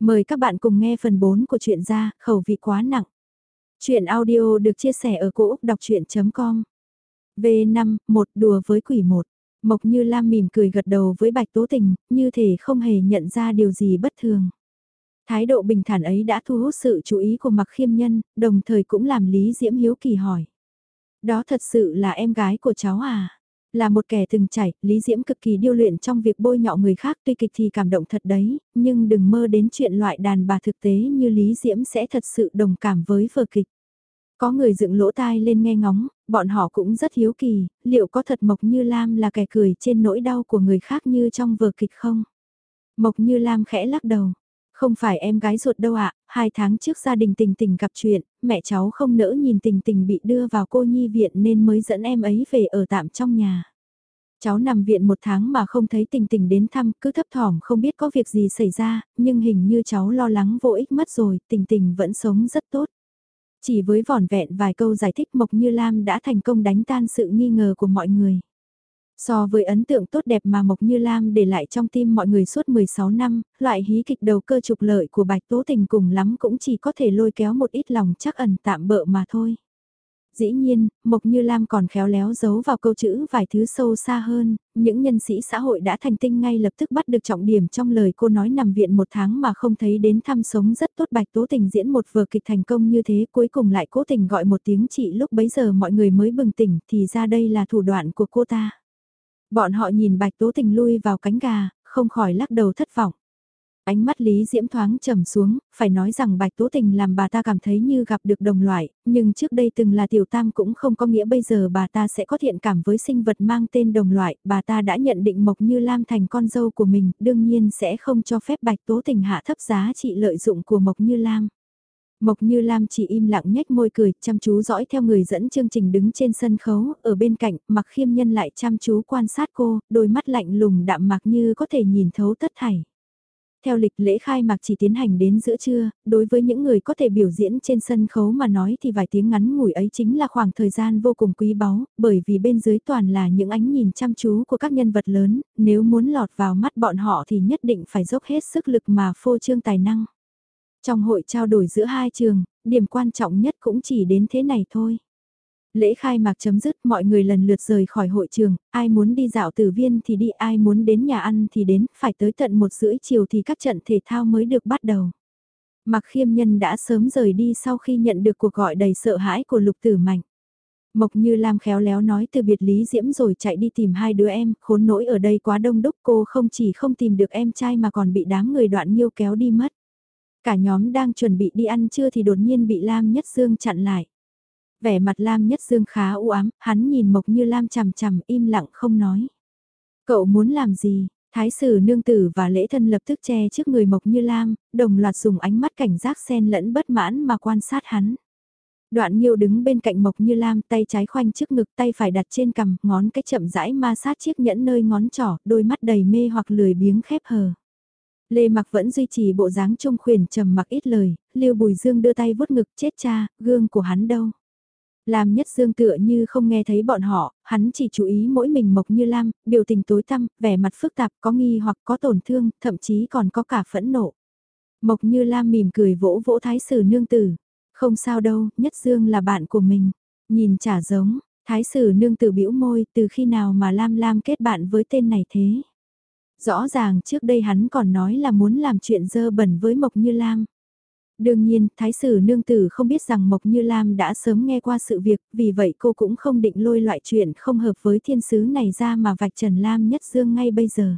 Mời các bạn cùng nghe phần 4 của truyện ra, khẩu vị quá nặng. Chuyện audio được chia sẻ ở cỗ đọc chuyện.com V5, một đùa với quỷ một. Mộc Như Lam mỉm cười gật đầu với Bạch Tố Tình, như thể không hề nhận ra điều gì bất thường. Thái độ bình thản ấy đã thu hút sự chú ý của Mặc Khiêm Nhân, đồng thời cũng làm Lý Diễm Hiếu kỳ hỏi. Đó thật sự là em gái của cháu à? Là một kẻ từng chảy, Lý Diễm cực kỳ điêu luyện trong việc bôi nhọ người khác tuy kịch thì cảm động thật đấy, nhưng đừng mơ đến chuyện loại đàn bà thực tế như Lý Diễm sẽ thật sự đồng cảm với vở kịch. Có người dựng lỗ tai lên nghe ngóng, bọn họ cũng rất hiếu kỳ, liệu có thật Mộc Như Lam là kẻ cười trên nỗi đau của người khác như trong vở kịch không? Mộc Như Lam khẽ lắc đầu, không phải em gái ruột đâu ạ, hai tháng trước gia đình tình tình gặp chuyện, mẹ cháu không nỡ nhìn tình tình bị đưa vào cô nhi viện nên mới dẫn em ấy về ở tạm trong nhà. Cháu nằm viện một tháng mà không thấy tình tình đến thăm, cứ thấp thỏm không biết có việc gì xảy ra, nhưng hình như cháu lo lắng vô ích mất rồi, tình tình vẫn sống rất tốt. Chỉ với vỏn vẹn vài câu giải thích Mộc Như Lam đã thành công đánh tan sự nghi ngờ của mọi người. So với ấn tượng tốt đẹp mà Mộc Như Lam để lại trong tim mọi người suốt 16 năm, loại hí kịch đầu cơ trục lợi của Bạch Tố Tình cùng lắm cũng chỉ có thể lôi kéo một ít lòng chắc ẩn tạm bợ mà thôi. Dĩ nhiên, Mộc Như Lam còn khéo léo giấu vào câu chữ vài thứ sâu xa hơn, những nhân sĩ xã hội đã thành tinh ngay lập tức bắt được trọng điểm trong lời cô nói nằm viện một tháng mà không thấy đến thăm sống rất tốt Bạch Tố Tình diễn một vở kịch thành công như thế cuối cùng lại cố tình gọi một tiếng chị lúc bấy giờ mọi người mới bừng tỉnh thì ra đây là thủ đoạn của cô ta. Bọn họ nhìn Bạch Tố Tình lui vào cánh gà, không khỏi lắc đầu thất vọng. Ánh mắt Lý Diễm thoáng trầm xuống, phải nói rằng Bạch Tố Tình làm bà ta cảm thấy như gặp được đồng loại, nhưng trước đây từng là tiểu tam cũng không có nghĩa bây giờ bà ta sẽ có thiện cảm với sinh vật mang tên đồng loại, bà ta đã nhận định Mộc Như Lam thành con dâu của mình, đương nhiên sẽ không cho phép Bạch Tố Tình hạ thấp giá trị lợi dụng của Mộc Như Lam. Mộc Như Lam chỉ im lặng nhếch môi cười, chăm chú dõi theo người dẫn chương trình đứng trên sân khấu, ở bên cạnh, mặc khiêm nhân lại chăm chú quan sát cô, đôi mắt lạnh lùng đạm mạc như có thể nhìn thấu tất thảy. Theo lịch lễ khai mạc chỉ tiến hành đến giữa trưa, đối với những người có thể biểu diễn trên sân khấu mà nói thì vài tiếng ngắn ngủi ấy chính là khoảng thời gian vô cùng quý báu, bởi vì bên dưới toàn là những ánh nhìn chăm chú của các nhân vật lớn, nếu muốn lọt vào mắt bọn họ thì nhất định phải dốc hết sức lực mà phô trương tài năng. Trong hội trao đổi giữa hai trường, điểm quan trọng nhất cũng chỉ đến thế này thôi. Lễ khai mạc chấm dứt mọi người lần lượt rời khỏi hội trường, ai muốn đi dạo tử viên thì đi, ai muốn đến nhà ăn thì đến, phải tới tận một rưỡi chiều thì các trận thể thao mới được bắt đầu. Mặc khiêm nhân đã sớm rời đi sau khi nhận được cuộc gọi đầy sợ hãi của lục tử mạnh. Mộc như Lam khéo léo nói từ biệt Lý Diễm rồi chạy đi tìm hai đứa em, khốn nỗi ở đây quá đông đúc cô không chỉ không tìm được em trai mà còn bị đám người đoạn nhiêu kéo đi mất. Cả nhóm đang chuẩn bị đi ăn trưa thì đột nhiên bị Lam Nhất Dương chặn lại. Vẻ mặt Lam Nhất Dương khá u ám, hắn nhìn Mộc Như Lam chằm chằm im lặng không nói. Cậu muốn làm gì? Thái sử nương tử và lễ thân lập tức che trước người Mộc Như Lam, đồng loạt dùng ánh mắt cảnh giác xen lẫn bất mãn mà quan sát hắn. Đoạn Nhiêu đứng bên cạnh Mộc Như Lam, tay trái khoanh trước ngực, tay phải đặt trên cằm, ngón cái chậm rãi ma sát chiếc nhẫn nơi ngón trỏ, đôi mắt đầy mê hoặc lười biếng khép hờ. Lê Mặc vẫn duy trì bộ dáng trung khuyển trầm mặc ít lời, Lưu Bùi Dương đưa tay vuốt ngực chết cha, gương của hắn đâu. Lam Nhất Dương tựa như không nghe thấy bọn họ, hắn chỉ chú ý mỗi mình Mộc Như Lam, biểu tình tối tăm, vẻ mặt phức tạp, có nghi hoặc có tổn thương, thậm chí còn có cả phẫn nộ. Mộc Như Lam mỉm cười vỗ vỗ thái sử nương tử. Không sao đâu, Nhất Dương là bạn của mình. Nhìn chả giống, thái sử nương tử bĩu môi từ khi nào mà Lam Lam kết bạn với tên này thế. Rõ ràng trước đây hắn còn nói là muốn làm chuyện dơ bẩn với Mộc Như Lam. Đương nhiên, Thái sử nương tử không biết rằng Mộc Như Lam đã sớm nghe qua sự việc, vì vậy cô cũng không định lôi loại chuyện không hợp với thiên sứ này ra mà vạch Trần Lam nhất dương ngay bây giờ.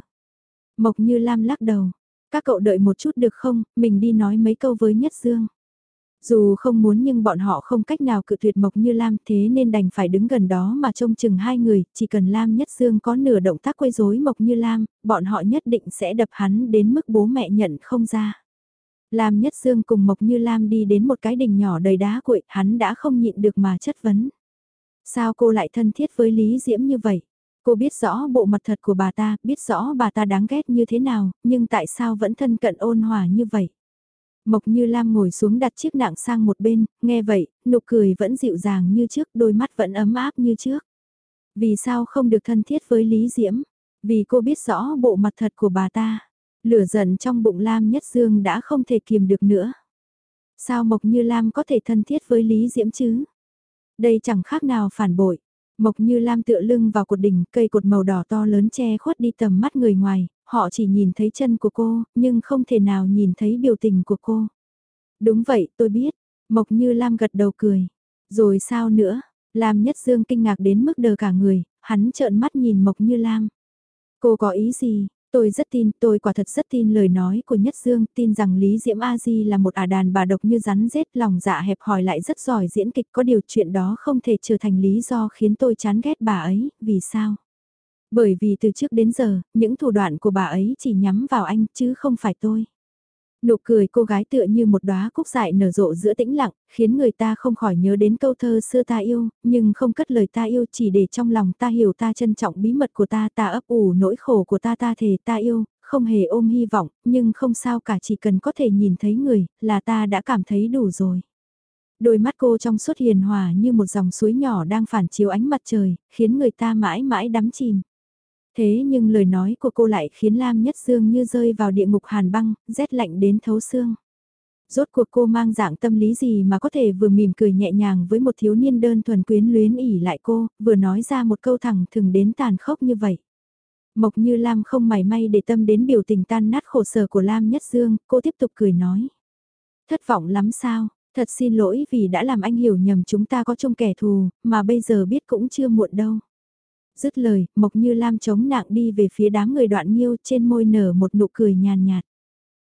Mộc Như Lam lắc đầu, các cậu đợi một chút được không, mình đi nói mấy câu với nhất dương. Dù không muốn nhưng bọn họ không cách nào cự tuyệt Mộc Như Lam thế nên đành phải đứng gần đó mà trông chừng hai người, chỉ cần Lam Nhất Dương có nửa động tác quấy rối Mộc Như Lam, bọn họ nhất định sẽ đập hắn đến mức bố mẹ nhận không ra. Lam Nhất Dương cùng Mộc Như Lam đi đến một cái đình nhỏ đầy đá cuội, hắn đã không nhịn được mà chất vấn. Sao cô lại thân thiết với Lý Diễm như vậy? Cô biết rõ bộ mặt thật của bà ta, biết rõ bà ta đáng ghét như thế nào, nhưng tại sao vẫn thân cận ôn hòa như vậy? Mộc Như Lam ngồi xuống đặt chiếc nạng sang một bên, nghe vậy, nụ cười vẫn dịu dàng như trước, đôi mắt vẫn ấm áp như trước. Vì sao không được thân thiết với Lý Diễm? Vì cô biết rõ bộ mặt thật của bà ta. Lửa giận trong bụng Lam Nhất Dương đã không thể kiềm được nữa. Sao Mộc Như Lam có thể thân thiết với Lý Diễm chứ? Đây chẳng khác nào phản bội. Mộc Như Lam tựa lưng vào cột đỉnh, cây cột màu đỏ to lớn che khuất đi tầm mắt người ngoài, họ chỉ nhìn thấy chân của cô, nhưng không thể nào nhìn thấy biểu tình của cô. Đúng vậy, tôi biết. Mộc Như Lam gật đầu cười. Rồi sao nữa? Lam Nhất Dương kinh ngạc đến mức đờ cả người, hắn trợn mắt nhìn Mộc Như Lam. Cô có ý gì? Tôi rất tin, tôi quả thật rất tin lời nói của Nhất Dương, tin rằng Lý Diễm A Di là một ả đàn bà độc như rắn rết lòng dạ hẹp hòi lại rất giỏi diễn kịch có điều chuyện đó không thể trở thành lý do khiến tôi chán ghét bà ấy, vì sao? Bởi vì từ trước đến giờ, những thủ đoạn của bà ấy chỉ nhắm vào anh chứ không phải tôi. Nụ cười cô gái tựa như một đóa cúc dại nở rộ giữa tĩnh lặng, khiến người ta không khỏi nhớ đến câu thơ xưa ta yêu, nhưng không cất lời ta yêu chỉ để trong lòng ta hiểu ta trân trọng bí mật của ta, ta ấp ủ nỗi khổ của ta ta thề ta yêu, không hề ôm hy vọng, nhưng không sao cả chỉ cần có thể nhìn thấy người, là ta đã cảm thấy đủ rồi. Đôi mắt cô trong suốt hiền hòa như một dòng suối nhỏ đang phản chiếu ánh mặt trời, khiến người ta mãi mãi đắm chìm. Thế nhưng lời nói của cô lại khiến Lam Nhất Dương như rơi vào địa ngục hàn băng, rét lạnh đến thấu xương. Rốt cuộc cô mang dạng tâm lý gì mà có thể vừa mỉm cười nhẹ nhàng với một thiếu niên đơn thuần quyến luyến ỉ lại cô, vừa nói ra một câu thẳng thừng đến tàn khốc như vậy. Mộc như Lam không mảy may để tâm đến biểu tình tan nát khổ sở của Lam Nhất Dương, cô tiếp tục cười nói. Thất vọng lắm sao, thật xin lỗi vì đã làm anh hiểu nhầm chúng ta có chung kẻ thù, mà bây giờ biết cũng chưa muộn đâu. Dứt lời, Mộc Như Lam chống nạng đi về phía đám người đoạn nghiêu trên môi nở một nụ cười nhàn nhạt.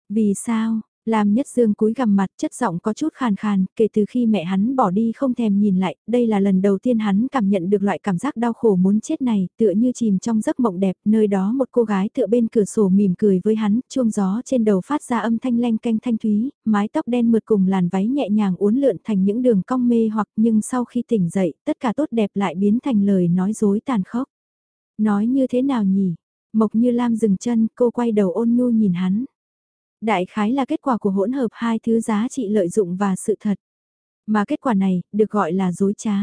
Vì sao? Lam Nhất Dương cúi gằm mặt chất giọng có chút khàn khàn, kể từ khi mẹ hắn bỏ đi không thèm nhìn lại, đây là lần đầu tiên hắn cảm nhận được loại cảm giác đau khổ muốn chết này, tựa như chìm trong giấc mộng đẹp, nơi đó một cô gái tựa bên cửa sổ mỉm cười với hắn, chuông gió trên đầu phát ra âm thanh leng canh thanh thúy, mái tóc đen mượt cùng làn váy nhẹ nhàng uốn lượn thành những đường cong mê hoặc nhưng sau khi tỉnh dậy, tất cả tốt đẹp lại biến thành lời nói dối tàn khốc. Nói như thế nào nhỉ? Mộc như Lam dừng chân, cô quay đầu ôn nhu nhìn hắn. Đại khái là kết quả của hỗn hợp hai thứ giá trị lợi dụng và sự thật. Mà kết quả này, được gọi là dối trá.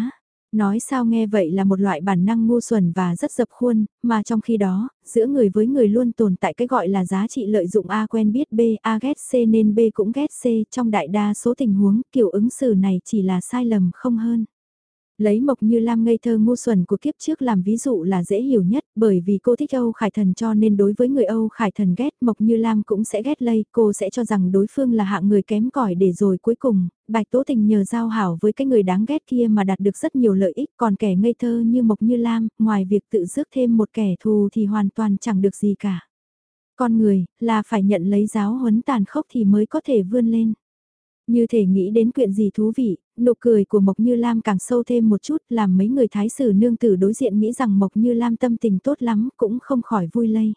Nói sao nghe vậy là một loại bản năng ngu xuẩn và rất dập khuôn, mà trong khi đó, giữa người với người luôn tồn tại cái gọi là giá trị lợi dụng A quen biết B, A ghét C nên B cũng ghét C. Trong đại đa số tình huống, kiểu ứng xử này chỉ là sai lầm không hơn. Lấy Mộc Như Lam ngây thơ ngu xuẩn của kiếp trước làm ví dụ là dễ hiểu nhất, bởi vì cô thích Âu Khải Thần cho nên đối với người Âu Khải Thần ghét Mộc Như Lam cũng sẽ ghét lây, cô sẽ cho rằng đối phương là hạng người kém cỏi để rồi cuối cùng, Bạch Tố Tình nhờ giao hảo với cái người đáng ghét kia mà đạt được rất nhiều lợi ích, còn kẻ ngây thơ như Mộc Như Lam, ngoài việc tự rước thêm một kẻ thù thì hoàn toàn chẳng được gì cả. Con người, là phải nhận lấy giáo huấn tàn khốc thì mới có thể vươn lên. Như thể nghĩ đến chuyện gì thú vị, nụ cười của Mộc Như Lam càng sâu thêm một chút làm mấy người thái sử nương tử đối diện nghĩ rằng Mộc Như Lam tâm tình tốt lắm cũng không khỏi vui lây.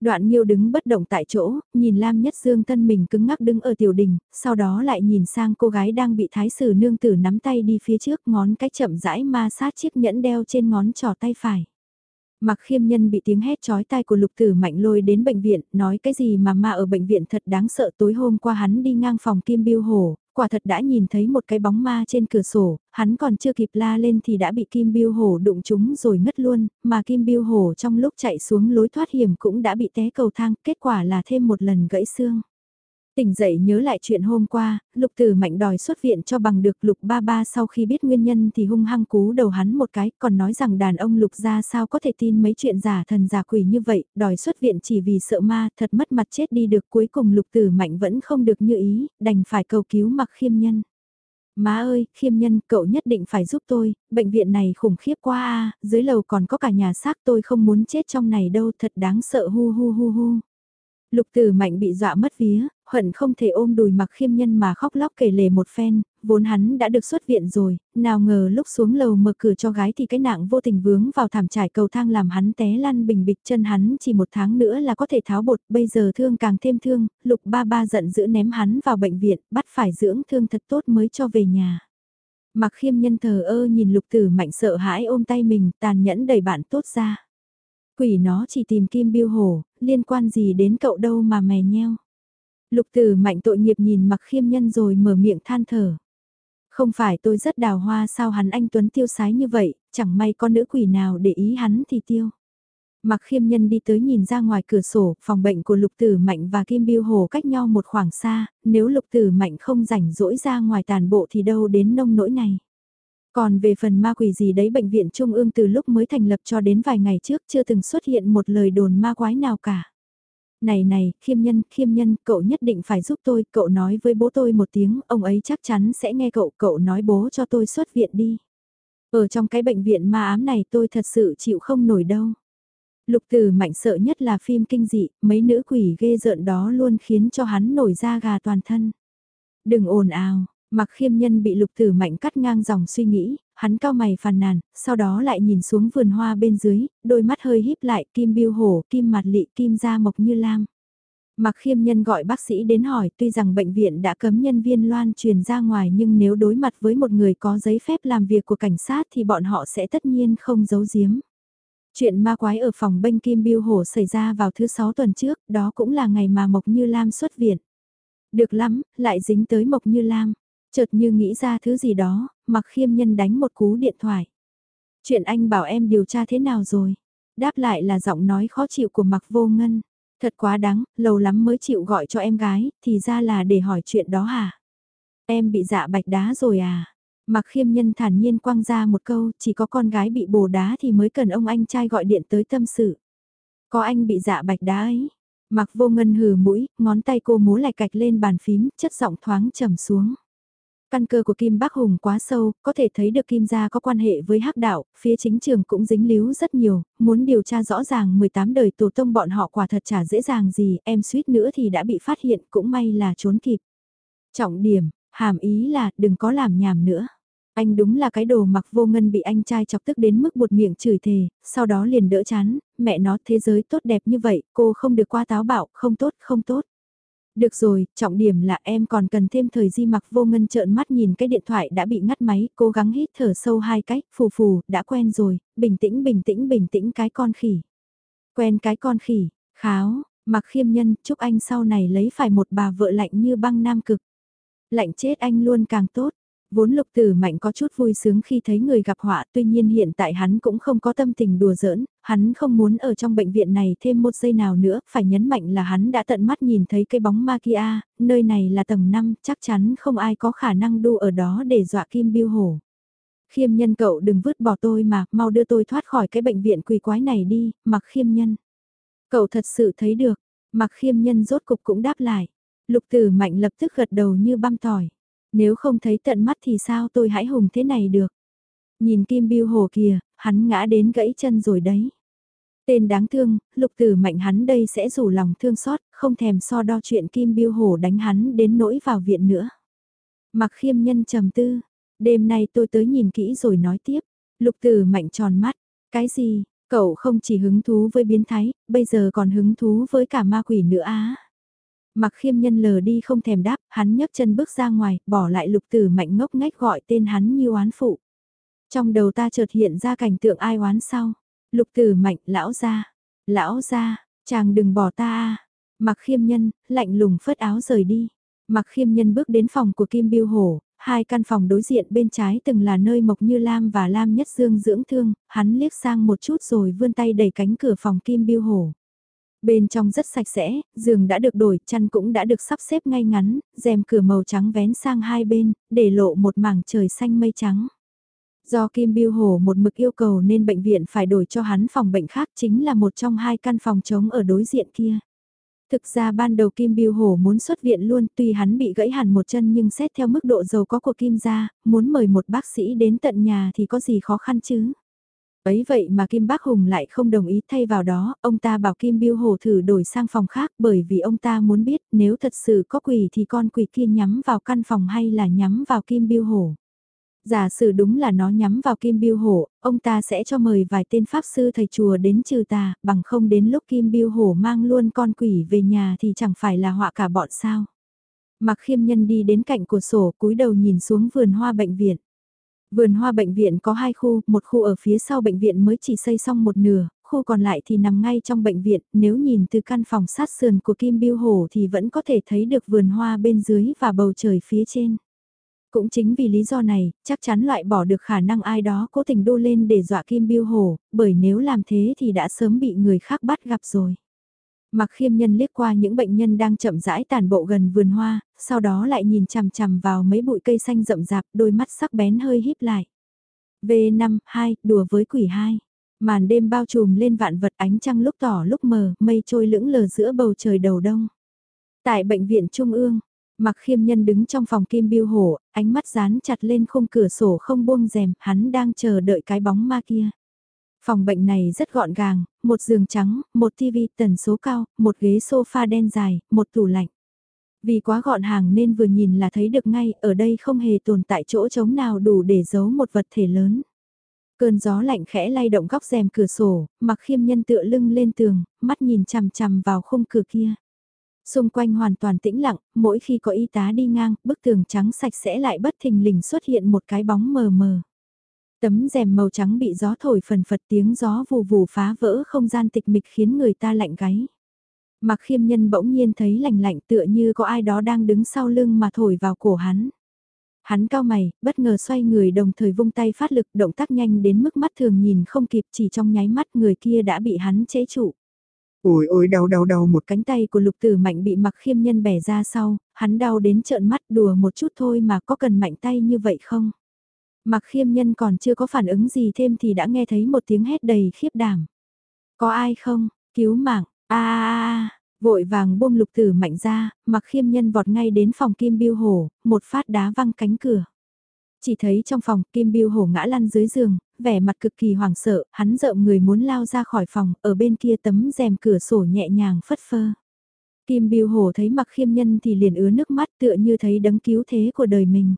Đoạn Nhiêu đứng bất động tại chỗ, nhìn Lam Nhất Dương thân mình cứng ngắc đứng ở tiểu đình, sau đó lại nhìn sang cô gái đang bị thái sử nương tử nắm tay đi phía trước ngón cái chậm rãi ma sát chiếc nhẫn đeo trên ngón trỏ tay phải. Mặc khiêm nhân bị tiếng hét chói tai của lục tử mạnh lôi đến bệnh viện, nói cái gì mà ma ở bệnh viện thật đáng sợ tối hôm qua hắn đi ngang phòng kim biêu hổ, quả thật đã nhìn thấy một cái bóng ma trên cửa sổ, hắn còn chưa kịp la lên thì đã bị kim biêu hổ đụng trúng rồi ngất luôn, mà kim biêu hổ trong lúc chạy xuống lối thoát hiểm cũng đã bị té cầu thang, kết quả là thêm một lần gãy xương. Tỉnh dậy nhớ lại chuyện hôm qua, lục tử mạnh đòi xuất viện cho bằng được lục ba ba sau khi biết nguyên nhân thì hung hăng cú đầu hắn một cái, còn nói rằng đàn ông lục ra sao có thể tin mấy chuyện giả thần giả quỷ như vậy, đòi xuất viện chỉ vì sợ ma, thật mất mặt chết đi được cuối cùng lục tử mạnh vẫn không được như ý, đành phải cầu cứu mặc khiêm nhân. Má ơi, khiêm nhân, cậu nhất định phải giúp tôi, bệnh viện này khủng khiếp quá a dưới lầu còn có cả nhà xác tôi không muốn chết trong này đâu, thật đáng sợ hu hu hu hu. Lục tử mạnh bị dọa mất vía, hận không thể ôm đùi mặc khiêm nhân mà khóc lóc kể lể một phen, vốn hắn đã được xuất viện rồi, nào ngờ lúc xuống lầu mở cửa cho gái thì cái nạng vô tình vướng vào thảm trải cầu thang làm hắn té lăn bình bịch chân hắn chỉ một tháng nữa là có thể tháo bột, bây giờ thương càng thêm thương, lục ba ba giận dữ ném hắn vào bệnh viện, bắt phải dưỡng thương thật tốt mới cho về nhà. Mặc khiêm nhân thờ ơ nhìn lục tử mạnh sợ hãi ôm tay mình tàn nhẫn đẩy bạn tốt ra. Quỷ nó chỉ tìm kim biêu hổ, liên quan gì đến cậu đâu mà mè nheo. Lục tử mạnh tội nghiệp nhìn mặc khiêm nhân rồi mở miệng than thở. Không phải tôi rất đào hoa sao hắn anh Tuấn tiêu sái như vậy, chẳng may con nữ quỷ nào để ý hắn thì tiêu. Mặc khiêm nhân đi tới nhìn ra ngoài cửa sổ, phòng bệnh của lục tử mạnh và kim biêu hồ cách nhau một khoảng xa, nếu lục tử mạnh không rảnh rỗi ra ngoài tàn bộ thì đâu đến nông nỗi này. Còn về phần ma quỷ gì đấy bệnh viện Trung ương từ lúc mới thành lập cho đến vài ngày trước chưa từng xuất hiện một lời đồn ma quái nào cả. Này này, khiêm nhân, khiêm nhân, cậu nhất định phải giúp tôi, cậu nói với bố tôi một tiếng, ông ấy chắc chắn sẽ nghe cậu, cậu nói bố cho tôi xuất viện đi. Ở trong cái bệnh viện ma ám này tôi thật sự chịu không nổi đâu. Lục tử mạnh sợ nhất là phim kinh dị, mấy nữ quỷ ghê rợn đó luôn khiến cho hắn nổi da gà toàn thân. Đừng ồn ào, mặc khiêm nhân bị lục tử mạnh cắt ngang dòng suy nghĩ, hắn cao mày phàn nàn, sau đó lại nhìn xuống vườn hoa bên dưới, đôi mắt hơi híp lại kim biêu hổ, kim mặt lị, kim da mộc như lam. Mặc khiêm nhân gọi bác sĩ đến hỏi tuy rằng bệnh viện đã cấm nhân viên loan truyền ra ngoài nhưng nếu đối mặt với một người có giấy phép làm việc của cảnh sát thì bọn họ sẽ tất nhiên không giấu giếm. Chuyện ma quái ở phòng bênh Kim Biêu Hổ xảy ra vào thứ sáu tuần trước, đó cũng là ngày mà Mộc Như Lam xuất viện. Được lắm, lại dính tới Mộc Như Lam. Chợt như nghĩ ra thứ gì đó, mặc khiêm nhân đánh một cú điện thoại. Chuyện anh bảo em điều tra thế nào rồi? Đáp lại là giọng nói khó chịu của mặc vô ngân. Thật quá đáng, lâu lắm mới chịu gọi cho em gái, thì ra là để hỏi chuyện đó hả? Em bị dạ bạch đá rồi à? Mặc khiêm nhân thản nhiên quăng ra một câu, chỉ có con gái bị bồ đá thì mới cần ông anh trai gọi điện tới tâm sự. Có anh bị dạ bạch đá ấy. Mặc vô ngân hừ mũi, ngón tay cô múa lại cạch lên bàn phím, chất giọng thoáng trầm xuống. Căn cơ của Kim Bắc Hùng quá sâu, có thể thấy được Kim gia có quan hệ với hắc đạo, phía chính trường cũng dính líu rất nhiều, muốn điều tra rõ ràng 18 đời tổ tông bọn họ quả thật chả dễ dàng gì, em suýt nữa thì đã bị phát hiện, cũng may là trốn kịp. Trọng điểm, hàm ý là đừng có làm nhảm nữa. Anh đúng là cái đồ mặc vô ngân bị anh trai chọc tức đến mức buột miệng chửi thề, sau đó liền đỡ chán, mẹ nó thế giới tốt đẹp như vậy, cô không được qua táo bạo, không tốt, không tốt. Được rồi, trọng điểm là em còn cần thêm thời di mặc vô ngân trợn mắt nhìn cái điện thoại đã bị ngắt máy, cố gắng hít thở sâu hai cách, phù phù, đã quen rồi, bình tĩnh bình tĩnh bình tĩnh cái con khỉ. Quen cái con khỉ, kháo, mặc khiêm nhân, chúc anh sau này lấy phải một bà vợ lạnh như băng nam cực. Lạnh chết anh luôn càng tốt. Vốn lục tử mạnh có chút vui sướng khi thấy người gặp họa tuy nhiên hiện tại hắn cũng không có tâm tình đùa giỡn, hắn không muốn ở trong bệnh viện này thêm một giây nào nữa, phải nhấn mạnh là hắn đã tận mắt nhìn thấy cái bóng ma kia, nơi này là tầng 5, chắc chắn không ai có khả năng đu ở đó để dọa kim biêu hổ. Khiêm nhân cậu đừng vứt bỏ tôi mà, mau đưa tôi thoát khỏi cái bệnh viện quỳ quái này đi, mặc khiêm nhân. Cậu thật sự thấy được, mặc khiêm nhân rốt cục cũng đáp lại. Lục tử mạnh lập tức gật đầu như băm tỏi. Nếu không thấy tận mắt thì sao tôi hãy hùng thế này được. Nhìn Kim Biêu Hồ kìa, hắn ngã đến gãy chân rồi đấy. Tên đáng thương, lục tử mạnh hắn đây sẽ rủ lòng thương xót, không thèm so đo chuyện Kim Biêu Hồ đánh hắn đến nỗi vào viện nữa. Mặc khiêm nhân trầm tư, đêm nay tôi tới nhìn kỹ rồi nói tiếp. Lục tử mạnh tròn mắt, cái gì, cậu không chỉ hứng thú với biến thái, bây giờ còn hứng thú với cả ma quỷ nữa á. Mặc khiêm nhân lờ đi không thèm đáp, hắn nhấc chân bước ra ngoài, bỏ lại lục tử mạnh ngốc ngách gọi tên hắn như oán phụ. Trong đầu ta chợt hiện ra cảnh tượng ai oán sau. Lục tử mạnh, lão ra, lão ra, chàng đừng bỏ ta a Mặc khiêm nhân, lạnh lùng phất áo rời đi. Mặc khiêm nhân bước đến phòng của Kim Biêu Hổ, hai căn phòng đối diện bên trái từng là nơi Mộc Như Lam và Lam Nhất Dương dưỡng thương, hắn liếc sang một chút rồi vươn tay đẩy cánh cửa phòng Kim Biêu Hổ. Bên trong rất sạch sẽ, giường đã được đổi, chăn cũng đã được sắp xếp ngay ngắn, rèm cửa màu trắng vén sang hai bên, để lộ một mảng trời xanh mây trắng. Do Kim Biêu Hổ một mực yêu cầu nên bệnh viện phải đổi cho hắn phòng bệnh khác chính là một trong hai căn phòng trống ở đối diện kia. Thực ra ban đầu Kim Biêu Hổ muốn xuất viện luôn tuy hắn bị gãy hẳn một chân nhưng xét theo mức độ giàu có của Kim gia, muốn mời một bác sĩ đến tận nhà thì có gì khó khăn chứ. Ấy vậy mà Kim Bác Hùng lại không đồng ý thay vào đó, ông ta bảo Kim Biêu Hồ thử đổi sang phòng khác bởi vì ông ta muốn biết nếu thật sự có quỷ thì con quỷ kia nhắm vào căn phòng hay là nhắm vào Kim Biêu Hồ. Giả sử đúng là nó nhắm vào Kim Biêu Hổ, ông ta sẽ cho mời vài tên pháp sư thầy chùa đến trừ tà, bằng không đến lúc Kim Biêu Hổ mang luôn con quỷ về nhà thì chẳng phải là họa cả bọn sao. Mặc khiêm nhân đi đến cạnh cửa sổ cúi đầu nhìn xuống vườn hoa bệnh viện. Vườn hoa bệnh viện có hai khu, một khu ở phía sau bệnh viện mới chỉ xây xong một nửa, khu còn lại thì nằm ngay trong bệnh viện, nếu nhìn từ căn phòng sát sườn của Kim Biêu Hổ thì vẫn có thể thấy được vườn hoa bên dưới và bầu trời phía trên. Cũng chính vì lý do này, chắc chắn loại bỏ được khả năng ai đó cố tình đô lên để dọa Kim Biêu Hổ, bởi nếu làm thế thì đã sớm bị người khác bắt gặp rồi. Mặc khiêm nhân liếc qua những bệnh nhân đang chậm rãi tàn bộ gần vườn hoa, sau đó lại nhìn chằm chằm vào mấy bụi cây xanh rậm rạp, đôi mắt sắc bén hơi híp lại. V5, 2, đùa với quỷ 2. Màn đêm bao trùm lên vạn vật ánh trăng lúc tỏ lúc mờ, mây trôi lững lờ giữa bầu trời đầu đông. Tại bệnh viện Trung ương, Mặc khiêm nhân đứng trong phòng kim biêu hổ, ánh mắt dán chặt lên khung cửa sổ không buông rèm, hắn đang chờ đợi cái bóng ma kia. Phòng bệnh này rất gọn gàng, một giường trắng, một tivi tần số cao, một ghế sofa đen dài, một tủ lạnh. Vì quá gọn hàng nên vừa nhìn là thấy được ngay, ở đây không hề tồn tại chỗ trống nào đủ để giấu một vật thể lớn. Cơn gió lạnh khẽ lay động góc rèm cửa sổ, mặc khiêm nhân tựa lưng lên tường, mắt nhìn chằm chằm vào khung cửa kia. Xung quanh hoàn toàn tĩnh lặng, mỗi khi có y tá đi ngang, bức tường trắng sạch sẽ lại bất thình lình xuất hiện một cái bóng mờ mờ. Tấm rèm màu trắng bị gió thổi phần phật tiếng gió vù vù phá vỡ không gian tịch mịch khiến người ta lạnh gáy. Mặc khiêm nhân bỗng nhiên thấy lạnh lạnh tựa như có ai đó đang đứng sau lưng mà thổi vào cổ hắn. Hắn cao mày, bất ngờ xoay người đồng thời vung tay phát lực động tác nhanh đến mức mắt thường nhìn không kịp chỉ trong nháy mắt người kia đã bị hắn chế trụ. Ôi ôi đau đau đau một cánh tay của lục tử mạnh bị mặc khiêm nhân bẻ ra sau, hắn đau đến trợn mắt đùa một chút thôi mà có cần mạnh tay như vậy không? Mặc khiêm nhân còn chưa có phản ứng gì thêm thì đã nghe thấy một tiếng hét đầy khiếp đảm. Có ai không? Cứu mạng, a a vội vàng buông lục tử mạnh ra, mặc khiêm nhân vọt ngay đến phòng kim biêu hổ, một phát đá văng cánh cửa. Chỉ thấy trong phòng kim biêu hổ ngã lăn dưới giường, vẻ mặt cực kỳ hoảng sợ, hắn rợm người muốn lao ra khỏi phòng, ở bên kia tấm rèm cửa sổ nhẹ nhàng phất phơ. Kim Biêu Hổ thấy mặc khiêm nhân thì liền ứa nước mắt tựa như thấy đấng cứu thế của đời mình.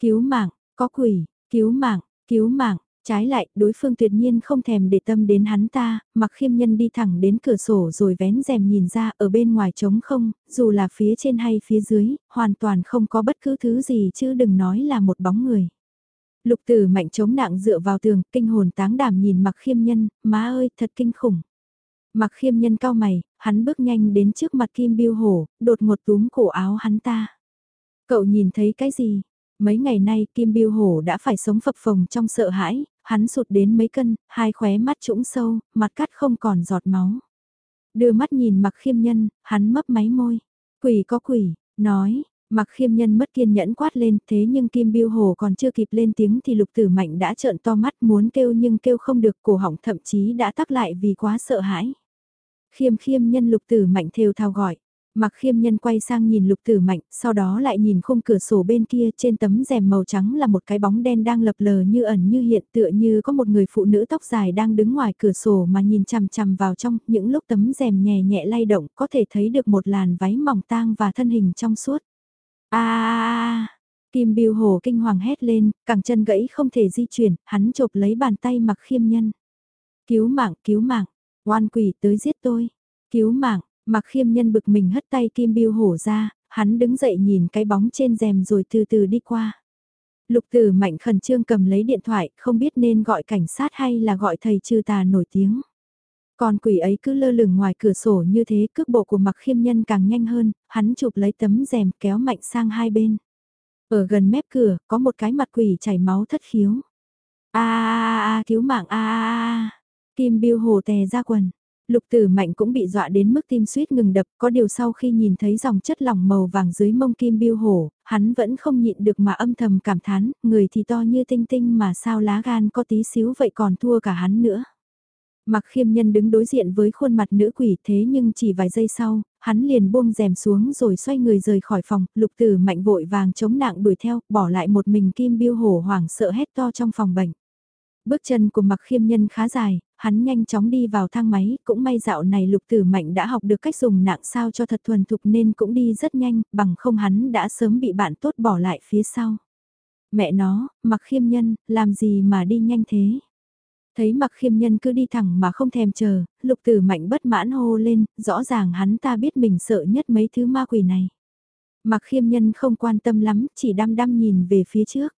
Cứu mạng, có quỷ, cứu mạng, cứu mạng, trái lại đối phương tuyệt nhiên không thèm để tâm đến hắn ta, mặc khiêm nhân đi thẳng đến cửa sổ rồi vén rèm nhìn ra ở bên ngoài trống không, dù là phía trên hay phía dưới, hoàn toàn không có bất cứ thứ gì chứ đừng nói là một bóng người. Lục tử mạnh chống nặng dựa vào tường, kinh hồn táng đảm nhìn mặc khiêm nhân, má ơi, thật kinh khủng. Mặc khiêm nhân cao mày, hắn bước nhanh đến trước mặt kim biêu hổ, đột ngột túm cổ áo hắn ta. Cậu nhìn thấy cái gì? Mấy ngày nay kim biêu hổ đã phải sống phập phồng trong sợ hãi, hắn sụt đến mấy cân, hai khóe mắt trũng sâu, mặt cắt không còn giọt máu. Đưa mắt nhìn mặc khiêm nhân, hắn mấp máy môi. Quỷ có quỷ, nói, Mặc khiêm nhân mất kiên nhẫn quát lên thế nhưng Kim Biêu Hổ còn chưa kịp lên tiếng thì lục tử mạnh đã trợn to mắt muốn kêu nhưng kêu không được cổ họng thậm chí đã tắc lại vì quá sợ hãi. Khiêm khiêm nhân lục tử mạnh thều thao gọi. Mặc khiêm nhân quay sang nhìn lục tử mạnh, sau đó lại nhìn khung cửa sổ bên kia trên tấm rèm màu trắng là một cái bóng đen đang lập lờ như ẩn như hiện tựa như có một người phụ nữ tóc dài đang đứng ngoài cửa sổ mà nhìn chằm chằm vào trong, những lúc tấm rèm nhẹ nhẹ lay động có thể thấy được một làn váy mỏng tang và thân hình trong suốt a Kim Biêu Hồ kinh hoàng hét lên, cẳng chân gãy không thể di chuyển, hắn chộp lấy bàn tay mặc khiêm nhân. Cứu mạng, cứu mạng, oan quỷ tới giết tôi. Cứu mạng, mặc khiêm nhân bực mình hất tay Kim Biêu Hổ ra, hắn đứng dậy nhìn cái bóng trên rèm rồi từ từ đi qua. Lục tử mạnh khẩn trương cầm lấy điện thoại, không biết nên gọi cảnh sát hay là gọi thầy trừ tà nổi tiếng. Còn quỷ ấy cứ lơ lửng ngoài cửa sổ như thế cước bộ của mặc khiêm nhân càng nhanh hơn, hắn chụp lấy tấm rèm kéo mạnh sang hai bên. Ở gần mép cửa, có một cái mặt quỷ chảy máu thất khiếu. a a a cứu mạng a a a Kim biêu hồ tè ra quần. Lục tử mạnh cũng bị dọa đến mức tim suýt ngừng đập, có điều sau khi nhìn thấy dòng chất lỏng màu vàng dưới mông kim biêu hổ, hắn vẫn không nhịn được mà âm thầm cảm thán, người thì to như tinh tinh mà sao lá gan có tí xíu vậy còn thua cả hắn nữa. Mặc khiêm nhân đứng đối diện với khuôn mặt nữ quỷ thế nhưng chỉ vài giây sau, hắn liền buông rèm xuống rồi xoay người rời khỏi phòng, lục tử mạnh vội vàng chống nạng đuổi theo, bỏ lại một mình kim biêu hổ hoảng sợ hét to trong phòng bệnh. Bước chân của mặc khiêm nhân khá dài, hắn nhanh chóng đi vào thang máy, cũng may dạo này lục tử mạnh đã học được cách dùng nạng sao cho thật thuần thục nên cũng đi rất nhanh, bằng không hắn đã sớm bị bạn tốt bỏ lại phía sau. Mẹ nó, mặc khiêm nhân, làm gì mà đi nhanh thế? Thấy mặc khiêm nhân cứ đi thẳng mà không thèm chờ, lục tử mạnh bất mãn hô lên, rõ ràng hắn ta biết mình sợ nhất mấy thứ ma quỷ này. Mặc khiêm nhân không quan tâm lắm, chỉ đăm đăm nhìn về phía trước.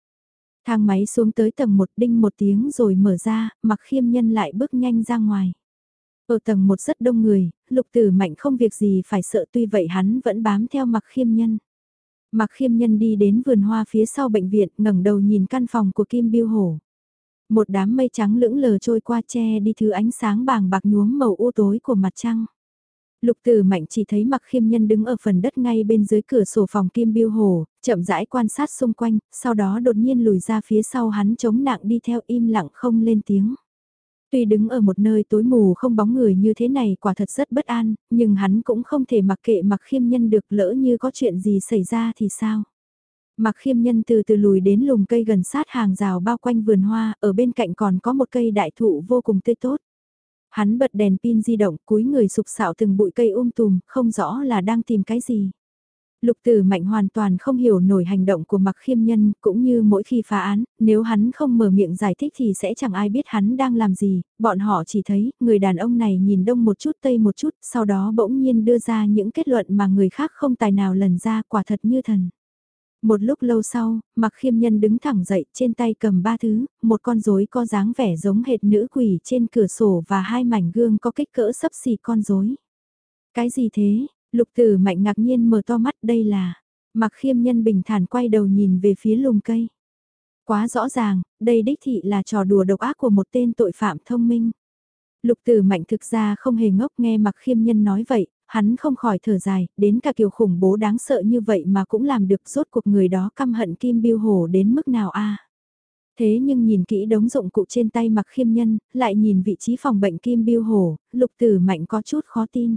Thang máy xuống tới tầng một đinh một tiếng rồi mở ra, mặc khiêm nhân lại bước nhanh ra ngoài. Ở tầng một rất đông người, lục tử mạnh không việc gì phải sợ tuy vậy hắn vẫn bám theo mặc khiêm nhân. Mặc khiêm nhân đi đến vườn hoa phía sau bệnh viện ngẩng đầu nhìn căn phòng của Kim Biêu Hổ. Một đám mây trắng lững lờ trôi qua che đi thứ ánh sáng bàng bạc nhuốm màu u tối của mặt trăng. Lục Tử Mạnh chỉ thấy Mặc Khiêm Nhân đứng ở phần đất ngay bên dưới cửa sổ phòng Kim Biêu Hồ, chậm rãi quan sát xung quanh, sau đó đột nhiên lùi ra phía sau hắn chống nặng đi theo im lặng không lên tiếng. Tuy đứng ở một nơi tối mù không bóng người như thế này quả thật rất bất an, nhưng hắn cũng không thể mặc kệ Mặc Khiêm Nhân được lỡ như có chuyện gì xảy ra thì sao. Mặc khiêm nhân từ từ lùi đến lùm cây gần sát hàng rào bao quanh vườn hoa, ở bên cạnh còn có một cây đại thụ vô cùng tươi tốt. Hắn bật đèn pin di động cúi người sụp sạo từng bụi cây um tùm, không rõ là đang tìm cái gì. Lục tử mạnh hoàn toàn không hiểu nổi hành động của mặc khiêm nhân, cũng như mỗi khi phá án, nếu hắn không mở miệng giải thích thì sẽ chẳng ai biết hắn đang làm gì, bọn họ chỉ thấy, người đàn ông này nhìn đông một chút tây một chút, sau đó bỗng nhiên đưa ra những kết luận mà người khác không tài nào lần ra quả thật như thần. Một lúc lâu sau, mặc khiêm nhân đứng thẳng dậy trên tay cầm ba thứ, một con rối có dáng vẻ giống hệt nữ quỷ trên cửa sổ và hai mảnh gương có kích cỡ sấp xì con rối. Cái gì thế? Lục tử mạnh ngạc nhiên mở to mắt đây là... Mặc khiêm nhân bình thản quay đầu nhìn về phía lùm cây. Quá rõ ràng, đây đích thị là trò đùa độc ác của một tên tội phạm thông minh. Lục tử mạnh thực ra không hề ngốc nghe mặc khiêm nhân nói vậy, hắn không khỏi thở dài, đến cả kiểu khủng bố đáng sợ như vậy mà cũng làm được rốt cuộc người đó căm hận Kim Biêu Hồ đến mức nào a Thế nhưng nhìn kỹ đống dụng cụ trên tay mặc khiêm nhân, lại nhìn vị trí phòng bệnh Kim Biêu Hồ, lục tử mạnh có chút khó tin.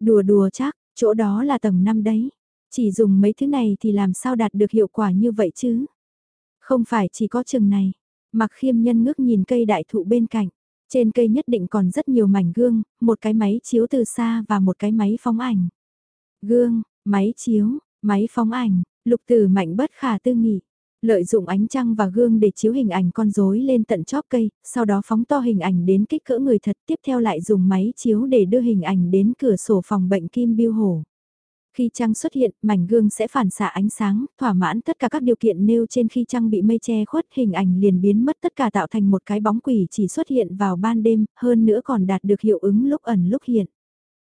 Đùa đùa chắc, chỗ đó là tầng 5 đấy. Chỉ dùng mấy thứ này thì làm sao đạt được hiệu quả như vậy chứ? Không phải chỉ có chừng này. Mặc khiêm nhân ngước nhìn cây đại thụ bên cạnh. Trên cây nhất định còn rất nhiều mảnh gương, một cái máy chiếu từ xa và một cái máy phóng ảnh. Gương, máy chiếu, máy phóng ảnh, lục tử mạnh bất khả tư nghị. Lợi dụng ánh trăng và gương để chiếu hình ảnh con rối lên tận chóp cây, sau đó phóng to hình ảnh đến kích cỡ người thật tiếp theo lại dùng máy chiếu để đưa hình ảnh đến cửa sổ phòng bệnh Kim Biêu Hổ. Khi trăng xuất hiện, mảnh gương sẽ phản xạ ánh sáng, thỏa mãn tất cả các điều kiện nêu trên khi trăng bị mây che khuất hình ảnh liền biến mất tất cả tạo thành một cái bóng quỷ chỉ xuất hiện vào ban đêm, hơn nữa còn đạt được hiệu ứng lúc ẩn lúc hiện.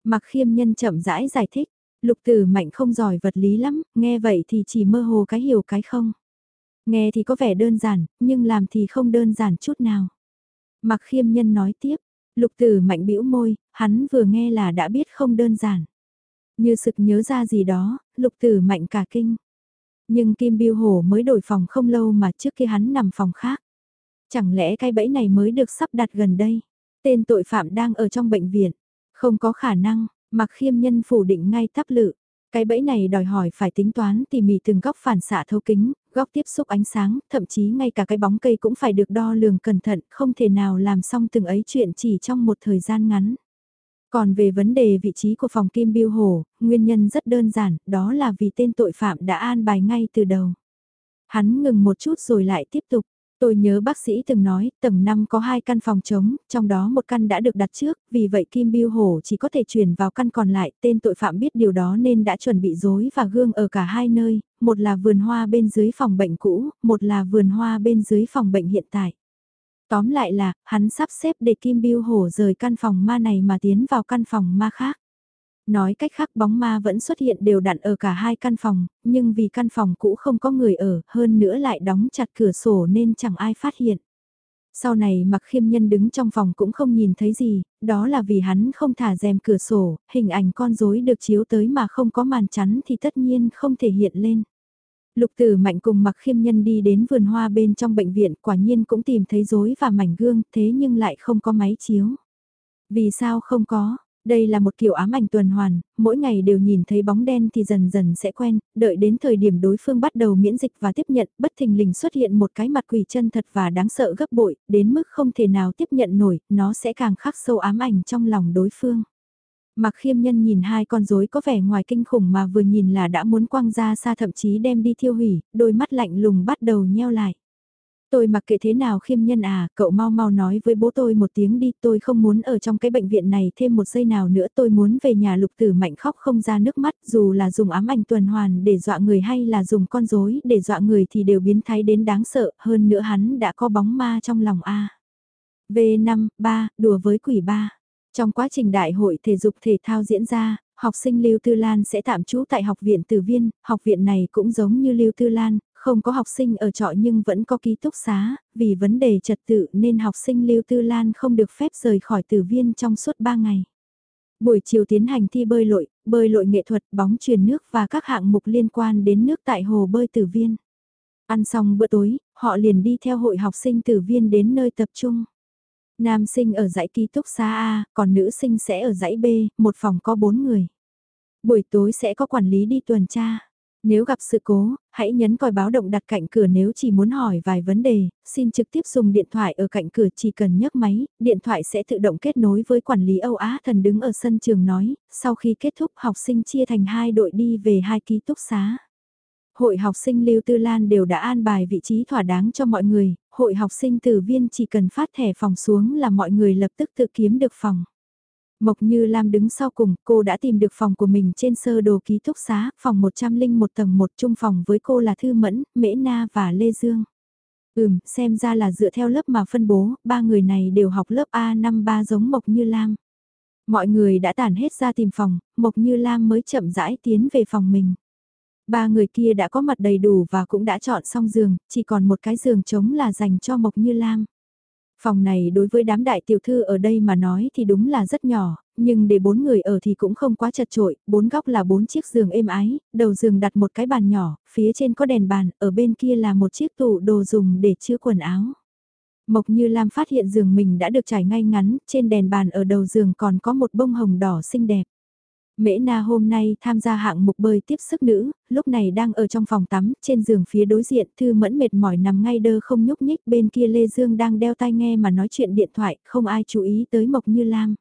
Mặc khiêm nhân chậm rãi giải thích, lục tử mạnh không giỏi vật lý lắm, nghe vậy thì chỉ mơ hồ cái hiểu cái không. Nghe thì có vẻ đơn giản, nhưng làm thì không đơn giản chút nào. Mặc khiêm nhân nói tiếp, lục tử mạnh bĩu môi, hắn vừa nghe là đã biết không đơn giản. Như sực nhớ ra gì đó, lục tử mạnh cả kinh. Nhưng Kim Biêu Hổ mới đổi phòng không lâu mà trước kia hắn nằm phòng khác. Chẳng lẽ cái bẫy này mới được sắp đặt gần đây? Tên tội phạm đang ở trong bệnh viện. Không có khả năng, mặc khiêm nhân phủ định ngay tắp lự. Cái bẫy này đòi hỏi phải tính toán tỉ mỉ từng góc phản xạ thấu kính, góc tiếp xúc ánh sáng, thậm chí ngay cả cái bóng cây cũng phải được đo lường cẩn thận, không thể nào làm xong từng ấy chuyện chỉ trong một thời gian ngắn. Còn về vấn đề vị trí của phòng Kim Biêu Hồ, nguyên nhân rất đơn giản, đó là vì tên tội phạm đã an bài ngay từ đầu. Hắn ngừng một chút rồi lại tiếp tục. Tôi nhớ bác sĩ từng nói, tầng 5 có hai căn phòng trống, trong đó một căn đã được đặt trước, vì vậy Kim Biêu Hổ chỉ có thể chuyển vào căn còn lại, tên tội phạm biết điều đó nên đã chuẩn bị dối và gương ở cả hai nơi, một là vườn hoa bên dưới phòng bệnh cũ, một là vườn hoa bên dưới phòng bệnh hiện tại. Tóm lại là, hắn sắp xếp để Kim Biêu Hổ rời căn phòng ma này mà tiến vào căn phòng ma khác. Nói cách khác bóng ma vẫn xuất hiện đều đặn ở cả hai căn phòng, nhưng vì căn phòng cũ không có người ở, hơn nữa lại đóng chặt cửa sổ nên chẳng ai phát hiện. Sau này mặc khiêm nhân đứng trong phòng cũng không nhìn thấy gì, đó là vì hắn không thả rèm cửa sổ, hình ảnh con rối được chiếu tới mà không có màn chắn thì tất nhiên không thể hiện lên. Lục tử mạnh cùng mặc khiêm nhân đi đến vườn hoa bên trong bệnh viện quả nhiên cũng tìm thấy rối và mảnh gương thế nhưng lại không có máy chiếu. Vì sao không có? Đây là một kiểu ám ảnh tuần hoàn, mỗi ngày đều nhìn thấy bóng đen thì dần dần sẽ quen, đợi đến thời điểm đối phương bắt đầu miễn dịch và tiếp nhận, bất thình lình xuất hiện một cái mặt quỷ chân thật và đáng sợ gấp bội, đến mức không thể nào tiếp nhận nổi, nó sẽ càng khắc sâu ám ảnh trong lòng đối phương. Mặc khiêm nhân nhìn hai con rối có vẻ ngoài kinh khủng mà vừa nhìn là đã muốn quăng ra xa thậm chí đem đi thiêu hủy, đôi mắt lạnh lùng bắt đầu nheo lại. Tôi mặc kệ thế nào khiêm nhân à, cậu mau mau nói với bố tôi một tiếng đi, tôi không muốn ở trong cái bệnh viện này thêm một giây nào nữa, tôi muốn về nhà lục tử mạnh khóc không ra nước mắt, dù là dùng ám ảnh tuần hoàn để dọa người hay là dùng con rối để dọa người thì đều biến thái đến đáng sợ, hơn nữa hắn đã có bóng ma trong lòng a. V5, 3, đùa với quỷ ba. Trong quá trình đại hội thể dục thể thao diễn ra, học sinh Lưu Tư Lan sẽ tạm trú tại học viện Tử Viên, học viện này cũng giống như Lưu Tư Lan, không có học sinh ở trọ nhưng vẫn có ký túc xá, vì vấn đề trật tự nên học sinh Lưu Tư Lan không được phép rời khỏi Tử Viên trong suốt 3 ngày. Buổi chiều tiến hành thi bơi lội, bơi lội nghệ thuật, bóng truyền nước và các hạng mục liên quan đến nước tại hồ bơi Tử Viên. Ăn xong bữa tối, họ liền đi theo hội học sinh Tử Viên đến nơi tập trung. Nam sinh ở dãy ký túc xá A, còn nữ sinh sẽ ở dãy B, một phòng có 4 người. Buổi tối sẽ có quản lý đi tuần tra. Nếu gặp sự cố, hãy nhấn còi báo động đặt cạnh cửa nếu chỉ muốn hỏi vài vấn đề, xin trực tiếp dùng điện thoại ở cạnh cửa chỉ cần nhấc máy, điện thoại sẽ tự động kết nối với quản lý Âu Á thần đứng ở sân trường nói, sau khi kết thúc học sinh chia thành hai đội đi về hai ký túc xá. Hội học sinh Lưu Tư Lan đều đã an bài vị trí thỏa đáng cho mọi người, hội học sinh từ viên chỉ cần phát thẻ phòng xuống là mọi người lập tức tự kiếm được phòng. Mộc Như Lam đứng sau cùng, cô đã tìm được phòng của mình trên sơ đồ ký túc xá, phòng 101 tầng 1 chung phòng với cô là Thư Mẫn, Mễ Na và Lê Dương. Ừm, xem ra là dựa theo lớp mà phân bố, ba người này đều học lớp A53 giống Mộc Như Lam. Mọi người đã tản hết ra tìm phòng, Mộc Như Lam mới chậm rãi tiến về phòng mình. Ba người kia đã có mặt đầy đủ và cũng đã chọn xong giường, chỉ còn một cái giường trống là dành cho Mộc Như Lam. Phòng này đối với đám đại tiểu thư ở đây mà nói thì đúng là rất nhỏ, nhưng để bốn người ở thì cũng không quá chật trội, bốn góc là bốn chiếc giường êm ái, đầu giường đặt một cái bàn nhỏ, phía trên có đèn bàn, ở bên kia là một chiếc tủ đồ dùng để chứa quần áo. Mộc Như Lam phát hiện giường mình đã được trải ngay ngắn, trên đèn bàn ở đầu giường còn có một bông hồng đỏ xinh đẹp. Mễ Na hôm nay tham gia hạng mục bơi tiếp sức nữ, lúc này đang ở trong phòng tắm, trên giường phía đối diện Thư Mẫn mệt mỏi nằm ngay đơ không nhúc nhích bên kia Lê Dương đang đeo tai nghe mà nói chuyện điện thoại, không ai chú ý tới Mộc Như Lam.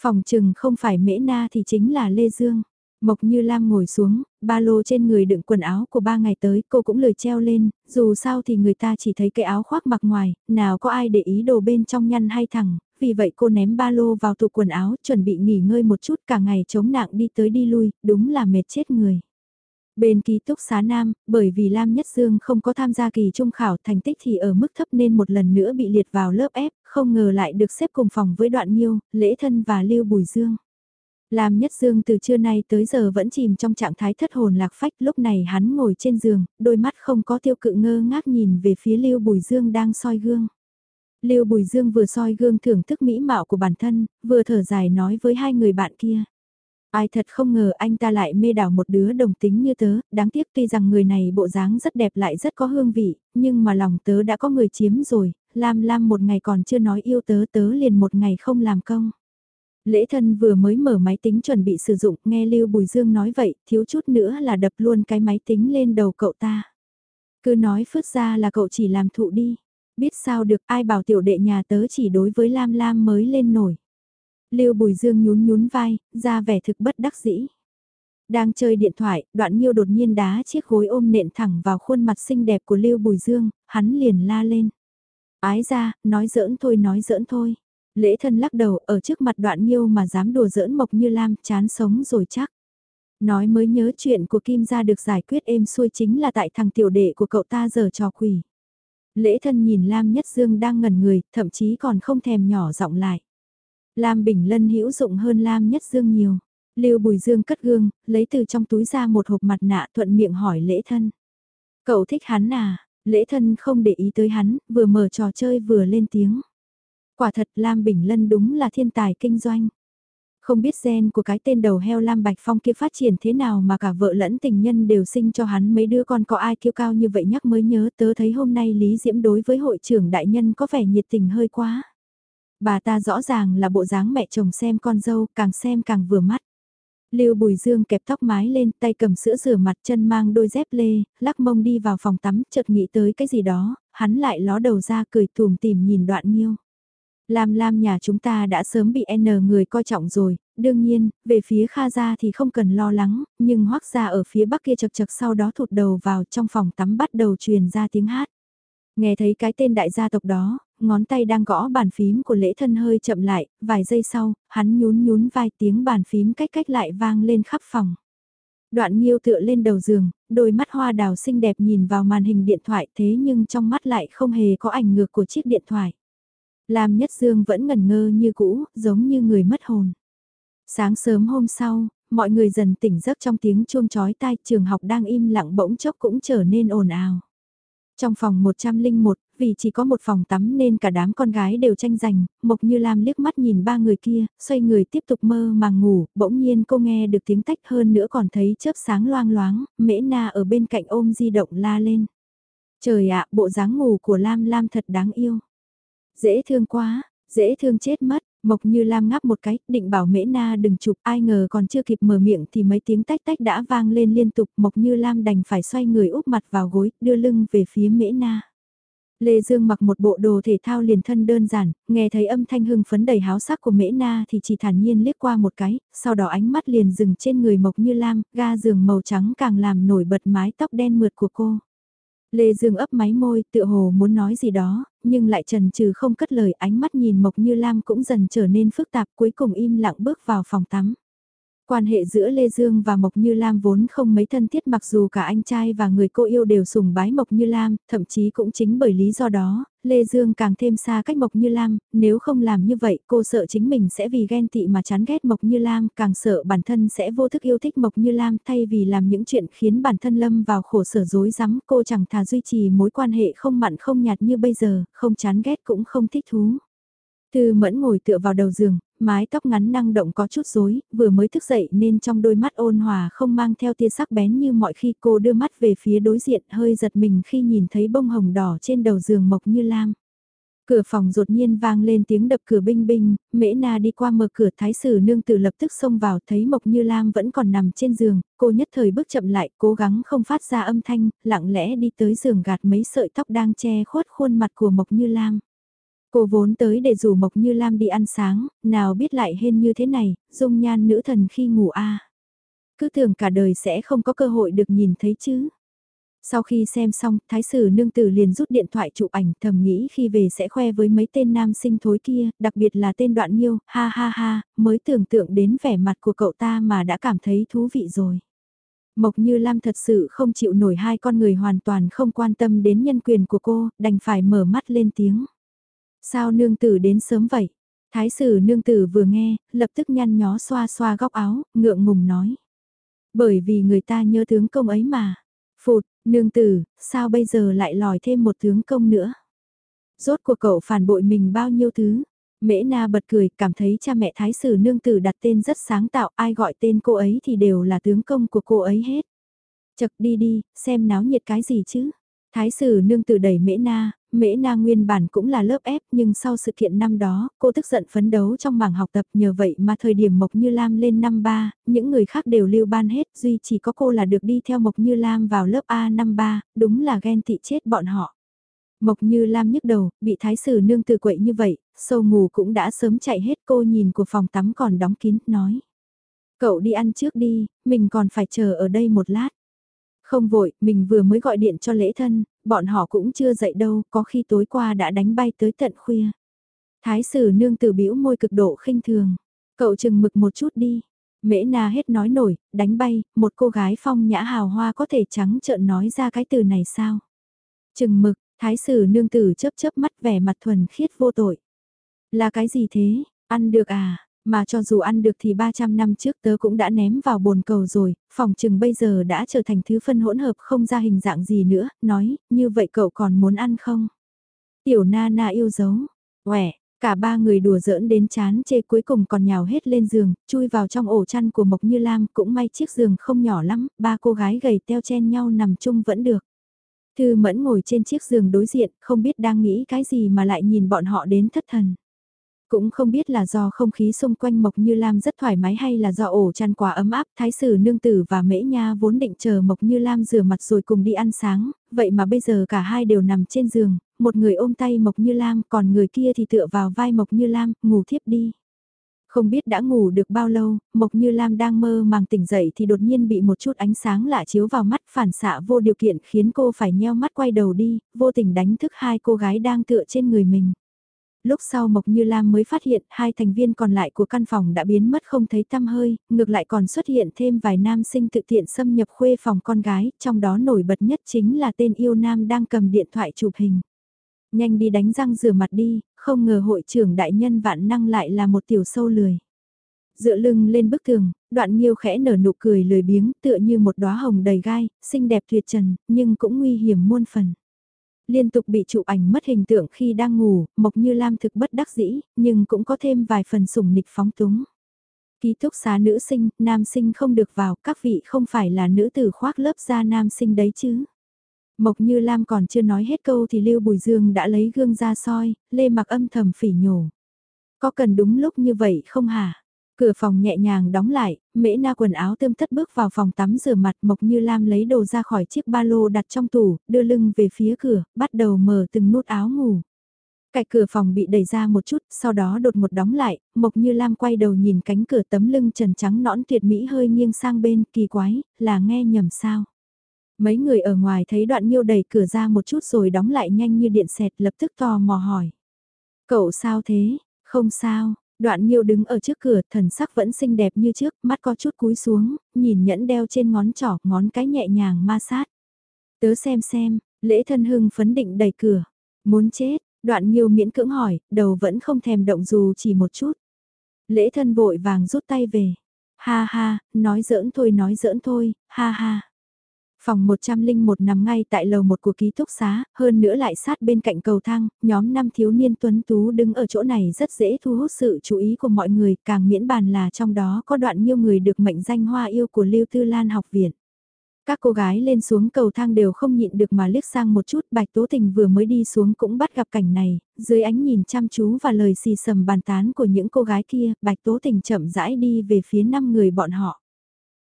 Phòng trừng không phải Mễ Na thì chính là Lê Dương. Mộc Như Lam ngồi xuống, ba lô trên người đựng quần áo của ba ngày tới cô cũng lời treo lên, dù sao thì người ta chỉ thấy cái áo khoác mặc ngoài, nào có ai để ý đồ bên trong nhăn hay thẳng, vì vậy cô ném ba lô vào tủ quần áo chuẩn bị nghỉ ngơi một chút cả ngày chống nặng đi tới đi lui, đúng là mệt chết người. Bên ký túc xá nam, bởi vì Lam Nhất Dương không có tham gia kỳ trung khảo thành tích thì ở mức thấp nên một lần nữa bị liệt vào lớp F, không ngờ lại được xếp cùng phòng với đoạn nhiêu, lễ thân và lưu bùi dương. Lam Nhất Dương từ trưa nay tới giờ vẫn chìm trong trạng thái thất hồn lạc phách lúc này hắn ngồi trên giường, đôi mắt không có tiêu cự ngơ ngác nhìn về phía lưu bùi dương đang soi gương. Lưu Bùi Dương vừa soi gương thưởng thức mỹ mạo của bản thân, vừa thở dài nói với hai người bạn kia. Ai thật không ngờ anh ta lại mê đảo một đứa đồng tính như tớ, đáng tiếc tuy rằng người này bộ dáng rất đẹp lại rất có hương vị, nhưng mà lòng tớ đã có người chiếm rồi, Lam Lam một ngày còn chưa nói yêu tớ tớ liền một ngày không làm công. Lễ thân vừa mới mở máy tính chuẩn bị sử dụng, nghe Lưu Bùi Dương nói vậy, thiếu chút nữa là đập luôn cái máy tính lên đầu cậu ta. Cứ nói phớt ra là cậu chỉ làm thụ đi. Biết sao được ai bảo tiểu đệ nhà tớ chỉ đối với Lam Lam mới lên nổi. Lưu Bùi Dương nhún nhún vai, ra vẻ thực bất đắc dĩ. Đang chơi điện thoại, đoạn nhiêu đột nhiên đá chiếc gối ôm nện thẳng vào khuôn mặt xinh đẹp của Lưu Bùi Dương, hắn liền la lên. Ái ra, nói giỡn thôi nói giỡn thôi. Lễ thân lắc đầu ở trước mặt đoạn nhiêu mà dám đùa giỡn mộc như Lam, chán sống rồi chắc. Nói mới nhớ chuyện của Kim gia được giải quyết êm xuôi chính là tại thằng tiểu đệ của cậu ta giờ trò quỷ. Lễ thân nhìn Lam Nhất Dương đang ngẩn người, thậm chí còn không thèm nhỏ giọng lại. Lam Bình Lân hữu dụng hơn Lam Nhất Dương nhiều. Lưu Bùi Dương cất gương, lấy từ trong túi ra một hộp mặt nạ thuận miệng hỏi lễ thân. Cậu thích hắn à? Lễ thân không để ý tới hắn, vừa mở trò chơi vừa lên tiếng. Quả thật Lam Bình Lân đúng là thiên tài kinh doanh. Không biết gen của cái tên đầu heo Lam Bạch Phong kia phát triển thế nào mà cả vợ lẫn tình nhân đều sinh cho hắn mấy đứa con có ai kiêu cao như vậy nhắc mới nhớ tớ thấy hôm nay Lý Diễm đối với hội trưởng đại nhân có vẻ nhiệt tình hơi quá. Bà ta rõ ràng là bộ dáng mẹ chồng xem con dâu càng xem càng vừa mắt. Lưu Bùi Dương kẹp tóc mái lên, tay cầm sữa rửa mặt chân mang đôi dép lê, lắc mông đi vào phòng tắm, chợt nghĩ tới cái gì đó, hắn lại ló đầu ra cười thùm tìm nhìn đoạn nghiêu. Lam Lam nhà chúng ta đã sớm bị N người coi trọng rồi, đương nhiên, về phía Kha gia thì không cần lo lắng, nhưng hoắc gia ở phía bắc kia chật chật sau đó thụt đầu vào trong phòng tắm bắt đầu truyền ra tiếng hát. Nghe thấy cái tên đại gia tộc đó, ngón tay đang gõ bàn phím của lễ thân hơi chậm lại, vài giây sau, hắn nhún nhún vai tiếng bàn phím cách cách lại vang lên khắp phòng. Đoạn nghiêu tựa lên đầu giường, đôi mắt hoa đào xinh đẹp nhìn vào màn hình điện thoại thế nhưng trong mắt lại không hề có ảnh ngược của chiếc điện thoại. Lam Nhất Dương vẫn ngẩn ngơ như cũ, giống như người mất hồn. Sáng sớm hôm sau, mọi người dần tỉnh giấc trong tiếng chuông chói tai, trường học đang im lặng bỗng chốc cũng trở nên ồn ào. Trong phòng 101, vì chỉ có một phòng tắm nên cả đám con gái đều tranh giành, Mộc Như Lam liếc mắt nhìn ba người kia, xoay người tiếp tục mơ màng ngủ, bỗng nhiên cô nghe được tiếng tách hơn nữa còn thấy chớp sáng loang loáng, mễ na ở bên cạnh ôm di động la lên. Trời ạ, bộ dáng ngủ của Lam Lam thật đáng yêu. Dễ thương quá, dễ thương chết mất, Mộc Như Lam ngáp một cái, định bảo Mễ Na đừng chụp, ai ngờ còn chưa kịp mở miệng thì mấy tiếng tách tách đã vang lên liên tục, Mộc Như Lam đành phải xoay người úp mặt vào gối, đưa lưng về phía Mễ Na. Lê Dương mặc một bộ đồ thể thao liền thân đơn giản, nghe thấy âm thanh hưng phấn đầy háo sắc của Mễ Na thì chỉ thản nhiên liếc qua một cái, sau đó ánh mắt liền dừng trên người Mộc Như Lam, ga giường màu trắng càng làm nổi bật mái tóc đen mượt của cô. Lê Dương ấp máy môi, tựa hồ muốn nói gì đó, nhưng lại trần trừ không cất lời ánh mắt nhìn Mộc Như Lam cũng dần trở nên phức tạp cuối cùng im lặng bước vào phòng tắm. Quan hệ giữa Lê Dương và Mộc Như Lam vốn không mấy thân thiết mặc dù cả anh trai và người cô yêu đều sùng bái Mộc Như Lam, thậm chí cũng chính bởi lý do đó, Lê Dương càng thêm xa cách Mộc Như Lam, nếu không làm như vậy cô sợ chính mình sẽ vì ghen tị mà chán ghét Mộc Như Lam, càng sợ bản thân sẽ vô thức yêu thích Mộc Như Lam thay vì làm những chuyện khiến bản thân lâm vào khổ sở dối rắm cô chẳng thà duy trì mối quan hệ không mặn không nhạt như bây giờ, không chán ghét cũng không thích thú. Thư mẫn ngồi tựa vào đầu giường, mái tóc ngắn năng động có chút rối, vừa mới thức dậy nên trong đôi mắt ôn hòa không mang theo tia sắc bén như mọi khi cô đưa mắt về phía đối diện hơi giật mình khi nhìn thấy bông hồng đỏ trên đầu giường mộc như lam. Cửa phòng đột nhiên vang lên tiếng đập cửa binh binh, mễ na đi qua mở cửa thái sử nương tử lập tức xông vào thấy Mộc Như Lam vẫn còn nằm trên giường, cô nhất thời bước chậm lại cố gắng không phát ra âm thanh, lặng lẽ đi tới giường gạt mấy sợi tóc đang che khuất khuôn mặt của Mộc Như Lam. Cô vốn tới để rủ Mộc Như Lam đi ăn sáng, nào biết lại hên như thế này, dung nhan nữ thần khi ngủ a Cứ tưởng cả đời sẽ không có cơ hội được nhìn thấy chứ. Sau khi xem xong, thái sử nương tử liền rút điện thoại chụp ảnh thầm nghĩ khi về sẽ khoe với mấy tên nam sinh thối kia, đặc biệt là tên đoạn nhiêu, ha ha ha, mới tưởng tượng đến vẻ mặt của cậu ta mà đã cảm thấy thú vị rồi. Mộc Như Lam thật sự không chịu nổi hai con người hoàn toàn không quan tâm đến nhân quyền của cô, đành phải mở mắt lên tiếng. Sao nương tử đến sớm vậy? Thái sử nương tử vừa nghe, lập tức nhăn nhó xoa xoa góc áo, ngượng ngùng nói. Bởi vì người ta nhớ tướng công ấy mà. Phụt, nương tử, sao bây giờ lại lòi thêm một tướng công nữa? Rốt cuộc cậu phản bội mình bao nhiêu thứ? Mễ na bật cười, cảm thấy cha mẹ thái sử nương tử đặt tên rất sáng tạo, ai gọi tên cô ấy thì đều là tướng công của cô ấy hết. Chật đi đi, xem náo nhiệt cái gì chứ? Thái sử nương tử đẩy mễ na, Mễ Na nguyên bản cũng là lớp ép nhưng sau sự kiện năm đó, cô tức giận phấn đấu trong mảng học tập nhờ vậy mà thời điểm Mộc Như Lam lên năm ba, những người khác đều lưu ban hết, duy chỉ có cô là được đi theo Mộc Như Lam vào lớp A năm ba, đúng là ghen tị chết bọn họ. Mộc Như Lam nhức đầu, bị thái sử nương từ quậy như vậy, sâu ngủ cũng đã sớm chạy hết cô nhìn của phòng tắm còn đóng kín, nói. Cậu đi ăn trước đi, mình còn phải chờ ở đây một lát. Không vội, mình vừa mới gọi điện cho lễ thân, bọn họ cũng chưa dậy đâu, có khi tối qua đã đánh bay tới tận khuya. Thái sử nương tử bĩu môi cực độ khinh thường. Cậu chừng mực một chút đi. Mễ na hết nói nổi, đánh bay, một cô gái phong nhã hào hoa có thể trắng trợn nói ra cái từ này sao? Chừng mực, thái sử nương tử chớp chớp mắt vẻ mặt thuần khiết vô tội. Là cái gì thế, ăn được à? Mà cho dù ăn được thì 300 năm trước tớ cũng đã ném vào bồn cầu rồi, phòng chừng bây giờ đã trở thành thứ phân hỗn hợp không ra hình dạng gì nữa, nói, như vậy cậu còn muốn ăn không? Tiểu na na yêu dấu, quẻ, cả ba người đùa giỡn đến chán chê cuối cùng còn nhào hết lên giường, chui vào trong ổ chăn của Mộc Như Lam, cũng may chiếc giường không nhỏ lắm, ba cô gái gầy teo chen nhau nằm chung vẫn được. Thư mẫn ngồi trên chiếc giường đối diện, không biết đang nghĩ cái gì mà lại nhìn bọn họ đến thất thần. Cũng không biết là do không khí xung quanh Mộc Như Lam rất thoải mái hay là do ổ chăn quá ấm áp, thái sử nương tử và mễ nha vốn định chờ Mộc Như Lam rửa mặt rồi cùng đi ăn sáng, vậy mà bây giờ cả hai đều nằm trên giường, một người ôm tay Mộc Như Lam còn người kia thì tựa vào vai Mộc Như Lam, ngủ thiếp đi. Không biết đã ngủ được bao lâu, Mộc Như Lam đang mơ màng tỉnh dậy thì đột nhiên bị một chút ánh sáng lạ chiếu vào mắt phản xạ vô điều kiện khiến cô phải nheo mắt quay đầu đi, vô tình đánh thức hai cô gái đang tựa trên người mình. Lúc sau Mộc Như Lam mới phát hiện hai thành viên còn lại của căn phòng đã biến mất không thấy tăm hơi, ngược lại còn xuất hiện thêm vài nam sinh tự tiện xâm nhập khuê phòng con gái, trong đó nổi bật nhất chính là tên yêu nam đang cầm điện thoại chụp hình. Nhanh đi đánh răng rửa mặt đi, không ngờ hội trưởng đại nhân vạn năng lại là một tiểu sâu lười. Dựa lưng lên bức tường, đoạn nghiêu khẽ nở nụ cười lười biếng tựa như một đóa hồng đầy gai, xinh đẹp tuyệt trần, nhưng cũng nguy hiểm muôn phần. Liên tục bị chụp ảnh mất hình tượng khi đang ngủ, Mộc Như Lam thực bất đắc dĩ, nhưng cũng có thêm vài phần sủng nịch phóng túng. Ký túc xá nữ sinh, nam sinh không được vào, các vị không phải là nữ tử khoác lớp ra nam sinh đấy chứ. Mộc Như Lam còn chưa nói hết câu thì Lưu Bùi Dương đã lấy gương ra soi, Lê Mặc âm thầm phỉ nhổ. Có cần đúng lúc như vậy không hả? Cửa phòng nhẹ nhàng đóng lại, mễ na quần áo tươm tất bước vào phòng tắm rửa mặt Mộc Như Lam lấy đồ ra khỏi chiếc ba lô đặt trong tủ, đưa lưng về phía cửa, bắt đầu mở từng nút áo ngủ. Cạch cửa phòng bị đẩy ra một chút, sau đó đột một đóng lại, Mộc Như Lam quay đầu nhìn cánh cửa tấm lưng trần trắng nõn tuyệt mỹ hơi nghiêng sang bên, kỳ quái, là nghe nhầm sao. Mấy người ở ngoài thấy đoạn nhiêu đẩy cửa ra một chút rồi đóng lại nhanh như điện xẹt lập tức tò mò hỏi. Cậu sao thế? Không sao, đoạn nhiêu đứng ở trước cửa thần sắc vẫn xinh đẹp như trước, mắt có chút cúi xuống, nhìn nhẫn đeo trên ngón trỏ, ngón cái nhẹ nhàng ma sát. Tớ xem xem, lễ thân hưng phấn định đẩy cửa. Muốn chết, đoạn nhiêu miễn cưỡng hỏi, đầu vẫn không thèm động dù chỉ một chút. Lễ thân vội vàng rút tay về. Ha ha, nói giỡn thôi nói giỡn thôi, ha ha. Phòng 101 nằm ngay tại lầu một của ký túc xá, hơn nữa lại sát bên cạnh cầu thang, nhóm năm thiếu niên tuấn tú đứng ở chỗ này rất dễ thu hút sự chú ý của mọi người, càng miễn bàn là trong đó có đoạn nhiều người được mệnh danh hoa yêu của Lưu Tư Lan học viện. Các cô gái lên xuống cầu thang đều không nhịn được mà liếc sang một chút, Bạch Tố Tình vừa mới đi xuống cũng bắt gặp cảnh này, dưới ánh nhìn chăm chú và lời xì sầm bàn tán của những cô gái kia, Bạch Tố Tình chậm rãi đi về phía năm người bọn họ.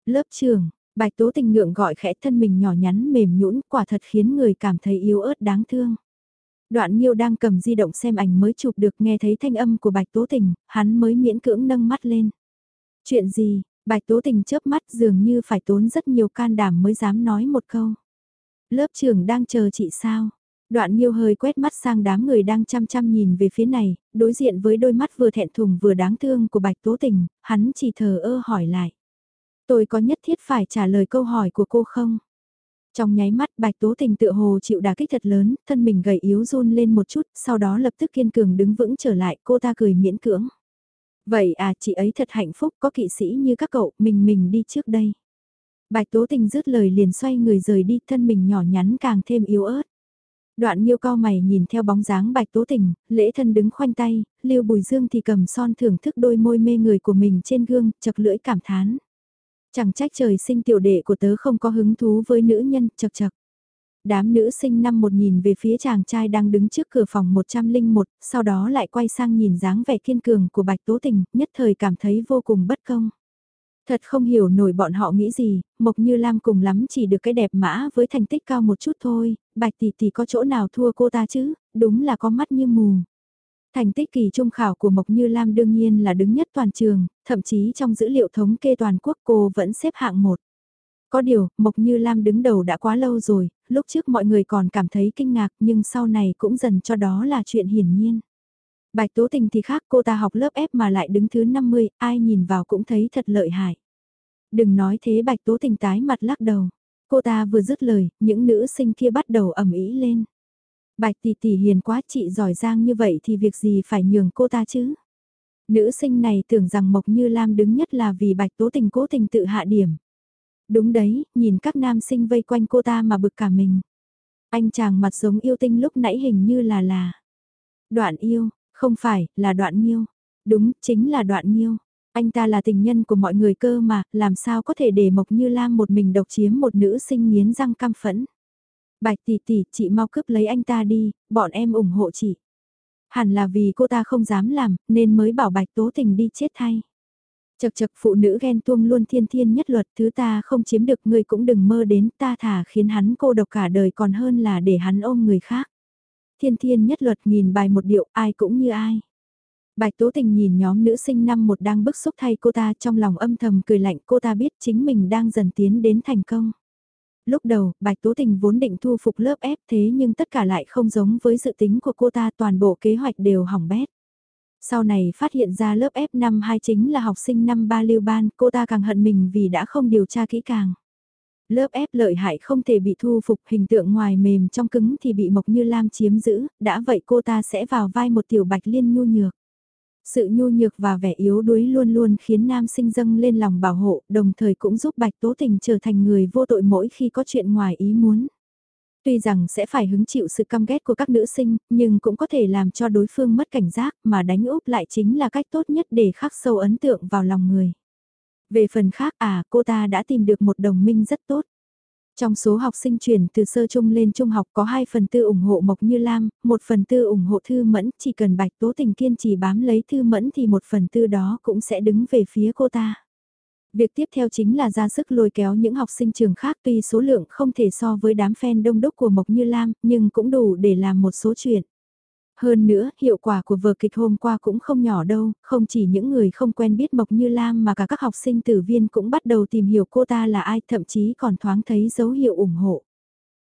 Lớp trường, Bạch Tố Tình ngượng gọi khẽ thân mình nhỏ nhắn mềm nhũn, quả thật khiến người cảm thấy yếu ớt đáng thương. Đoạn Nhiêu đang cầm di động xem ảnh mới chụp được nghe thấy thanh âm của Bạch Tố Tình, hắn mới miễn cưỡng nâng mắt lên. Chuyện gì, Bạch Tố Tình chớp mắt dường như phải tốn rất nhiều can đảm mới dám nói một câu. Lớp trưởng đang chờ chị sao? Đoạn Nhiêu hơi quét mắt sang đám người đang chăm chăm nhìn về phía này, đối diện với đôi mắt vừa thẹn thùng vừa đáng thương của Bạch Tố Tình, hắn chỉ thờ ơ hỏi lại. Tôi có nhất thiết phải trả lời câu hỏi của cô không? Trong nháy mắt bạch tố tình tự hồ chịu đả kích thật lớn, thân mình gầy yếu run lên một chút, sau đó lập tức kiên cường đứng vững trở lại, cô ta cười miễn cưỡng. Vậy à chị ấy thật hạnh phúc có kỵ sĩ như các cậu, mình mình đi trước đây. Bạch tố tình dứt lời liền xoay người rời đi, thân mình nhỏ nhắn càng thêm yếu ớt. Đoạn nhiêu cao mày nhìn theo bóng dáng bạch tố tình, lễ thân đứng khoanh tay, liêu bùi dương thì cầm son thưởng thức đôi môi mê người của mình trên gương, chật lưỡi cảm thán. Chẳng trách trời sinh tiểu đệ của tớ không có hứng thú với nữ nhân, chật chật. Đám nữ sinh năm một nhìn về phía chàng trai đang đứng trước cửa phòng 101, sau đó lại quay sang nhìn dáng vẻ kiên cường của Bạch Tố Tình, nhất thời cảm thấy vô cùng bất công. Thật không hiểu nổi bọn họ nghĩ gì, Mộc Như Lam cùng lắm chỉ được cái đẹp mã với thành tích cao một chút thôi, Bạch Tỷ Tỷ có chỗ nào thua cô ta chứ, đúng là có mắt như mù. Thành tích kỳ trung khảo của Mộc Như Lam đương nhiên là đứng nhất toàn trường, thậm chí trong dữ liệu thống kê toàn quốc cô vẫn xếp hạng một. Có điều, Mộc Như Lam đứng đầu đã quá lâu rồi, lúc trước mọi người còn cảm thấy kinh ngạc nhưng sau này cũng dần cho đó là chuyện hiển nhiên. Bạch Tố Tình thì khác cô ta học lớp F mà lại đứng thứ 50, ai nhìn vào cũng thấy thật lợi hại. Đừng nói thế Bạch Tố Tình tái mặt lắc đầu. Cô ta vừa dứt lời, những nữ sinh kia bắt đầu ẩm ý lên. Bạch tỷ tỷ hiền quá chị giỏi giang như vậy thì việc gì phải nhường cô ta chứ? Nữ sinh này tưởng rằng Mộc Như Lam đứng nhất là vì Bạch Tố Tình cố tình tự hạ điểm. Đúng đấy, nhìn các nam sinh vây quanh cô ta mà bực cả mình. Anh chàng mặt giống yêu tinh lúc nãy hình như là là. Đoạn yêu, không phải, là đoạn nhiêu. Đúng, chính là đoạn nhiêu. Anh ta là tình nhân của mọi người cơ mà, làm sao có thể để Mộc Như Lam một mình độc chiếm một nữ sinh nghiến răng cam phẫn. Bạch tỷ tỷ, chị mau cướp lấy anh ta đi, bọn em ủng hộ chị. Hẳn là vì cô ta không dám làm, nên mới bảo Bạch Tố Tình đi chết thay. Chật chật phụ nữ ghen tuông luôn thiên thiên nhất luật thứ ta không chiếm được người cũng đừng mơ đến ta thả khiến hắn cô độc cả đời còn hơn là để hắn ôm người khác. Thiên thiên nhất luật nghìn bài một điệu ai cũng như ai. Bạch Tố Tình nhìn nhóm nữ sinh năm một đang bức xúc thay cô ta trong lòng âm thầm cười lạnh cô ta biết chính mình đang dần tiến đến thành công lúc đầu, Bạch Tố Tình vốn định thu phục lớp ép thế nhưng tất cả lại không giống với dự tính của cô ta toàn bộ kế hoạch đều hỏng bét. Sau này phát hiện ra lớp F năm 2 chính là học sinh năm 3 lưu ban, cô ta càng hận mình vì đã không điều tra kỹ càng. Lớp F lợi hại không thể bị thu phục hình tượng ngoài mềm trong cứng thì bị Mộc Như Lam chiếm giữ, đã vậy cô ta sẽ vào vai một tiểu bạch liên nhu nhược. Sự nhu nhược và vẻ yếu đuối luôn luôn khiến nam sinh dâng lên lòng bảo hộ, đồng thời cũng giúp Bạch Tố Tình trở thành người vô tội mỗi khi có chuyện ngoài ý muốn. Tuy rằng sẽ phải hứng chịu sự căm ghét của các nữ sinh, nhưng cũng có thể làm cho đối phương mất cảnh giác mà đánh úp lại chính là cách tốt nhất để khắc sâu ấn tượng vào lòng người. Về phần khác à, cô ta đã tìm được một đồng minh rất tốt. Trong số học sinh chuyển từ sơ trung lên trung học có 2 phần tư ủng hộ Mộc Như Lam, 1 phần tư ủng hộ Thư Mẫn, chỉ cần Bạch Tố Tình kiên trì bám lấy Thư Mẫn thì 1 phần tư đó cũng sẽ đứng về phía cô ta. Việc tiếp theo chính là ra sức lôi kéo những học sinh trường khác tuy số lượng không thể so với đám fan đông đúc của Mộc Như Lam, nhưng cũng đủ để làm một số chuyện. Hơn nữa, hiệu quả của vở kịch hôm qua cũng không nhỏ đâu, không chỉ những người không quen biết Mộc Như Lam mà cả các học sinh tử viên cũng bắt đầu tìm hiểu cô ta là ai, thậm chí còn thoáng thấy dấu hiệu ủng hộ.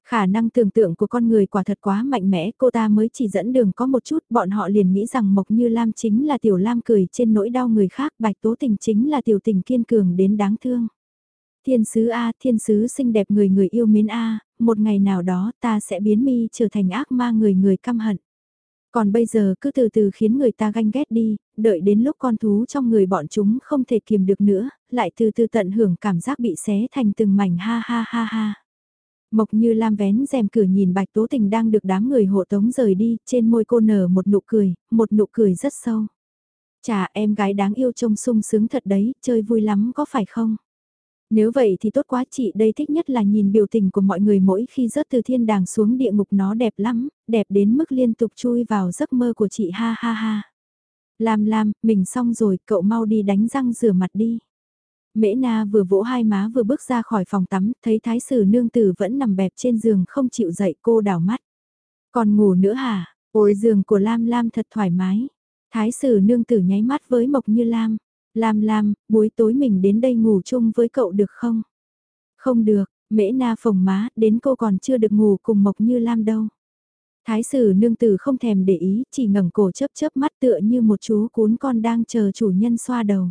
Khả năng tưởng tượng của con người quả thật quá mạnh mẽ, cô ta mới chỉ dẫn đường có một chút, bọn họ liền nghĩ rằng Mộc Như Lam chính là tiểu Lam cười trên nỗi đau người khác, Bạch Tố Tình chính là tiểu tình kiên cường đến đáng thương. Thiên sứ A, thiên sứ xinh đẹp người người yêu mến A, một ngày nào đó ta sẽ biến mi trở thành ác ma người người căm hận. Còn bây giờ cứ từ từ khiến người ta ganh ghét đi, đợi đến lúc con thú trong người bọn chúng không thể kiềm được nữa, lại từ từ tận hưởng cảm giác bị xé thành từng mảnh ha ha ha ha. Mộc như lam vén rèm cửa nhìn bạch tố tình đang được đám người hộ tống rời đi, trên môi cô nở một nụ cười, một nụ cười rất sâu. Chà em gái đáng yêu trông sung sướng thật đấy, chơi vui lắm có phải không? Nếu vậy thì tốt quá chị đây thích nhất là nhìn biểu tình của mọi người mỗi khi rớt từ thiên đàng xuống địa ngục nó đẹp lắm, đẹp đến mức liên tục chui vào giấc mơ của chị ha ha ha. Lam Lam, mình xong rồi, cậu mau đi đánh răng rửa mặt đi. Mễ Na vừa vỗ hai má vừa bước ra khỏi phòng tắm, thấy thái sử nương tử vẫn nằm bẹp trên giường không chịu dậy cô đảo mắt. Còn ngủ nữa hả? Ôi giường của Lam Lam thật thoải mái. Thái sử nương tử nháy mắt với Mộc Như Lam. Lam Lam, buổi tối mình đến đây ngủ chung với cậu được không? Không được, mễ na phồng má, đến cô còn chưa được ngủ cùng Mộc Như Lam đâu. Thái sử nương tử không thèm để ý, chỉ ngẩng cổ chớp chớp mắt tựa như một chú cún con đang chờ chủ nhân xoa đầu.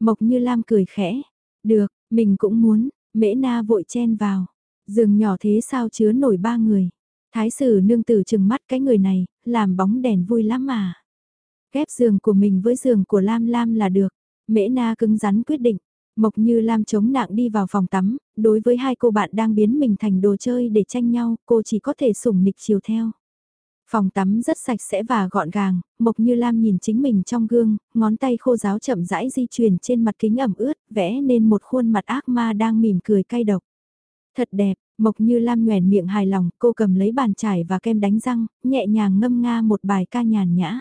Mộc Như Lam cười khẽ, được, mình cũng muốn, mễ na vội chen vào. Giường nhỏ thế sao chứa nổi ba người. Thái sử nương tử chừng mắt cái người này, làm bóng đèn vui lắm mà. Ghép giường của mình với giường của Lam Lam là được. Mễ na cứng rắn quyết định. Mộc như Lam chống nặng đi vào phòng tắm, đối với hai cô bạn đang biến mình thành đồ chơi để tranh nhau, cô chỉ có thể sủng nịch chiều theo. Phòng tắm rất sạch sẽ và gọn gàng, Mộc Như Lam nhìn chính mình trong gương, ngón tay khô giáo chậm rãi di chuyển trên mặt kính ẩm ướt, vẽ nên một khuôn mặt ác ma đang mỉm cười cay độc. Thật đẹp, Mộc Như Lam nhoèn miệng hài lòng, cô cầm lấy bàn chải và kem đánh răng, nhẹ nhàng ngâm nga một bài ca nhàn nhã.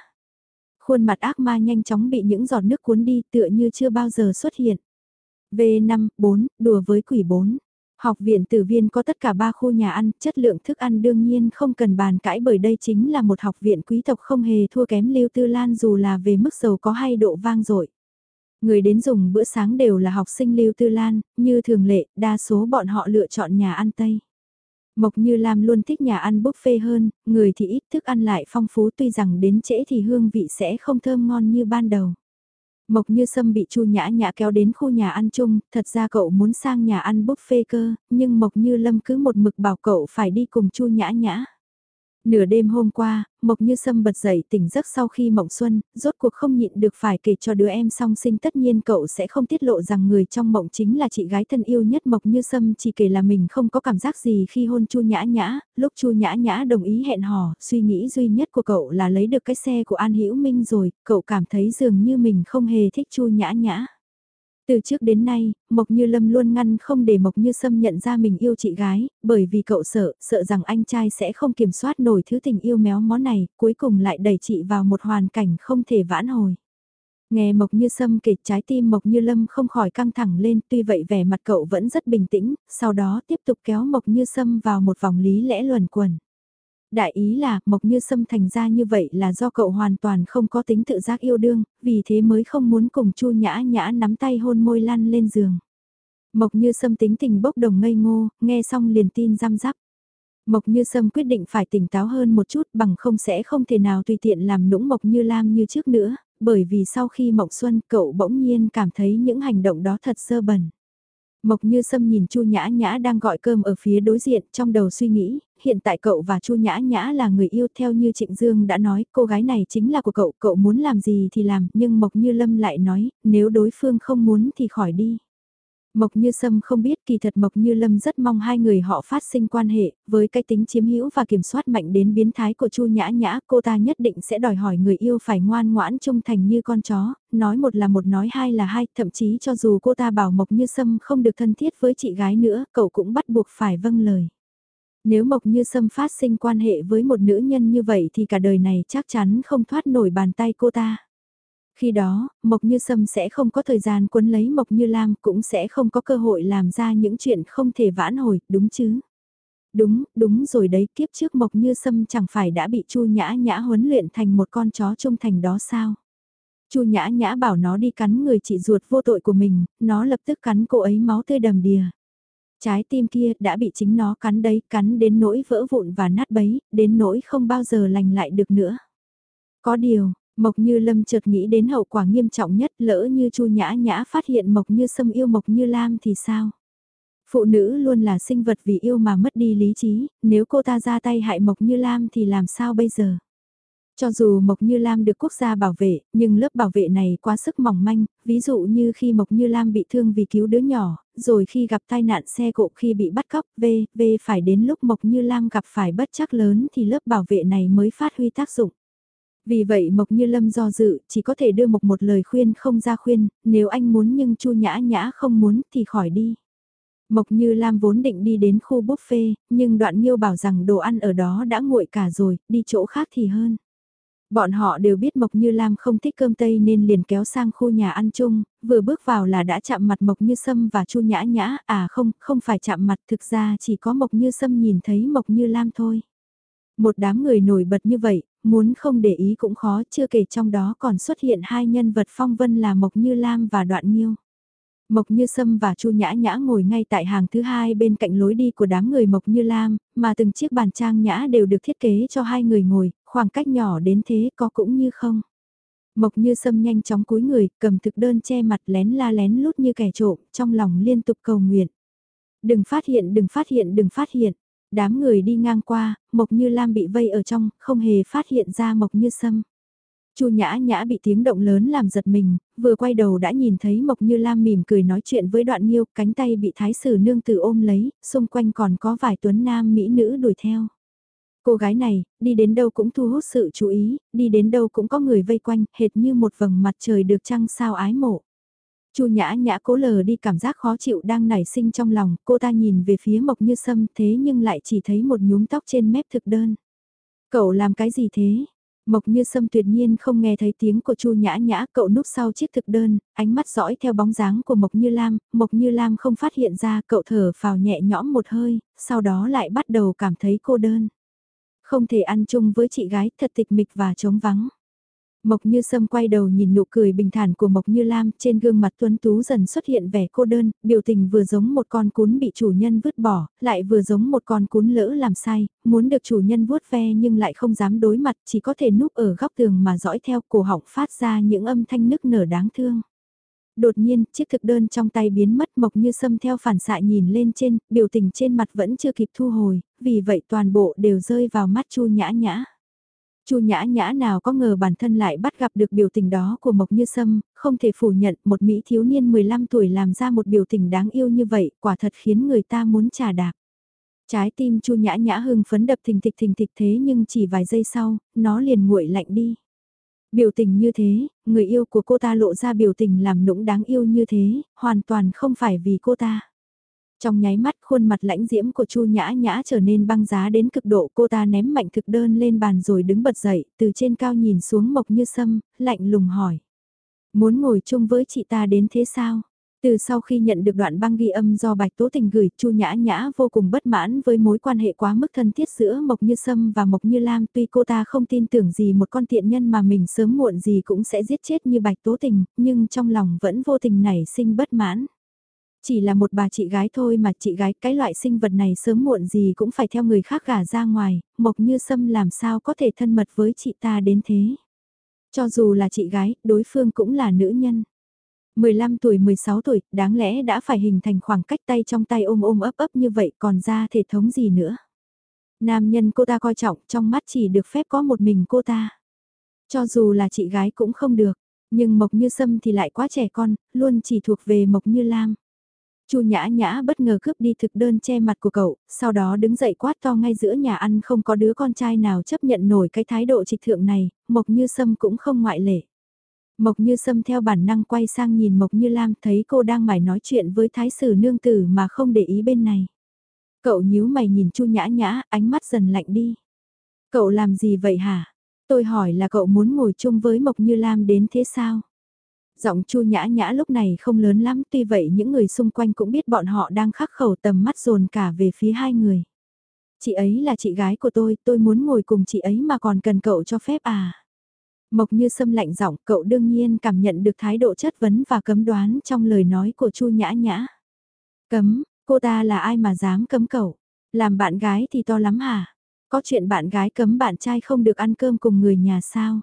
Khuôn mặt ác ma nhanh chóng bị những giọt nước cuốn đi tựa như chưa bao giờ xuất hiện. V5, 4, đùa với quỷ 4. Học viện tử viên có tất cả 3 khu nhà ăn, chất lượng thức ăn đương nhiên không cần bàn cãi bởi đây chính là một học viện quý tộc không hề thua kém Lưu Tư Lan dù là về mức giàu có hay độ vang dội. Người đến dùng bữa sáng đều là học sinh Lưu Tư Lan, như thường lệ, đa số bọn họ lựa chọn nhà ăn Tây. Mộc Như Lam luôn thích nhà ăn buffet hơn, người thì ít thức ăn lại phong phú tuy rằng đến trễ thì hương vị sẽ không thơm ngon như ban đầu. Mộc Như Sâm bị Chu Nhã Nhã kéo đến khu nhà ăn chung, thật ra cậu muốn sang nhà ăn buffet cơ, nhưng Mộc Như Lâm cứ một mực bảo cậu phải đi cùng Chu Nhã Nhã. Nửa đêm hôm qua, Mộc Như Sâm bật dậy tỉnh giấc sau khi mộng xuân, rốt cuộc không nhịn được phải kể cho đứa em song sinh tất nhiên cậu sẽ không tiết lộ rằng người trong mộng chính là chị gái thân yêu nhất Mộc Như Sâm chỉ kể là mình không có cảm giác gì khi hôn Chu Nhã Nhã, lúc Chu Nhã Nhã đồng ý hẹn hò, suy nghĩ duy nhất của cậu là lấy được cái xe của An Hữu Minh rồi, cậu cảm thấy dường như mình không hề thích Chu Nhã Nhã. Từ trước đến nay, Mộc Như Lâm luôn ngăn không để Mộc Như Sâm nhận ra mình yêu chị gái, bởi vì cậu sợ, sợ rằng anh trai sẽ không kiểm soát nổi thứ tình yêu méo mó này, cuối cùng lại đẩy chị vào một hoàn cảnh không thể vãn hồi. Nghe Mộc Như Sâm kể trái tim Mộc Như Lâm không khỏi căng thẳng lên, tuy vậy vẻ mặt cậu vẫn rất bình tĩnh, sau đó tiếp tục kéo Mộc Như Sâm vào một vòng lý lẽ luẩn quẩn. Đại ý là, Mộc Như Sâm thành ra như vậy là do cậu hoàn toàn không có tính tự giác yêu đương, vì thế mới không muốn cùng Chu Nhã Nhã nắm tay hôn môi lăn lên giường. Mộc Như Sâm tính tình bốc đồng ngây ngô, nghe xong liền tin răm rắp. Mộc Như Sâm quyết định phải tỉnh táo hơn một chút bằng không sẽ không thể nào tùy tiện làm nũng Mộc Như Lam như trước nữa, bởi vì sau khi mộc Xuân cậu bỗng nhiên cảm thấy những hành động đó thật sơ bẩn. Mộc Như Sâm nhìn Chu Nhã Nhã đang gọi cơm ở phía đối diện, trong đầu suy nghĩ, hiện tại cậu và Chu Nhã Nhã là người yêu theo như Trịnh Dương đã nói, cô gái này chính là của cậu, cậu muốn làm gì thì làm, nhưng Mộc Như Lâm lại nói, nếu đối phương không muốn thì khỏi đi. Mộc Như Sâm không biết kỳ thật Mộc Như Lâm rất mong hai người họ phát sinh quan hệ, với cái tính chiếm hữu và kiểm soát mạnh đến biến thái của Chu Nhã Nhã, cô ta nhất định sẽ đòi hỏi người yêu phải ngoan ngoãn trung thành như con chó, nói một là một nói hai là hai, thậm chí cho dù cô ta bảo Mộc Như Sâm không được thân thiết với chị gái nữa, cậu cũng bắt buộc phải vâng lời. Nếu Mộc Như Sâm phát sinh quan hệ với một nữ nhân như vậy thì cả đời này chắc chắn không thoát nổi bàn tay cô ta. Khi đó, Mộc Như Sâm sẽ không có thời gian cuốn lấy Mộc Như Lam cũng sẽ không có cơ hội làm ra những chuyện không thể vãn hồi, đúng chứ? Đúng, đúng rồi đấy, kiếp trước Mộc Như Sâm chẳng phải đã bị Chu Nhã Nhã huấn luyện thành một con chó trung thành đó sao? Chu Nhã Nhã bảo nó đi cắn người chị ruột vô tội của mình, nó lập tức cắn cô ấy máu tươi đầm đìa. Trái tim kia đã bị chính nó cắn đấy, cắn đến nỗi vỡ vụn và nát bấy, đến nỗi không bao giờ lành lại được nữa. Có điều, Mộc Như Lâm chợt nghĩ đến hậu quả nghiêm trọng nhất lỡ như Chu Nhã Nhã phát hiện Mộc Như Sâm yêu Mộc Như Lam thì sao? Phụ nữ luôn là sinh vật vì yêu mà mất đi lý trí, nếu cô ta ra tay hại Mộc Như Lam thì làm sao bây giờ? Cho dù Mộc Như Lam được quốc gia bảo vệ, nhưng lớp bảo vệ này quá sức mỏng manh, ví dụ như khi Mộc Như Lam bị thương vì cứu đứa nhỏ, rồi khi gặp tai nạn xe cộ khi bị bắt cóc, v, v phải đến lúc Mộc Như Lam gặp phải bất chắc lớn thì lớp bảo vệ này mới phát huy tác dụng. Vì vậy Mộc Như Lâm do dự, chỉ có thể đưa Mộc một lời khuyên không ra khuyên, nếu anh muốn nhưng Chu Nhã Nhã không muốn thì khỏi đi. Mộc Như Lam vốn định đi đến khu buffet, nhưng đoạn Nhiêu bảo rằng đồ ăn ở đó đã nguội cả rồi, đi chỗ khác thì hơn. Bọn họ đều biết Mộc Như Lam không thích cơm Tây nên liền kéo sang khu nhà ăn chung, vừa bước vào là đã chạm mặt Mộc Như Sâm và Chu Nhã Nhã, à không, không phải chạm mặt thực ra chỉ có Mộc Như Sâm nhìn thấy Mộc Như Lam thôi. Một đám người nổi bật như vậy, muốn không để ý cũng khó, chưa kể trong đó còn xuất hiện hai nhân vật phong vân là Mộc Như Lam và Đoạn Nhiêu. Mộc Như Sâm và Chu Nhã Nhã ngồi ngay tại hàng thứ hai bên cạnh lối đi của đám người Mộc Như Lam, mà từng chiếc bàn trang nhã đều được thiết kế cho hai người ngồi, khoảng cách nhỏ đến thế có cũng như không. Mộc Như Sâm nhanh chóng cúi người, cầm thực đơn che mặt lén la lén lút như kẻ trộm, trong lòng liên tục cầu nguyện. Đừng phát hiện, đừng phát hiện, đừng phát hiện đám người đi ngang qua, Mộc Như Lam bị vây ở trong, không hề phát hiện ra Mộc Như Sâm. Chu Nhã Nhã bị tiếng động lớn làm giật mình, vừa quay đầu đã nhìn thấy Mộc Như Lam mỉm cười nói chuyện với Đoạn Nhiêu, cánh tay bị thái sử nương tử ôm lấy, xung quanh còn có vài tuấn nam mỹ nữ đuổi theo. Cô gái này, đi đến đâu cũng thu hút sự chú ý, đi đến đâu cũng có người vây quanh, hệt như một vầng mặt trời được trăng sao ái mộ. Chu Nhã Nhã cố lờ đi cảm giác khó chịu đang nảy sinh trong lòng, cô ta nhìn về phía Mộc Như Sâm thế nhưng lại chỉ thấy một nhúm tóc trên mép thực đơn. Cậu làm cái gì thế? Mộc Như Sâm tuyệt nhiên không nghe thấy tiếng của Chu Nhã Nhã, cậu núp sau chiếc thực đơn, ánh mắt dõi theo bóng dáng của Mộc Như Lam, Mộc Như Lam không phát hiện ra, cậu thở phào nhẹ nhõm một hơi, sau đó lại bắt đầu cảm thấy cô đơn. Không thể ăn chung với chị gái, thật tịch mịch và trống vắng. Mộc Như Sâm quay đầu nhìn nụ cười bình thản của Mộc Như Lam, trên gương mặt tuấn tú dần xuất hiện vẻ cô đơn, biểu tình vừa giống một con cún bị chủ nhân vứt bỏ, lại vừa giống một con cún lỡ làm sai, muốn được chủ nhân vuốt ve nhưng lại không dám đối mặt, chỉ có thể núp ở góc tường mà dõi theo cổ họng phát ra những âm thanh nức nở đáng thương. Đột nhiên, chiếc thực đơn trong tay biến mất Mộc Như Sâm theo phản xạ nhìn lên trên, biểu tình trên mặt vẫn chưa kịp thu hồi, vì vậy toàn bộ đều rơi vào mắt Chu Nhã Nhã. Chu nhã nhã nào có ngờ bản thân lại bắt gặp được biểu tình đó của Mộc Như Sâm, không thể phủ nhận một Mỹ thiếu niên 15 tuổi làm ra một biểu tình đáng yêu như vậy, quả thật khiến người ta muốn trà đạp. Trái tim Chu nhã nhã hưng phấn đập thình thịch thình thịch thế nhưng chỉ vài giây sau, nó liền nguội lạnh đi. Biểu tình như thế, người yêu của cô ta lộ ra biểu tình làm nũng đáng yêu như thế, hoàn toàn không phải vì cô ta. Trong nháy mắt khuôn mặt lãnh diễm của Chu Nhã Nhã trở nên băng giá đến cực độ cô ta ném mạnh thực đơn lên bàn rồi đứng bật dậy, từ trên cao nhìn xuống Mộc Như Sâm, lạnh lùng hỏi. Muốn ngồi chung với chị ta đến thế sao? Từ sau khi nhận được đoạn băng ghi âm do Bạch Tố Tình gửi, Chu Nhã Nhã vô cùng bất mãn với mối quan hệ quá mức thân thiết giữa Mộc Như Sâm và Mộc Như Lam, tuy cô ta không tin tưởng gì một con tiện nhân mà mình sớm muộn gì cũng sẽ giết chết như Bạch Tố Tình, nhưng trong lòng vẫn vô tình nảy sinh bất mãn. Chỉ là một bà chị gái thôi mà chị gái cái loại sinh vật này sớm muộn gì cũng phải theo người khác gả ra ngoài, Mộc Như Sâm làm sao có thể thân mật với chị ta đến thế. Cho dù là chị gái, đối phương cũng là nữ nhân. 15 tuổi 16 tuổi, đáng lẽ đã phải hình thành khoảng cách tay trong tay ôm ôm ấp ấp như vậy còn ra thể thống gì nữa. Nam nhân cô ta coi trọng trong mắt chỉ được phép có một mình cô ta. Cho dù là chị gái cũng không được, nhưng Mộc Như Sâm thì lại quá trẻ con, luôn chỉ thuộc về Mộc Như Lam. Chu Nhã Nhã bất ngờ cướp đi thực đơn che mặt của cậu, sau đó đứng dậy quát to ngay giữa nhà ăn không có đứa con trai nào chấp nhận nổi cái thái độ trịch thượng này, Mộc Như Sâm cũng không ngoại lệ. Mộc Như Sâm theo bản năng quay sang nhìn Mộc Như Lam thấy cô đang mải nói chuyện với thái sử nương tử mà không để ý bên này. Cậu nhíu mày nhìn Chu Nhã Nhã, ánh mắt dần lạnh đi. Cậu làm gì vậy hả? Tôi hỏi là cậu muốn ngồi chung với Mộc Như Lam đến thế sao? Giọng Chu Nhã Nhã lúc này không lớn lắm, tuy vậy những người xung quanh cũng biết bọn họ đang khắc khẩu tầm mắt dồn cả về phía hai người. Chị ấy là chị gái của tôi, tôi muốn ngồi cùng chị ấy mà còn cần cậu cho phép à? Mộc như sâm lạnh giọng, cậu đương nhiên cảm nhận được thái độ chất vấn và cấm đoán trong lời nói của Chu Nhã Nhã. Cấm, cô ta là ai mà dám cấm cậu? Làm bạn gái thì to lắm hả? Có chuyện bạn gái cấm bạn trai không được ăn cơm cùng người nhà sao?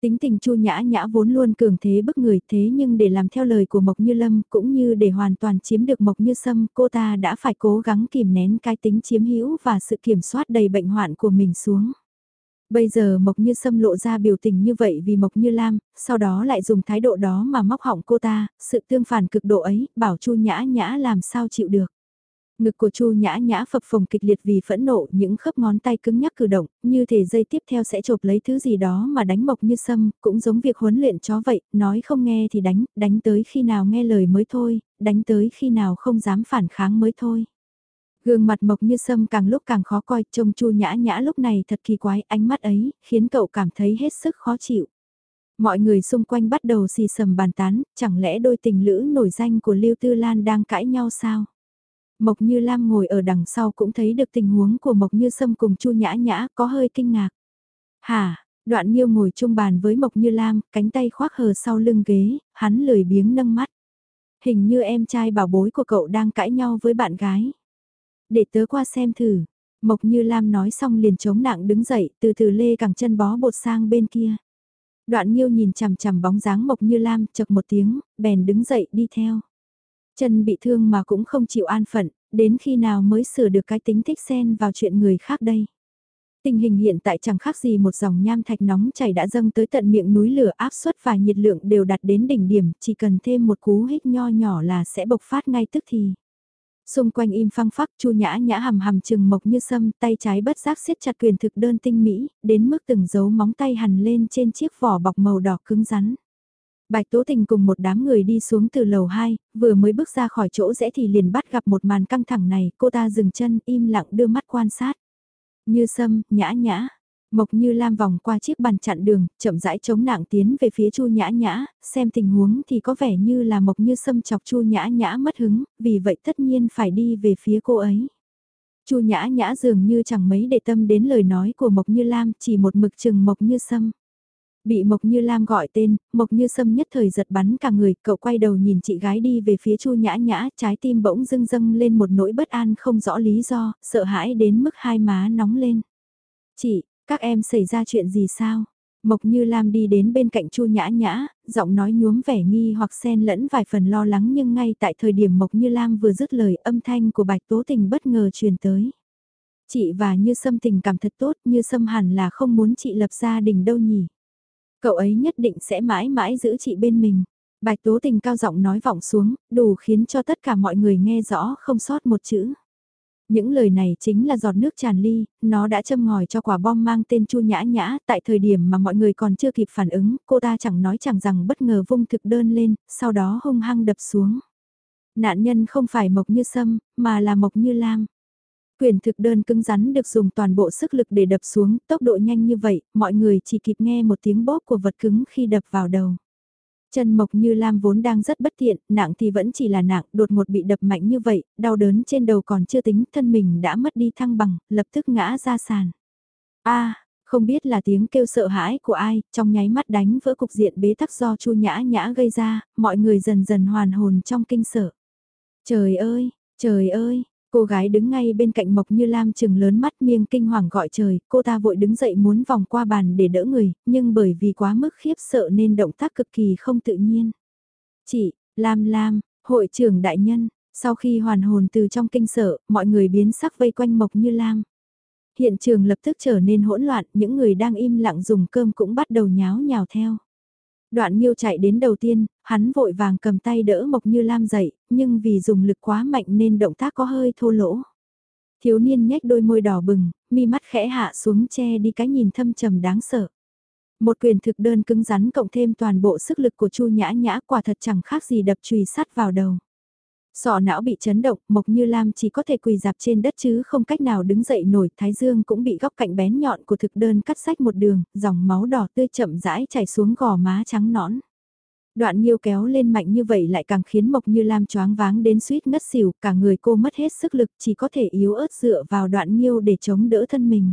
Tính tình Chu Nhã Nhã vốn luôn cường thế bức người thế nhưng để làm theo lời của Mộc Như Lâm cũng như để hoàn toàn chiếm được Mộc Như Sâm cô ta đã phải cố gắng kìm nén cái tính chiếm hữu và sự kiểm soát đầy bệnh hoạn của mình xuống. Bây giờ Mộc Như Sâm lộ ra biểu tình như vậy vì Mộc Như Lam, sau đó lại dùng thái độ đó mà móc họng cô ta, sự tương phản cực độ ấy, bảo Chu Nhã Nhã làm sao chịu được. Ngực của Chu Nhã Nhã phập phồng kịch liệt vì phẫn nộ, những khớp ngón tay cứng nhắc cử động, như thể dây tiếp theo sẽ chộp lấy thứ gì đó mà đánh Mộc Như Sâm, cũng giống việc huấn luyện chó vậy, nói không nghe thì đánh, đánh tới khi nào nghe lời mới thôi, đánh tới khi nào không dám phản kháng mới thôi. Gương mặt Mộc Như Sâm càng lúc càng khó coi, trông Chu Nhã Nhã lúc này thật kỳ quái, ánh mắt ấy, khiến cậu cảm thấy hết sức khó chịu. Mọi người xung quanh bắt đầu xì sầm bàn tán, chẳng lẽ đôi tình lữ nổi danh của Lưu Tư Lan đang cãi nhau sao? Mộc Như Lam ngồi ở đằng sau cũng thấy được tình huống của Mộc Như Sâm cùng Chu Nhã Nhã có hơi kinh ngạc. Hả, đoạn Nhiêu ngồi chung bàn với Mộc Như Lam, cánh tay khoác hờ sau lưng ghế, hắn lười biếng nâng mắt. Hình như em trai bảo bối của cậu đang cãi nhau với bạn gái. Để tớ qua xem thử. Mộc Như Lam nói xong liền chống nặng đứng dậy, từ từ lê cẳng chân bó bột sang bên kia. Đoạn Nhiêu nhìn chằm chằm bóng dáng Mộc Như Lam, chật một tiếng, bèn đứng dậy đi theo. Chân bị thương mà cũng không chịu an phận, đến khi nào mới sửa được cái tính thích xen vào chuyện người khác đây. Tình hình hiện tại chẳng khác gì một dòng nham thạch nóng chảy đã dâng tới tận miệng núi lửa áp suất và nhiệt lượng đều đạt đến đỉnh điểm, chỉ cần thêm một cú hít nho nhỏ là sẽ bộc phát ngay tức thì. Xung quanh im phăng phắc chu nhã nhã hầm hầm chừng mộc như sâm, tay trái bất giác siết chặt quyền thực đơn tinh mỹ, đến mức từng dấu móng tay hằn lên trên chiếc vỏ bọc màu đỏ cứng rắn. Bạch Tố Tình cùng một đám người đi xuống từ lầu 2, vừa mới bước ra khỏi chỗ rẽ thì liền bắt gặp một màn căng thẳng này, cô ta dừng chân im lặng đưa mắt quan sát. Như sâm, nhã nhã, Mộc Như Lam vòng qua chiếc bàn chặn đường, chậm rãi chống nặng tiến về phía Chu Nhã Nhã, xem tình huống thì có vẻ như là Mộc Như Sâm chọc Chu Nhã Nhã mất hứng, vì vậy tất nhiên phải đi về phía cô ấy. Chu Nhã Nhã dường như chẳng mấy để tâm đến lời nói của Mộc Như Lam, chỉ một mực chừng Mộc Như Sâm. Bị Mộc Như Lam gọi tên, Mộc Như Sâm nhất thời giật bắn cả người, cậu quay đầu nhìn chị gái đi về phía Chu Nhã Nhã, trái tim bỗng dưng dâng lên một nỗi bất an không rõ lý do, sợ hãi đến mức hai má nóng lên. Chị, các em xảy ra chuyện gì sao? Mộc Như Lam đi đến bên cạnh Chu Nhã Nhã, giọng nói nhuốm vẻ nghi hoặc xen lẫn vài phần lo lắng nhưng ngay tại thời điểm Mộc Như Lam vừa dứt lời âm thanh của Bạch Tố Tình bất ngờ truyền tới. Chị và Như Sâm tình cảm thật tốt, Như Sâm hẳn là không muốn chị lập gia đình đâu nhỉ. Cậu ấy nhất định sẽ mãi mãi giữ chị bên mình. Bạch Tố Tình cao giọng nói vọng xuống, đủ khiến cho tất cả mọi người nghe rõ không sót một chữ. Những lời này chính là giọt nước tràn ly, nó đã châm ngòi cho quả bom mang tên Chu Nhã Nhã, tại thời điểm mà mọi người còn chưa kịp phản ứng, cô ta chẳng nói chẳng rằng bất ngờ vung thực đơn lên, sau đó hung hăng đập xuống. Nạn nhân không phải Mộc Như Sâm, mà là Mộc Như Lam. Quyền thực đơn cứng rắn được dùng toàn bộ sức lực để đập xuống, tốc độ nhanh như vậy, mọi người chỉ kịp nghe một tiếng bóp của vật cứng khi đập vào đầu. Chân Mộc Như Lam vốn đang rất bất tiện, nặng thì vẫn chỉ là nặng, đột ngột bị đập mạnh như vậy, đau đớn trên đầu còn chưa tính, thân mình đã mất đi thăng bằng, lập tức ngã ra sàn. A, không biết là tiếng kêu sợ hãi của ai, trong nháy mắt đánh vỡ cục diện bế tắc do Chu Nhã Nhã gây ra, mọi người dần dần hoàn hồn trong kinh sợ. Trời ơi, trời ơi, Cô gái đứng ngay bên cạnh Mộc Như Lam chừng lớn mắt miêng kinh hoàng gọi trời, cô ta vội đứng dậy muốn vòng qua bàn để đỡ người, nhưng bởi vì quá mức khiếp sợ nên động tác cực kỳ không tự nhiên. Chị, Lam Lam, hội trưởng đại nhân, sau khi hoàn hồn từ trong kinh sợ, mọi người biến sắc vây quanh Mộc Như Lam. hiện trường lập tức trở nên hỗn loạn, những người đang im lặng dùng cơm cũng bắt đầu nháo nhào theo. Đoạn Nhiêu chạy đến đầu tiên, hắn vội vàng cầm tay đỡ Mộc Như Lam dậy, nhưng vì dùng lực quá mạnh nên động tác có hơi thô lỗ. Thiếu niên nhếch đôi môi đỏ bừng, mi mắt khẽ hạ xuống che đi cái nhìn thâm trầm đáng sợ. Một quyền thực đơn cứng rắn cộng thêm toàn bộ sức lực của Chu Nhã Nhã quả thật chẳng khác gì đập chùy sắt vào đầu. Sọ não bị chấn động, Mộc Như Lam chỉ có thể quỳ dạp trên đất chứ không cách nào đứng dậy nổi, Thái Dương cũng bị góc cạnh bén nhọn của thực đơn cắt sách một đường, dòng máu đỏ tươi chậm rãi chảy xuống gò má trắng nõn. Đoạn Nhiêu kéo lên mạnh như vậy lại càng khiến Mộc Như Lam choáng váng đến suýt ngất xỉu, cả người cô mất hết sức lực chỉ có thể yếu ớt dựa vào đoạn Nhiêu để chống đỡ thân mình.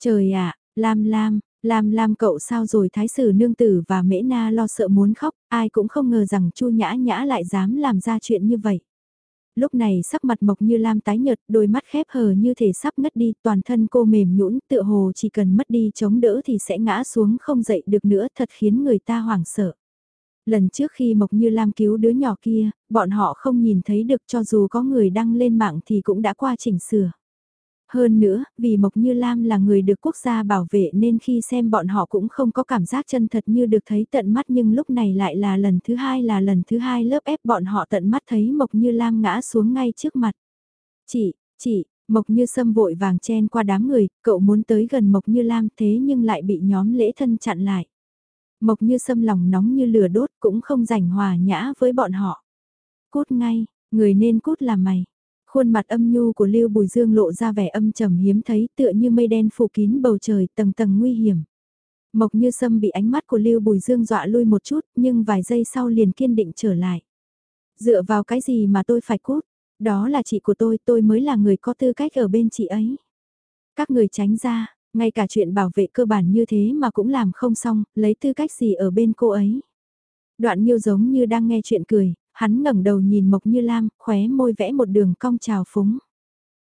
Trời ạ, Lam Lam, Lam Lam cậu sao rồi thái sử nương tử và mễ na lo sợ muốn khóc, ai cũng không ngờ rằng chu nhã nhã lại dám làm ra chuyện như vậy. Lúc này sắc mặt mộc như Lam tái nhợt, đôi mắt khép hờ như thể sắp ngất đi, toàn thân cô mềm nhũn tựa hồ chỉ cần mất đi chống đỡ thì sẽ ngã xuống không dậy được nữa thật khiến người ta hoảng sợ. Lần trước khi Mộc Như Lam cứu đứa nhỏ kia, bọn họ không nhìn thấy được cho dù có người đăng lên mạng thì cũng đã qua chỉnh sửa. Hơn nữa, vì Mộc Như Lam là người được quốc gia bảo vệ nên khi xem bọn họ cũng không có cảm giác chân thật như được thấy tận mắt nhưng lúc này lại là lần thứ hai là lần thứ hai lớp ép bọn họ tận mắt thấy Mộc Như Lam ngã xuống ngay trước mặt. Chị, chị, Mộc Như Sâm vội vàng chen qua đám người, cậu muốn tới gần Mộc Như Lam thế nhưng lại bị nhóm lễ thân chặn lại. Mộc Như Sâm lòng nóng như lửa đốt cũng không rảnh hòa nhã với bọn họ. Cút ngay, người nên cút là mày. Khuôn mặt âm nhu của Lưu Bùi Dương lộ ra vẻ âm trầm hiếm thấy tựa như mây đen phủ kín bầu trời tầng tầng nguy hiểm. Mộc như sâm bị ánh mắt của Lưu Bùi Dương dọa lui một chút nhưng vài giây sau liền kiên định trở lại. Dựa vào cái gì mà tôi phải cút? Đó là chị của tôi, tôi mới là người có tư cách ở bên chị ấy. Các người tránh ra, ngay cả chuyện bảo vệ cơ bản như thế mà cũng làm không xong, lấy tư cách gì ở bên cô ấy. Đoạn Nhiêu giống như đang nghe chuyện cười, hắn ngẩng đầu nhìn Mộc Như Lam, khóe môi vẽ một đường cong trào phúng.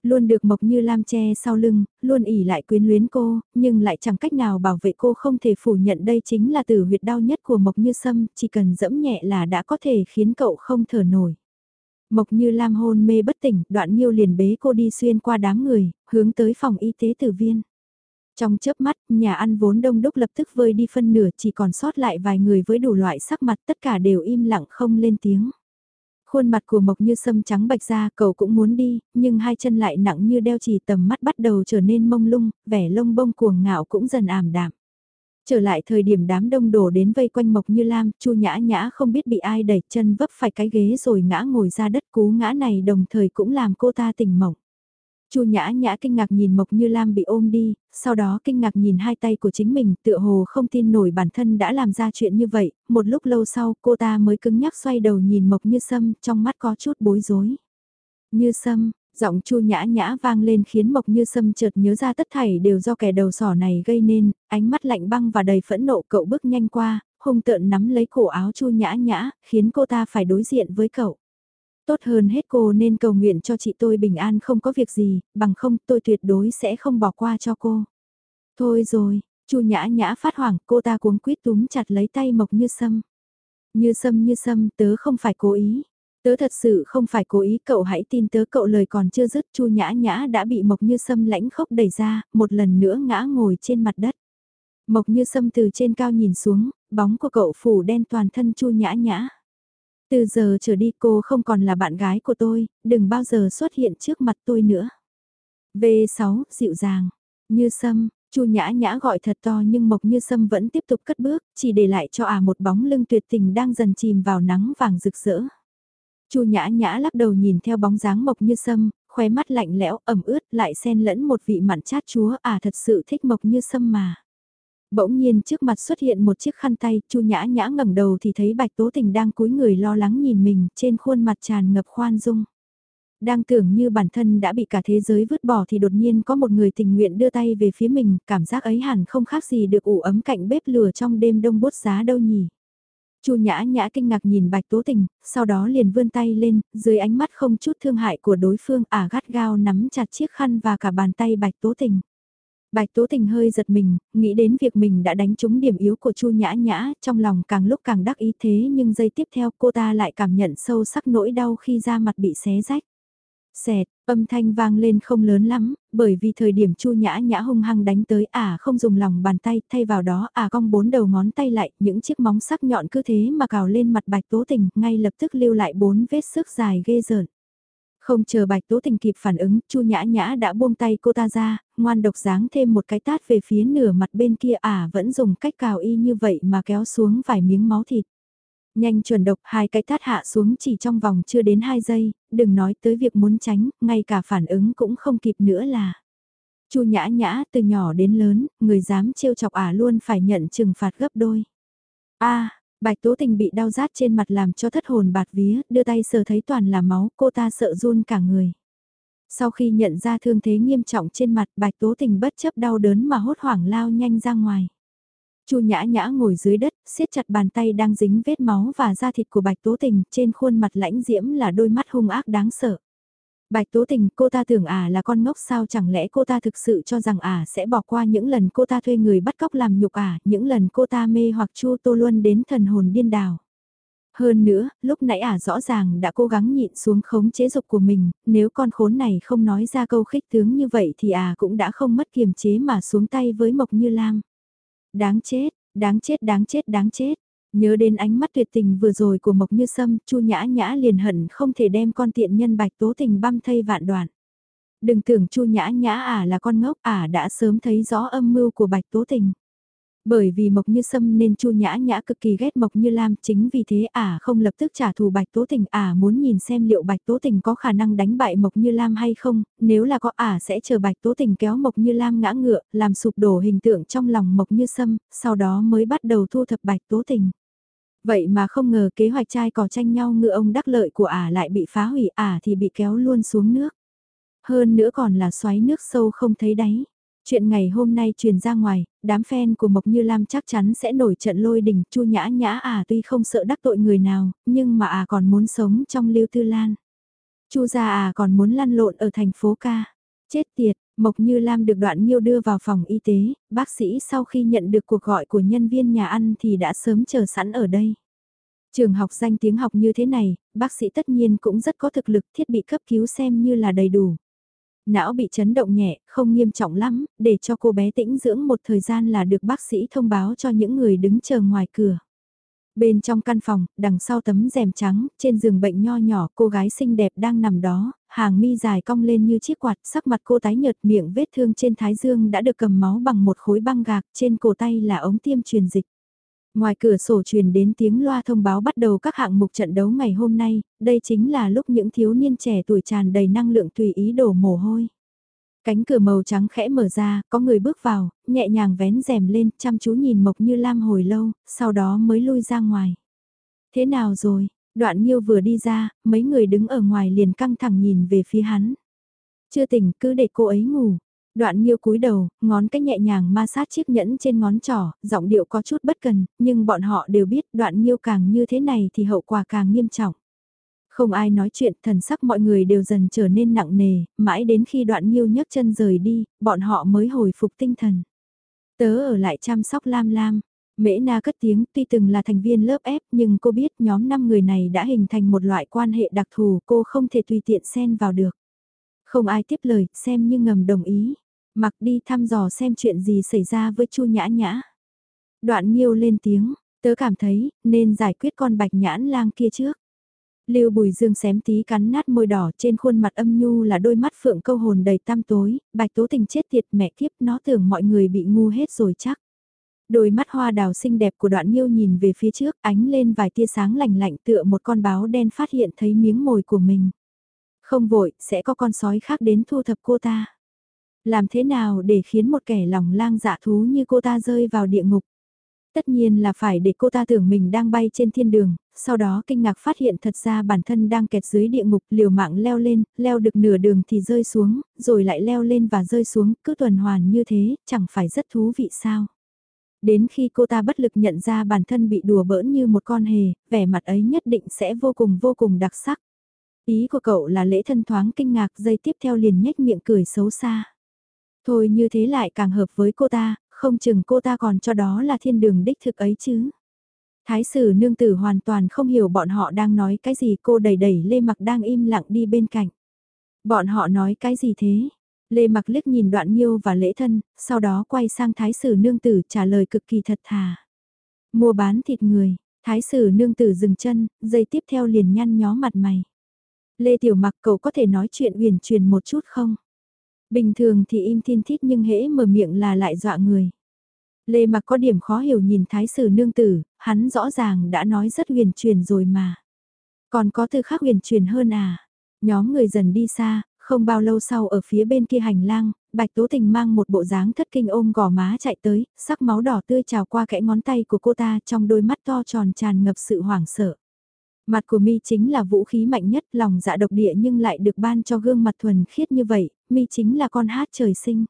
Luôn được Mộc Như Lam che sau lưng, luôn ỉ lại quyến luyến cô, nhưng lại chẳng cách nào bảo vệ cô không thể phủ nhận đây chính là tử huyệt đau nhất của Mộc Như Sâm, chỉ cần dẫm nhẹ là đã có thể khiến cậu không thở nổi. Mộc Như Lam hôn mê bất tỉnh, đoạn Nhiêu liền bế cô đi xuyên qua đám người, hướng tới phòng y tế tử viên. Trong chớp mắt, nhà ăn vốn đông đúc lập tức vơi đi phân nửa chỉ còn sót lại vài người với đủ loại sắc mặt tất cả đều im lặng không lên tiếng. Khuôn mặt của Mộc như sâm trắng bạch ra cậu cũng muốn đi, nhưng hai chân lại nặng như đeo chỉ tầm mắt bắt đầu trở nên mông lung, vẻ lông bông cuồng ngạo cũng dần ảm đạm. Trở lại thời điểm đám đông đổ đến vây quanh Mộc Như Lam, Chu Nhã Nhã không biết bị ai đẩy chân vấp phải cái ghế rồi ngã ngồi ra đất cú ngã này đồng thời cũng làm cô ta tỉnh mộng. Chu Nhã Nhã kinh ngạc nhìn Mộc Như Lam bị ôm đi, sau đó kinh ngạc nhìn hai tay của chính mình, tựa hồ không tin nổi bản thân đã làm ra chuyện như vậy, một lúc lâu sau cô ta mới cứng nhắc xoay đầu nhìn Mộc Như Sâm, trong mắt có chút bối rối. Như Sâm, giọng Chu Nhã Nhã vang lên khiến Mộc Như Sâm chợt nhớ ra tất thảy đều do kẻ đầu sỏ này gây nên, ánh mắt lạnh băng và đầy phẫn nộ cậu bước nhanh qua, hung tợn nắm lấy cổ áo Chu Nhã Nhã, khiến cô ta phải đối diện với cậu tốt hơn hết cô nên cầu nguyện cho chị tôi bình an không có việc gì, bằng không tôi tuyệt đối sẽ không bỏ qua cho cô. Thôi rồi, Chu Nhã Nhã phát hoảng, cô ta cuống quýt túm chặt lấy tay Mộc Như Sâm. Như Sâm như Sâm, tớ không phải cố ý. Tớ thật sự không phải cố ý, cậu hãy tin tớ cậu lời còn chưa dứt, Chu Nhã Nhã đã bị Mộc Như Sâm lãnh khốc đẩy ra, một lần nữa ngã ngồi trên mặt đất. Mộc Như Sâm từ trên cao nhìn xuống, bóng của cậu phủ đen toàn thân Chu Nhã Nhã. Từ giờ trở đi cô không còn là bạn gái của tôi, đừng bao giờ xuất hiện trước mặt tôi nữa. V6, dịu dàng. Như sâm, Chu Nhã Nhã gọi thật to nhưng Mộc Như Sâm vẫn tiếp tục cất bước, chỉ để lại cho à một bóng lưng tuyệt tình đang dần chìm vào nắng vàng rực rỡ. Chu Nhã Nhã lắc đầu nhìn theo bóng dáng Mộc Như Sâm, khóe mắt lạnh lẽo, ẩm ướt, lại xen lẫn một vị mặn chát chúa, à thật sự thích Mộc Như Sâm mà. Bỗng nhiên trước mặt xuất hiện một chiếc khăn tay, Chu Nhã Nhã ngẩng đầu thì thấy Bạch Tố Tình đang cúi người lo lắng nhìn mình, trên khuôn mặt tràn ngập khoan dung. Đang tưởng như bản thân đã bị cả thế giới vứt bỏ thì đột nhiên có một người tình nguyện đưa tay về phía mình, cảm giác ấy hẳn không khác gì được ủ ấm cạnh bếp lửa trong đêm đông bốt giá đâu nhỉ. Chu Nhã Nhã kinh ngạc nhìn Bạch Tố Tình, sau đó liền vươn tay lên, dưới ánh mắt không chút thương hại của đối phương ả gắt gao nắm chặt chiếc khăn và cả bàn tay Bạch Tố Tình. Bạch Tố Tình hơi giật mình, nghĩ đến việc mình đã đánh trúng điểm yếu của Chu Nhã Nhã, trong lòng càng lúc càng đắc ý thế nhưng giây tiếp theo cô ta lại cảm nhận sâu sắc nỗi đau khi da mặt bị xé rách. Xẹt, âm thanh vang lên không lớn lắm, bởi vì thời điểm chu nhã nhã hung hăng đánh tới ả à không dùng lòng bàn tay, thay vào đó ả à cong bốn đầu ngón tay lại, những chiếc móng sắc nhọn cứ thế mà cào lên mặt bạch tố tình, ngay lập tức lưu lại bốn vết sức dài ghê rợn. Không chờ bạch tố tình kịp phản ứng, chu nhã nhã đã buông tay cô ta ra, ngoan độc dáng thêm một cái tát về phía nửa mặt bên kia à vẫn dùng cách cào y như vậy mà kéo xuống vài miếng máu thịt. Nhanh chuẩn độc hai cái tát hạ xuống chỉ trong vòng chưa đến 2 giây, đừng nói tới việc muốn tránh, ngay cả phản ứng cũng không kịp nữa là. Chu nhã nhã từ nhỏ đến lớn, người dám trêu chọc ả luôn phải nhận trừng phạt gấp đôi. a Bạch Tố Tình bị đau rát trên mặt làm cho thất hồn bạt vía, đưa tay sờ thấy toàn là máu, cô ta sợ run cả người. Sau khi nhận ra thương thế nghiêm trọng trên mặt, Bạch Tố Tình bất chấp đau đớn mà hốt hoảng lao nhanh ra ngoài. Chu Nhã Nhã ngồi dưới đất, siết chặt bàn tay đang dính vết máu và da thịt của Bạch Tố Tình, trên khuôn mặt lãnh diễm là đôi mắt hung ác đáng sợ. Bạch Tố Tình, cô ta tưởng à là con ngốc sao chẳng lẽ cô ta thực sự cho rằng à sẽ bỏ qua những lần cô ta thuê người bắt cóc làm nhục à, những lần cô ta mê hoặc Chu Tô Luân đến thần hồn điên đảo. Hơn nữa, lúc nãy ả rõ ràng đã cố gắng nhịn xuống khống chế dục của mình, nếu con khốn này không nói ra câu khích tướng như vậy thì ả cũng đã không mất kiềm chế mà xuống tay với Mộc Như Lam. Đáng chết, đáng chết đáng chết đáng chết. Nhớ đến ánh mắt tuyệt tình vừa rồi của Mộc Như Sâm, Chu Nhã Nhã liền hận không thể đem con tiện nhân Bạch Tố Tình băm thây vạn đoạn. Đừng tưởng Chu Nhã Nhã ả à là con ngốc, ả à đã sớm thấy rõ âm mưu của Bạch Tố Tình. Bởi vì Mộc Như Sâm nên Chu Nhã Nhã cực kỳ ghét Mộc Như Lam, chính vì thế ả à không lập tức trả thù Bạch Tố Tình, ả muốn nhìn xem liệu Bạch Tố Tình có khả năng đánh bại Mộc Như Lam hay không, nếu là có ả sẽ chờ Bạch Tố Tình kéo Mộc Như Lam ngã ngựa, làm sụp đổ hình tượng trong lòng Mộc Như Sâm, sau đó mới bắt đầu thu thập Bạch Tố Tình. Vậy mà không ngờ kế hoạch trai cò tranh nhau ngựa ông đắc lợi của ả lại bị phá hủy ả thì bị kéo luôn xuống nước. Hơn nữa còn là xoáy nước sâu không thấy đáy. Chuyện ngày hôm nay truyền ra ngoài, đám fan của Mộc Như Lam chắc chắn sẽ nổi trận lôi đình, Chu Nhã Nhã à tuy không sợ đắc tội người nào, nhưng mà à còn muốn sống trong Lưu Tư Lan. Chu gia à còn muốn lăn lộn ở thành phố ca. Chết tiệt, Mộc Như Lam được đoạn Nhiêu đưa vào phòng y tế, bác sĩ sau khi nhận được cuộc gọi của nhân viên nhà ăn thì đã sớm chờ sẵn ở đây. Trường học danh tiếng học như thế này, bác sĩ tất nhiên cũng rất có thực lực thiết bị cấp cứu xem như là đầy đủ. Não bị chấn động nhẹ, không nghiêm trọng lắm, để cho cô bé tĩnh dưỡng một thời gian là được bác sĩ thông báo cho những người đứng chờ ngoài cửa. Bên trong căn phòng, đằng sau tấm rèm trắng, trên giường bệnh nho nhỏ, cô gái xinh đẹp đang nằm đó, hàng mi dài cong lên như chiếc quạt, sắc mặt cô tái nhợt miệng vết thương trên thái dương đã được cầm máu bằng một khối băng gạc, trên cổ tay là ống tiêm truyền dịch. Ngoài cửa sổ truyền đến tiếng loa thông báo bắt đầu các hạng mục trận đấu ngày hôm nay, đây chính là lúc những thiếu niên trẻ tuổi tràn đầy năng lượng tùy ý đổ mồ hôi. Cánh cửa màu trắng khẽ mở ra, có người bước vào, nhẹ nhàng vén rèm lên, chăm chú nhìn Mộc Như Lam hồi lâu, sau đó mới lui ra ngoài. Thế nào rồi? Đoạn Nhiêu vừa đi ra, mấy người đứng ở ngoài liền căng thẳng nhìn về phía hắn. Chưa tỉnh, cứ để cô ấy ngủ. Đoạn Nhiêu cúi đầu, ngón cái nhẹ nhàng ma sát chiếc nhẫn trên ngón trỏ, giọng điệu có chút bất cần, nhưng bọn họ đều biết đoạn Nhiêu càng như thế này thì hậu quả càng nghiêm trọng. Không ai nói chuyện, thần sắc mọi người đều dần trở nên nặng nề, mãi đến khi đoạn Nhiêu nhấc chân rời đi, bọn họ mới hồi phục tinh thần. Tớ ở lại chăm sóc Lam Lam. Mễ Na cất tiếng tuy từng là thành viên lớp F nhưng cô biết nhóm 5 người này đã hình thành một loại quan hệ đặc thù cô không thể tùy tiện xen vào được. Không ai tiếp lời, xem như ngầm đồng ý. Mặc đi thăm dò xem chuyện gì xảy ra với Chu Nhã Nhã. Đoạn Nhiêu lên tiếng, tớ cảm thấy nên giải quyết con bạch nhãn lang kia trước. Lưu Bùi Dương xém tí cắn nát môi đỏ trên khuôn mặt âm nhu là đôi mắt phượng câu hồn đầy tam tối, bạch tố tình chết tiệt mẹ kiếp nó tưởng mọi người bị ngu hết rồi chắc. Đôi mắt hoa đào xinh đẹp của đoạn nhiêu nhìn về phía trước ánh lên vài tia sáng lạnh lạnh tựa một con báo đen phát hiện thấy miếng mồi của mình. Không vội, sẽ có con sói khác đến thu thập cô ta. Làm thế nào để khiến một kẻ lòng lang dạ thú như cô ta rơi vào địa ngục? Tất nhiên là phải để cô ta tưởng mình đang bay trên thiên đường, sau đó kinh ngạc phát hiện thật ra bản thân đang kẹt dưới địa ngục liều mạng leo lên, leo được nửa đường thì rơi xuống, rồi lại leo lên và rơi xuống, cứ tuần hoàn như thế, chẳng phải rất thú vị sao. Đến khi cô ta bất lực nhận ra bản thân bị đùa bỡn như một con hề, vẻ mặt ấy nhất định sẽ vô cùng vô cùng đặc sắc. Ý của cậu là lễ thân thoáng kinh ngạc dây tiếp theo liền nhếch miệng cười xấu xa. Thôi như thế lại càng hợp với cô ta, không chừng cô ta còn cho đó là thiên đường đích thực ấy chứ. Thái sử nương tử hoàn toàn không hiểu bọn họ đang nói cái gì cô đẩy đẩy lê mặc đang im lặng đi bên cạnh. Bọn họ nói cái gì thế? Lê mặc liếc nhìn đoạn nhiêu và lễ thân, sau đó quay sang thái sử nương tử trả lời cực kỳ thật thà. Mua bán thịt người, thái sử nương tử dừng chân, dây tiếp theo liền nhăn nhó mặt mày. Lê Tiểu Mặc cậu có thể nói chuyện huyền truyền một chút không? Bình thường thì im thiên thít nhưng hễ mở miệng là lại dọa người. Lê Mặc có điểm khó hiểu nhìn thái sử nương tử, hắn rõ ràng đã nói rất huyền truyền rồi mà. Còn có từ khác huyền truyền hơn à? Nhóm người dần đi xa, không bao lâu sau ở phía bên kia hành lang, Bạch Tố Tình mang một bộ dáng thất kinh ôm gò má chạy tới, sắc máu đỏ tươi trào qua kẽ ngón tay của cô ta trong đôi mắt to tròn tràn ngập sự hoảng sợ. Mặt của mi chính là vũ khí mạnh nhất, lòng dạ độc địa nhưng lại được ban cho gương mặt thuần khiết như vậy, mi chính là con hát trời sinh.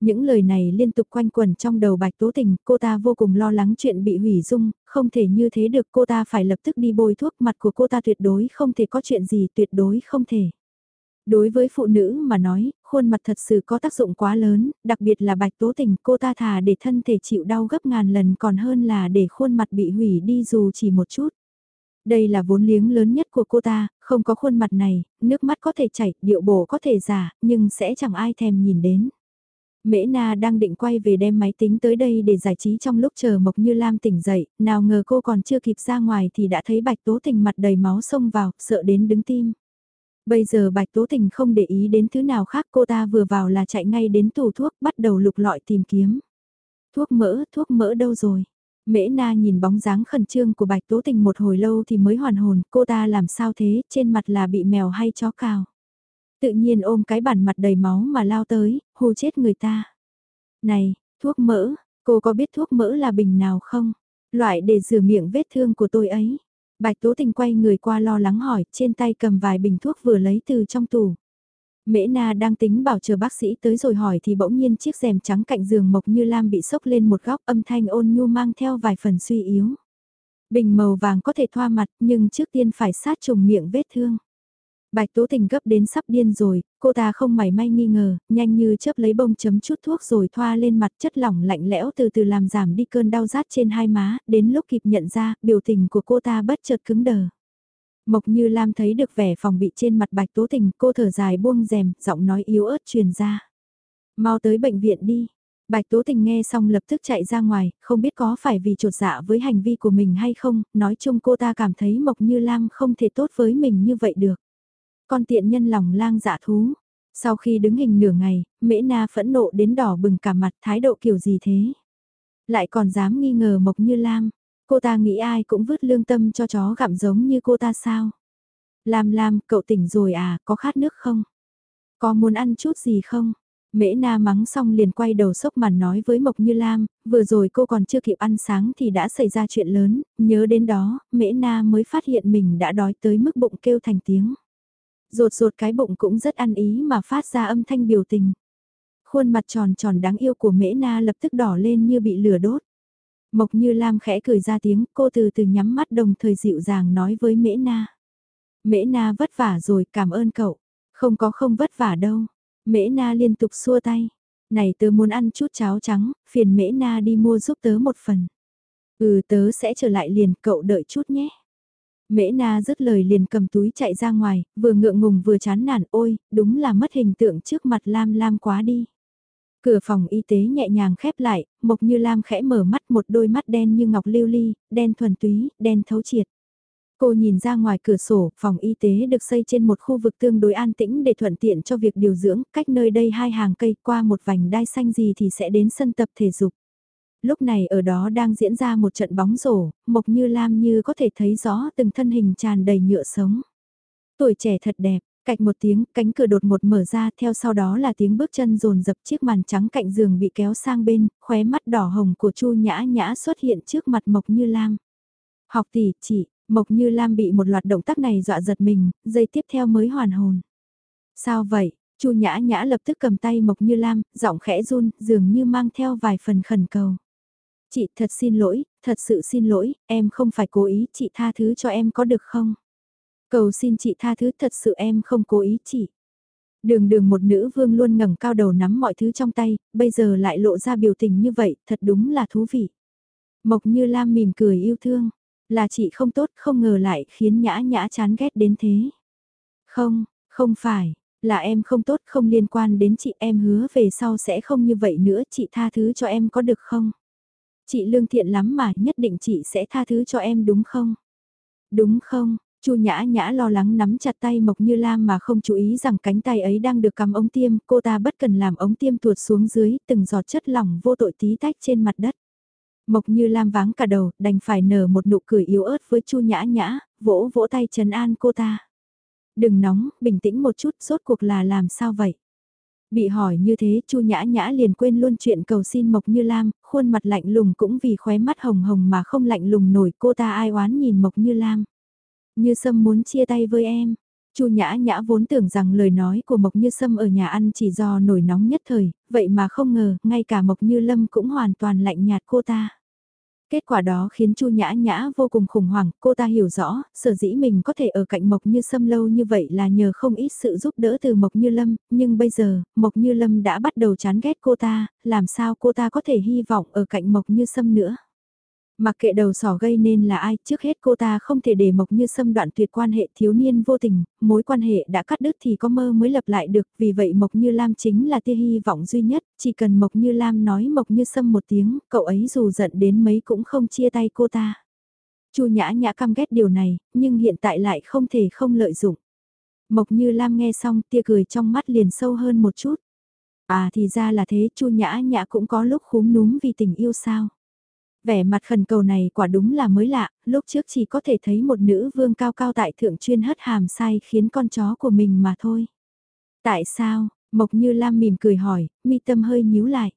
Những lời này liên tục quanh quẩn trong đầu bạch tố tình, cô ta vô cùng lo lắng chuyện bị hủy dung, không thể như thế được cô ta phải lập tức đi bôi thuốc mặt của cô ta tuyệt đối không thể có chuyện gì tuyệt đối không thể. Đối với phụ nữ mà nói, khuôn mặt thật sự có tác dụng quá lớn, đặc biệt là bạch tố tình cô ta thà để thân thể chịu đau gấp ngàn lần còn hơn là để khuôn mặt bị hủy đi dù chỉ một chút. Đây là vốn liếng lớn nhất của cô ta, không có khuôn mặt này, nước mắt có thể chảy, điệu bộ có thể giả, nhưng sẽ chẳng ai thèm nhìn đến. Mễ Na đang định quay về đem máy tính tới đây để giải trí trong lúc chờ Mộc Như Lam tỉnh dậy, nào ngờ cô còn chưa kịp ra ngoài thì đã thấy Bạch Tố Tình mặt đầy máu xông vào, sợ đến đứng tim. Bây giờ Bạch Tố Tình không để ý đến thứ nào khác cô ta vừa vào là chạy ngay đến tủ thuốc bắt đầu lục lọi tìm kiếm. Thuốc mỡ, thuốc mỡ đâu rồi? Mễ na nhìn bóng dáng khẩn trương của bạch tố tình một hồi lâu thì mới hoàn hồn, cô ta làm sao thế, trên mặt là bị mèo hay chó cào. Tự nhiên ôm cái bản mặt đầy máu mà lao tới, hù chết người ta. Này, thuốc mỡ, cô có biết thuốc mỡ là bình nào không? Loại để rửa miệng vết thương của tôi ấy. Bạch Tố Tình quay người qua lo lắng hỏi, trên tay cầm vài bình thuốc vừa lấy từ trong tủ. Mễ Na đang tính bảo chờ bác sĩ tới rồi hỏi thì bỗng nhiên chiếc rèm trắng cạnh giường Mộc Như Lam bị sốc lên một góc âm thanh ôn nhu mang theo vài phần suy yếu. Bình màu vàng có thể thoa mặt nhưng trước tiên phải sát trùng miệng vết thương. Bạch Tố Tình gấp đến sắp điên rồi, cô ta không mảy may nghi ngờ, nhanh như chớp lấy bông chấm chút thuốc rồi thoa lên mặt chất lỏng lạnh lẽo từ từ làm giảm đi cơn đau rát trên hai má, đến lúc kịp nhận ra, biểu tình của cô ta bất chợt cứng đờ. Mộc Như Lam thấy được vẻ phòng bị trên mặt Bạch Tố Tình, cô thở dài buông rèm, giọng nói yếu ớt truyền ra. Mau tới bệnh viện đi. Bạch Tố Tình nghe xong lập tức chạy ra ngoài, không biết có phải vì trột dạ với hành vi của mình hay không, nói chung cô ta cảm thấy Mộc Như Lam không thể tốt với mình như vậy được. Con tiện nhân lòng lang dạ thú. Sau khi đứng hình nửa ngày, Mễ Na phẫn nộ đến đỏ bừng cả mặt thái độ kiểu gì thế? Lại còn dám nghi ngờ Mộc Như Lam, Cô ta nghĩ ai cũng vứt lương tâm cho chó gặm giống như cô ta sao? Lam Lam, cậu tỉnh rồi à, có khát nước không? Có muốn ăn chút gì không? Mễ na mắng xong liền quay đầu sốc màn nói với Mộc Như Lam, vừa rồi cô còn chưa kịp ăn sáng thì đã xảy ra chuyện lớn, nhớ đến đó, Mễ na mới phát hiện mình đã đói tới mức bụng kêu thành tiếng. Rột rột cái bụng cũng rất ăn ý mà phát ra âm thanh biểu tình. Khuôn mặt tròn tròn đáng yêu của Mễ na lập tức đỏ lên như bị lửa đốt. Mộc Như Lam khẽ cười ra tiếng, cô từ từ nhắm mắt đồng thời dịu dàng nói với Mễ Na. Mễ Na vất vả rồi, cảm ơn cậu. Không có không vất vả đâu. Mễ Na liên tục xua tay. Này tớ muốn ăn chút cháo trắng, phiền Mễ Na đi mua giúp tớ một phần. Ừ tớ sẽ trở lại liền, cậu đợi chút nhé. Mễ Na dứt lời liền cầm túi chạy ra ngoài, vừa ngượng ngùng vừa chán nản ôi, đúng là mất hình tượng trước mặt Lam Lam quá đi. Cửa phòng y tế nhẹ nhàng khép lại, Mộc Như Lam khẽ mở mắt một đôi mắt đen như ngọc lưu ly, đen thuần túy, đen thấu triệt. Cô nhìn ra ngoài cửa sổ, phòng y tế được xây trên một khu vực tương đối an tĩnh để thuận tiện cho việc điều dưỡng, cách nơi đây hai hàng cây qua một vành đai xanh gì thì sẽ đến sân tập thể dục. Lúc này ở đó đang diễn ra một trận bóng rổ, Mộc Như Lam như có thể thấy rõ từng thân hình tràn đầy nhựa sống. Tuổi trẻ thật đẹp, Cạch một tiếng, cánh cửa đột một mở ra, theo sau đó là tiếng bước chân rồn dập chiếc màn trắng cạnh giường bị kéo sang bên, khóe mắt đỏ hồng của Chu Nhã Nhã xuất hiện trước mặt Mộc Như Lam. Học tỷ, chị, Mộc Như Lam bị một loạt động tác này dọa giật mình, giây tiếp theo mới hoàn hồn. Sao vậy? Chu Nhã Nhã lập tức cầm tay Mộc Như Lam, giọng khẽ run, dường như mang theo vài phần khẩn cầu. Chị thật xin lỗi, thật sự xin lỗi, em không phải cố ý, chị tha thứ cho em có được không? Cầu xin chị tha thứ thật sự em không cố ý chị. Đường đường một nữ vương luôn ngẩng cao đầu nắm mọi thứ trong tay, bây giờ lại lộ ra biểu tình như vậy, thật đúng là thú vị. Mộc như Lam mỉm cười yêu thương, là chị không tốt không ngờ lại khiến nhã nhã chán ghét đến thế. Không, không phải, Là em không tốt không liên quan đến chị em hứa về sau sẽ không như vậy nữa chị tha thứ cho em có được không? Chị lương thiện lắm mà nhất định chị sẽ tha thứ cho em đúng không? Đúng không? Chu Nhã Nhã lo lắng nắm chặt tay Mộc Như Lam mà không chú ý rằng cánh tay ấy đang được cắm ống tiêm, cô ta bất cần làm ống tiêm tuột xuống dưới, từng giọt chất lỏng vô tội tí tách trên mặt đất. Mộc Như Lam váng cả đầu, đành phải nở một nụ cười yếu ớt với Chu Nhã Nhã, vỗ vỗ tay trấn an cô ta. Đừng nóng, bình tĩnh một chút, rốt cuộc là làm sao vậy? Bị hỏi như thế, Chu Nhã Nhã liền quên luôn chuyện cầu xin Mộc Như Lam, khuôn mặt lạnh lùng cũng vì khóe mắt hồng hồng mà không lạnh lùng nổi, cô ta ai oán nhìn Mộc Như Lam. Như Sâm muốn chia tay với em. Chu Nhã Nhã vốn tưởng rằng lời nói của Mộc Như Sâm ở nhà ăn chỉ do nổi nóng nhất thời, vậy mà không ngờ, ngay cả Mộc Như Lâm cũng hoàn toàn lạnh nhạt cô ta. Kết quả đó khiến Chu Nhã Nhã vô cùng khủng hoảng, cô ta hiểu rõ, sở dĩ mình có thể ở cạnh Mộc Như Sâm lâu như vậy là nhờ không ít sự giúp đỡ từ Mộc Như Lâm, nhưng bây giờ, Mộc Như Lâm đã bắt đầu chán ghét cô ta, làm sao cô ta có thể hy vọng ở cạnh Mộc Như Sâm nữa. Mặc kệ đầu sỏ gây nên là ai, trước hết cô ta không thể để Mộc Như Sâm đoạn tuyệt quan hệ thiếu niên vô tình, mối quan hệ đã cắt đứt thì có mơ mới lập lại được, vì vậy Mộc Như Lam chính là tia hy vọng duy nhất, chỉ cần Mộc Như Lam nói Mộc Như Sâm một tiếng, cậu ấy dù giận đến mấy cũng không chia tay cô ta. Chu Nhã Nhã căm ghét điều này, nhưng hiện tại lại không thể không lợi dụng. Mộc Như Lam nghe xong tia cười trong mắt liền sâu hơn một chút. À thì ra là thế, Chu Nhã Nhã cũng có lúc khúm núm vì tình yêu sao. Vẻ mặt khẩn cầu này quả đúng là mới lạ, lúc trước chỉ có thể thấy một nữ vương cao cao tại thượng chuyên hất hàm sai khiến con chó của mình mà thôi. Tại sao? Mộc Như Lam mỉm cười hỏi, mi tâm hơi nhíu lại.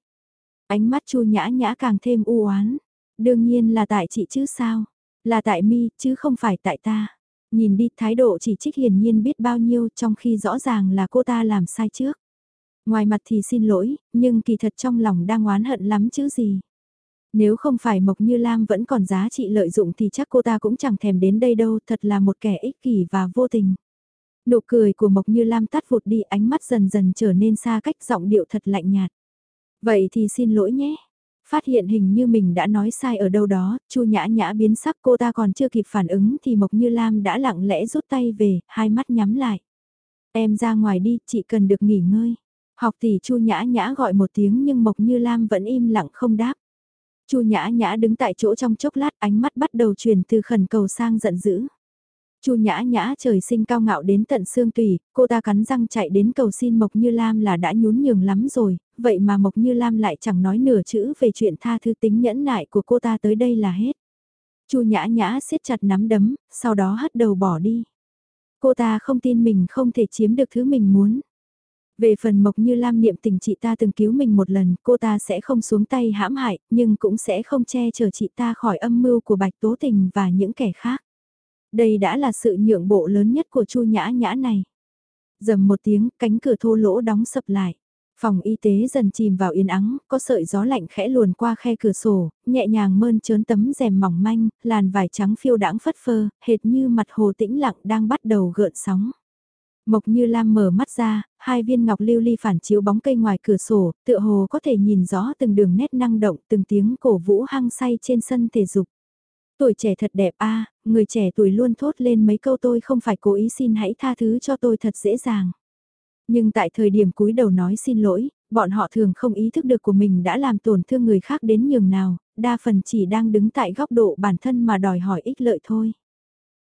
Ánh mắt Chu Nhã Nhã càng thêm u oán. Đương nhiên là tại chị chứ sao? Là tại mi, chứ không phải tại ta. Nhìn đi thái độ chỉ trích hiển nhiên biết bao nhiêu trong khi rõ ràng là cô ta làm sai trước. Ngoài mặt thì xin lỗi, nhưng kỳ thật trong lòng đang oán hận lắm chứ gì. Nếu không phải Mộc Như Lam vẫn còn giá trị lợi dụng thì chắc cô ta cũng chẳng thèm đến đây đâu, thật là một kẻ ích kỷ và vô tình. Nụ cười của Mộc Như Lam tắt vụt đi ánh mắt dần dần trở nên xa cách giọng điệu thật lạnh nhạt. Vậy thì xin lỗi nhé. Phát hiện hình như mình đã nói sai ở đâu đó, Chu Nhã Nhã biến sắc cô ta còn chưa kịp phản ứng thì Mộc Như Lam đã lặng lẽ rút tay về, hai mắt nhắm lại. Em ra ngoài đi, chị cần được nghỉ ngơi. Học tỷ Chu Nhã Nhã gọi một tiếng nhưng Mộc Như Lam vẫn im lặng không đáp. Chu Nhã Nhã đứng tại chỗ trong chốc lát, ánh mắt bắt đầu chuyển từ khẩn cầu sang giận dữ. Chu Nhã Nhã trời sinh cao ngạo đến tận xương tùy, cô ta cắn răng chạy đến cầu xin Mộc Như Lam là đã nhún nhường lắm rồi, vậy mà Mộc Như Lam lại chẳng nói nửa chữ về chuyện tha thứ tính nhẫn nại của cô ta tới đây là hết. Chu Nhã Nhã siết chặt nắm đấm, sau đó hất đầu bỏ đi. Cô ta không tin mình không thể chiếm được thứ mình muốn. Về phần Mộc Như Lam niệm tình chị ta từng cứu mình một lần, cô ta sẽ không xuống tay hãm hại, nhưng cũng sẽ không che chở chị ta khỏi âm mưu của Bạch Tố Tình và những kẻ khác. Đây đã là sự nhượng bộ lớn nhất của Chu Nhã Nhã này. Dầm một tiếng, cánh cửa thô lỗ đóng sập lại. Phòng y tế dần chìm vào yên ắng, có sợi gió lạnh khẽ luồn qua khe cửa sổ, nhẹ nhàng mơn trớn tấm rèm mỏng manh, làn vải trắng phiêu đãng phất phơ, hệt như mặt hồ tĩnh lặng đang bắt đầu gợn sóng. Mộc Như Lam mở mắt ra, hai viên ngọc lưu ly phản chiếu bóng cây ngoài cửa sổ, tựa hồ có thể nhìn rõ từng đường nét năng động, từng tiếng cổ vũ hăng say trên sân thể dục. Tuổi trẻ thật đẹp a, người trẻ tuổi luôn thốt lên mấy câu tôi không phải cố ý xin hãy tha thứ cho tôi thật dễ dàng. Nhưng tại thời điểm cúi đầu nói xin lỗi, bọn họ thường không ý thức được của mình đã làm tổn thương người khác đến nhường nào, đa phần chỉ đang đứng tại góc độ bản thân mà đòi hỏi ích lợi thôi.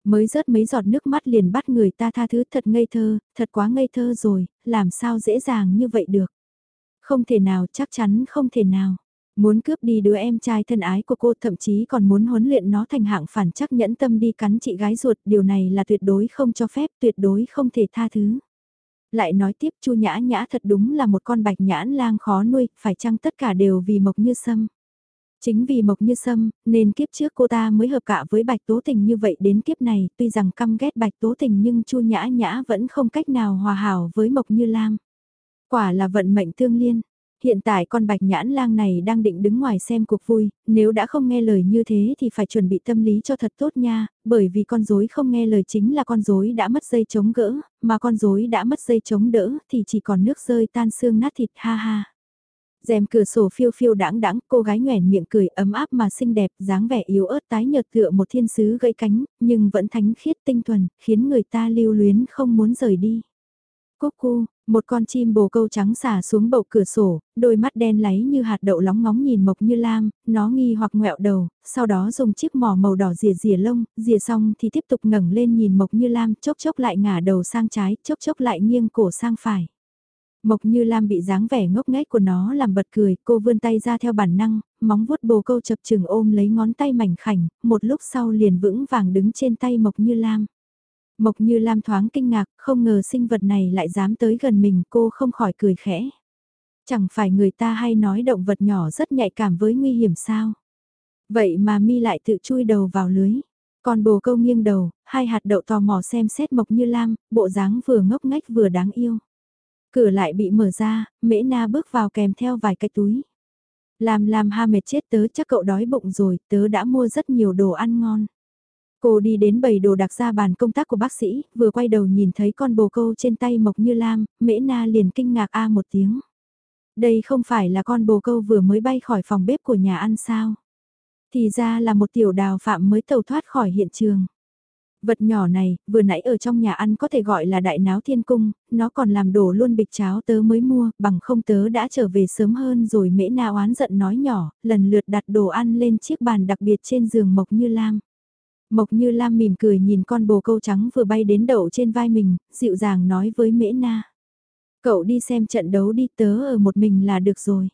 Mới rớt mấy giọt nước mắt liền bắt người ta tha thứ thật ngây thơ, thật quá ngây thơ rồi, làm sao dễ dàng như vậy được. Không thể nào, chắc chắn không thể nào. Muốn cướp đi đứa em trai thân ái của cô thậm chí còn muốn huấn luyện nó thành hạng phản chắc nhẫn tâm đi cắn chị gái ruột, điều này là tuyệt đối không cho phép, tuyệt đối không thể tha thứ. Lại nói tiếp chu nhã nhã thật đúng là một con bạch nhãn lang khó nuôi, phải chăng tất cả đều vì mộc như sâm. Chính vì Mộc Như Sâm, nên kiếp trước cô ta mới hợp cả với Bạch Tố Tình như vậy. Đến kiếp này, tuy rằng căm ghét Bạch Tố Tình nhưng Chu Nhã Nhã vẫn không cách nào hòa hảo với Mộc Như Lam. Quả là vận mệnh tương liên. Hiện tại con bạch nhãn lang này đang định đứng ngoài xem cuộc vui, nếu đã không nghe lời như thế thì phải chuẩn bị tâm lý cho thật tốt nha, bởi vì con rối không nghe lời chính là con rối đã mất dây chống gỡ, mà con rối đã mất dây chống đỡ thì chỉ còn nước rơi tan xương nát thịt ha ha rèm cửa sổ phiêu phiêu đãng đãng, cô gái nhoẻn miệng cười ấm áp mà xinh đẹp, dáng vẻ yếu ớt tái nhợt tựa một thiên sứ gãy cánh, nhưng vẫn thánh khiết tinh thuần, khiến người ta lưu luyến không muốn rời đi. Cúc cu, một con chim bồ câu trắng xả xuống bầu cửa sổ, đôi mắt đen láy như hạt đậu lóng ngóng nhìn Mộc Như Lam, nó nghi hoặc ngẹo đầu, sau đó dùng chiếc mỏ màu đỏ rìa rìa lông, rìa xong thì tiếp tục ngẩng lên nhìn Mộc Như Lam, chốc chốc lại ngả đầu sang trái, chốc chốc lại nghiêng cổ sang phải. Mộc Như Lam bị dáng vẻ ngốc nghếch của nó làm bật cười, cô vươn tay ra theo bản năng, móng vuốt bồ câu chập chừng ôm lấy ngón tay mảnh khảnh, một lúc sau liền vững vàng đứng trên tay Mộc Như Lam. Mộc Như Lam thoáng kinh ngạc, không ngờ sinh vật này lại dám tới gần mình, cô không khỏi cười khẽ. Chẳng phải người ta hay nói động vật nhỏ rất nhạy cảm với nguy hiểm sao? Vậy mà mi lại tự chui đầu vào lưới. Còn bồ câu nghiêng đầu, hai hạt đậu tò mò xem xét Mộc Như Lam, bộ dáng vừa ngốc nghếch vừa đáng yêu. Cửa lại bị mở ra, Mễ Na bước vào kèm theo vài cái túi. Làm làm ha mệt chết tớ chắc cậu đói bụng rồi, tớ đã mua rất nhiều đồ ăn ngon. Cô đi đến bầy đồ đặc ra bàn công tác của bác sĩ, vừa quay đầu nhìn thấy con bồ câu trên tay Mộc Như Lam, Mễ Na liền kinh ngạc a một tiếng. Đây không phải là con bồ câu vừa mới bay khỏi phòng bếp của nhà ăn sao? Thì ra là một tiểu đào phạm mới tàu thoát khỏi hiện trường. Vật nhỏ này, vừa nãy ở trong nhà ăn có thể gọi là đại náo thiên cung, nó còn làm đổ luôn bịch cháo tớ mới mua, bằng không tớ đã trở về sớm hơn rồi mễ na oán giận nói nhỏ, lần lượt đặt đồ ăn lên chiếc bàn đặc biệt trên giường Mộc Như Lam. Mộc Như Lam mỉm cười nhìn con bồ câu trắng vừa bay đến đậu trên vai mình, dịu dàng nói với mễ na. Cậu đi xem trận đấu đi tớ ở một mình là được rồi.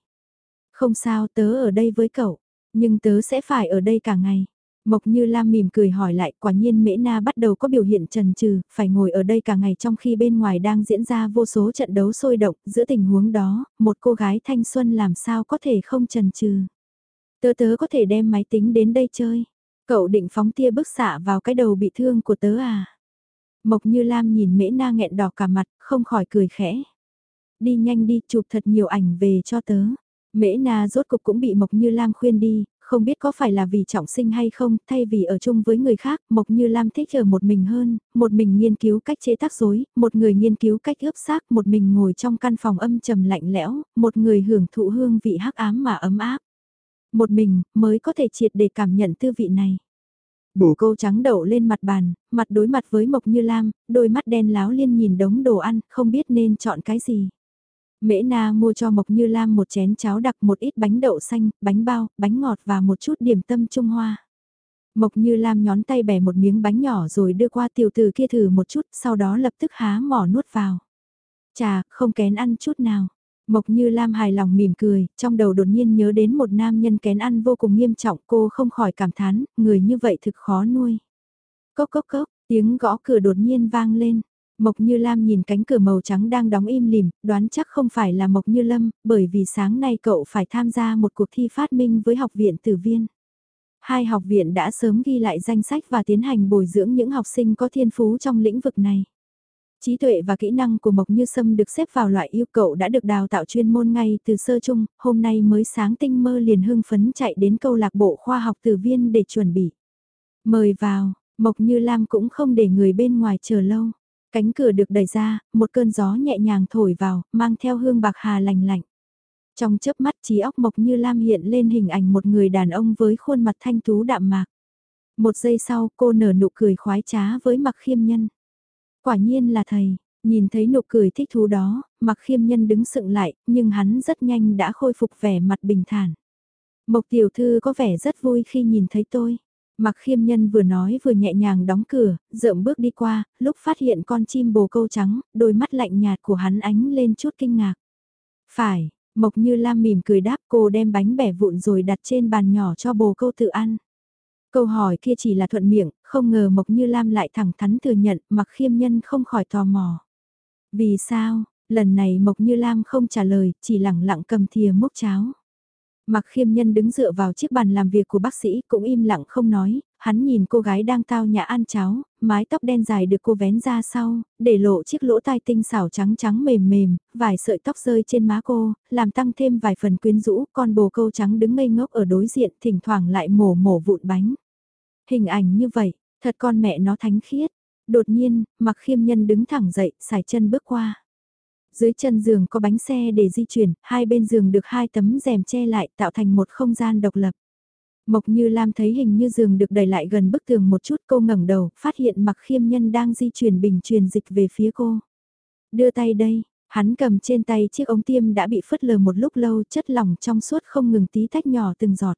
Không sao tớ ở đây với cậu, nhưng tớ sẽ phải ở đây cả ngày. Mộc Như Lam mỉm cười hỏi lại, quả nhiên Mễ Na bắt đầu có biểu hiện trần trừ, phải ngồi ở đây cả ngày trong khi bên ngoài đang diễn ra vô số trận đấu sôi động, giữa tình huống đó, một cô gái thanh xuân làm sao có thể không trần trừ. Tớ tớ có thể đem máy tính đến đây chơi. Cậu định phóng tia bức xạ vào cái đầu bị thương của tớ à? Mộc Như Lam nhìn Mễ Na nghẹn đỏ cả mặt, không khỏi cười khẽ. Đi nhanh đi, chụp thật nhiều ảnh về cho tớ. Mễ Na rốt cục cũng bị Mộc Như Lam khuyên đi, không biết có phải là vì trọng sinh hay không, thay vì ở chung với người khác, Mộc Như Lam thích ở một mình hơn, một mình nghiên cứu cách chế tác rối, một người nghiên cứu cách ướp xác, một mình ngồi trong căn phòng âm trầm lạnh lẽo, một người hưởng thụ hương vị hắc ám mà ấm áp. Một mình, mới có thể triệt để cảm nhận tư vị này. Bổ câu trắng đậu lên mặt bàn, mặt đối mặt với Mộc Như Lam, đôi mắt đen láo liên nhìn đống đồ ăn, không biết nên chọn cái gì. Mễ Na mua cho Mộc Như Lam một chén cháo đặc một ít bánh đậu xanh, bánh bao, bánh ngọt và một chút điểm tâm Trung Hoa. Mộc Như Lam nhón tay bẻ một miếng bánh nhỏ rồi đưa qua tiểu tử kia thử một chút, sau đó lập tức há mỏ nuốt vào. Chà, không kén ăn chút nào. Mộc Như Lam hài lòng mỉm cười, trong đầu đột nhiên nhớ đến một nam nhân kén ăn vô cùng nghiêm trọng cô không khỏi cảm thán, người như vậy thực khó nuôi. Cốc cốc cốc, tiếng gõ cửa đột nhiên vang lên. Mộc Như Lam nhìn cánh cửa màu trắng đang đóng im lìm, đoán chắc không phải là Mộc Như Lâm, bởi vì sáng nay cậu phải tham gia một cuộc thi phát minh với học viện tử viên. Hai học viện đã sớm ghi lại danh sách và tiến hành bồi dưỡng những học sinh có thiên phú trong lĩnh vực này. Trí tuệ và kỹ năng của Mộc Như Sâm được xếp vào loại yêu cầu đã được đào tạo chuyên môn ngay từ sơ chung, hôm nay mới sáng tinh mơ liền hưng phấn chạy đến câu lạc bộ khoa học tử viên để chuẩn bị. Mời vào, Mộc Như Lam cũng không để người bên ngoài chờ lâu. Cánh cửa được đẩy ra, một cơn gió nhẹ nhàng thổi vào, mang theo hương bạc hà lành lạnh. Trong chớp mắt trí óc Mộc Như Lam hiện lên hình ảnh một người đàn ông với khuôn mặt thanh tú đạm mạc. Một giây sau cô nở nụ cười khoái trá với mặc khiêm nhân. Quả nhiên là thầy, nhìn thấy nụ cười thích thú đó, mặc khiêm nhân đứng sựng lại, nhưng hắn rất nhanh đã khôi phục vẻ mặt bình thản. Mộc tiểu thư có vẻ rất vui khi nhìn thấy tôi. Mặc khiêm nhân vừa nói vừa nhẹ nhàng đóng cửa, rợm bước đi qua, lúc phát hiện con chim bồ câu trắng, đôi mắt lạnh nhạt của hắn ánh lên chút kinh ngạc. Phải, Mộc Như Lam mỉm cười đáp cô đem bánh bẻ vụn rồi đặt trên bàn nhỏ cho bồ câu tự ăn. Câu hỏi kia chỉ là thuận miệng, không ngờ Mộc Như Lam lại thẳng thắn thừa nhận mặc khiêm nhân không khỏi tò mò. Vì sao, lần này Mộc Như Lam không trả lời, chỉ lẳng lặng cầm thìa múc cháo. Mặc khiêm nhân đứng dựa vào chiếc bàn làm việc của bác sĩ cũng im lặng không nói, hắn nhìn cô gái đang tao nhã ăn cháo, mái tóc đen dài được cô vén ra sau, để lộ chiếc lỗ tai tinh xảo trắng trắng mềm mềm, vài sợi tóc rơi trên má cô, làm tăng thêm vài phần quyến rũ, con bồ câu trắng đứng ngây ngốc ở đối diện thỉnh thoảng lại mổ mổ vụn bánh. Hình ảnh như vậy, thật con mẹ nó thánh khiết. Đột nhiên, mặc khiêm nhân đứng thẳng dậy, xài chân bước qua. Dưới chân giường có bánh xe để di chuyển, hai bên giường được hai tấm rèm che lại tạo thành một không gian độc lập. Mộc Như Lam thấy hình như giường được đẩy lại gần bức tường một chút cô ngẩng đầu, phát hiện mặc khiêm nhân đang di chuyển bình truyền dịch về phía cô. Đưa tay đây, hắn cầm trên tay chiếc ống tiêm đã bị phất lờ một lúc lâu chất lỏng trong suốt không ngừng tí tách nhỏ từng giọt.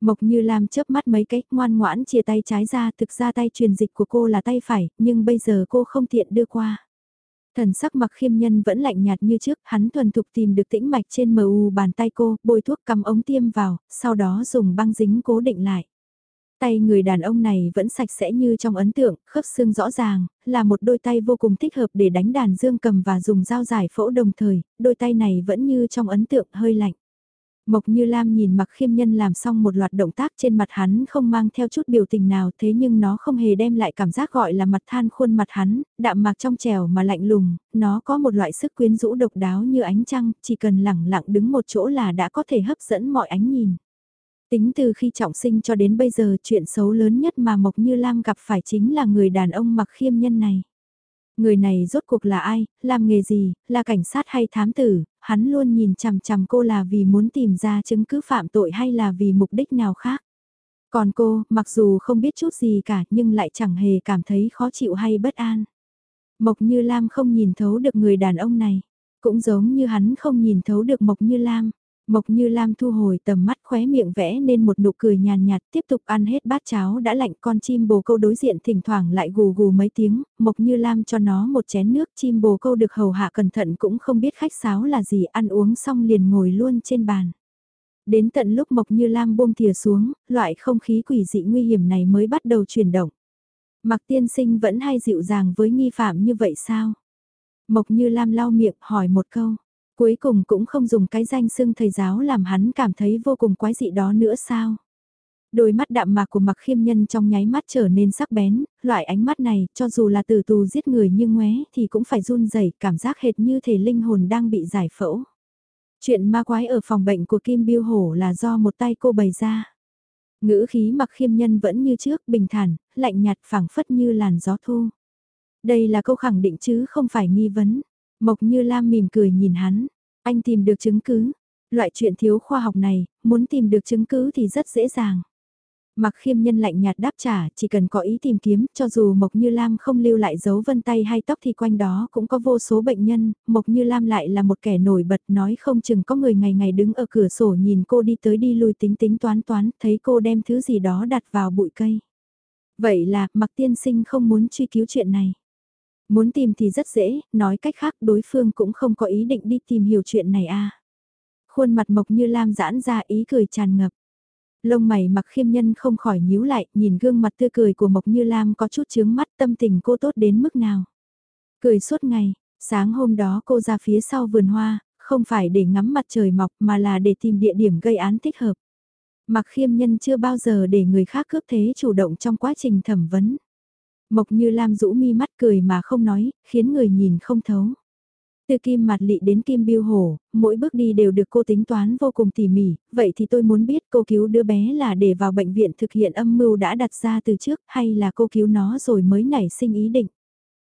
Mộc Như Lam chớp mắt mấy cái, ngoan ngoãn chia tay trái ra, thực ra tay truyền dịch của cô là tay phải, nhưng bây giờ cô không tiện đưa qua. Thần sắc mặc khiêm nhân vẫn lạnh nhạt như trước, hắn thuần thục tìm được tĩnh mạch trên mờ u bàn tay cô, bôi thuốc cắm ống tiêm vào, sau đó dùng băng dính cố định lại. Tay người đàn ông này vẫn sạch sẽ như trong ấn tượng, khớp xương rõ ràng, là một đôi tay vô cùng thích hợp để đánh đàn dương cầm và dùng dao giải phẫu đồng thời, đôi tay này vẫn như trong ấn tượng hơi lạnh. Mộc Như Lam nhìn mặc khiêm nhân làm xong một loạt động tác trên mặt hắn không mang theo chút biểu tình nào thế nhưng nó không hề đem lại cảm giác gọi là mặt than khuôn mặt hắn, đạm mạc trong trèo mà lạnh lùng, nó có một loại sức quyến rũ độc đáo như ánh trăng, chỉ cần lẳng lặng đứng một chỗ là đã có thể hấp dẫn mọi ánh nhìn. Tính từ khi trọng sinh cho đến bây giờ chuyện xấu lớn nhất mà Mộc Như Lam gặp phải chính là người đàn ông mặc khiêm nhân này. Người này rốt cuộc là ai, làm nghề gì, là cảnh sát hay thám tử, hắn luôn nhìn chằm chằm cô là vì muốn tìm ra chứng cứ phạm tội hay là vì mục đích nào khác. Còn cô, mặc dù không biết chút gì cả nhưng lại chẳng hề cảm thấy khó chịu hay bất an. Mộc Như Lam không nhìn thấu được người đàn ông này, cũng giống như hắn không nhìn thấu được Mộc Như Lam. Mộc Như Lam thu hồi tầm mắt khóe miệng vẽ nên một nụ cười nhàn nhạt tiếp tục ăn hết bát cháo đã lạnh con chim bồ câu đối diện thỉnh thoảng lại gù gù mấy tiếng, Mộc Như Lam cho nó một chén nước chim bồ câu được hầu hạ cẩn thận cũng không biết khách sáo là gì ăn uống xong liền ngồi luôn trên bàn. Đến tận lúc Mộc Như Lam buông thìa xuống, loại không khí quỷ dị nguy hiểm này mới bắt đầu chuyển động. Mặc tiên sinh vẫn hay dịu dàng với nghi phạm như vậy sao? Mộc Như Lam lau miệng hỏi một câu. Cuối cùng cũng không dùng cái danh xưng thầy giáo làm hắn cảm thấy vô cùng quái dị đó nữa sao? Đôi mắt đạm mạc của mặc khiêm nhân trong nháy mắt trở nên sắc bén, loại ánh mắt này, cho dù là từ tù giết người như ngoé thì cũng phải run rẩy cảm giác hệt như thể linh hồn đang bị giải phẫu. Chuyện ma quái ở phòng bệnh của Kim Biêu Hổ là do một tay cô bày ra. Ngữ khí mặc khiêm nhân vẫn như trước, bình thản, lạnh nhạt phảng phất như làn gió thu. Đây là câu khẳng định chứ không phải nghi vấn. Mộc Như Lam mỉm cười nhìn hắn, anh tìm được chứng cứ. Loại chuyện thiếu khoa học này, muốn tìm được chứng cứ thì rất dễ dàng. Mặc khiêm nhân lạnh nhạt đáp trả, chỉ cần có ý tìm kiếm, cho dù Mộc Như Lam không lưu lại dấu vân tay hay tóc thì quanh đó cũng có vô số bệnh nhân, Mộc Như Lam lại là một kẻ nổi bật nói không chừng có người ngày ngày đứng ở cửa sổ nhìn cô đi tới đi lui tính tính toán toán, thấy cô đem thứ gì đó đặt vào bụi cây. Vậy là, Mặc tiên sinh không muốn truy cứu chuyện này. Muốn tìm thì rất dễ, nói cách khác đối phương cũng không có ý định đi tìm hiểu chuyện này à. Khuôn mặt mộc như lam giãn ra ý cười tràn ngập. Lông mày mặc khiêm nhân không khỏi nhíu lại, nhìn gương mặt tươi cười của Mộc Như Lam có chút chướng mắt tâm tình cô tốt đến mức nào. Cười suốt ngày, sáng hôm đó cô ra phía sau vườn hoa, không phải để ngắm mặt trời mọc mà là để tìm địa điểm gây án thích hợp. Mặc khiêm nhân chưa bao giờ để người khác cướp thế chủ động trong quá trình thẩm vấn. Mộc như Lam rũ mi mắt cười mà không nói, khiến người nhìn không thấu. Từ kim mặt lị đến kim biêu hổ, mỗi bước đi đều được cô tính toán vô cùng tỉ mỉ, vậy thì tôi muốn biết cô cứu đứa bé là để vào bệnh viện thực hiện âm mưu đã đặt ra từ trước hay là cô cứu nó rồi mới nảy sinh ý định.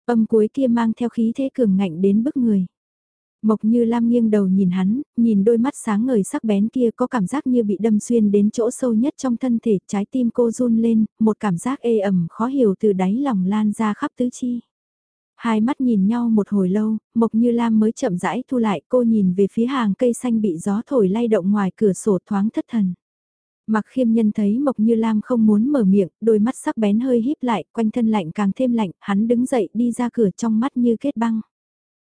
Âm cuối kia mang theo khí thế cường ngạnh đến bức người. Mộc như Lam nghiêng đầu nhìn hắn, nhìn đôi mắt sáng ngời sắc bén kia có cảm giác như bị đâm xuyên đến chỗ sâu nhất trong thân thể, trái tim cô run lên, một cảm giác ê ẩm khó hiểu từ đáy lòng lan ra khắp tứ chi. Hai mắt nhìn nhau một hồi lâu, Mộc Như Lam mới chậm rãi thu lại cô nhìn về phía hàng cây xanh bị gió thổi lay động ngoài cửa sổ thoáng thất thần. Mặc khiêm nhân thấy Mộc Như Lam không muốn mở miệng, đôi mắt sắc bén hơi híp lại, quanh thân lạnh càng thêm lạnh, hắn đứng dậy đi ra cửa trong mắt như kết băng.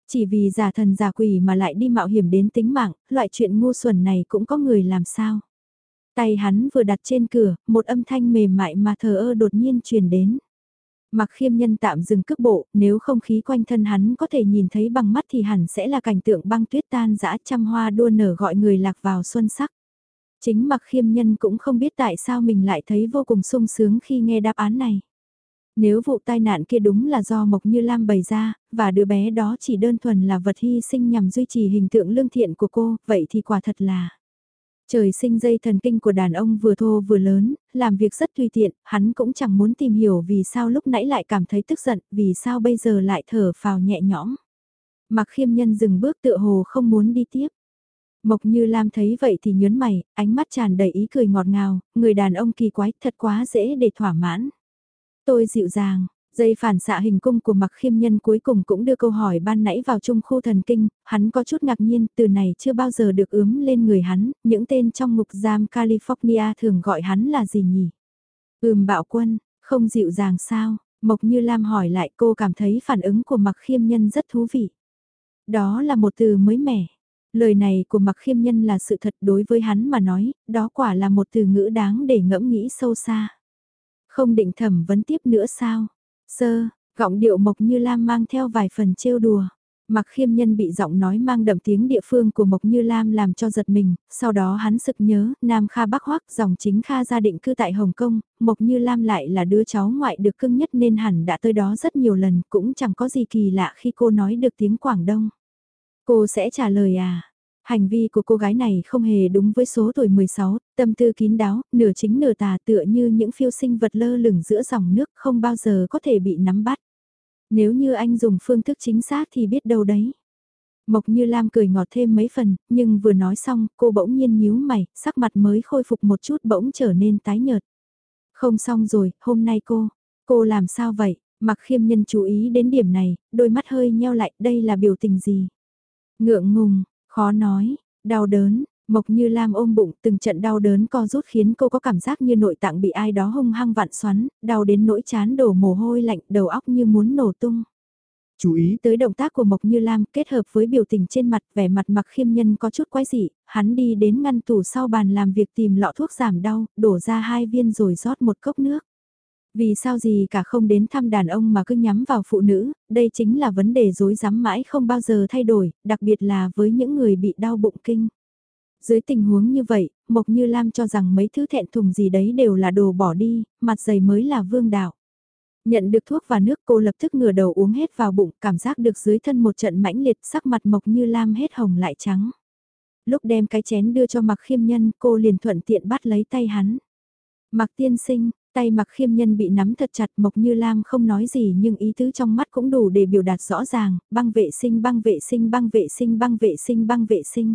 Chỉ vì giả thần giả quỷ mà lại đi mạo hiểm đến tính mạng, loại chuyện ngu xuẩn này cũng có người làm sao. Tay hắn vừa đặt trên cửa, một âm thanh mềm mại mà thờ ơ đột nhiên truyền đến. Mặc khiêm nhân tạm dừng cước bộ, nếu không khí quanh thân hắn có thể nhìn thấy bằng mắt thì hẳn sẽ là cảnh tượng băng tuyết tan dã trăm hoa đua nở gọi người lạc vào xuân sắc. Chính mặc khiêm nhân cũng không biết tại sao mình lại thấy vô cùng sung sướng khi nghe đáp án này. Nếu vụ tai nạn kia đúng là do Mộc Như Lam bày ra, và đứa bé đó chỉ đơn thuần là vật hy sinh nhằm duy trì hình tượng lương thiện của cô, vậy thì quả thật là... Trời sinh dây thần kinh của đàn ông vừa thô vừa lớn, làm việc rất tùy tiện, hắn cũng chẳng muốn tìm hiểu vì sao lúc nãy lại cảm thấy tức giận, vì sao bây giờ lại thở phào nhẹ nhõm. Mặc khiêm nhân dừng bước tựa hồ không muốn đi tiếp. Mộc như Lam thấy vậy thì nhớn mày, ánh mắt tràn đầy ý cười ngọt ngào, người đàn ông kỳ quái thật quá dễ để thỏa mãn. Tôi dịu dàng, Dây phản xạ hình cung của mặc khiêm nhân cuối cùng cũng đưa câu hỏi ban nãy vào trung khu thần kinh, hắn có chút ngạc nhiên, từ này chưa bao giờ được ướm lên người hắn, những tên trong ngục giam California thường gọi hắn là gì nhỉ? Ừm bạo quân, không dịu dàng sao? Mộc Như Lam hỏi lại cô cảm thấy phản ứng của mặc khiêm nhân rất thú vị. Đó là một từ mới mẻ. Lời này của mặc khiêm nhân là sự thật đối với hắn mà nói, đó quả là một từ ngữ đáng để ngẫm nghĩ sâu xa. Không định thẩm vấn tiếp nữa sao? Sơ, gọng điệu Mộc Như Lam mang theo vài phần trêu đùa. Mặc khiêm nhân bị giọng nói mang đậm tiếng địa phương của Mộc Như Lam làm cho giật mình, sau đó hắn sực nhớ, Nam Kha Bắc Hoắc dòng chính Kha gia định cư tại Hồng Kông, Mộc Như Lam lại là đứa cháu ngoại được cưng nhất nên hẳn đã tới đó rất nhiều lần, cũng chẳng có gì kỳ lạ khi cô nói được tiếng Quảng Đông. Cô sẽ trả lời à? Hành vi của cô gái này không hề đúng với số tuổi 16, tâm tư kín đáo, nửa chính nửa tà tựa như những phiêu sinh vật lơ lửng giữa dòng nước không bao giờ có thể bị nắm bắt. Nếu như anh dùng phương thức chính xác thì biết đâu đấy. Mộc Như Lam cười ngọt thêm mấy phần, nhưng vừa nói xong, cô bỗng nhiên nhíu mày, sắc mặt mới khôi phục một chút bỗng trở nên tái nhợt. Không xong rồi, hôm nay cô, cô làm sao vậy? Mặc khiêm nhân chú ý đến điểm này, đôi mắt hơi nheo lại, đây là biểu tình gì? Ngượng ngùng, khó nói, đau đớn, Mộc Như Lam ôm bụng từng trận đau đớn co rút khiến cô có cảm giác như nội tạng bị ai đó hung hăng vặn xoắn, đau đến nỗi chán đổ mồ hôi lạnh đầu óc như muốn nổ tung. Chú ý tới động tác của Mộc Như Lam kết hợp với biểu tình trên mặt vẻ mặt mặc khiêm nhân có chút quái dị, hắn đi đến ngăn tủ sau bàn làm việc tìm lọ thuốc giảm đau, đổ ra hai viên rồi rót một cốc nước. Vì sao gì cả không đến thăm đàn ông mà cứ nhắm vào phụ nữ, đây chính là vấn đề dối rắm mãi không bao giờ thay đổi, đặc biệt là với những người bị đau bụng kinh. Dưới tình huống như vậy, Mộc Như Lam cho rằng mấy thứ thẹn thùng gì đấy đều là đồ bỏ đi, mặt dày mới là vương đạo. Nhận được thuốc và nước cô lập tức ngửa đầu uống hết vào bụng, cảm giác được dưới thân một trận mãnh liệt sắc mặt Mộc Như Lam hết hồng lại trắng. Lúc đem cái chén đưa cho mặc khiêm nhân cô liền thuận tiện bắt lấy tay hắn. Mặc tiên sinh, tay mặc khiêm nhân bị nắm thật chặt Mộc Như Lam không nói gì nhưng ý tứ trong mắt cũng đủ để biểu đạt rõ ràng, băng vệ sinh băng vệ sinh băng vệ sinh băng vệ sinh băng vệ sinh.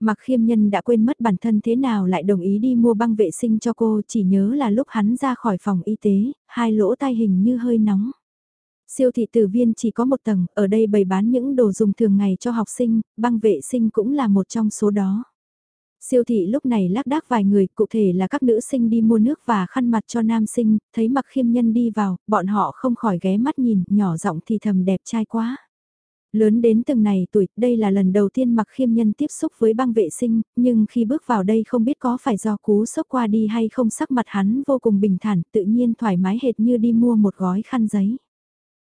Mặc khiêm nhân đã quên mất bản thân thế nào lại đồng ý đi mua băng vệ sinh cho cô chỉ nhớ là lúc hắn ra khỏi phòng y tế, hai lỗ tai hình như hơi nóng. Siêu thị tử viên chỉ có một tầng, ở đây bày bán những đồ dùng thường ngày cho học sinh, băng vệ sinh cũng là một trong số đó. Siêu thị lúc này lác đác vài người, cụ thể là các nữ sinh đi mua nước và khăn mặt cho nam sinh, thấy mặc khiêm nhân đi vào, bọn họ không khỏi ghé mắt nhìn, nhỏ giọng thì thầm đẹp trai quá. Lớn đến từng này tuổi, đây là lần đầu tiên mặc khiêm nhân tiếp xúc với băng vệ sinh, nhưng khi bước vào đây không biết có phải do cú sốc qua đi hay không sắc mặt hắn vô cùng bình thản, tự nhiên thoải mái hệt như đi mua một gói khăn giấy.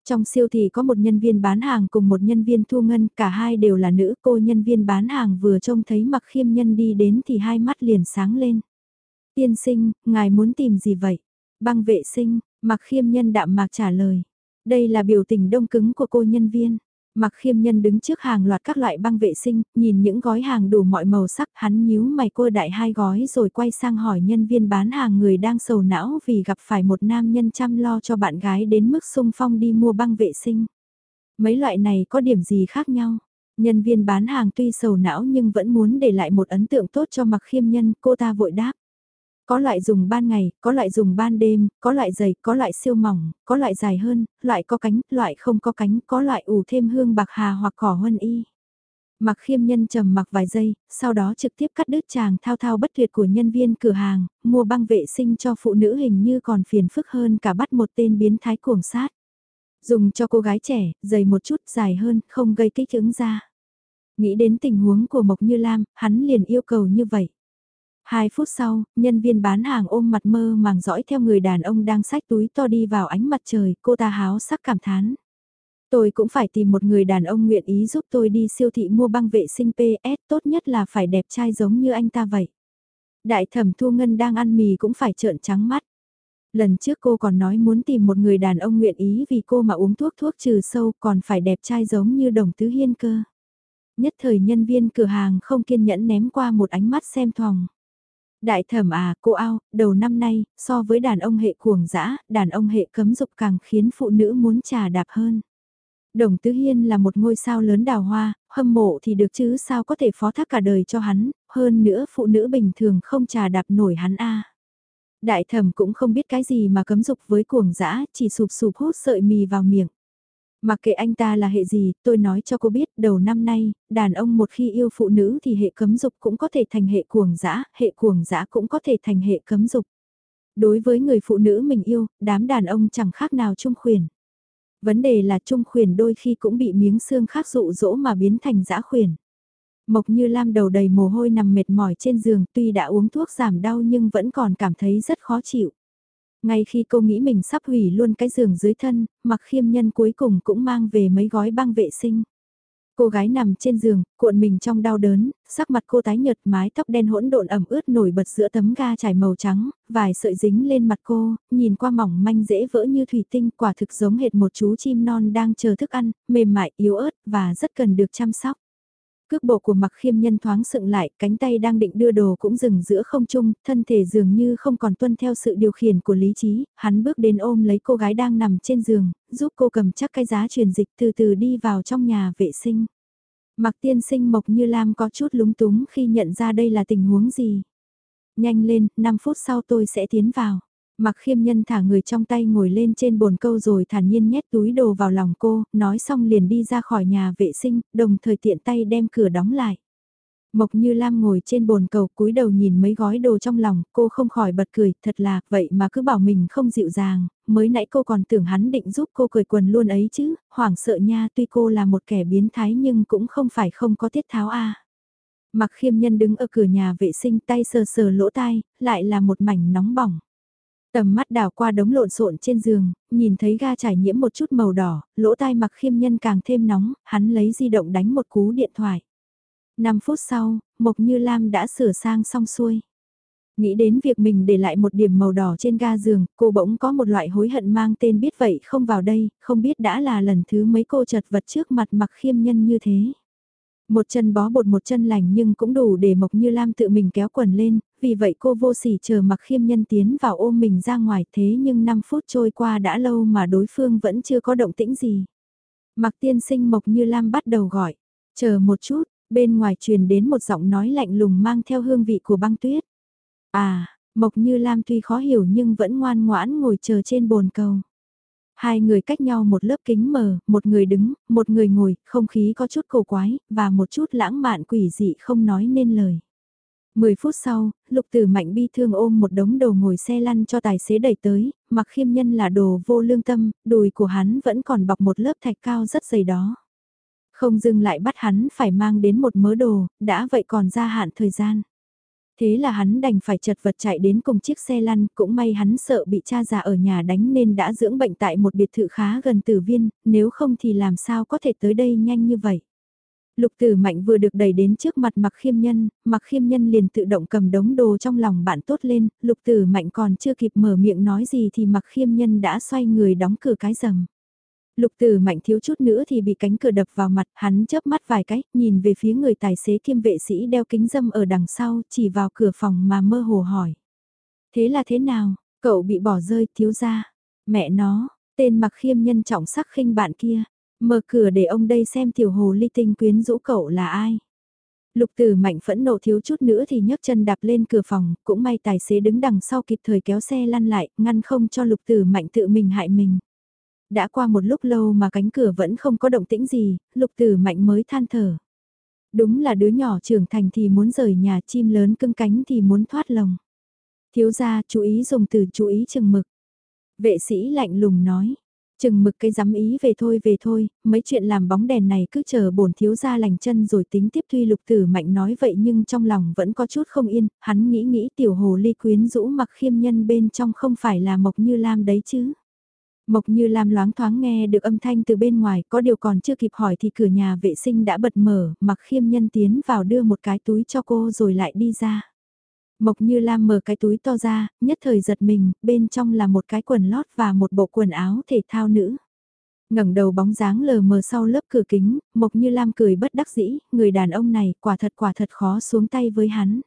Trong siêu thị có một nhân viên bán hàng cùng một nhân viên thu ngân, cả hai đều là nữ, cô nhân viên bán hàng vừa trông thấy mặc khiêm nhân đi đến thì hai mắt liền sáng lên. Tiên sinh, ngài muốn tìm gì vậy? Băng vệ sinh, mặc khiêm nhân đạm mạc trả lời. Đây là biểu tình đông cứng của cô nhân viên. Mặc khiêm nhân đứng trước hàng loạt các loại băng vệ sinh, nhìn những gói hàng đủ mọi màu sắc, hắn nhíu mày cô đại hai gói rồi quay sang hỏi nhân viên bán hàng người đang sầu não vì gặp phải một nam nhân chăm lo cho bạn gái đến mức sung phong đi mua băng vệ sinh. Mấy loại này có điểm gì khác nhau? Nhân viên bán hàng tuy sầu não nhưng vẫn muốn để lại một ấn tượng tốt cho mặc khiêm nhân, cô ta vội đáp. Có loại dùng ban ngày, có loại dùng ban đêm, có loại dày, có loại siêu mỏng, có loại dài hơn, loại có cánh, loại không có cánh, có loại ủ thêm hương bạc hà hoặc cỏ huân y. Mặc khiêm nhân trầm mặc vài giây, sau đó trực tiếp cắt đứt chàng thao thao bất tuyệt của nhân viên cửa hàng, mua băng vệ sinh cho phụ nữ hình như còn phiền phức hơn cả bắt một tên biến thái cuồng sát. Dùng cho cô gái trẻ, dày một chút, dài hơn, không gây kích ứng ra. Nghĩ đến tình huống của Mộc Như Lam, hắn liền yêu cầu như vậy. Hai phút sau, nhân viên bán hàng ôm mặt mơ màng dõi theo người đàn ông đang xách túi to đi vào ánh mặt trời, cô ta háo sắc cảm thán. Tôi cũng phải tìm một người đàn ông nguyện ý giúp tôi đi siêu thị mua băng vệ sinh PS, tốt nhất là phải đẹp trai giống như anh ta vậy. Đại thẩm Thu Ngân đang ăn mì cũng phải trợn trắng mắt. Lần trước cô còn nói muốn tìm một người đàn ông nguyện ý vì cô mà uống thuốc thuốc trừ sâu còn phải đẹp trai giống như đồng tứ hiên cơ. Nhất thời nhân viên cửa hàng không kiên nhẫn ném qua một ánh mắt xem thòng. Đại thẩm à, cô ao, đầu năm nay, so với đàn ông hệ cuồng dã, đàn ông hệ cấm dục càng khiến phụ nữ muốn trà đạp hơn. Đồng Tứ Hiên là một ngôi sao lớn đào hoa, hâm mộ thì được chứ sao có thể phó thác cả đời cho hắn, hơn nữa phụ nữ bình thường không trà đạp nổi hắn a. Đại thẩm cũng không biết cái gì mà cấm dục với cuồng dã, chỉ sụp sụp hút sợi mì vào miệng. Mặc kệ anh ta là hệ gì, tôi nói cho cô biết, đầu năm nay, đàn ông một khi yêu phụ nữ thì hệ cấm dục cũng có thể thành hệ cuồng dã, hệ cuồng dã cũng có thể thành hệ cấm dục. Đối với người phụ nữ mình yêu, đám đàn ông chẳng khác nào trung khuyển. Vấn đề là trung khuyển đôi khi cũng bị miếng xương khác dụ dỗ mà biến thành dã khuyển. Mộc như Lam đầu đầy mồ hôi nằm mệt mỏi trên giường tuy đã uống thuốc giảm đau nhưng vẫn còn cảm thấy rất khó chịu. Ngay khi cô nghĩ mình sắp hủy luôn cái giường dưới thân, mặc khiêm nhân cuối cùng cũng mang về mấy gói băng vệ sinh. Cô gái nằm trên giường, cuộn mình trong đau đớn, sắc mặt cô tái nhợt mái tóc đen hỗn độn ẩm ướt nổi bật giữa tấm ga trải màu trắng, vài sợi dính lên mặt cô, nhìn qua mỏng manh dễ vỡ như thủy tinh quả thực giống hệt một chú chim non đang chờ thức ăn, mềm mại, yếu ớt và rất cần được chăm sóc. Cước bộ của mặc khiêm nhân thoáng sựng lại, cánh tay đang định đưa đồ cũng dừng giữa không trung, thân thể dường như không còn tuân theo sự điều khiển của lý trí, hắn bước đến ôm lấy cô gái đang nằm trên giường, giúp cô cầm chắc cái giá truyền dịch từ từ đi vào trong nhà vệ sinh. Mặc tiên sinh Mộc Như Lam có chút lúng túng khi nhận ra đây là tình huống gì. Nhanh lên, 5 phút sau tôi sẽ tiến vào. Mặc khiêm nhân thả người trong tay ngồi lên trên bồn câu rồi thản nhiên nhét túi đồ vào lòng cô, nói xong liền đi ra khỏi nhà vệ sinh, đồng thời tiện tay đem cửa đóng lại. Mộc như Lam ngồi trên bồn cầu cúi đầu nhìn mấy gói đồ trong lòng, cô không khỏi bật cười, thật là, vậy mà cứ bảo mình không dịu dàng, mới nãy cô còn tưởng hắn định giúp cô cười quần luôn ấy chứ, hoảng sợ nha tuy cô là một kẻ biến thái nhưng cũng không phải không có tiết tháo a. Mặc khiêm nhân đứng ở cửa nhà vệ sinh tay sờ sờ lỗ tai, lại là một mảnh nóng bỏng. Tầm mắt đảo qua đống lộn xộn trên giường, nhìn thấy ga trải nhiễm một chút màu đỏ, lỗ tai mặc khiêm nhân càng thêm nóng, hắn lấy di động đánh một cú điện thoại. 5 phút sau, Mộc Như Lam đã sửa sang xong xuôi. Nghĩ đến việc mình để lại một điểm màu đỏ trên ga giường, cô bỗng có một loại hối hận mang tên biết vậy không vào đây, không biết đã là lần thứ mấy cô chật vật trước mặt mặc khiêm nhân như thế. Một chân bó bột một chân lành nhưng cũng đủ để Mộc Như Lam tự mình kéo quần lên, vì vậy cô vô sỉ chờ mặc khiêm nhân tiến vào ôm mình ra ngoài thế nhưng 5 phút trôi qua đã lâu mà đối phương vẫn chưa có động tĩnh gì. Mặc tiên sinh Mộc Như Lam bắt đầu gọi, chờ một chút, bên ngoài truyền đến một giọng nói lạnh lùng mang theo hương vị của băng tuyết. À, Mộc Như Lam tuy khó hiểu nhưng vẫn ngoan ngoãn ngồi chờ trên bồn cầu. Hai người cách nhau một lớp kính mờ, một người đứng, một người ngồi, không khí có chút cổ quái, và một chút lãng mạn quỷ dị không nói nên lời. Mười phút sau, lục tử mạnh bi thương ôm một đống đồ ngồi xe lăn cho tài xế đẩy tới, mặc khiêm nhân là đồ vô lương tâm, đùi của hắn vẫn còn bọc một lớp thạch cao rất dày đó. Không dừng lại bắt hắn phải mang đến một mớ đồ, đã vậy còn gia hạn thời gian. Thế là hắn đành phải chật vật chạy đến cùng chiếc xe lăn, cũng may hắn sợ bị cha già ở nhà đánh nên đã dưỡng bệnh tại một biệt thự khá gần tử viên, nếu không thì làm sao có thể tới đây nhanh như vậy. Lục tử mạnh vừa được đẩy đến trước mặt mặc khiêm nhân, mặc khiêm nhân liền tự động cầm đống đồ trong lòng bạn tốt lên, lục tử mạnh còn chưa kịp mở miệng nói gì thì mặc khiêm nhân đã xoay người đóng cửa cái rầm. Lục tử mạnh thiếu chút nữa thì bị cánh cửa đập vào mặt, hắn chớp mắt vài cái, nhìn về phía người tài xế kiêm vệ sĩ đeo kính dâm ở đằng sau, chỉ vào cửa phòng mà mơ hồ hỏi. Thế là thế nào, cậu bị bỏ rơi thiếu ra, mẹ nó, tên mặc khiêm nhân trọng sắc khinh bạn kia, mở cửa để ông đây xem tiểu hồ ly tinh quyến rũ cậu là ai. Lục tử mạnh phẫn nộ thiếu chút nữa thì nhấc chân đạp lên cửa phòng, cũng may tài xế đứng đằng sau kịp thời kéo xe lăn lại, ngăn không cho lục tử mạnh tự mình hại mình. Đã qua một lúc lâu mà cánh cửa vẫn không có động tĩnh gì, lục tử mạnh mới than thở. Đúng là đứa nhỏ trưởng thành thì muốn rời nhà chim lớn cưng cánh thì muốn thoát lồng. Thiếu gia chú ý dùng từ chú ý chừng mực. Vệ sĩ lạnh lùng nói. Chừng mực cái dám ý về thôi về thôi, mấy chuyện làm bóng đèn này cứ chờ bổn thiếu gia lành chân rồi tính tiếp tuy lục tử mạnh nói vậy nhưng trong lòng vẫn có chút không yên, hắn nghĩ nghĩ tiểu hồ ly quyến rũ mặc khiêm nhân bên trong không phải là mộc như lam đấy chứ. Mộc như Lam loáng thoáng nghe được âm thanh từ bên ngoài, có điều còn chưa kịp hỏi thì cửa nhà vệ sinh đã bật mở, mặc khiêm nhân tiến vào đưa một cái túi cho cô rồi lại đi ra. Mộc như Lam mở cái túi to ra, nhất thời giật mình, bên trong là một cái quần lót và một bộ quần áo thể thao nữ. ngẩng đầu bóng dáng lờ mờ sau lớp cửa kính, Mộc như Lam cười bất đắc dĩ, người đàn ông này quả thật quả thật khó xuống tay với hắn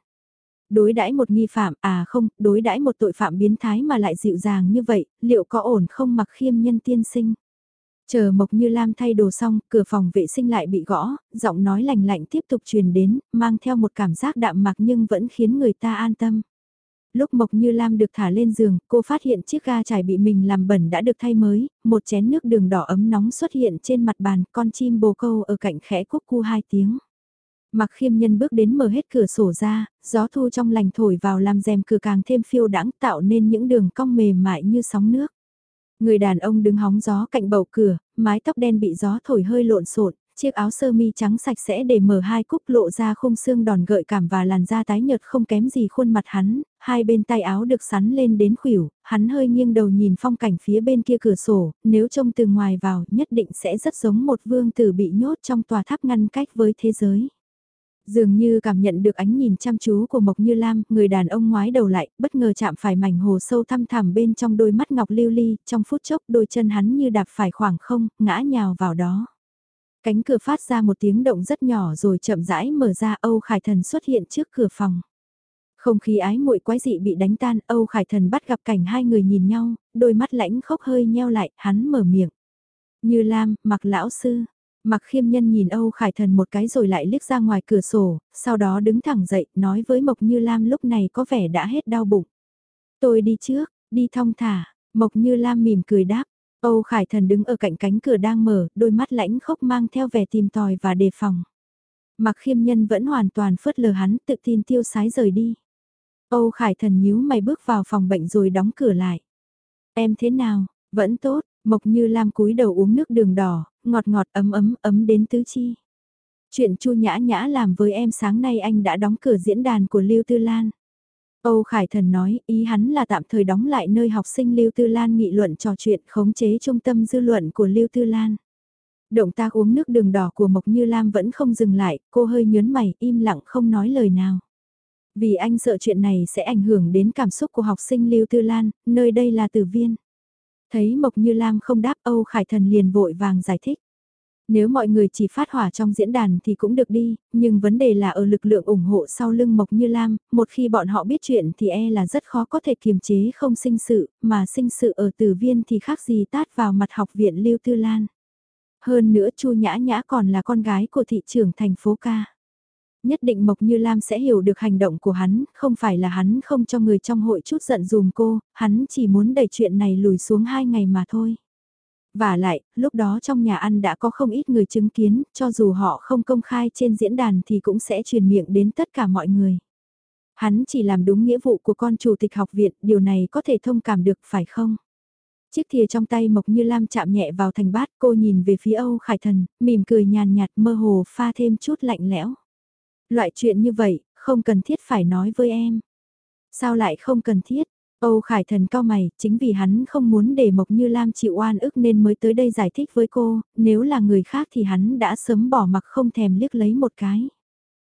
đối đãi một nghi phạm, à không, đối đãi một tội phạm biến thái mà lại dịu dàng như vậy, liệu có ổn không mặc khiêm nhân tiên sinh? Chờ Mộc Như Lam thay đồ xong, cửa phòng vệ sinh lại bị gõ, giọng nói lành lạnh tiếp tục truyền đến, mang theo một cảm giác đạm mạc nhưng vẫn khiến người ta an tâm. Lúc Mộc Như Lam được thả lên giường, cô phát hiện chiếc ga trải bị mình làm bẩn đã được thay mới, một chén nước đường đỏ ấm nóng xuất hiện trên mặt bàn, con chim bồ câu ở cạnh khẽ quốc cu hai tiếng. Mặc khiêm nhân bước đến mở hết cửa sổ ra, gió thu trong lành thổi vào làm rèm cửa càng thêm phiêu đãng tạo nên những đường cong mềm mại như sóng nước. Người đàn ông đứng hóng gió cạnh bầu cửa, mái tóc đen bị gió thổi hơi lộn xộn, chiếc áo sơ mi trắng sạch sẽ để mở hai cúc lộ ra khung xương đòn gợi cảm và làn da tái nhợt không kém gì khuôn mặt hắn, hai bên tay áo được sắn lên đến khuỷu, hắn hơi nghiêng đầu nhìn phong cảnh phía bên kia cửa sổ, nếu trông từ ngoài vào nhất định sẽ rất giống một vương tử bị nhốt trong tòa tháp ngăn cách với thế giới. Dường như cảm nhận được ánh nhìn chăm chú của Mộc Như Lam, người đàn ông ngoái đầu lại, bất ngờ chạm phải mảnh hồ sâu thăm thẳm bên trong đôi mắt ngọc lưu ly, trong phút chốc đôi chân hắn như đạp phải khoảng không, ngã nhào vào đó. Cánh cửa phát ra một tiếng động rất nhỏ rồi chậm rãi mở ra Âu Khải Thần xuất hiện trước cửa phòng. Không khí ái muội quái dị bị đánh tan, Âu Khải Thần bắt gặp cảnh hai người nhìn nhau, đôi mắt lãnh khốc hơi nheo lại, hắn mở miệng. Như Lam, mặc lão sư, Mặc khiêm nhân nhìn Âu Khải Thần một cái rồi lại liếc ra ngoài cửa sổ, sau đó đứng thẳng dậy, nói với Mộc Như Lam lúc này có vẻ đã hết đau bụng. Tôi đi trước, đi thong thả, Mộc Như Lam mỉm cười đáp. Âu Khải Thần đứng ở cạnh cánh cửa đang mở, đôi mắt lãnh khốc mang theo vẻ tìm tòi và đề phòng. Mặc khiêm nhân vẫn hoàn toàn phớt lờ hắn tự tin tiêu sái rời đi. Âu Khải Thần nhíu mày bước vào phòng bệnh rồi đóng cửa lại. Em thế nào, vẫn tốt, Mộc Như Lam cúi đầu uống nước đường đỏ, ngọt ngọt ấm ấm ấm đến tứ chi. Chuyện Chu Nhã Nhã làm với em sáng nay anh đã đóng cửa diễn đàn của Lưu Tư Lan. Âu Khải Thần nói, ý hắn là tạm thời đóng lại nơi học sinh Lưu Tư Lan nghị luận trò chuyện khống chế trung tâm dư luận của Lưu Tư Lan. Động tác uống nước đường đỏ của Mộc Như Lam vẫn không dừng lại, cô hơi nhớn mày, im lặng không nói lời nào. Vì anh sợ chuyện này sẽ ảnh hưởng đến cảm xúc của học sinh Lưu Tư Lan, nơi đây là tử viên. Thấy Mộc Như Lam không đáp Âu Khải Thần liền vội vàng giải thích. Nếu mọi người chỉ phát hỏa trong diễn đàn thì cũng được đi, nhưng vấn đề là ở lực lượng ủng hộ sau lưng Mộc Như Lam, một khi bọn họ biết chuyện thì e là rất khó có thể kiềm chế không sinh sự, mà sinh sự ở tử viên thì khác gì tát vào mặt học viện Lưu Tư Lan. Hơn nữa Chu Nhã Nhã còn là con gái của thị trưởng thành phố ca. Nhất định Mộc Như Lam sẽ hiểu được hành động của hắn, không phải là hắn không cho người trong hội chút giận dùm cô, hắn chỉ muốn đẩy chuyện này lùi xuống hai ngày mà thôi. Và lại, lúc đó trong nhà ăn đã có không ít người chứng kiến, cho dù họ không công khai trên diễn đàn thì cũng sẽ truyền miệng đến tất cả mọi người. Hắn chỉ làm đúng nghĩa vụ của con chủ tịch học viện, điều này có thể thông cảm được phải không? Chiếc thìa trong tay Mộc Như Lam chạm nhẹ vào thành bát, cô nhìn về phía Âu Khải Thần, mỉm cười nhàn nhạt mơ hồ pha thêm chút lạnh lẽo. Loại chuyện như vậy, không cần thiết phải nói với em. Sao lại không cần thiết? Âu Khải Thần cao mày, chính vì hắn không muốn để Mộc Như Lam chịu oan ức nên mới tới đây giải thích với cô, nếu là người khác thì hắn đã sớm bỏ mặc không thèm liếc lấy một cái.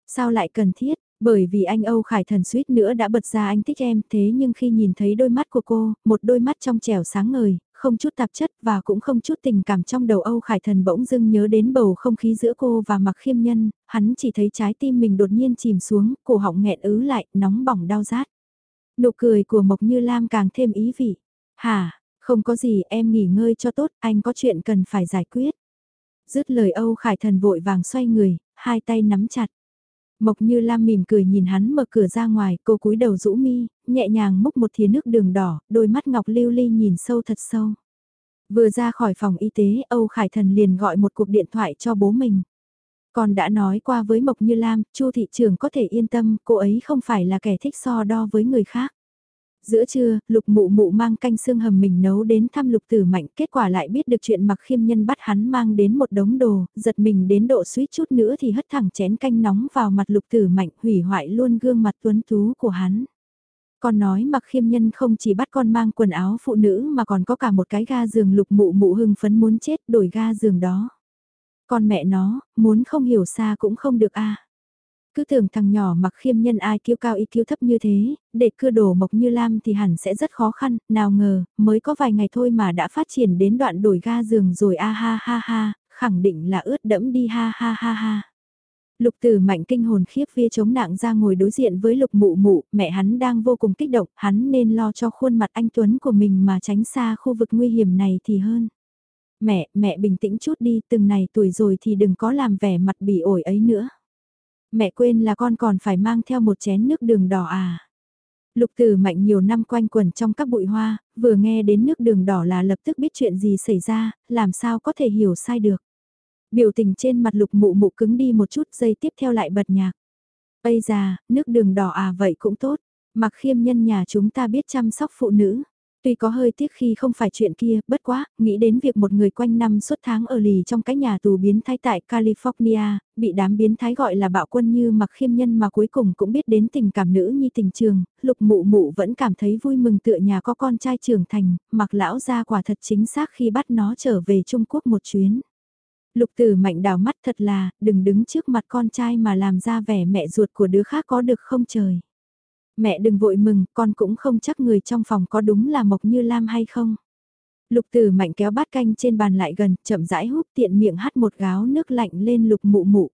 Sao lại cần thiết? Bởi vì anh Âu Khải Thần suýt nữa đã bật ra anh thích em thế nhưng khi nhìn thấy đôi mắt của cô, một đôi mắt trong trẻo sáng ngời, không chút tạp chất và cũng không chút tình cảm trong đầu Âu Khải Thần bỗng dưng nhớ đến bầu không khí giữa cô và mặc khiêm nhân, hắn chỉ thấy trái tim mình đột nhiên chìm xuống, cổ họng nghẹn ứ lại, nóng bỏng đau rát. Nụ cười của Mộc Như Lam càng thêm ý vị. Hả, không có gì em nghỉ ngơi cho tốt, anh có chuyện cần phải giải quyết. Dứt lời Âu Khải Thần vội vàng xoay người, hai tay nắm chặt. Mộc Như Lam mỉm cười nhìn hắn mở cửa ra ngoài, cô cúi đầu rũ mi, nhẹ nhàng múc một thìa nước đường đỏ, đôi mắt ngọc lưu ly nhìn sâu thật sâu. Vừa ra khỏi phòng y tế, Âu Khải Thần liền gọi một cuộc điện thoại cho bố mình. Còn đã nói qua với Mộc Như Lam, Chu thị trường có thể yên tâm, cô ấy không phải là kẻ thích so đo với người khác. Giữa trưa, lục mụ mụ mang canh xương hầm mình nấu đến thăm lục tử mạnh, kết quả lại biết được chuyện mặc khiêm nhân bắt hắn mang đến một đống đồ, giật mình đến độ suýt chút nữa thì hất thẳng chén canh nóng vào mặt lục tử mạnh, hủy hoại luôn gương mặt tuấn tú của hắn. Con nói mặc khiêm nhân không chỉ bắt con mang quần áo phụ nữ mà còn có cả một cái ga giường lục mụ mụ hưng phấn muốn chết đổi ga giường đó. Con mẹ nó, muốn không hiểu xa cũng không được a cứ tưởng thằng nhỏ mặc khiêm nhân ai kiêu cao y kiêu thấp như thế, để cưa đổ mộc như Lam thì hẳn sẽ rất khó khăn, nào ngờ, mới có vài ngày thôi mà đã phát triển đến đoạn đổi ga giường rồi a ha ha ha, khẳng định là ướt đẫm đi ha ha ha ha. Lục tử mạnh kinh hồn khiếp vía chống nặng ra ngồi đối diện với lục mụ mụ, mẹ hắn đang vô cùng kích động, hắn nên lo cho khuôn mặt anh Tuấn của mình mà tránh xa khu vực nguy hiểm này thì hơn. Mẹ, mẹ bình tĩnh chút đi, từng này tuổi rồi thì đừng có làm vẻ mặt bị ổi ấy nữa. Mẹ quên là con còn phải mang theo một chén nước đường đỏ à. Lục tử mạnh nhiều năm quanh quẩn trong các bụi hoa, vừa nghe đến nước đường đỏ là lập tức biết chuyện gì xảy ra, làm sao có thể hiểu sai được. Biểu tình trên mặt lục mụ mụ cứng đi một chút giây tiếp theo lại bật nhạc. Bây già, nước đường đỏ à vậy cũng tốt, mặc khiêm nhân nhà chúng ta biết chăm sóc phụ nữ. Tuy có hơi tiếc khi không phải chuyện kia, bất quá, nghĩ đến việc một người quanh năm suốt tháng ở lì trong cái nhà tù biến thái tại California, bị đám biến thái gọi là bạo quân như mặc khiêm nhân mà cuối cùng cũng biết đến tình cảm nữ như tình trường, lục mụ mụ vẫn cảm thấy vui mừng tựa nhà có con trai trưởng thành, mặc lão ra quả thật chính xác khi bắt nó trở về Trung Quốc một chuyến. Lục tử mạnh đào mắt thật là, đừng đứng trước mặt con trai mà làm ra vẻ mẹ ruột của đứa khác có được không trời. Mẹ đừng vội mừng, con cũng không chắc người trong phòng có đúng là Mộc Như Lam hay không. Lục tử mạnh kéo bát canh trên bàn lại gần, chậm rãi hút tiện miệng hắt một gáo nước lạnh lên lục mụ mụ.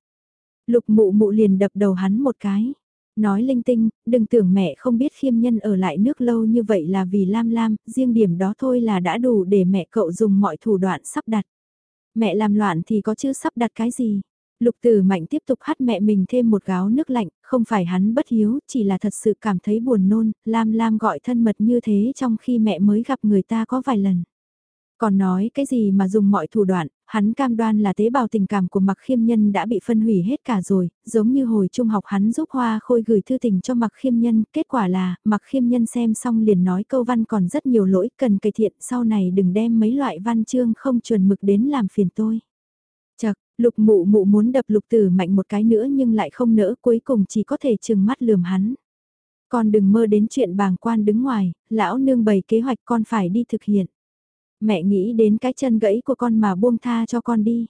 Lục mụ mụ liền đập đầu hắn một cái. Nói linh tinh, đừng tưởng mẹ không biết khiêm nhân ở lại nước lâu như vậy là vì Lam Lam, riêng điểm đó thôi là đã đủ để mẹ cậu dùng mọi thủ đoạn sắp đặt. Mẹ làm loạn thì có chứ sắp đặt cái gì. Lục tử mạnh tiếp tục hắt mẹ mình thêm một gáo nước lạnh, không phải hắn bất hiếu, chỉ là thật sự cảm thấy buồn nôn, Lam Lam gọi thân mật như thế trong khi mẹ mới gặp người ta có vài lần. Còn nói cái gì mà dùng mọi thủ đoạn, hắn cam đoan là tế bào tình cảm của Mặc Khiêm Nhân đã bị phân hủy hết cả rồi, giống như hồi trung học hắn giúp Hoa Khôi gửi thư tình cho Mặc Khiêm Nhân, kết quả là, Mặc Khiêm Nhân xem xong liền nói câu văn còn rất nhiều lỗi, cần cải thiện, sau này đừng đem mấy loại văn chương không chuẩn mực đến làm phiền tôi. Chật, lục mụ mụ muốn đập lục tử mạnh một cái nữa nhưng lại không nỡ, cuối cùng chỉ có thể chừng mắt lườm hắn. Con đừng mơ đến chuyện bàng quan đứng ngoài, lão nương bày kế hoạch con phải đi thực hiện mẹ nghĩ đến cái chân gãy của con mà buông tha cho con đi.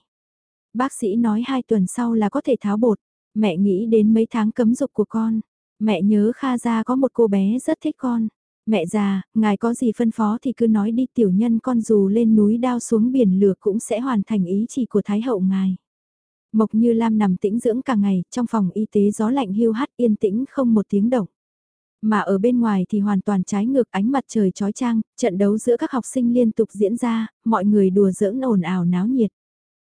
Bác sĩ nói hai tuần sau là có thể tháo bột, mẹ nghĩ đến mấy tháng cấm dục của con. Mẹ nhớ Kha gia có một cô bé rất thích con. Mẹ già, ngài có gì phân phó thì cứ nói đi tiểu nhân con dù lên núi đao xuống biển lửa cũng sẽ hoàn thành ý chỉ của Thái hậu ngài. Mộc Như Lam nằm tĩnh dưỡng cả ngày, trong phòng y tế gió lạnh hưu hắt yên tĩnh không một tiếng động. Mà ở bên ngoài thì hoàn toàn trái ngược ánh mặt trời chói chang, trận đấu giữa các học sinh liên tục diễn ra, mọi người đùa giỡn ồn ào náo nhiệt.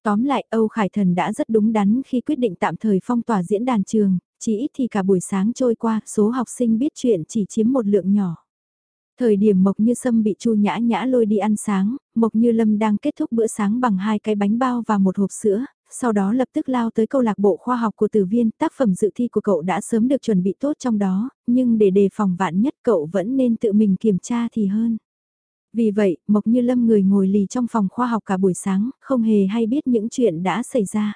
Tóm lại Âu Khải Thần đã rất đúng đắn khi quyết định tạm thời phong tỏa diễn đàn trường, chỉ ít thì cả buổi sáng trôi qua số học sinh biết chuyện chỉ chiếm một lượng nhỏ. Thời điểm Mộc Như Sâm bị Chu Nhã Nhã lôi đi ăn sáng, Mộc Như Lâm đang kết thúc bữa sáng bằng hai cái bánh bao và một hộp sữa, sau đó lập tức lao tới câu lạc bộ khoa học của tử viên, tác phẩm dự thi của cậu đã sớm được chuẩn bị tốt trong đó, nhưng để đề phòng vạn nhất cậu vẫn nên tự mình kiểm tra thì hơn. Vì vậy, Mộc Như Lâm người ngồi lì trong phòng khoa học cả buổi sáng, không hề hay biết những chuyện đã xảy ra.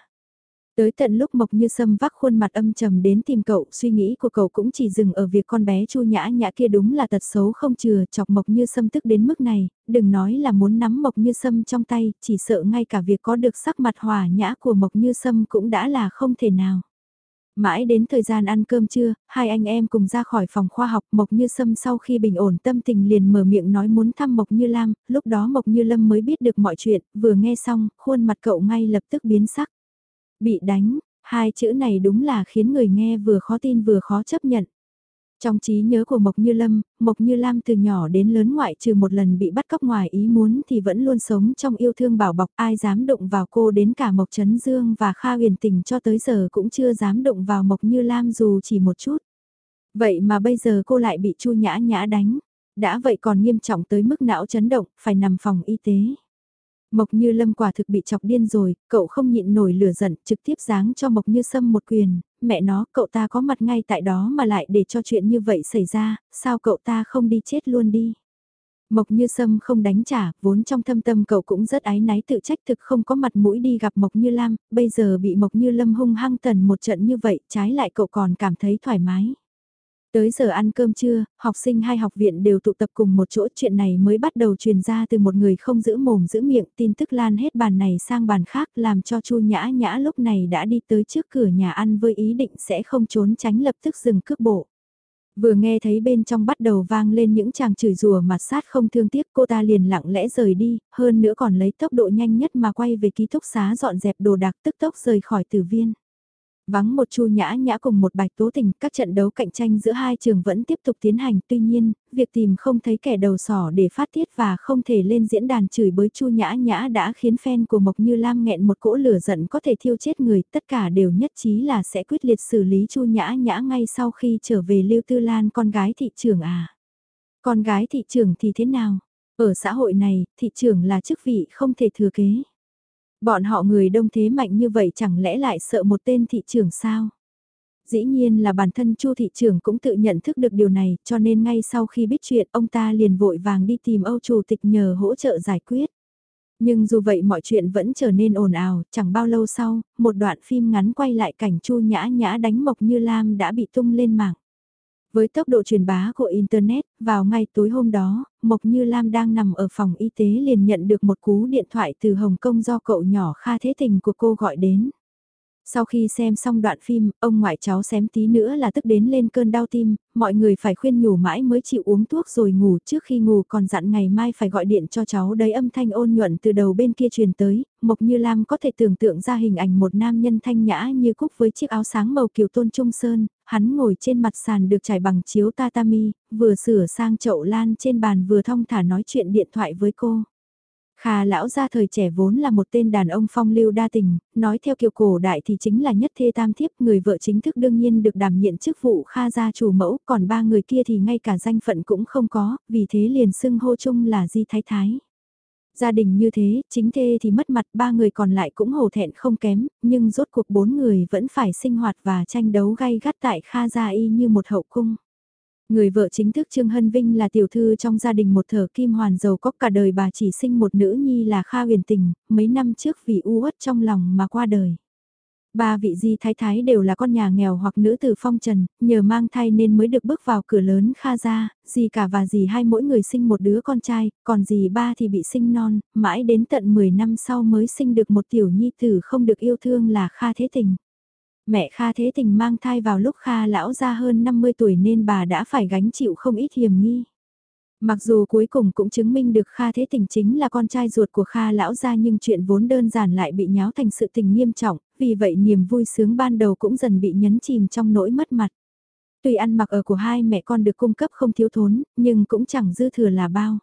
Tới tận lúc Mộc Như Sâm vác khuôn mặt âm trầm đến tìm cậu, suy nghĩ của cậu cũng chỉ dừng ở việc con bé Chu Nhã Nhã kia đúng là tật xấu không chừa, chọc Mộc Như Sâm tức đến mức này, đừng nói là muốn nắm Mộc Như Sâm trong tay, chỉ sợ ngay cả việc có được sắc mặt hòa nhã của Mộc Như Sâm cũng đã là không thể nào. Mãi đến thời gian ăn cơm trưa, hai anh em cùng ra khỏi phòng khoa học Mộc Như Sâm sau khi bình ổn tâm tình liền mở miệng nói muốn thăm Mộc Như Lam, lúc đó Mộc Như Lâm mới biết được mọi chuyện, vừa nghe xong, khuôn mặt cậu ngay lập tức biến sắc. Bị đánh, hai chữ này đúng là khiến người nghe vừa khó tin vừa khó chấp nhận. Trong trí nhớ của Mộc Như Lâm, Mộc Như Lam từ nhỏ đến lớn ngoại trừ một lần bị bắt cóc ngoài ý muốn thì vẫn luôn sống trong yêu thương bảo bọc ai dám động vào cô đến cả Mộc Trấn Dương và Kha huyền tình cho tới giờ cũng chưa dám động vào Mộc Như Lam dù chỉ một chút. Vậy mà bây giờ cô lại bị Chu Nhã Nhã đánh, đã vậy còn nghiêm trọng tới mức não chấn động, phải nằm phòng y tế. Mộc Như Lâm quả thực bị chọc điên rồi, cậu không nhịn nổi lửa giận, trực tiếp giáng cho Mộc Như Sâm một quyền, mẹ nó, cậu ta có mặt ngay tại đó mà lại để cho chuyện như vậy xảy ra, sao cậu ta không đi chết luôn đi. Mộc Như Sâm không đánh trả, vốn trong thâm tâm cậu cũng rất ái náy tự trách thực không có mặt mũi đi gặp Mộc Như Lam, bây giờ bị Mộc Như Lâm hung hăng tần một trận như vậy, trái lại cậu còn cảm thấy thoải mái. Tới giờ ăn cơm trưa, học sinh hai học viện đều tụ tập cùng một chỗ chuyện này mới bắt đầu truyền ra từ một người không giữ mồm giữ miệng tin tức lan hết bàn này sang bàn khác làm cho chu nhã nhã lúc này đã đi tới trước cửa nhà ăn với ý định sẽ không trốn tránh lập tức dừng cước bộ. Vừa nghe thấy bên trong bắt đầu vang lên những chàng chửi rùa mặt sát không thương tiếc cô ta liền lặng lẽ rời đi, hơn nữa còn lấy tốc độ nhanh nhất mà quay về ký túc xá dọn dẹp đồ đạc tức tốc rời khỏi tử viên. Vắng một Chu Nhã Nhã cùng một Bạch Tố Tình, các trận đấu cạnh tranh giữa hai trường vẫn tiếp tục tiến hành, tuy nhiên, việc tìm không thấy kẻ đầu sỏ để phát tiết và không thể lên diễn đàn chửi bới Chu Nhã Nhã đã khiến fan của Mộc Như Lam nghẹn một cỗ lửa giận có thể thiêu chết người, tất cả đều nhất trí là sẽ quyết liệt xử lý Chu Nhã Nhã ngay sau khi trở về Lưu Tư Lan con gái thị trưởng à. Con gái thị trưởng thì thế nào? Ở xã hội này, thị trưởng là chức vị không thể thừa kế. Bọn họ người đông thế mạnh như vậy chẳng lẽ lại sợ một tên thị trưởng sao? Dĩ nhiên là bản thân Chu thị trưởng cũng tự nhận thức được điều này, cho nên ngay sau khi biết chuyện, ông ta liền vội vàng đi tìm Âu chủ tịch nhờ hỗ trợ giải quyết. Nhưng dù vậy mọi chuyện vẫn trở nên ồn ào, chẳng bao lâu sau, một đoạn phim ngắn quay lại cảnh Chu Nhã Nhã đánh Mộc Như Lam đã bị tung lên mạng. Với tốc độ truyền bá của Internet, vào ngay tối hôm đó, Mộc Như Lam đang nằm ở phòng y tế liền nhận được một cú điện thoại từ Hồng Kông do cậu nhỏ Kha Thế Tình của cô gọi đến. Sau khi xem xong đoạn phim, ông ngoại cháu xém tí nữa là tức đến lên cơn đau tim, mọi người phải khuyên nhủ mãi mới chịu uống thuốc rồi ngủ trước khi ngủ còn dặn ngày mai phải gọi điện cho cháu đấy âm thanh ôn nhuận từ đầu bên kia truyền tới, Mộc Như Lam có thể tưởng tượng ra hình ảnh một nam nhân thanh nhã như cúc với chiếc áo sáng màu kiều tôn trung sơn, hắn ngồi trên mặt sàn được trải bằng chiếu tatami, vừa sửa sang chậu lan trên bàn vừa thong thả nói chuyện điện thoại với cô. Kha lão gia thời trẻ vốn là một tên đàn ông phong lưu đa tình, nói theo kiểu cổ đại thì chính là nhất thê tam thiếp, người vợ chính thức đương nhiên được đảm nhiệm chức vụ Kha gia chủ mẫu, còn ba người kia thì ngay cả danh phận cũng không có, vì thế liền xưng hô chung là Di Thái Thái. Gia đình như thế, chính thê thì mất mặt, ba người còn lại cũng hổ thẹn không kém, nhưng rốt cuộc bốn người vẫn phải sinh hoạt và tranh đấu gay gắt tại Kha gia y như một hậu cung. Người vợ chính thức Trương Hân Vinh là tiểu thư trong gia đình một thờ kim hoàn giàu có cả đời bà chỉ sinh một nữ nhi là Kha huyền tình, mấy năm trước vì u uất trong lòng mà qua đời. Ba vị di thái thái đều là con nhà nghèo hoặc nữ tử phong trần, nhờ mang thai nên mới được bước vào cửa lớn Kha gia, dì cả và dì hai mỗi người sinh một đứa con trai, còn dì ba thì bị sinh non, mãi đến tận 10 năm sau mới sinh được một tiểu nhi tử không được yêu thương là Kha Thế Tình. Mẹ Kha Thế Tình mang thai vào lúc Kha lão ra hơn 50 tuổi nên bà đã phải gánh chịu không ít hiểm nghi. Mặc dù cuối cùng cũng chứng minh được Kha Thế Tình chính là con trai ruột của Kha lão gia nhưng chuyện vốn đơn giản lại bị nháo thành sự tình nghiêm trọng, vì vậy niềm vui sướng ban đầu cũng dần bị nhấn chìm trong nỗi mất mặt. Tuy ăn mặc ở của hai mẹ con được cung cấp không thiếu thốn, nhưng cũng chẳng dư thừa là bao.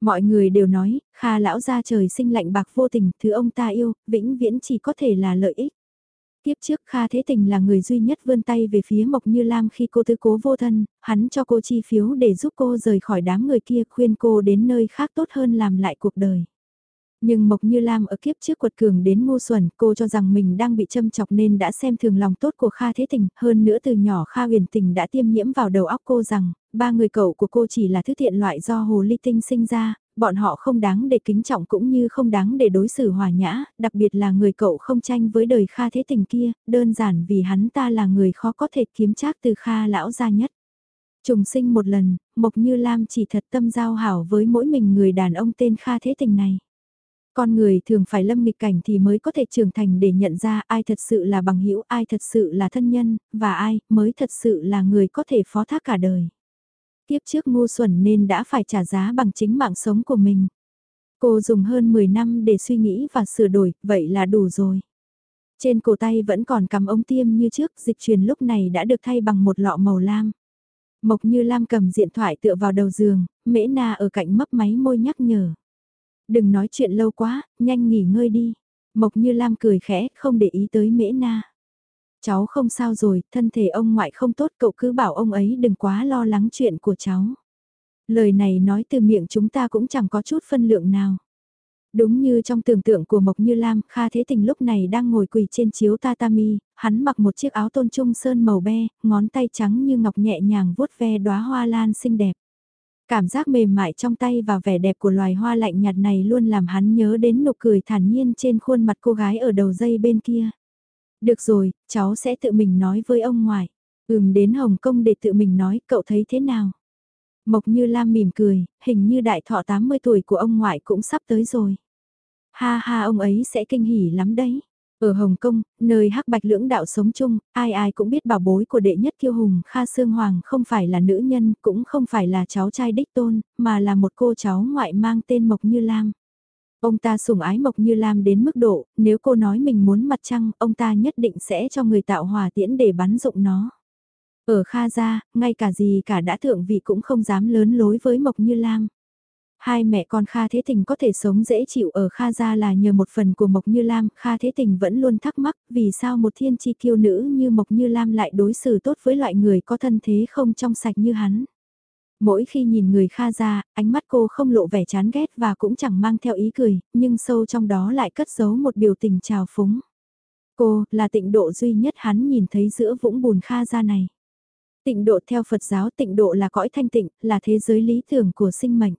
Mọi người đều nói, Kha lão gia trời sinh lạnh bạc vô tình, thứ ông ta yêu, vĩnh viễn chỉ có thể là lợi ích. Tiếp trước Kha Thế Tình là người duy nhất vươn tay về phía Mộc Như Lam khi cô tư cố vô thân, hắn cho cô chi phiếu để giúp cô rời khỏi đám người kia khuyên cô đến nơi khác tốt hơn làm lại cuộc đời. Nhưng Mộc Như Lam ở kiếp trước quật cường đến ngu xuẩn, cô cho rằng mình đang bị châm chọc nên đã xem thường lòng tốt của Kha Thế Tình, hơn nữa từ nhỏ Kha huyền tình đã tiêm nhiễm vào đầu óc cô rằng, ba người cậu của cô chỉ là thứ thiện loại do hồ ly tinh sinh ra, bọn họ không đáng để kính trọng cũng như không đáng để đối xử hòa nhã, đặc biệt là người cậu không tranh với đời Kha Thế Tình kia, đơn giản vì hắn ta là người khó có thể kiếm trác từ Kha lão gia nhất. Trùng sinh một lần, Mộc Như Lam chỉ thật tâm giao hảo với mỗi mình người đàn ông tên Kha Thế Tình này. Con người thường phải lâm nghịch cảnh thì mới có thể trưởng thành để nhận ra ai thật sự là bằng hữu ai thật sự là thân nhân, và ai mới thật sự là người có thể phó thác cả đời. Tiếp trước ngu xuẩn nên đã phải trả giá bằng chính mạng sống của mình. Cô dùng hơn 10 năm để suy nghĩ và sửa đổi, vậy là đủ rồi. Trên cổ tay vẫn còn cầm ống tiêm như trước, dịch truyền lúc này đã được thay bằng một lọ màu lam. Mộc như Lam cầm điện thoại tựa vào đầu giường, mễ na ở cạnh mấp máy môi nhắc nhở. Đừng nói chuyện lâu quá, nhanh nghỉ ngơi đi. Mộc như Lam cười khẽ, không để ý tới mễ na. Cháu không sao rồi, thân thể ông ngoại không tốt cậu cứ bảo ông ấy đừng quá lo lắng chuyện của cháu. Lời này nói từ miệng chúng ta cũng chẳng có chút phân lượng nào. Đúng như trong tưởng tượng của Mộc Như Lam, Kha Thế Tình lúc này đang ngồi quỳ trên chiếu tatami, hắn mặc một chiếc áo tôn trung sơn màu be, ngón tay trắng như ngọc nhẹ nhàng vuốt ve đóa hoa lan xinh đẹp. Cảm giác mềm mại trong tay và vẻ đẹp của loài hoa lạnh nhạt này luôn làm hắn nhớ đến nụ cười thản nhiên trên khuôn mặt cô gái ở đầu dây bên kia. Được rồi, cháu sẽ tự mình nói với ông ngoại. Ừm đến Hồng Kông để tự mình nói, cậu thấy thế nào? Mộc Như Lam mỉm cười, hình như đại thọ 80 tuổi của ông ngoại cũng sắp tới rồi. Ha ha ông ấy sẽ kinh hỉ lắm đấy. Ở Hồng Kông, nơi hắc bạch lưỡng đạo sống chung, ai ai cũng biết bảo bối của đệ nhất kiêu hùng Kha Sương Hoàng không phải là nữ nhân, cũng không phải là cháu trai đích tôn, mà là một cô cháu ngoại mang tên Mộc Như Lam. Ông ta sủng ái Mộc Như Lam đến mức độ, nếu cô nói mình muốn mặt trăng, ông ta nhất định sẽ cho người tạo hỏa tiễn để bắn dụng nó. Ở Kha Gia, ngay cả gì cả đã thượng vị cũng không dám lớn lối với Mộc Như Lam. Hai mẹ con Kha Thế Tình có thể sống dễ chịu ở Kha Gia là nhờ một phần của Mộc Như Lam, Kha Thế Tình vẫn luôn thắc mắc vì sao một thiên chi kiêu nữ như Mộc Như Lam lại đối xử tốt với loại người có thân thế không trong sạch như hắn. Mỗi khi nhìn người Kha Ra, ánh mắt cô không lộ vẻ chán ghét và cũng chẳng mang theo ý cười, nhưng sâu trong đó lại cất giấu một biểu tình trào phúng. Cô là tịnh độ duy nhất hắn nhìn thấy giữa vũng bùn Kha Ra này. Tịnh độ theo Phật giáo tịnh độ là cõi thanh tịnh, là thế giới lý tưởng của sinh mệnh.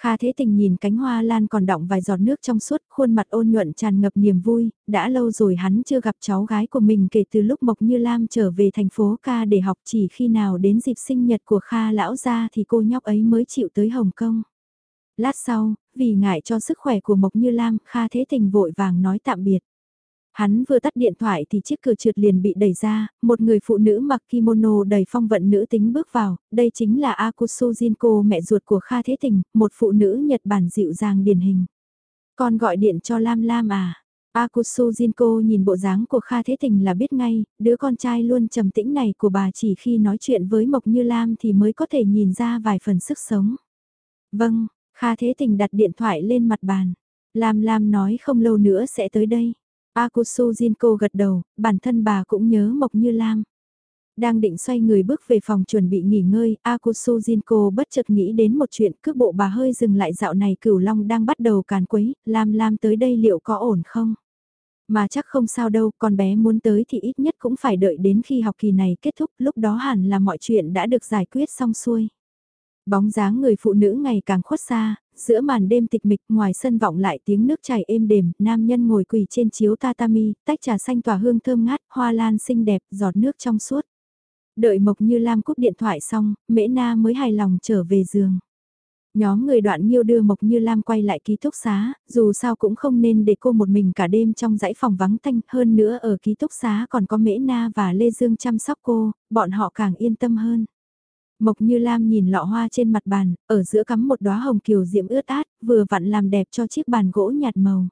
Kha Thế Tình nhìn cánh hoa lan còn đọng vài giọt nước trong suốt, khuôn mặt ôn nhuận tràn ngập niềm vui, đã lâu rồi hắn chưa gặp cháu gái của mình kể từ lúc Mộc Như Lam trở về thành phố ca để học chỉ khi nào đến dịp sinh nhật của Kha lão gia thì cô nhóc ấy mới chịu tới Hồng Kông. Lát sau, vì ngại cho sức khỏe của Mộc Như Lam, Kha Thế Tình vội vàng nói tạm biệt. Hắn vừa tắt điện thoại thì chiếc cửa trượt liền bị đẩy ra, một người phụ nữ mặc kimono đầy phong vận nữ tính bước vào, đây chính là Akusu Jinko mẹ ruột của Kha Thế Tình, một phụ nữ Nhật Bản dịu dàng điển hình. Con gọi điện cho Lam Lam à? Akusu Jinko nhìn bộ dáng của Kha Thế Tình là biết ngay, đứa con trai luôn trầm tĩnh này của bà chỉ khi nói chuyện với Mộc Như Lam thì mới có thể nhìn ra vài phần sức sống. Vâng, Kha Thế Tình đặt điện thoại lên mặt bàn. Lam Lam nói không lâu nữa sẽ tới đây. Akusu Jinko gật đầu, bản thân bà cũng nhớ Mộc Như Lam. Đang định xoay người bước về phòng chuẩn bị nghỉ ngơi, Akusu Jinko bất chợt nghĩ đến một chuyện cước bộ bà hơi dừng lại dạo này cửu long đang bắt đầu càn quấy, Lam Lam tới đây liệu có ổn không? Mà chắc không sao đâu, con bé muốn tới thì ít nhất cũng phải đợi đến khi học kỳ này kết thúc, lúc đó hẳn là mọi chuyện đã được giải quyết xong xuôi. Bóng dáng người phụ nữ ngày càng khuất xa, giữa màn đêm tịch mịch ngoài sân vọng lại tiếng nước chảy êm đềm, nam nhân ngồi quỳ trên chiếu tatami, tách trà xanh tỏa hương thơm ngát, hoa lan xinh đẹp, giọt nước trong suốt. Đợi Mộc Như Lam cúp điện thoại xong, Mễ Na mới hài lòng trở về giường. Nhóm người đoạn nhiêu đưa Mộc Như Lam quay lại ký túc xá, dù sao cũng không nên để cô một mình cả đêm trong dãy phòng vắng thanh, hơn nữa ở ký túc xá còn có Mễ Na và Lê Dương chăm sóc cô, bọn họ càng yên tâm hơn. Mộc Như Lam nhìn lọ hoa trên mặt bàn, ở giữa cắm một đóa hồng kiều diễm ướt át, vừa vặn làm đẹp cho chiếc bàn gỗ nhạt màu.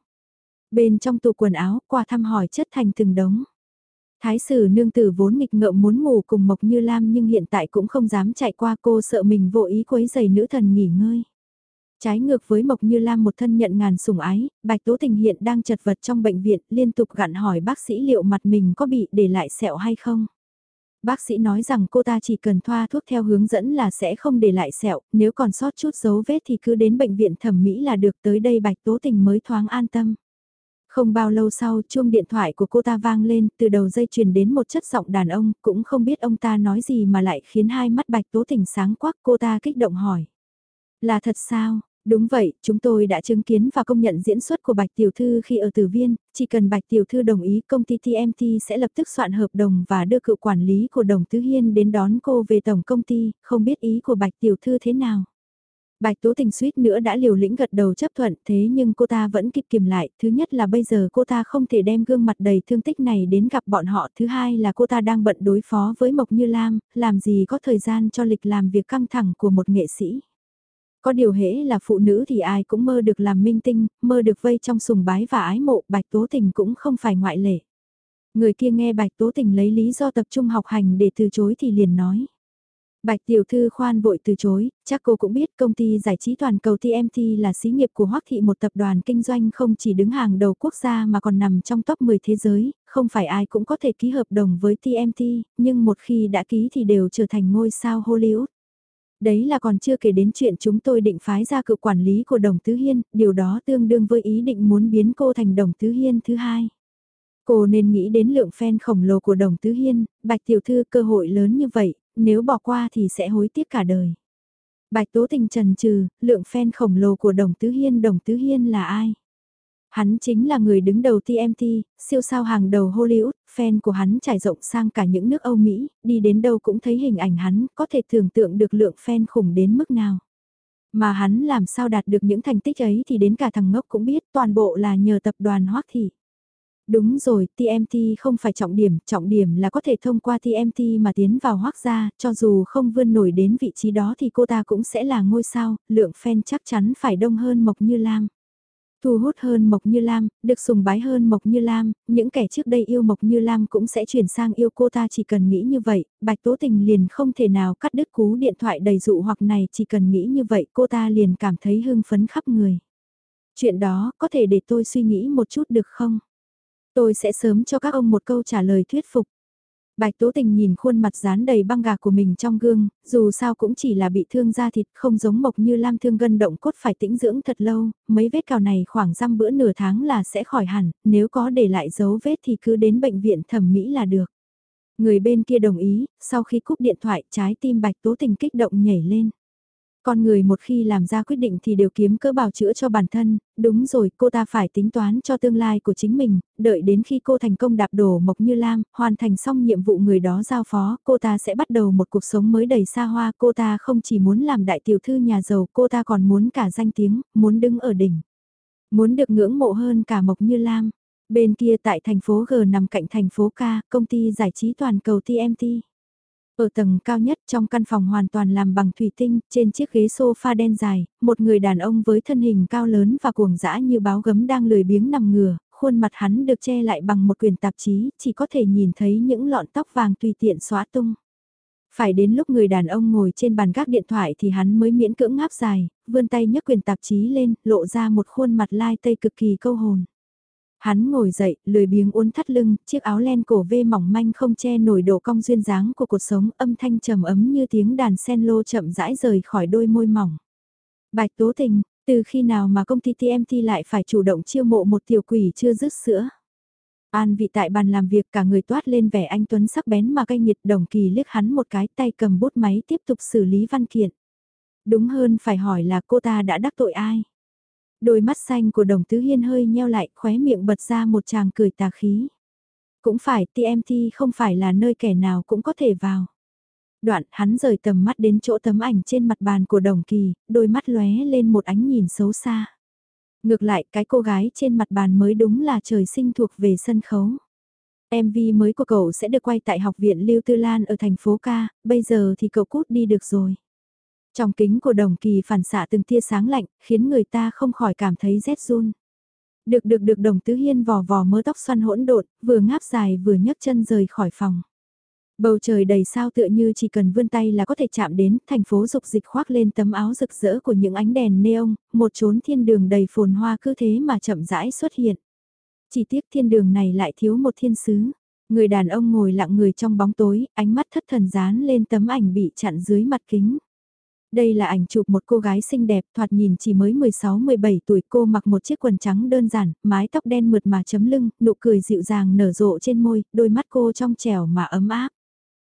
Bên trong tủ quần áo, qua thăm hỏi chất thành từng đống. Thái sử nương tử vốn nghịch ngợm muốn ngủ cùng Mộc Như Lam nhưng hiện tại cũng không dám chạy qua cô sợ mình vô ý quấy giày nữ thần nghỉ ngơi. Trái ngược với Mộc Như Lam một thân nhận ngàn sủng ái, Bạch Tố Tình hiện đang chật vật trong bệnh viện liên tục gặn hỏi bác sĩ liệu mặt mình có bị để lại sẹo hay không. Bác sĩ nói rằng cô ta chỉ cần thoa thuốc theo hướng dẫn là sẽ không để lại sẹo, nếu còn sót chút dấu vết thì cứ đến bệnh viện thẩm mỹ là được tới đây Bạch Tố Tình mới thoáng an tâm. Không bao lâu sau chuông điện thoại của cô ta vang lên, từ đầu dây truyền đến một chất giọng đàn ông, cũng không biết ông ta nói gì mà lại khiến hai mắt Bạch Tố Tình sáng quắc cô ta kích động hỏi. Là thật sao? Đúng vậy, chúng tôi đã chứng kiến và công nhận diễn xuất của Bạch Tiểu Thư khi ở Tử Viên, chỉ cần Bạch Tiểu Thư đồng ý công ty TMT sẽ lập tức soạn hợp đồng và đưa cựu quản lý của Đồng Tứ Hiên đến đón cô về tổng công ty, không biết ý của Bạch Tiểu Thư thế nào. Bạch Tố Tình suýt nữa đã liều lĩnh gật đầu chấp thuận thế nhưng cô ta vẫn kịp kiềm lại, thứ nhất là bây giờ cô ta không thể đem gương mặt đầy thương tích này đến gặp bọn họ, thứ hai là cô ta đang bận đối phó với Mộc Như Lam, làm gì có thời gian cho lịch làm việc căng thẳng của một nghệ sĩ. Có điều hễ là phụ nữ thì ai cũng mơ được làm minh tinh, mơ được vây trong sùng bái và ái mộ, Bạch Tố Tình cũng không phải ngoại lệ. Người kia nghe Bạch Tố Tình lấy lý do tập trung học hành để từ chối thì liền nói. Bạch Tiểu Thư khoan vội từ chối, chắc cô cũng biết công ty giải trí toàn cầu TMT là xí nghiệp của Hoắc Thị một tập đoàn kinh doanh không chỉ đứng hàng đầu quốc gia mà còn nằm trong top 10 thế giới, không phải ai cũng có thể ký hợp đồng với TMT, nhưng một khi đã ký thì đều trở thành ngôi sao Hollywood. Đấy là còn chưa kể đến chuyện chúng tôi định phái ra cựu quản lý của Đồng Tứ Hiên, điều đó tương đương với ý định muốn biến cô thành Đồng Tứ Hiên thứ hai. Cô nên nghĩ đến lượng fan khổng lồ của Đồng Tứ Hiên, Bạch Tiểu Thư cơ hội lớn như vậy, nếu bỏ qua thì sẽ hối tiếc cả đời. Bạch Tố Tình trần trừ, lượng fan khổng lồ của Đồng Tứ Hiên Đồng Tứ Hiên là ai? Hắn chính là người đứng đầu TMT, siêu sao hàng đầu Hollywood, fan của hắn trải rộng sang cả những nước Âu Mỹ, đi đến đâu cũng thấy hình ảnh hắn, có thể tưởng tượng được lượng fan khủng đến mức nào. Mà hắn làm sao đạt được những thành tích ấy thì đến cả thằng ngốc cũng biết toàn bộ là nhờ tập đoàn Hoắc Thị. Đúng rồi, TMT không phải trọng điểm, trọng điểm là có thể thông qua TMT mà tiến vào Hoắc gia, cho dù không vươn nổi đến vị trí đó thì cô ta cũng sẽ là ngôi sao, lượng fan chắc chắn phải đông hơn Mộc Như Lam. Thu hút hơn Mộc Như Lam, được sùng bái hơn Mộc Như Lam, những kẻ trước đây yêu Mộc Như Lam cũng sẽ chuyển sang yêu cô ta chỉ cần nghĩ như vậy, Bạch Tố Tình liền không thể nào cắt đứt cú điện thoại đầy dụ hoặc này chỉ cần nghĩ như vậy cô ta liền cảm thấy hưng phấn khắp người. Chuyện đó có thể để tôi suy nghĩ một chút được không? Tôi sẽ sớm cho các ông một câu trả lời thuyết phục. Bạch Tố Tình nhìn khuôn mặt dán đầy băng gạc của mình trong gương, dù sao cũng chỉ là bị thương da thịt không giống mộc như lam thương gân động cốt phải tĩnh dưỡng thật lâu, mấy vết cào này khoảng răm bữa nửa tháng là sẽ khỏi hẳn, nếu có để lại dấu vết thì cứ đến bệnh viện thẩm mỹ là được. Người bên kia đồng ý, sau khi cúp điện thoại trái tim Bạch Tố Tình kích động nhảy lên. Con người một khi làm ra quyết định thì đều kiếm cỡ bào chữa cho bản thân, đúng rồi cô ta phải tính toán cho tương lai của chính mình, đợi đến khi cô thành công đạp đổ Mộc Như Lam, hoàn thành xong nhiệm vụ người đó giao phó, cô ta sẽ bắt đầu một cuộc sống mới đầy xa hoa, cô ta không chỉ muốn làm đại tiểu thư nhà giàu, cô ta còn muốn cả danh tiếng, muốn đứng ở đỉnh. Muốn được ngưỡng mộ hơn cả Mộc Như Lam. Bên kia tại thành phố G nằm cạnh thành phố K, công ty giải trí toàn cầu TMT. Ở tầng cao nhất trong căn phòng hoàn toàn làm bằng thủy tinh, trên chiếc ghế sofa đen dài, một người đàn ông với thân hình cao lớn và cuồng dã như báo gấm đang lười biếng nằm ngửa, khuôn mặt hắn được che lại bằng một quyển tạp chí, chỉ có thể nhìn thấy những lọn tóc vàng tùy tiện xóa tung. Phải đến lúc người đàn ông ngồi trên bàn gác điện thoại thì hắn mới miễn cưỡng ngáp dài, vươn tay nhấc quyền tạp chí lên, lộ ra một khuôn mặt lai tây cực kỳ câu hồn. Hắn ngồi dậy, lười biếng uốn thắt lưng, chiếc áo len cổ vê mỏng manh không che nổi độ cong duyên dáng của cuộc sống, âm thanh trầm ấm như tiếng đàn sen lô chậm rãi rời khỏi đôi môi mỏng. Bạch Tố Tình, từ khi nào mà công ty TMT lại phải chủ động chiêu mộ một tiểu quỷ chưa dứt sữa? An vị tại bàn làm việc cả người toát lên vẻ anh Tuấn sắc bén mà cay nghiệt đồng kỳ liếc hắn một cái tay cầm bút máy tiếp tục xử lý văn kiện. Đúng hơn phải hỏi là cô ta đã đắc tội ai? Đôi mắt xanh của đồng tứ hiên hơi nheo lại khóe miệng bật ra một chàng cười tà khí. Cũng phải TMT không phải là nơi kẻ nào cũng có thể vào. Đoạn hắn rời tầm mắt đến chỗ tấm ảnh trên mặt bàn của đồng kỳ, đôi mắt lóe lên một ánh nhìn xấu xa. Ngược lại cái cô gái trên mặt bàn mới đúng là trời sinh thuộc về sân khấu. MV mới của cậu sẽ được quay tại học viện Lưu Tư Lan ở thành phố Ca, bây giờ thì cậu cút đi được rồi. Trong kính của đồng kỳ phản xạ từng tia sáng lạnh, khiến người ta không khỏi cảm thấy rét run. Được được được đồng tứ hiên vò vò mớ tóc xoăn hỗn độn, vừa ngáp dài vừa nhấc chân rời khỏi phòng. Bầu trời đầy sao tựa như chỉ cần vươn tay là có thể chạm đến, thành phố dục dịch khoác lên tấm áo rực rỡ của những ánh đèn neon, một chốn thiên đường đầy phồn hoa cứ thế mà chậm rãi xuất hiện. Chỉ tiếc thiên đường này lại thiếu một thiên sứ. Người đàn ông ngồi lặng người trong bóng tối, ánh mắt thất thần dán lên tấm ảnh bị chặn dưới mặt kính. Đây là ảnh chụp một cô gái xinh đẹp thoạt nhìn chỉ mới 16-17 tuổi cô mặc một chiếc quần trắng đơn giản, mái tóc đen mượt mà chấm lưng, nụ cười dịu dàng nở rộ trên môi, đôi mắt cô trong trẻo mà ấm áp.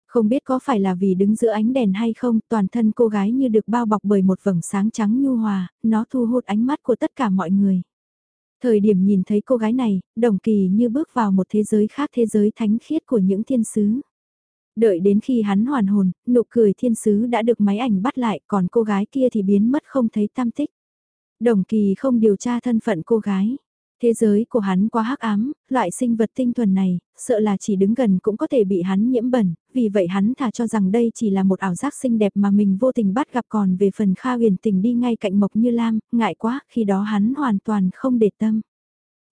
Không biết có phải là vì đứng giữa ánh đèn hay không, toàn thân cô gái như được bao bọc bởi một vầng sáng trắng nhu hòa, nó thu hút ánh mắt của tất cả mọi người. Thời điểm nhìn thấy cô gái này, đồng kỳ như bước vào một thế giới khác thế giới thánh khiết của những thiên sứ. Đợi đến khi hắn hoàn hồn, nụ cười thiên sứ đã được máy ảnh bắt lại, còn cô gái kia thì biến mất không thấy tam tích. Đồng kỳ không điều tra thân phận cô gái. Thế giới của hắn quá hắc ám, loại sinh vật tinh thuần này, sợ là chỉ đứng gần cũng có thể bị hắn nhiễm bẩn, vì vậy hắn thà cho rằng đây chỉ là một ảo giác xinh đẹp mà mình vô tình bắt gặp còn về phần Kha huyền tình đi ngay cạnh Mộc Như Lam, ngại quá, khi đó hắn hoàn toàn không để tâm.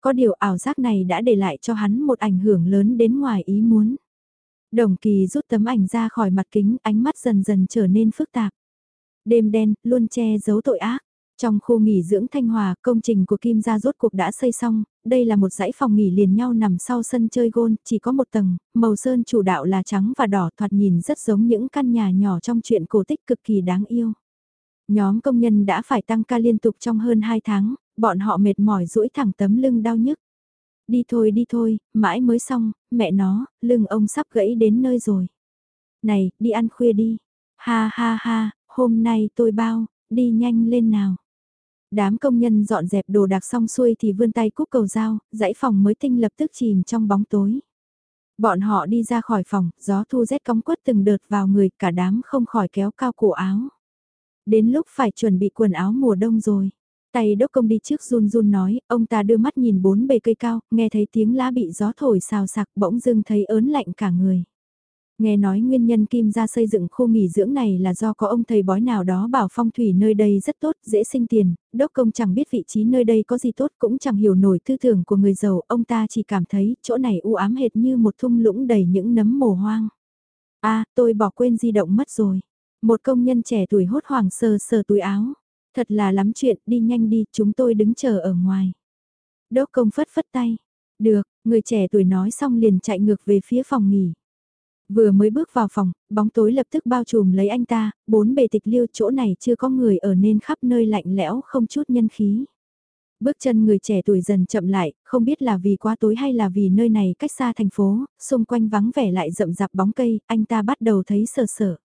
Có điều ảo giác này đã để lại cho hắn một ảnh hưởng lớn đến ngoài ý muốn. Đồng kỳ rút tấm ảnh ra khỏi mặt kính, ánh mắt dần dần trở nên phức tạp. Đêm đen, luôn che giấu tội ác. Trong khu nghỉ dưỡng Thanh Hòa, công trình của Kim Gia rốt cuộc đã xây xong, đây là một dãy phòng nghỉ liền nhau nằm sau sân chơi gôn, chỉ có một tầng, màu sơn chủ đạo là trắng và đỏ thoạt nhìn rất giống những căn nhà nhỏ trong chuyện cổ tích cực kỳ đáng yêu. Nhóm công nhân đã phải tăng ca liên tục trong hơn 2 tháng, bọn họ mệt mỏi duỗi thẳng tấm lưng đau nhức. Đi thôi đi thôi, mãi mới xong, mẹ nó, lưng ông sắp gãy đến nơi rồi. Này, đi ăn khuya đi. Ha ha ha, hôm nay tôi bao, đi nhanh lên nào. Đám công nhân dọn dẹp đồ đạc xong xuôi thì vươn tay cúc cầu dao, dãy phòng mới tinh lập tức chìm trong bóng tối. Bọn họ đi ra khỏi phòng, gió thu rét cong quất từng đợt vào người, cả đám không khỏi kéo cao cổ áo. Đến lúc phải chuẩn bị quần áo mùa đông rồi. Tay đốc công đi trước run run nói, ông ta đưa mắt nhìn bốn bề cây cao, nghe thấy tiếng lá bị gió thổi xào sạc bỗng dưng thấy ớn lạnh cả người. Nghe nói nguyên nhân Kim ra xây dựng khu nghỉ dưỡng này là do có ông thầy bói nào đó bảo phong thủy nơi đây rất tốt, dễ sinh tiền, đốc công chẳng biết vị trí nơi đây có gì tốt cũng chẳng hiểu nổi tư tưởng của người giàu, ông ta chỉ cảm thấy chỗ này u ám hệt như một thung lũng đầy những nấm mồ hoang. a tôi bỏ quên di động mất rồi. Một công nhân trẻ tuổi hốt hoảng sờ sờ túi áo. Thật là lắm chuyện, đi nhanh đi, chúng tôi đứng chờ ở ngoài. Đốc công phất phất tay. Được, người trẻ tuổi nói xong liền chạy ngược về phía phòng nghỉ. Vừa mới bước vào phòng, bóng tối lập tức bao trùm lấy anh ta, bốn bề tịch liêu chỗ này chưa có người ở nên khắp nơi lạnh lẽo không chút nhân khí. Bước chân người trẻ tuổi dần chậm lại, không biết là vì quá tối hay là vì nơi này cách xa thành phố, xung quanh vắng vẻ lại rậm rạp bóng cây, anh ta bắt đầu thấy sờ sờ.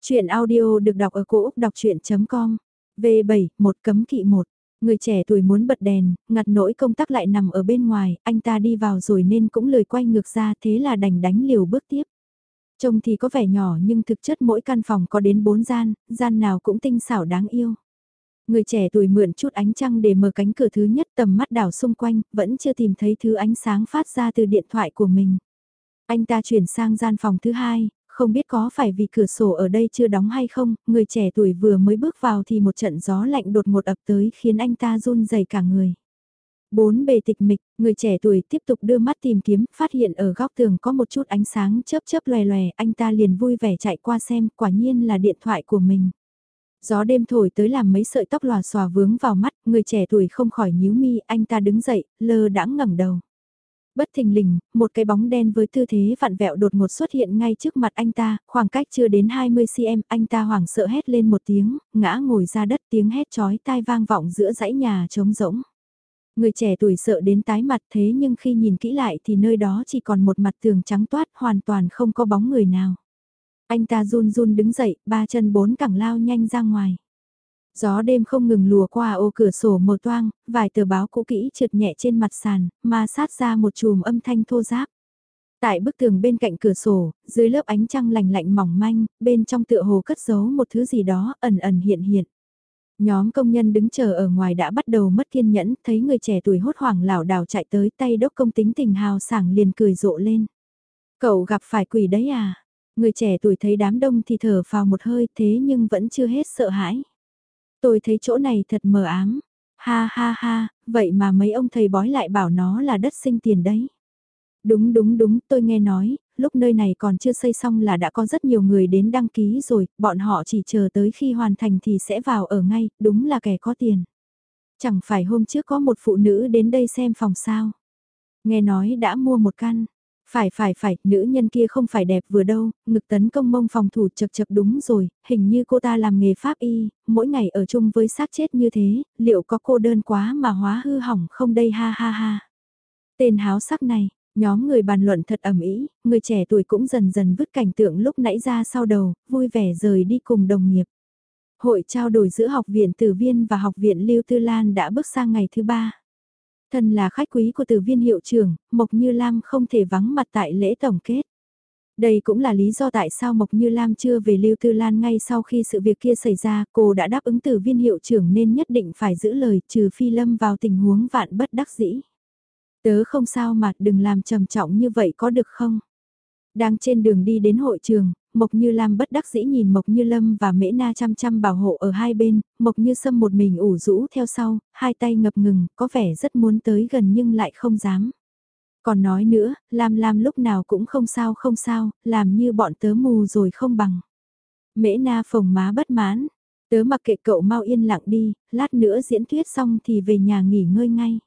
Chuyện audio được đọc ở cổ Úc đọc chuyện.com, V7, một cấm kỵ một. Người trẻ tuổi muốn bật đèn, ngặt nỗi công tắc lại nằm ở bên ngoài, anh ta đi vào rồi nên cũng lười quay ngược ra thế là đành đánh liều bước tiếp. Trông thì có vẻ nhỏ nhưng thực chất mỗi căn phòng có đến 4 gian, gian nào cũng tinh xảo đáng yêu. Người trẻ tuổi mượn chút ánh trăng để mở cánh cửa thứ nhất tầm mắt đảo xung quanh, vẫn chưa tìm thấy thứ ánh sáng phát ra từ điện thoại của mình. Anh ta chuyển sang gian phòng thứ hai, không biết có phải vì cửa sổ ở đây chưa đóng hay không, người trẻ tuổi vừa mới bước vào thì một trận gió lạnh đột ngột ập tới khiến anh ta run rẩy cả người. Bốn bề tịch mịch, người trẻ tuổi tiếp tục đưa mắt tìm kiếm, phát hiện ở góc tường có một chút ánh sáng chớp chớp lòe lòe, anh ta liền vui vẻ chạy qua xem, quả nhiên là điện thoại của mình. Gió đêm thổi tới làm mấy sợi tóc lòa xòa vướng vào mắt, người trẻ tuổi không khỏi nhíu mi, anh ta đứng dậy, lơ đãng ngẩng đầu. Bất thình lình, một cái bóng đen với tư thế vặn vẹo đột ngột xuất hiện ngay trước mặt anh ta, khoảng cách chưa đến 20cm, anh ta hoảng sợ hét lên một tiếng, ngã ngồi ra đất tiếng hét chói tai vang vọng giữa dãy nhà trống rỗng. Người trẻ tuổi sợ đến tái mặt thế nhưng khi nhìn kỹ lại thì nơi đó chỉ còn một mặt tường trắng toát hoàn toàn không có bóng người nào. Anh ta run run đứng dậy, ba chân bốn cẳng lao nhanh ra ngoài. Gió đêm không ngừng lùa qua ô cửa sổ mờ toang, vài tờ báo cũ kỹ trượt nhẹ trên mặt sàn, ma sát ra một chùm âm thanh thô giáp. Tại bức tường bên cạnh cửa sổ, dưới lớp ánh trăng lành lạnh mỏng manh, bên trong tựa hồ cất giấu một thứ gì đó ẩn ẩn hiện hiện. Nhóm công nhân đứng chờ ở ngoài đã bắt đầu mất kiên nhẫn, thấy người trẻ tuổi hốt hoảng lảo đảo chạy tới tay đốc công tính tình hào sảng liền cười rộ lên. Cậu gặp phải quỷ đấy à? Người trẻ tuổi thấy đám đông thì thở vào một hơi thế nhưng vẫn chưa hết sợ hãi. Tôi thấy chỗ này thật mờ ám. Ha ha ha, vậy mà mấy ông thầy bói lại bảo nó là đất sinh tiền đấy. Đúng đúng đúng, tôi nghe nói, lúc nơi này còn chưa xây xong là đã có rất nhiều người đến đăng ký rồi, bọn họ chỉ chờ tới khi hoàn thành thì sẽ vào ở ngay, đúng là kẻ có tiền. Chẳng phải hôm trước có một phụ nữ đến đây xem phòng sao. Nghe nói đã mua một căn. Phải phải phải, nữ nhân kia không phải đẹp vừa đâu, ngực tấn công mông phòng thủ chật chật đúng rồi, hình như cô ta làm nghề pháp y, mỗi ngày ở chung với xác chết như thế, liệu có cô đơn quá mà hóa hư hỏng không đây ha ha ha. Tên háo sắc này, Nhóm người bàn luận thật ẩm ý, người trẻ tuổi cũng dần dần vứt cảnh tượng lúc nãy ra sau đầu, vui vẻ rời đi cùng đồng nghiệp. Hội trao đổi giữa học viện Tử Viên và học viện Lưu Tư Lan đã bước sang ngày thứ ba. Thân là khách quý của Tử Viên hiệu trưởng, Mộc Như Lam không thể vắng mặt tại lễ tổng kết. Đây cũng là lý do tại sao Mộc Như Lam chưa về Lưu Tư Lan ngay sau khi sự việc kia xảy ra, cô đã đáp ứng Tử Viên hiệu trưởng nên nhất định phải giữ lời trừ phi lâm vào tình huống vạn bất đắc dĩ. Tớ không sao mà đừng làm trầm trọng như vậy có được không? Đang trên đường đi đến hội trường, Mộc Như Lam bất đắc dĩ nhìn Mộc Như Lâm và Mễ Na chăm chăm bảo hộ ở hai bên, Mộc Như Sâm một mình ủ rũ theo sau, hai tay ngập ngừng, có vẻ rất muốn tới gần nhưng lại không dám. Còn nói nữa, Lam Lam lúc nào cũng không sao không sao, làm như bọn tớ mù rồi không bằng. Mễ Na phồng má bất mãn, tớ mặc kệ cậu mau yên lặng đi, lát nữa diễn thuyết xong thì về nhà nghỉ ngơi ngay.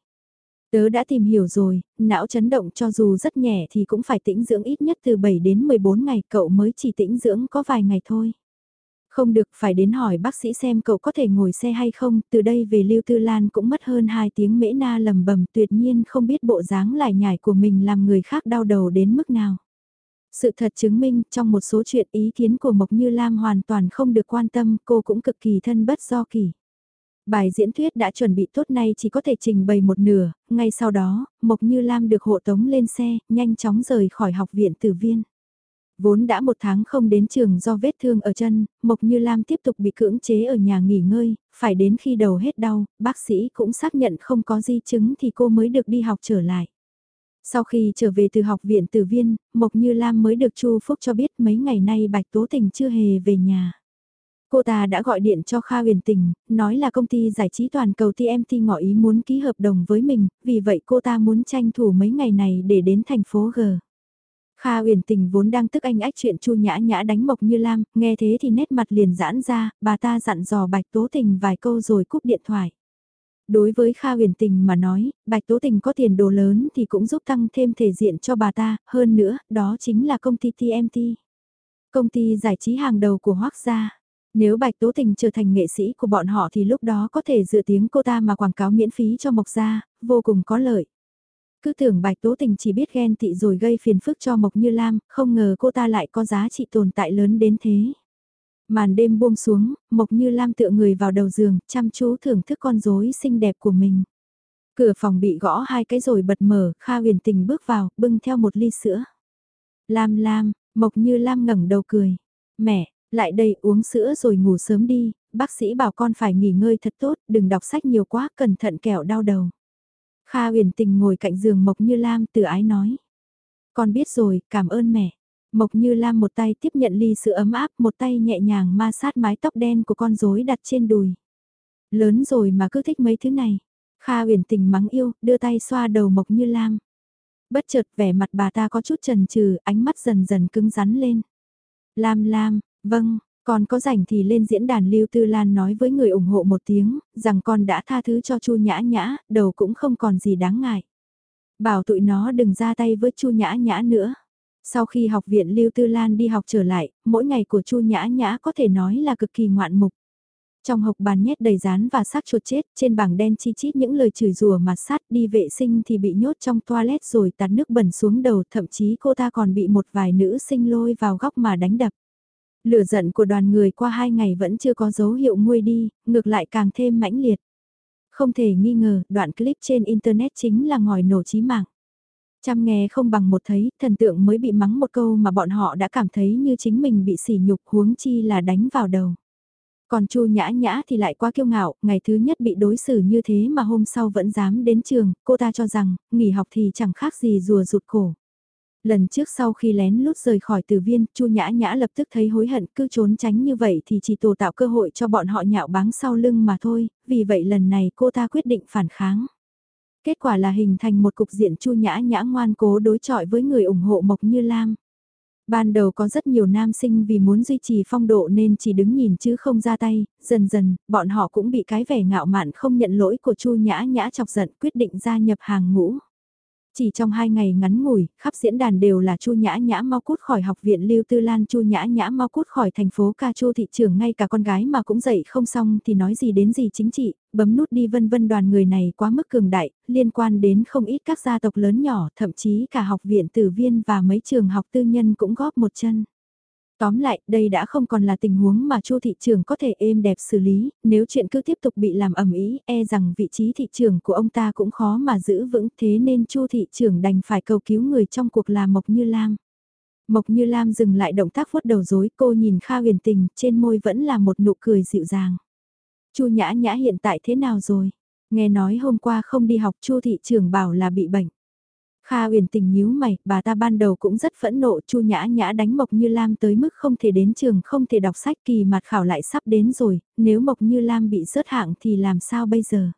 Tớ đã tìm hiểu rồi, não chấn động cho dù rất nhẹ thì cũng phải tĩnh dưỡng ít nhất từ 7 đến 14 ngày, cậu mới chỉ tĩnh dưỡng có vài ngày thôi. Không được, phải đến hỏi bác sĩ xem cậu có thể ngồi xe hay không, từ đây về Lưu Tư Lan cũng mất hơn 2 tiếng mễ na lầm bầm tuyệt nhiên không biết bộ dáng lại nhải của mình làm người khác đau đầu đến mức nào. Sự thật chứng minh trong một số chuyện ý kiến của Mộc Như Lam hoàn toàn không được quan tâm, cô cũng cực kỳ thân bất do kỳ. Bài diễn thuyết đã chuẩn bị tốt nay chỉ có thể trình bày một nửa, ngay sau đó, Mộc Như Lam được hộ tống lên xe, nhanh chóng rời khỏi học viện tử viên. Vốn đã một tháng không đến trường do vết thương ở chân, Mộc Như Lam tiếp tục bị cưỡng chế ở nhà nghỉ ngơi, phải đến khi đầu hết đau, bác sĩ cũng xác nhận không có di chứng thì cô mới được đi học trở lại. Sau khi trở về từ học viện tử viên, Mộc Như Lam mới được Chu Phúc cho biết mấy ngày nay Bạch Tố Tình chưa hề về nhà. Cô ta đã gọi điện cho Kha huyền tình, nói là công ty giải trí toàn cầu TMT ngỏ ý muốn ký hợp đồng với mình, vì vậy cô ta muốn tranh thủ mấy ngày này để đến thành phố G. Kha huyền tình vốn đang tức anh ách chuyện chu nhã nhã đánh Mộc Như Lam, nghe thế thì nét mặt liền giãn ra, bà ta dặn dò Bạch Tố Tình vài câu rồi cúp điện thoại. Đối với Kha huyền tình mà nói, Bạch Tố Tình có tiền đồ lớn thì cũng giúp tăng thêm thể diện cho bà ta, hơn nữa, đó chính là công ty TMT. Công ty giải trí hàng đầu của Hoác Gia. Nếu Bạch Tố Tình trở thành nghệ sĩ của bọn họ thì lúc đó có thể dựa tiếng cô ta mà quảng cáo miễn phí cho Mộc Gia, vô cùng có lợi. Cứ tưởng Bạch Tố Tình chỉ biết ghen tị rồi gây phiền phức cho Mộc Như Lam, không ngờ cô ta lại có giá trị tồn tại lớn đến thế. Màn đêm buông xuống, Mộc Như Lam tựa người vào đầu giường, chăm chú thưởng thức con rối xinh đẹp của mình. Cửa phòng bị gõ hai cái rồi bật mở, Kha huyền tình bước vào, bưng theo một ly sữa. Lam Lam, Mộc Như Lam ngẩng đầu cười. Mẹ, lại đây uống sữa rồi ngủ sớm đi, bác sĩ bảo con phải nghỉ ngơi thật tốt, đừng đọc sách nhiều quá, cẩn thận kẹo đau đầu. Kha huyền tình ngồi cạnh giường Mộc Như Lam từ ái nói. Con biết rồi, cảm ơn mẹ. Mộc Như Lam một tay tiếp nhận ly sữa ấm áp, một tay nhẹ nhàng ma sát mái tóc đen của con rối đặt trên đùi. Lớn rồi mà cứ thích mấy thứ này. Kha huyền tình mắng yêu, đưa tay xoa đầu Mộc Như Lam. Bất chợt vẻ mặt bà ta có chút trần trừ, ánh mắt dần dần cứng rắn lên. Lam Lam, vâng, còn có rảnh thì lên diễn đàn Lưu Tư Lan nói với người ủng hộ một tiếng, rằng con đã tha thứ cho Chu Nhã Nhã, đầu cũng không còn gì đáng ngại. Bảo tụi nó đừng ra tay với Chu Nhã Nhã nữa. Sau khi học viện Lưu Tư Lan đi học trở lại, mỗi ngày của Chu Nhã Nhã có thể nói là cực kỳ ngoạn mục. Trong hộc bàn nhét đầy rán và xác chuột chết, trên bảng đen chi chít những lời chửi rủa mà sát đi vệ sinh thì bị nhốt trong toilet rồi tạt nước bẩn xuống đầu, thậm chí cô ta còn bị một vài nữ sinh lôi vào góc mà đánh đập. Lửa giận của đoàn người qua hai ngày vẫn chưa có dấu hiệu nguôi đi, ngược lại càng thêm mãnh liệt. Không thể nghi ngờ, đoạn clip trên Internet chính là ngòi nổ chí mạng. Chăm nghe không bằng một thấy, thần tượng mới bị mắng một câu mà bọn họ đã cảm thấy như chính mình bị sỉ nhục huống chi là đánh vào đầu. Còn Chu Nhã Nhã thì lại quá kiêu ngạo, ngày thứ nhất bị đối xử như thế mà hôm sau vẫn dám đến trường, cô ta cho rằng, nghỉ học thì chẳng khác gì rùa rụt cổ. Lần trước sau khi lén lút rời khỏi từ viên, Chu Nhã Nhã lập tức thấy hối hận cứ trốn tránh như vậy thì chỉ tổ tạo cơ hội cho bọn họ nhạo báng sau lưng mà thôi, vì vậy lần này cô ta quyết định phản kháng. Kết quả là hình thành một cục diện Chu Nhã Nhã ngoan cố đối chọi với người ủng hộ Mộc Như Lam. Ban đầu có rất nhiều nam sinh vì muốn duy trì phong độ nên chỉ đứng nhìn chứ không ra tay, dần dần, bọn họ cũng bị cái vẻ ngạo mạn không nhận lỗi của Chu Nhã Nhã chọc giận quyết định gia nhập hàng ngũ. Chỉ trong hai ngày ngắn ngủi, khắp diễn đàn đều là Chu Nhã Nhã mau cút khỏi học viện Lưu Tư Lan, Chu Nhã Nhã mau cút khỏi thành phố Ca Chu thị trường ngay cả con gái mà cũng dậy không xong thì nói gì đến gì chính trị, bấm nút đi vân vân đoàn người này quá mức cường đại, liên quan đến không ít các gia tộc lớn nhỏ, thậm chí cả học viện tử viên và mấy trường học tư nhân cũng góp một chân. Tóm lại, đây đã không còn là tình huống mà Chu thị trường có thể êm đẹp xử lý, nếu chuyện cứ tiếp tục bị làm ẩm ý, e rằng vị trí thị trường của ông ta cũng khó mà giữ vững, thế nên Chu thị trường đành phải cầu cứu người trong cuộc là Mộc Như Lam. Mộc Như Lam dừng lại động tác vuốt đầu rối, cô nhìn Kha huyền tình, trên môi vẫn là một nụ cười dịu dàng. Chu Nhã Nhã hiện tại thế nào rồi? Nghe nói hôm qua không đi học Chu thị trường bảo là bị bệnh. Kha uyển tình nhíu mày, bà ta ban đầu cũng rất phẫn nộ chu nhã nhã đánh Mộc Như Lam tới mức không thể đến trường không thể đọc sách kỳ mặt khảo lại sắp đến rồi, nếu Mộc Như Lam bị rớt hạng thì làm sao bây giờ?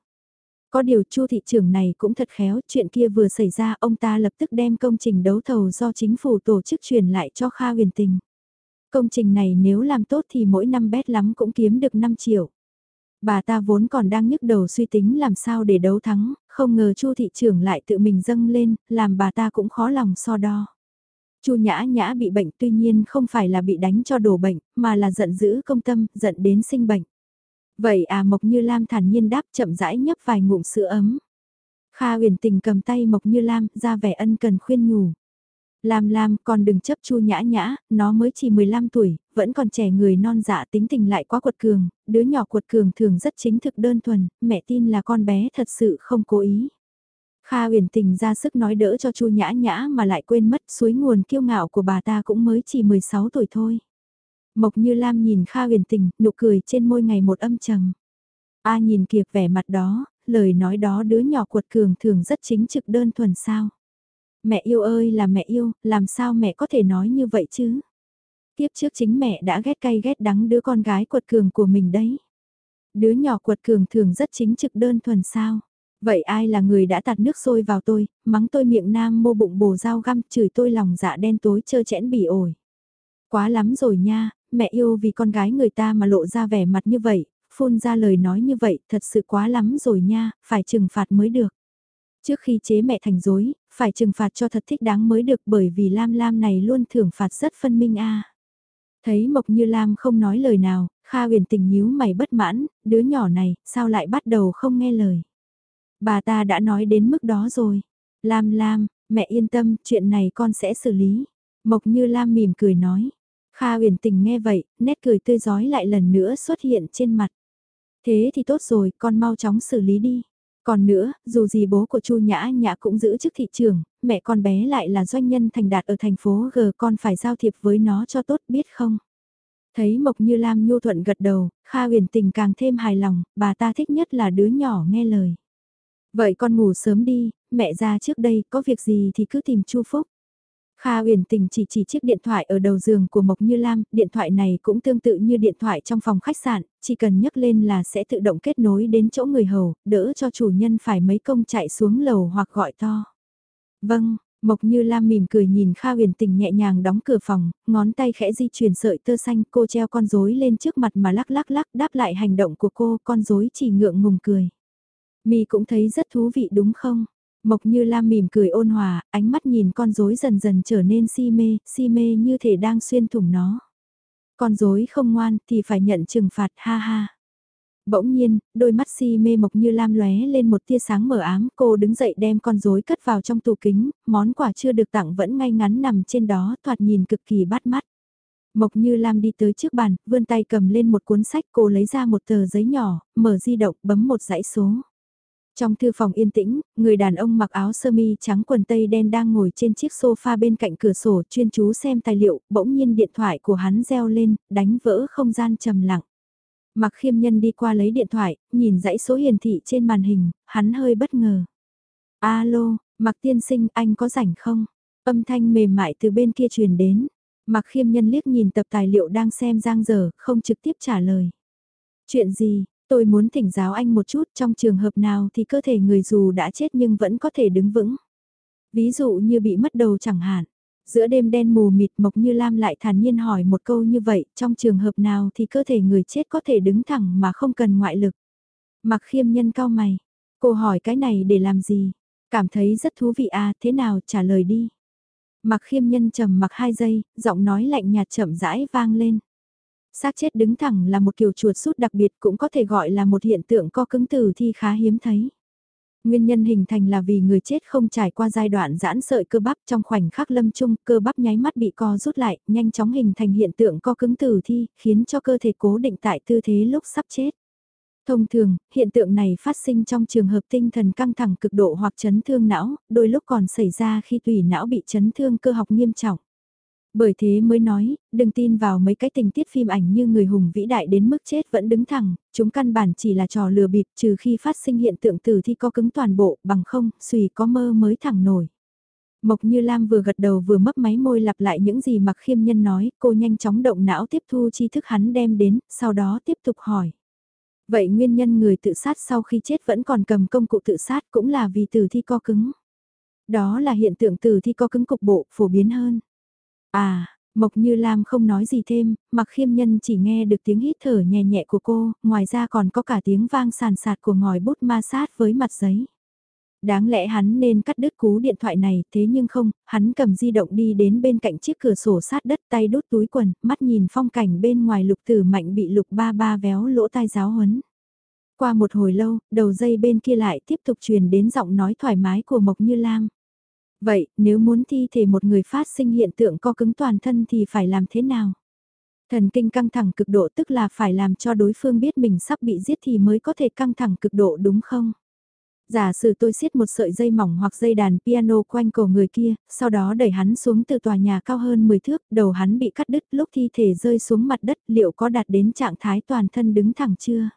Có điều chu thị trưởng này cũng thật khéo, chuyện kia vừa xảy ra ông ta lập tức đem công trình đấu thầu do chính phủ tổ chức truyền lại cho Kha huyền tình. Công trình này nếu làm tốt thì mỗi năm bét lắm cũng kiếm được 5 triệu. Bà ta vốn còn đang nhức đầu suy tính làm sao để đấu thắng, không ngờ Chu thị trưởng lại tự mình dâng lên, làm bà ta cũng khó lòng so đo. Chu Nhã Nhã bị bệnh tuy nhiên không phải là bị đánh cho đổ bệnh, mà là giận dữ công tâm, giận đến sinh bệnh. Vậy à Mộc Như Lam thản nhiên đáp chậm rãi nhấp vài ngụm sữa ấm. Kha huyền tình cầm tay Mộc Như Lam ra vẻ ân cần khuyên nhủ. Lam Lam còn đừng chấp chu nhã nhã, nó mới chỉ 15 tuổi, vẫn còn trẻ người non dạ tính tình lại quá quật cường, đứa nhỏ quật cường thường rất chính thực đơn thuần, mẹ tin là con bé thật sự không cố ý. Kha huyền tình ra sức nói đỡ cho chu nhã nhã mà lại quên mất suối nguồn kiêu ngạo của bà ta cũng mới chỉ 16 tuổi thôi. Mộc như Lam nhìn Kha huyền tình, nụ cười trên môi ngày một âm trầm. A nhìn kiệt vẻ mặt đó, lời nói đó đứa nhỏ quật cường thường rất chính trực đơn thuần sao. Mẹ yêu ơi là mẹ yêu, làm sao mẹ có thể nói như vậy chứ? Tiếp trước chính mẹ đã ghét cay ghét đắng đứa con gái quật cường của mình đấy. Đứa nhỏ quật cường thường rất chính trực đơn thuần sao. Vậy ai là người đã tạt nước sôi vào tôi, mắng tôi miệng nam mô bụng bồ dao găm, chửi tôi lòng dạ đen tối trơ chẽn bỉ ổi. Quá lắm rồi nha, mẹ yêu vì con gái người ta mà lộ ra vẻ mặt như vậy, phun ra lời nói như vậy, thật sự quá lắm rồi nha, phải trừng phạt mới được. Trước khi chế mẹ thành dối, phải trừng phạt cho thật thích đáng mới được bởi vì Lam Lam này luôn thưởng phạt rất phân minh a. Thấy Mộc Như Lam không nói lời nào, Kha huyền tình nhíu mày bất mãn, đứa nhỏ này, sao lại bắt đầu không nghe lời. Bà ta đã nói đến mức đó rồi. Lam Lam, mẹ yên tâm, chuyện này con sẽ xử lý. Mộc Như Lam mỉm cười nói. Kha huyền tình nghe vậy, nét cười tươi giói lại lần nữa xuất hiện trên mặt. Thế thì tốt rồi, con mau chóng xử lý đi. Còn nữa, dù gì bố của Chu Nhã Nhã cũng giữ chức thị trường, mẹ con bé lại là doanh nhân thành đạt ở thành phố G con phải giao thiệp với nó cho tốt biết không? Thấy Mộc Như Lam nhu thuận gật đầu, Kha huyền tình càng thêm hài lòng, bà ta thích nhất là đứa nhỏ nghe lời. Vậy con ngủ sớm đi, mẹ ra trước đây, có việc gì thì cứ tìm Chu Phúc. Kha uyển tình chỉ chỉ chiếc điện thoại ở đầu giường của Mộc Như Lam, điện thoại này cũng tương tự như điện thoại trong phòng khách sạn, chỉ cần nhấc lên là sẽ tự động kết nối đến chỗ người hầu, đỡ cho chủ nhân phải mấy công chạy xuống lầu hoặc gọi to. Vâng, Mộc Như Lam mỉm cười nhìn Kha uyển tình nhẹ nhàng đóng cửa phòng, ngón tay khẽ di chuyển sợi tơ xanh cô treo con rối lên trước mặt mà lắc lắc lắc đáp lại hành động của cô, con rối chỉ ngượng ngùng cười. Mi cũng thấy rất thú vị đúng không? Mộc Như Lam mỉm cười ôn hòa, ánh mắt nhìn con rối dần dần trở nên si mê, si mê như thể đang xuyên thủng nó. Con rối không ngoan thì phải nhận trừng phạt ha ha. Bỗng nhiên, đôi mắt si mê Mộc Như Lam lóe lên một tia sáng mở ám, cô đứng dậy đem con rối cất vào trong tủ kính, món quà chưa được tặng vẫn ngay ngắn nằm trên đó, thoạt nhìn cực kỳ bắt mắt. Mộc Như Lam đi tới trước bàn, vươn tay cầm lên một cuốn sách, cô lấy ra một tờ giấy nhỏ, mở di động, bấm một dãy số. Trong thư phòng yên tĩnh, người đàn ông mặc áo sơ mi trắng quần tây đen đang ngồi trên chiếc sofa bên cạnh cửa sổ chuyên chú xem tài liệu, bỗng nhiên điện thoại của hắn reo lên, đánh vỡ không gian trầm lặng. Mặc khiêm nhân đi qua lấy điện thoại, nhìn dãy số hiển thị trên màn hình, hắn hơi bất ngờ. Alo, mặc tiên sinh anh có rảnh không? Âm thanh mềm mại từ bên kia truyền đến. Mặc khiêm nhân liếc nhìn tập tài liệu đang xem giang dở, không trực tiếp trả lời. Chuyện gì, Tôi muốn thỉnh giáo anh một chút trong trường hợp nào thì cơ thể người dù đã chết nhưng vẫn có thể đứng vững. Ví dụ như bị mất đầu chẳng hạn. Giữa đêm đen mù mịt Mộc Như Lam lại thản nhiên hỏi một câu như vậy, trong trường hợp nào thì cơ thể người chết có thể đứng thẳng mà không cần ngoại lực. Mặc khiêm nhân cao mày, cô hỏi cái này để làm gì? Cảm thấy rất thú vị à, thế nào trả lời đi. Mặc khiêm nhân trầm mặc hai giây, giọng nói lạnh nhạt chậm rãi vang lên xác chết đứng thẳng là một kiểu chuột sút đặc biệt cũng có thể gọi là một hiện tượng co cứng tử thi khá hiếm thấy. Nguyên nhân hình thành là vì người chết không trải qua giai đoạn giãn sợi cơ bắp trong khoảnh khắc lâm chung, cơ bắp nháy mắt bị co rút lại, nhanh chóng hình thành hiện tượng co cứng tử thi, khiến cho cơ thể cố định tại tư thế lúc sắp chết. Thông thường, hiện tượng này phát sinh trong trường hợp tinh thần căng thẳng cực độ hoặc chấn thương não, đôi lúc còn xảy ra khi tùy não bị chấn thương cơ học nghiêm trọng. Bởi thế mới nói, đừng tin vào mấy cái tình tiết phim ảnh như người hùng vĩ đại đến mức chết vẫn đứng thẳng, chúng căn bản chỉ là trò lừa bịp trừ khi phát sinh hiện tượng tử thi có cứng toàn bộ, bằng không, suy có mơ mới thẳng nổi. Mộc Như Lam vừa gật đầu vừa mấp máy môi lặp lại những gì mặc khiêm nhân nói, cô nhanh chóng động não tiếp thu tri thức hắn đem đến, sau đó tiếp tục hỏi. Vậy nguyên nhân người tự sát sau khi chết vẫn còn cầm công cụ tự sát cũng là vì tử thi co cứng. Đó là hiện tượng tử thi co cứng cục bộ phổ biến hơn. À, Mộc Như Lam không nói gì thêm, mặc khiêm nhân chỉ nghe được tiếng hít thở nhẹ nhẹ của cô, ngoài ra còn có cả tiếng vang sàn sạt của ngòi bút ma sát với mặt giấy. Đáng lẽ hắn nên cắt đứt cú điện thoại này, thế nhưng không, hắn cầm di động đi đến bên cạnh chiếc cửa sổ sát đất tay đút túi quần, mắt nhìn phong cảnh bên ngoài lục tử mạnh bị lục ba ba véo lỗ tai giáo huấn. Qua một hồi lâu, đầu dây bên kia lại tiếp tục truyền đến giọng nói thoải mái của Mộc Như Lam. Vậy, nếu muốn thi thể một người phát sinh hiện tượng co cứng toàn thân thì phải làm thế nào? Thần kinh căng thẳng cực độ tức là phải làm cho đối phương biết mình sắp bị giết thì mới có thể căng thẳng cực độ đúng không? Giả sử tôi siết một sợi dây mỏng hoặc dây đàn piano quanh cổ người kia, sau đó đẩy hắn xuống từ tòa nhà cao hơn 10 thước, đầu hắn bị cắt đứt lúc thi thể rơi xuống mặt đất liệu có đạt đến trạng thái toàn thân đứng thẳng chưa?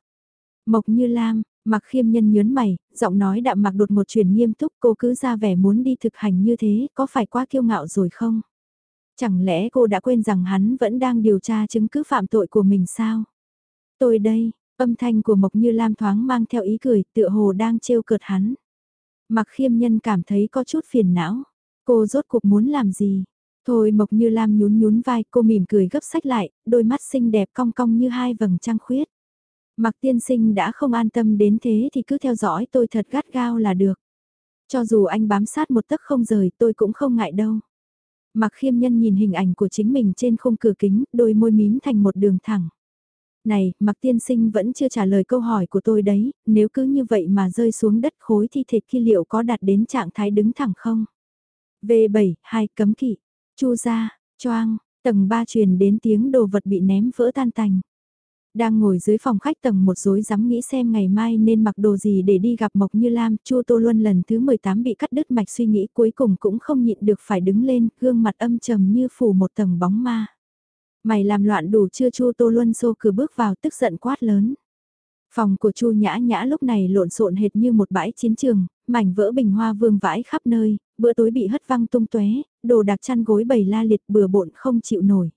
Mộc như Lam, Mặc khiêm nhân nhớn mày, giọng nói đạm mặc đột một chuyển nghiêm túc cô cứ ra vẻ muốn đi thực hành như thế, có phải quá kiêu ngạo rồi không? Chẳng lẽ cô đã quên rằng hắn vẫn đang điều tra chứng cứ phạm tội của mình sao? Tôi đây, âm thanh của Mộc Như Lam thoáng mang theo ý cười, tựa hồ đang trêu cợt hắn. Mặc khiêm nhân cảm thấy có chút phiền não. Cô rốt cuộc muốn làm gì? Thôi Mộc Như Lam nhún nhún vai cô mỉm cười gấp sách lại, đôi mắt xinh đẹp cong cong như hai vầng trăng khuyết. Mặc tiên sinh đã không an tâm đến thế thì cứ theo dõi tôi thật gắt gao là được. Cho dù anh bám sát một tấc không rời tôi cũng không ngại đâu. Mặc khiêm nhân nhìn hình ảnh của chính mình trên khung cửa kính, đôi môi mím thành một đường thẳng. Này, mặc tiên sinh vẫn chưa trả lời câu hỏi của tôi đấy, nếu cứ như vậy mà rơi xuống đất khối thi thịt kia liệu có đạt đến trạng thái đứng thẳng không? V7, 2 cấm kỵ, chu ra, choang, tầng 3 truyền đến tiếng đồ vật bị ném vỡ tan tành. Đang ngồi dưới phòng khách tầng một rối rắm nghĩ xem ngày mai nên mặc đồ gì để đi gặp Mộc Như Lam, Chu Tô Luân lần thứ 18 bị cắt đứt mạch suy nghĩ cuối cùng cũng không nhịn được phải đứng lên, gương mặt âm trầm như phủ một tầng bóng ma. Mày làm loạn đủ chưa Chu Tô Luân xô cửa bước vào tức giận quát lớn. Phòng của Chu Nhã Nhã lúc này lộn xộn hệt như một bãi chiến trường, mảnh vỡ bình hoa vương vãi khắp nơi, bữa tối bị hất văng tung tóe, đồ đặc chăn gối bầy la liệt bừa bộn không chịu nổi.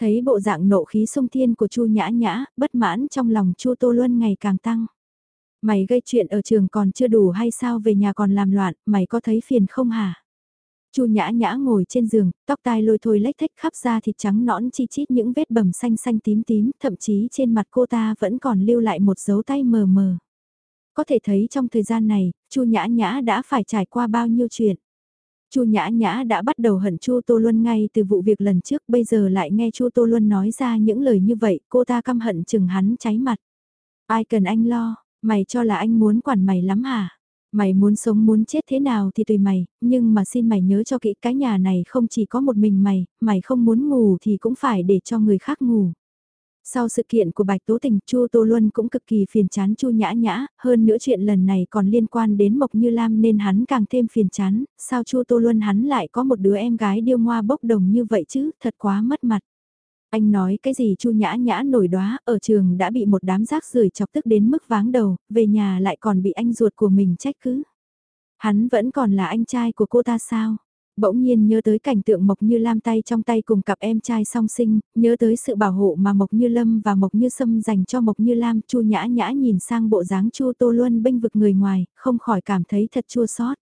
Thấy bộ dạng nộ khí sông thiên của Chu Nhã Nhã, bất mãn trong lòng Chu Tô Luân ngày càng tăng. Mày gây chuyện ở trường còn chưa đủ hay sao về nhà còn làm loạn, mày có thấy phiền không hả? Chu Nhã Nhã ngồi trên giường, tóc tai lôi thôi lách thách khắp da thịt trắng nõn chi chít những vết bầm xanh xanh tím tím, thậm chí trên mặt cô ta vẫn còn lưu lại một dấu tay mờ mờ. Có thể thấy trong thời gian này, Chu Nhã Nhã đã phải trải qua bao nhiêu chuyện. Chu Nhã Nhã đã bắt đầu hận Chu Tô Luân ngay từ vụ việc lần trước, bây giờ lại nghe Chu Tô Luân nói ra những lời như vậy, cô ta căm hận chừng hắn cháy mặt. Ai cần anh lo, mày cho là anh muốn quản mày lắm hả? Mày muốn sống muốn chết thế nào thì tùy mày, nhưng mà xin mày nhớ cho kỹ cái nhà này không chỉ có một mình mày, mày không muốn ngủ thì cũng phải để cho người khác ngủ. Sau sự kiện của Bạch Tố Tình, Chu Tô Luân cũng cực kỳ phiền chán Chu Nhã Nhã, hơn nữa chuyện lần này còn liên quan đến Mộc Như Lam nên hắn càng thêm phiền chán, sao Chu Tô Luân hắn lại có một đứa em gái điêu ngoa bốc đồng như vậy chứ, thật quá mất mặt. Anh nói cái gì Chu Nhã Nhã nổi đóa, ở trường đã bị một đám rác rưởi chọc tức đến mức váng đầu, về nhà lại còn bị anh ruột của mình trách cứ. Hắn vẫn còn là anh trai của cô ta sao? Bỗng nhiên nhớ tới cảnh tượng Mộc Như Lam tay trong tay cùng cặp em trai song sinh, nhớ tới sự bảo hộ mà Mộc Như Lâm và Mộc Như Sâm dành cho Mộc Như Lam, Chu Nhã Nhã nhìn sang bộ dáng Chu Tô Luân bênh vực người ngoài, không khỏi cảm thấy thật chua xót.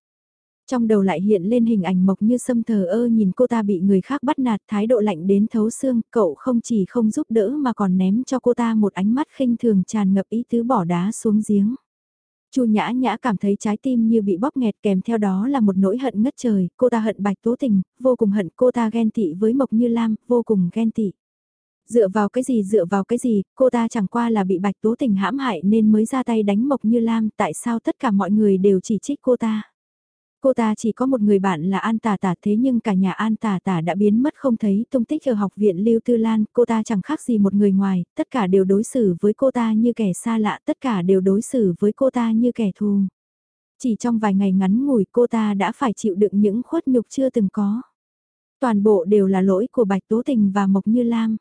Trong đầu lại hiện lên hình ảnh Mộc Như Sâm thờ ơ nhìn cô ta bị người khác bắt nạt, thái độ lạnh đến thấu xương, cậu không chỉ không giúp đỡ mà còn ném cho cô ta một ánh mắt khinh thường tràn ngập ý tứ bỏ đá xuống giếng. Chu Nhã Nhã cảm thấy trái tim như bị bóp nghẹt kèm theo đó là một nỗi hận ngất trời, cô ta hận Bạch Tố Tình, vô cùng hận cô ta ghen tị với Mộc Như Lam, vô cùng ghen tị. Dựa vào cái gì dựa vào cái gì, cô ta chẳng qua là bị Bạch Tố Tình hãm hại nên mới ra tay đánh Mộc Như Lam, tại sao tất cả mọi người đều chỉ trích cô ta. Cô ta chỉ có một người bạn là An Tả Tả thế nhưng cả nhà An Tả Tả đã biến mất không thấy tung tích ở học viện Lưu Tư Lan, cô ta chẳng khác gì một người ngoài, tất cả đều đối xử với cô ta như kẻ xa lạ, tất cả đều đối xử với cô ta như kẻ thù. Chỉ trong vài ngày ngắn ngủi cô ta đã phải chịu đựng những khuất nhục chưa từng có. Toàn bộ đều là lỗi của Bạch Tố Tình và Mộc Như Lam.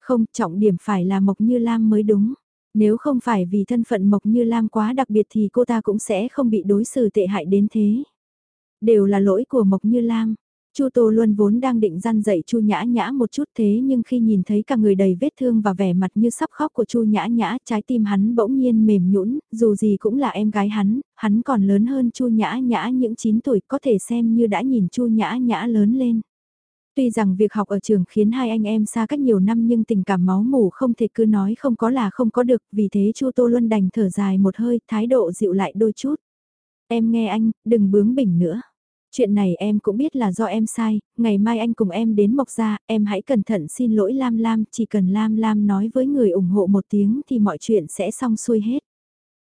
Không, trọng điểm phải là Mộc Như Lam mới đúng. Nếu không phải vì thân phận Mộc Như Lam quá đặc biệt thì cô ta cũng sẽ không bị đối xử tệ hại đến thế đều là lỗi của Mộc Như Lam. Chu Tô Luân vốn đang định răn dậy Chu Nhã Nhã một chút thế nhưng khi nhìn thấy cả người đầy vết thương và vẻ mặt như sắp khóc của Chu Nhã Nhã, trái tim hắn bỗng nhiên mềm nhũn, dù gì cũng là em gái hắn, hắn còn lớn hơn Chu Nhã Nhã những 9 tuổi, có thể xem như đã nhìn Chu Nhã Nhã lớn lên. Tuy rằng việc học ở trường khiến hai anh em xa cách nhiều năm nhưng tình cảm máu mủ không thể cứ nói không có là không có được, vì thế Chu Tô Luân đành thở dài một hơi, thái độ dịu lại đôi chút. Em nghe anh, đừng bướng bỉnh nữa. Chuyện này em cũng biết là do em sai, ngày mai anh cùng em đến Mộc Gia, em hãy cẩn thận xin lỗi Lam Lam, chỉ cần Lam Lam nói với người ủng hộ một tiếng thì mọi chuyện sẽ xong xuôi hết.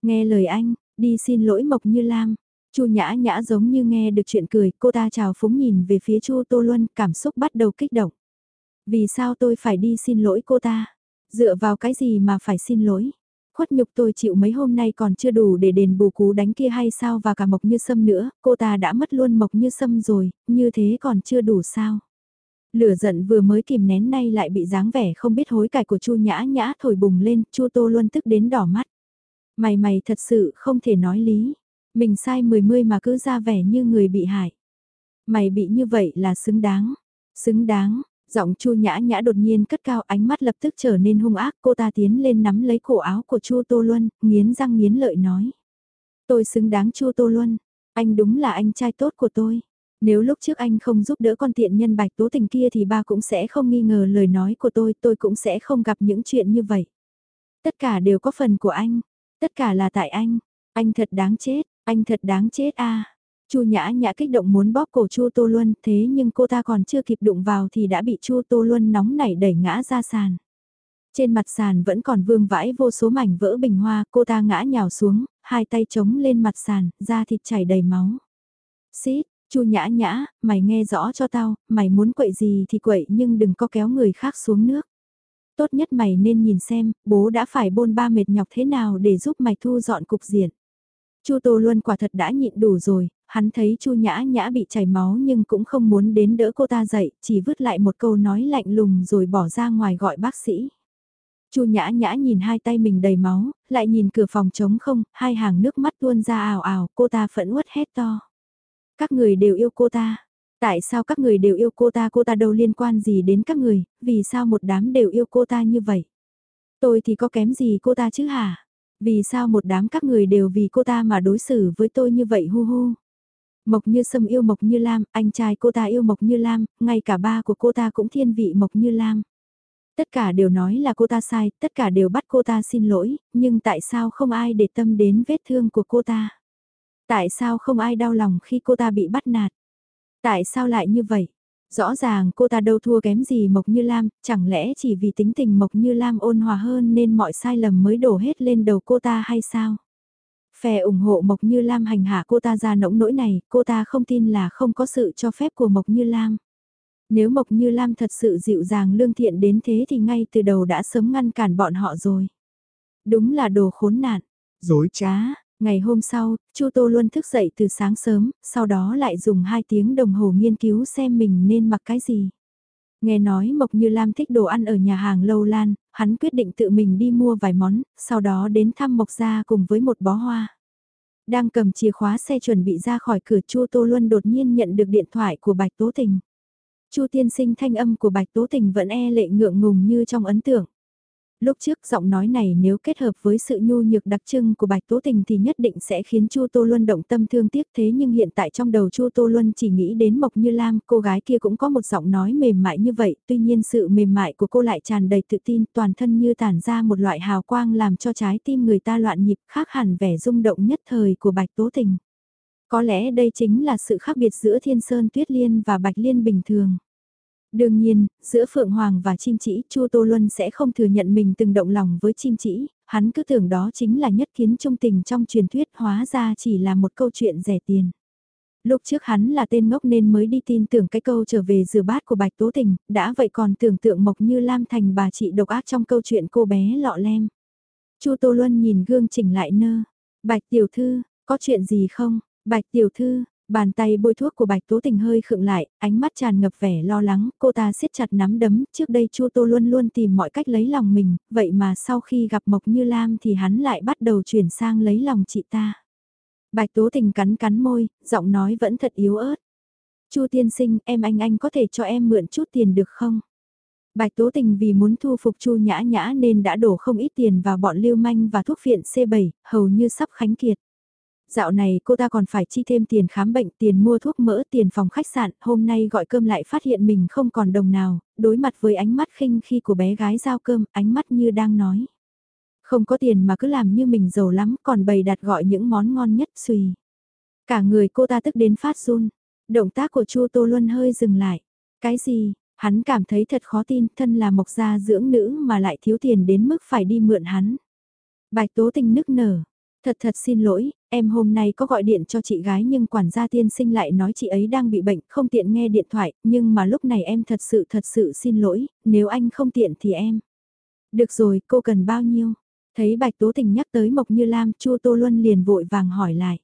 Nghe lời anh, đi xin lỗi Mộc Như Lam. Chu Nhã Nhã giống như nghe được chuyện cười, cô ta chào phúng nhìn về phía Chu Tô Luân, cảm xúc bắt đầu kích động. Vì sao tôi phải đi xin lỗi cô ta? Dựa vào cái gì mà phải xin lỗi? Khuất nhục tôi chịu mấy hôm nay còn chưa đủ để đền bù cú đánh kia hay sao và cả Mộc Như Sâm nữa, cô ta đã mất luôn Mộc Như Sâm rồi, như thế còn chưa đủ sao. Lửa giận vừa mới kìm nén nay lại bị dáng vẻ không biết hối cải của Chu Nhã Nhã thổi bùng lên, Chu Tô luôn tức đến đỏ mắt. Mày mày thật sự không thể nói lý. Mình sai mười mươi mà cứ ra vẻ như người bị hại. Mày bị như vậy là xứng đáng. Xứng đáng, giọng Chu Nhã Nhã đột nhiên cất cao ánh mắt lập tức trở nên hung ác, cô ta tiến lên nắm lấy cổ áo của Chu Tô Luân, nghiến răng nghiến lợi nói: "Tôi xứng đáng Chu Tô Luân, anh đúng là anh trai tốt của tôi." Nếu lúc trước anh không giúp đỡ con tiện nhân bạch tố tình kia thì ba cũng sẽ không nghi ngờ lời nói của tôi, tôi cũng sẽ không gặp những chuyện như vậy. Tất cả đều có phần của anh, tất cả là tại anh, anh thật đáng chết, anh thật đáng chết a. Chu Nhã Nhã kích động muốn bóp cổ Chu Tô Luân, thế nhưng cô ta còn chưa kịp đụng vào thì đã bị Chu Tô Luân nóng nảy đẩy ngã ra sàn. Trên mặt sàn vẫn còn vương vãi vô số mảnh vỡ bình hoa, cô ta ngã nhào xuống, hai tay chống lên mặt sàn, da thịt chảy đầy máu. Xít, Chu Nhã Nhã, mày nghe rõ cho tao, mày muốn quậy gì thì quậy nhưng đừng có kéo người khác xuống nước. Tốt nhất mày nên nhìn xem, bố đã phải bôn ba mệt nhọc thế nào để giúp mày thu dọn cục diện. Chu Tô Luân quả thật đã nhịn đủ rồi, hắn thấy Chu Nhã Nhã bị chảy máu nhưng cũng không muốn đến đỡ cô ta dậy, chỉ vứt lại một câu nói lạnh lùng rồi bỏ ra ngoài gọi bác sĩ. Chu Nhã Nhã nhìn hai tay mình đầy máu, lại nhìn cửa phòng trống không, hai hàng nước mắt tuôn ra ảo ảo, cô ta phẫn uất hét to. Các người đều yêu cô ta. Tại sao các người đều yêu cô ta cô ta đâu liên quan gì đến các người, vì sao một đám đều yêu cô ta như vậy? Tôi thì có kém gì cô ta chứ hả? Vì sao một đám các người đều vì cô ta mà đối xử với tôi như vậy hu hu? Mộc Như Sâm yêu Mộc Như Lam, anh trai cô ta yêu Mộc Như Lam, ngay cả ba của cô ta cũng thiên vị Mộc Như Lam. Tất cả đều nói là cô ta sai, tất cả đều bắt cô ta xin lỗi, nhưng tại sao không ai để tâm đến vết thương của cô ta? Tại sao không ai đau lòng khi cô ta bị bắt nạt? Tại sao lại như vậy? Rõ ràng cô ta đâu thua kém gì Mộc Như Lam, chẳng lẽ chỉ vì tính tình Mộc Như Lam ôn hòa hơn nên mọi sai lầm mới đổ hết lên đầu cô ta hay sao? Phe ủng hộ Mộc Như Lam hành hạ cô ta ra nỗng nỗi này, cô ta không tin là không có sự cho phép của Mộc Như Lam. Nếu Mộc Như Lam thật sự dịu dàng lương thiện đến thế thì ngay từ đầu đã sớm ngăn cản bọn họ rồi. Đúng là đồ khốn nạn. Dối trá, Ngày hôm sau, Chu Tô Luân thức dậy từ sáng sớm, sau đó lại dùng 2 tiếng đồng hồ nghiên cứu xem mình nên mặc cái gì. Nghe nói Mộc Như Lam thích đồ ăn ở nhà hàng Lâu Lan, hắn quyết định tự mình đi mua vài món, sau đó đến thăm Mộc Gia cùng với một bó hoa. Đang cầm chìa khóa xe chuẩn bị ra khỏi cửa Chu Tô Luân đột nhiên nhận được điện thoại của Bạch Tố Tình. Chu tiên sinh thanh âm của Bạch Tố Tình vẫn e lệ ngượng ngùng như trong ấn tượng lúc trước giọng nói này nếu kết hợp với sự nhu nhược đặc trưng của Bạch Tố Tình thì nhất định sẽ khiến Chu Tô Luân động tâm thương tiếc thế nhưng hiện tại trong đầu Chu Tô Luân chỉ nghĩ đến Mộc Như Lam, cô gái kia cũng có một giọng nói mềm mại như vậy, tuy nhiên sự mềm mại của cô lại tràn đầy tự tin, toàn thân như tản ra một loại hào quang làm cho trái tim người ta loạn nhịp, khác hẳn vẻ rung động nhất thời của Bạch Tố Tình. Có lẽ đây chính là sự khác biệt giữa Thiên Sơn Tuyết Liên và Bạch Liên bình thường. Đương nhiên, giữa Phượng Hoàng và chim chỉ, Chu Tô Luân sẽ không thừa nhận mình từng động lòng với chim chỉ, hắn cứ tưởng đó chính là nhất kiến trung tình trong truyền thuyết hóa ra chỉ là một câu chuyện rẻ tiền. Lúc trước hắn là tên ngốc nên mới đi tin tưởng cái câu trở về rửa bát của Bạch Tố Tình, đã vậy còn tưởng tượng Mộc Như Lam thành bà chị độc ác trong câu chuyện cô bé lọ lem. Chu Tô Luân nhìn gương chỉnh lại nơ. Bạch Tiểu Thư, có chuyện gì không? Bạch Tiểu Thư, Bàn tay bôi thuốc của Bạch Tố Tình hơi khựng lại, ánh mắt tràn ngập vẻ lo lắng, cô ta siết chặt nắm đấm, trước đây Chu Tô luôn luôn tìm mọi cách lấy lòng mình, vậy mà sau khi gặp Mộc Như Lam thì hắn lại bắt đầu chuyển sang lấy lòng chị ta. Bạch Tố Tình cắn cắn môi, giọng nói vẫn thật yếu ớt. Chu tiên sinh, em anh anh có thể cho em mượn chút tiền được không? Bạch Tố Tình vì muốn thu phục Chu Nhã Nhã nên đã đổ không ít tiền vào bọn lưu manh và thuốc viện C7, hầu như sắp khánh kiệt. Dạo này cô ta còn phải chi thêm tiền khám bệnh, tiền mua thuốc mỡ, tiền phòng khách sạn, hôm nay gọi cơm lại phát hiện mình không còn đồng nào, đối mặt với ánh mắt khinh khi của bé gái giao cơm, ánh mắt như đang nói. Không có tiền mà cứ làm như mình giàu lắm, còn bày đặt gọi những món ngon nhất xùy. Cả người cô ta tức đến phát run, động tác của Chu Tô Luân hơi dừng lại. Cái gì, hắn cảm thấy thật khó tin, thân là mộc gia dưỡng nữ mà lại thiếu tiền đến mức phải đi mượn hắn. Bạch Tố Tình nức nở, Thật thật xin lỗi, em hôm nay có gọi điện cho chị gái nhưng quản gia tiên sinh lại nói chị ấy đang bị bệnh, không tiện nghe điện thoại, nhưng mà lúc này em thật sự thật sự xin lỗi, nếu anh không tiện thì em. Được rồi, cô cần bao nhiêu? Thấy Bạch Tố Tình nhắc tới Mộc Như Lam, Chu Tô Luân liền vội vàng hỏi lại.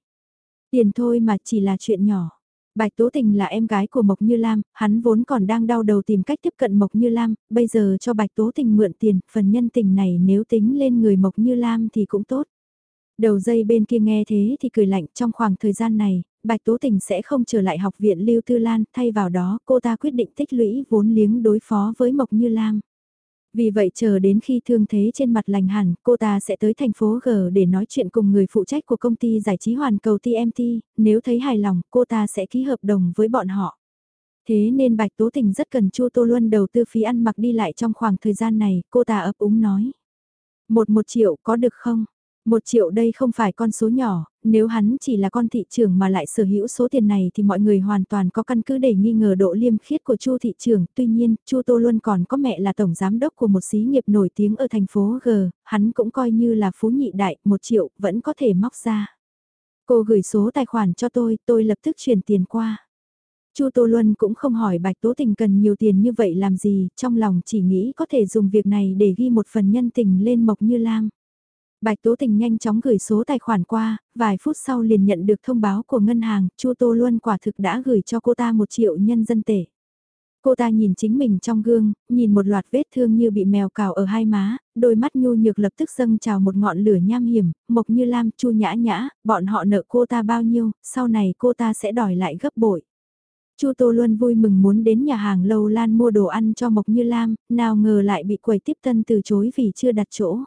Tiền thôi mà chỉ là chuyện nhỏ. Bạch Tố Tình là em gái của Mộc Như Lam, hắn vốn còn đang đau đầu tìm cách tiếp cận Mộc Như Lam, bây giờ cho Bạch Tố Tình mượn tiền, phần nhân tình này nếu tính lên người Mộc Như Lam thì cũng tốt. Đầu dây bên kia nghe thế thì cười lạnh trong khoảng thời gian này, Bạch Tố Tình sẽ không trở lại học viện Lưu Tư Lan, thay vào đó cô ta quyết định tích lũy vốn liếng đối phó với Mộc Như Lam. Vì vậy chờ đến khi thương thế trên mặt lành hẳn, cô ta sẽ tới thành phố G để nói chuyện cùng người phụ trách của công ty giải trí hoàn cầu TMT, nếu thấy hài lòng cô ta sẽ ký hợp đồng với bọn họ. Thế nên Bạch Tố Tình rất cần Chu Tô Luân đầu tư phí ăn mặc đi lại trong khoảng thời gian này, cô ta ấp úng nói. Một một triệu có được không? Một triệu đây không phải con số nhỏ, nếu hắn chỉ là con thị trưởng mà lại sở hữu số tiền này thì mọi người hoàn toàn có căn cứ để nghi ngờ độ liêm khiết của Chu thị trưởng. Tuy nhiên, Chu Tô Luân còn có mẹ là tổng giám đốc của một xí nghiệp nổi tiếng ở thành phố G, hắn cũng coi như là phú nhị đại, một triệu vẫn có thể móc ra. Cô gửi số tài khoản cho tôi, tôi lập tức chuyển tiền qua. Chu Tô Luân cũng không hỏi Bạch Tố Tình cần nhiều tiền như vậy làm gì, trong lòng chỉ nghĩ có thể dùng việc này để ghi một phần nhân tình lên Mộc Như Lam. Bạch Tố Tình nhanh chóng gửi số tài khoản qua, vài phút sau liền nhận được thông báo của ngân hàng, Chu Tô Luân quả thực đã gửi cho cô ta một triệu nhân dân tệ. Cô ta nhìn chính mình trong gương, nhìn một loạt vết thương như bị mèo cào ở hai má, đôi mắt nhu nhược lập tức dâng trào một ngọn lửa nham hiểm, mộc như lam, chu nhã nhã, bọn họ nợ cô ta bao nhiêu, sau này cô ta sẽ đòi lại gấp bội. Chu Tô Luân vui mừng muốn đến nhà hàng Lâu Lan mua đồ ăn cho Mộc Như Lam, nào ngờ lại bị quầy tiếp tân từ chối vì chưa đặt chỗ.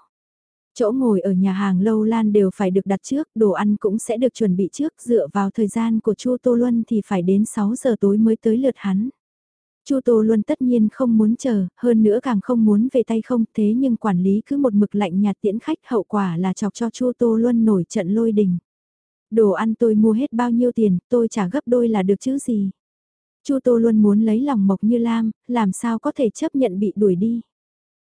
Chỗ ngồi ở nhà hàng Lâu Lan đều phải được đặt trước, đồ ăn cũng sẽ được chuẩn bị trước, dựa vào thời gian của Chu Tô Luân thì phải đến 6 giờ tối mới tới lượt hắn. Chu Tô Luân tất nhiên không muốn chờ, hơn nữa càng không muốn về tay không, thế nhưng quản lý cứ một mực lạnh nhạt tiễn khách, hậu quả là chọc cho Chu Tô Luân nổi trận lôi đình. Đồ ăn tôi mua hết bao nhiêu tiền, tôi trả gấp đôi là được chứ gì. Chu Tô Luân muốn lấy lòng Mộc Như Lam, làm sao có thể chấp nhận bị đuổi đi.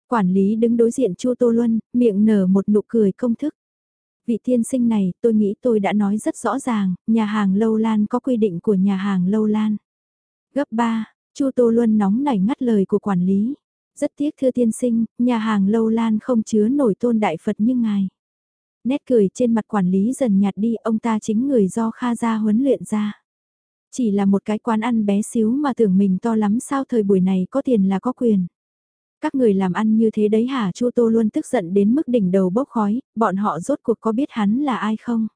Quản lý đứng đối diện Chu Tô Luân, miệng nở một nụ cười công thức. Vị tiên sinh này, tôi nghĩ tôi đã nói rất rõ ràng, nhà hàng Lâu Lan có quy định của nhà hàng Lâu Lan. Gấp 3, Chu Tô Luân nóng nảy ngắt lời của quản lý. Rất tiếc thưa tiên sinh, nhà hàng Lâu Lan không chứa nổi tôn đại Phật như ngài. Nét cười trên mặt quản lý dần nhạt đi, ông ta chính người do Kha gia huấn luyện ra. Chỉ là một cái quán ăn bé xíu mà tưởng mình to lắm sao thời buổi này có tiền là có quyền. Các người làm ăn như thế đấy hả Chu Tô luôn tức giận đến mức đỉnh đầu bốc khói, bọn họ rốt cuộc có biết hắn là ai không?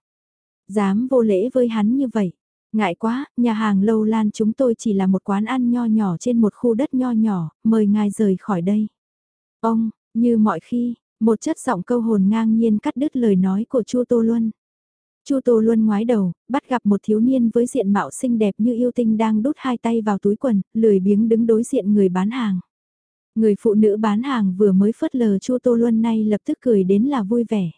Dám vô lễ với hắn như vậy. Ngại quá, nhà hàng Lâu Lan chúng tôi chỉ là một quán ăn nho nhỏ trên một khu đất nho nhỏ, mời ngài rời khỏi đây. Ông, như mọi khi, một chất giọng câu hồn ngang nhiên cắt đứt lời nói của Chu Tô Luân. Chu Tô Luân ngoái đầu, bắt gặp một thiếu niên với diện mạo xinh đẹp như yêu tinh đang đút hai tay vào túi quần, lười biếng đứng đối diện người bán hàng. Người phụ nữ bán hàng vừa mới phớt lờ Chu Tô Luân nay lập tức cười đến là vui vẻ.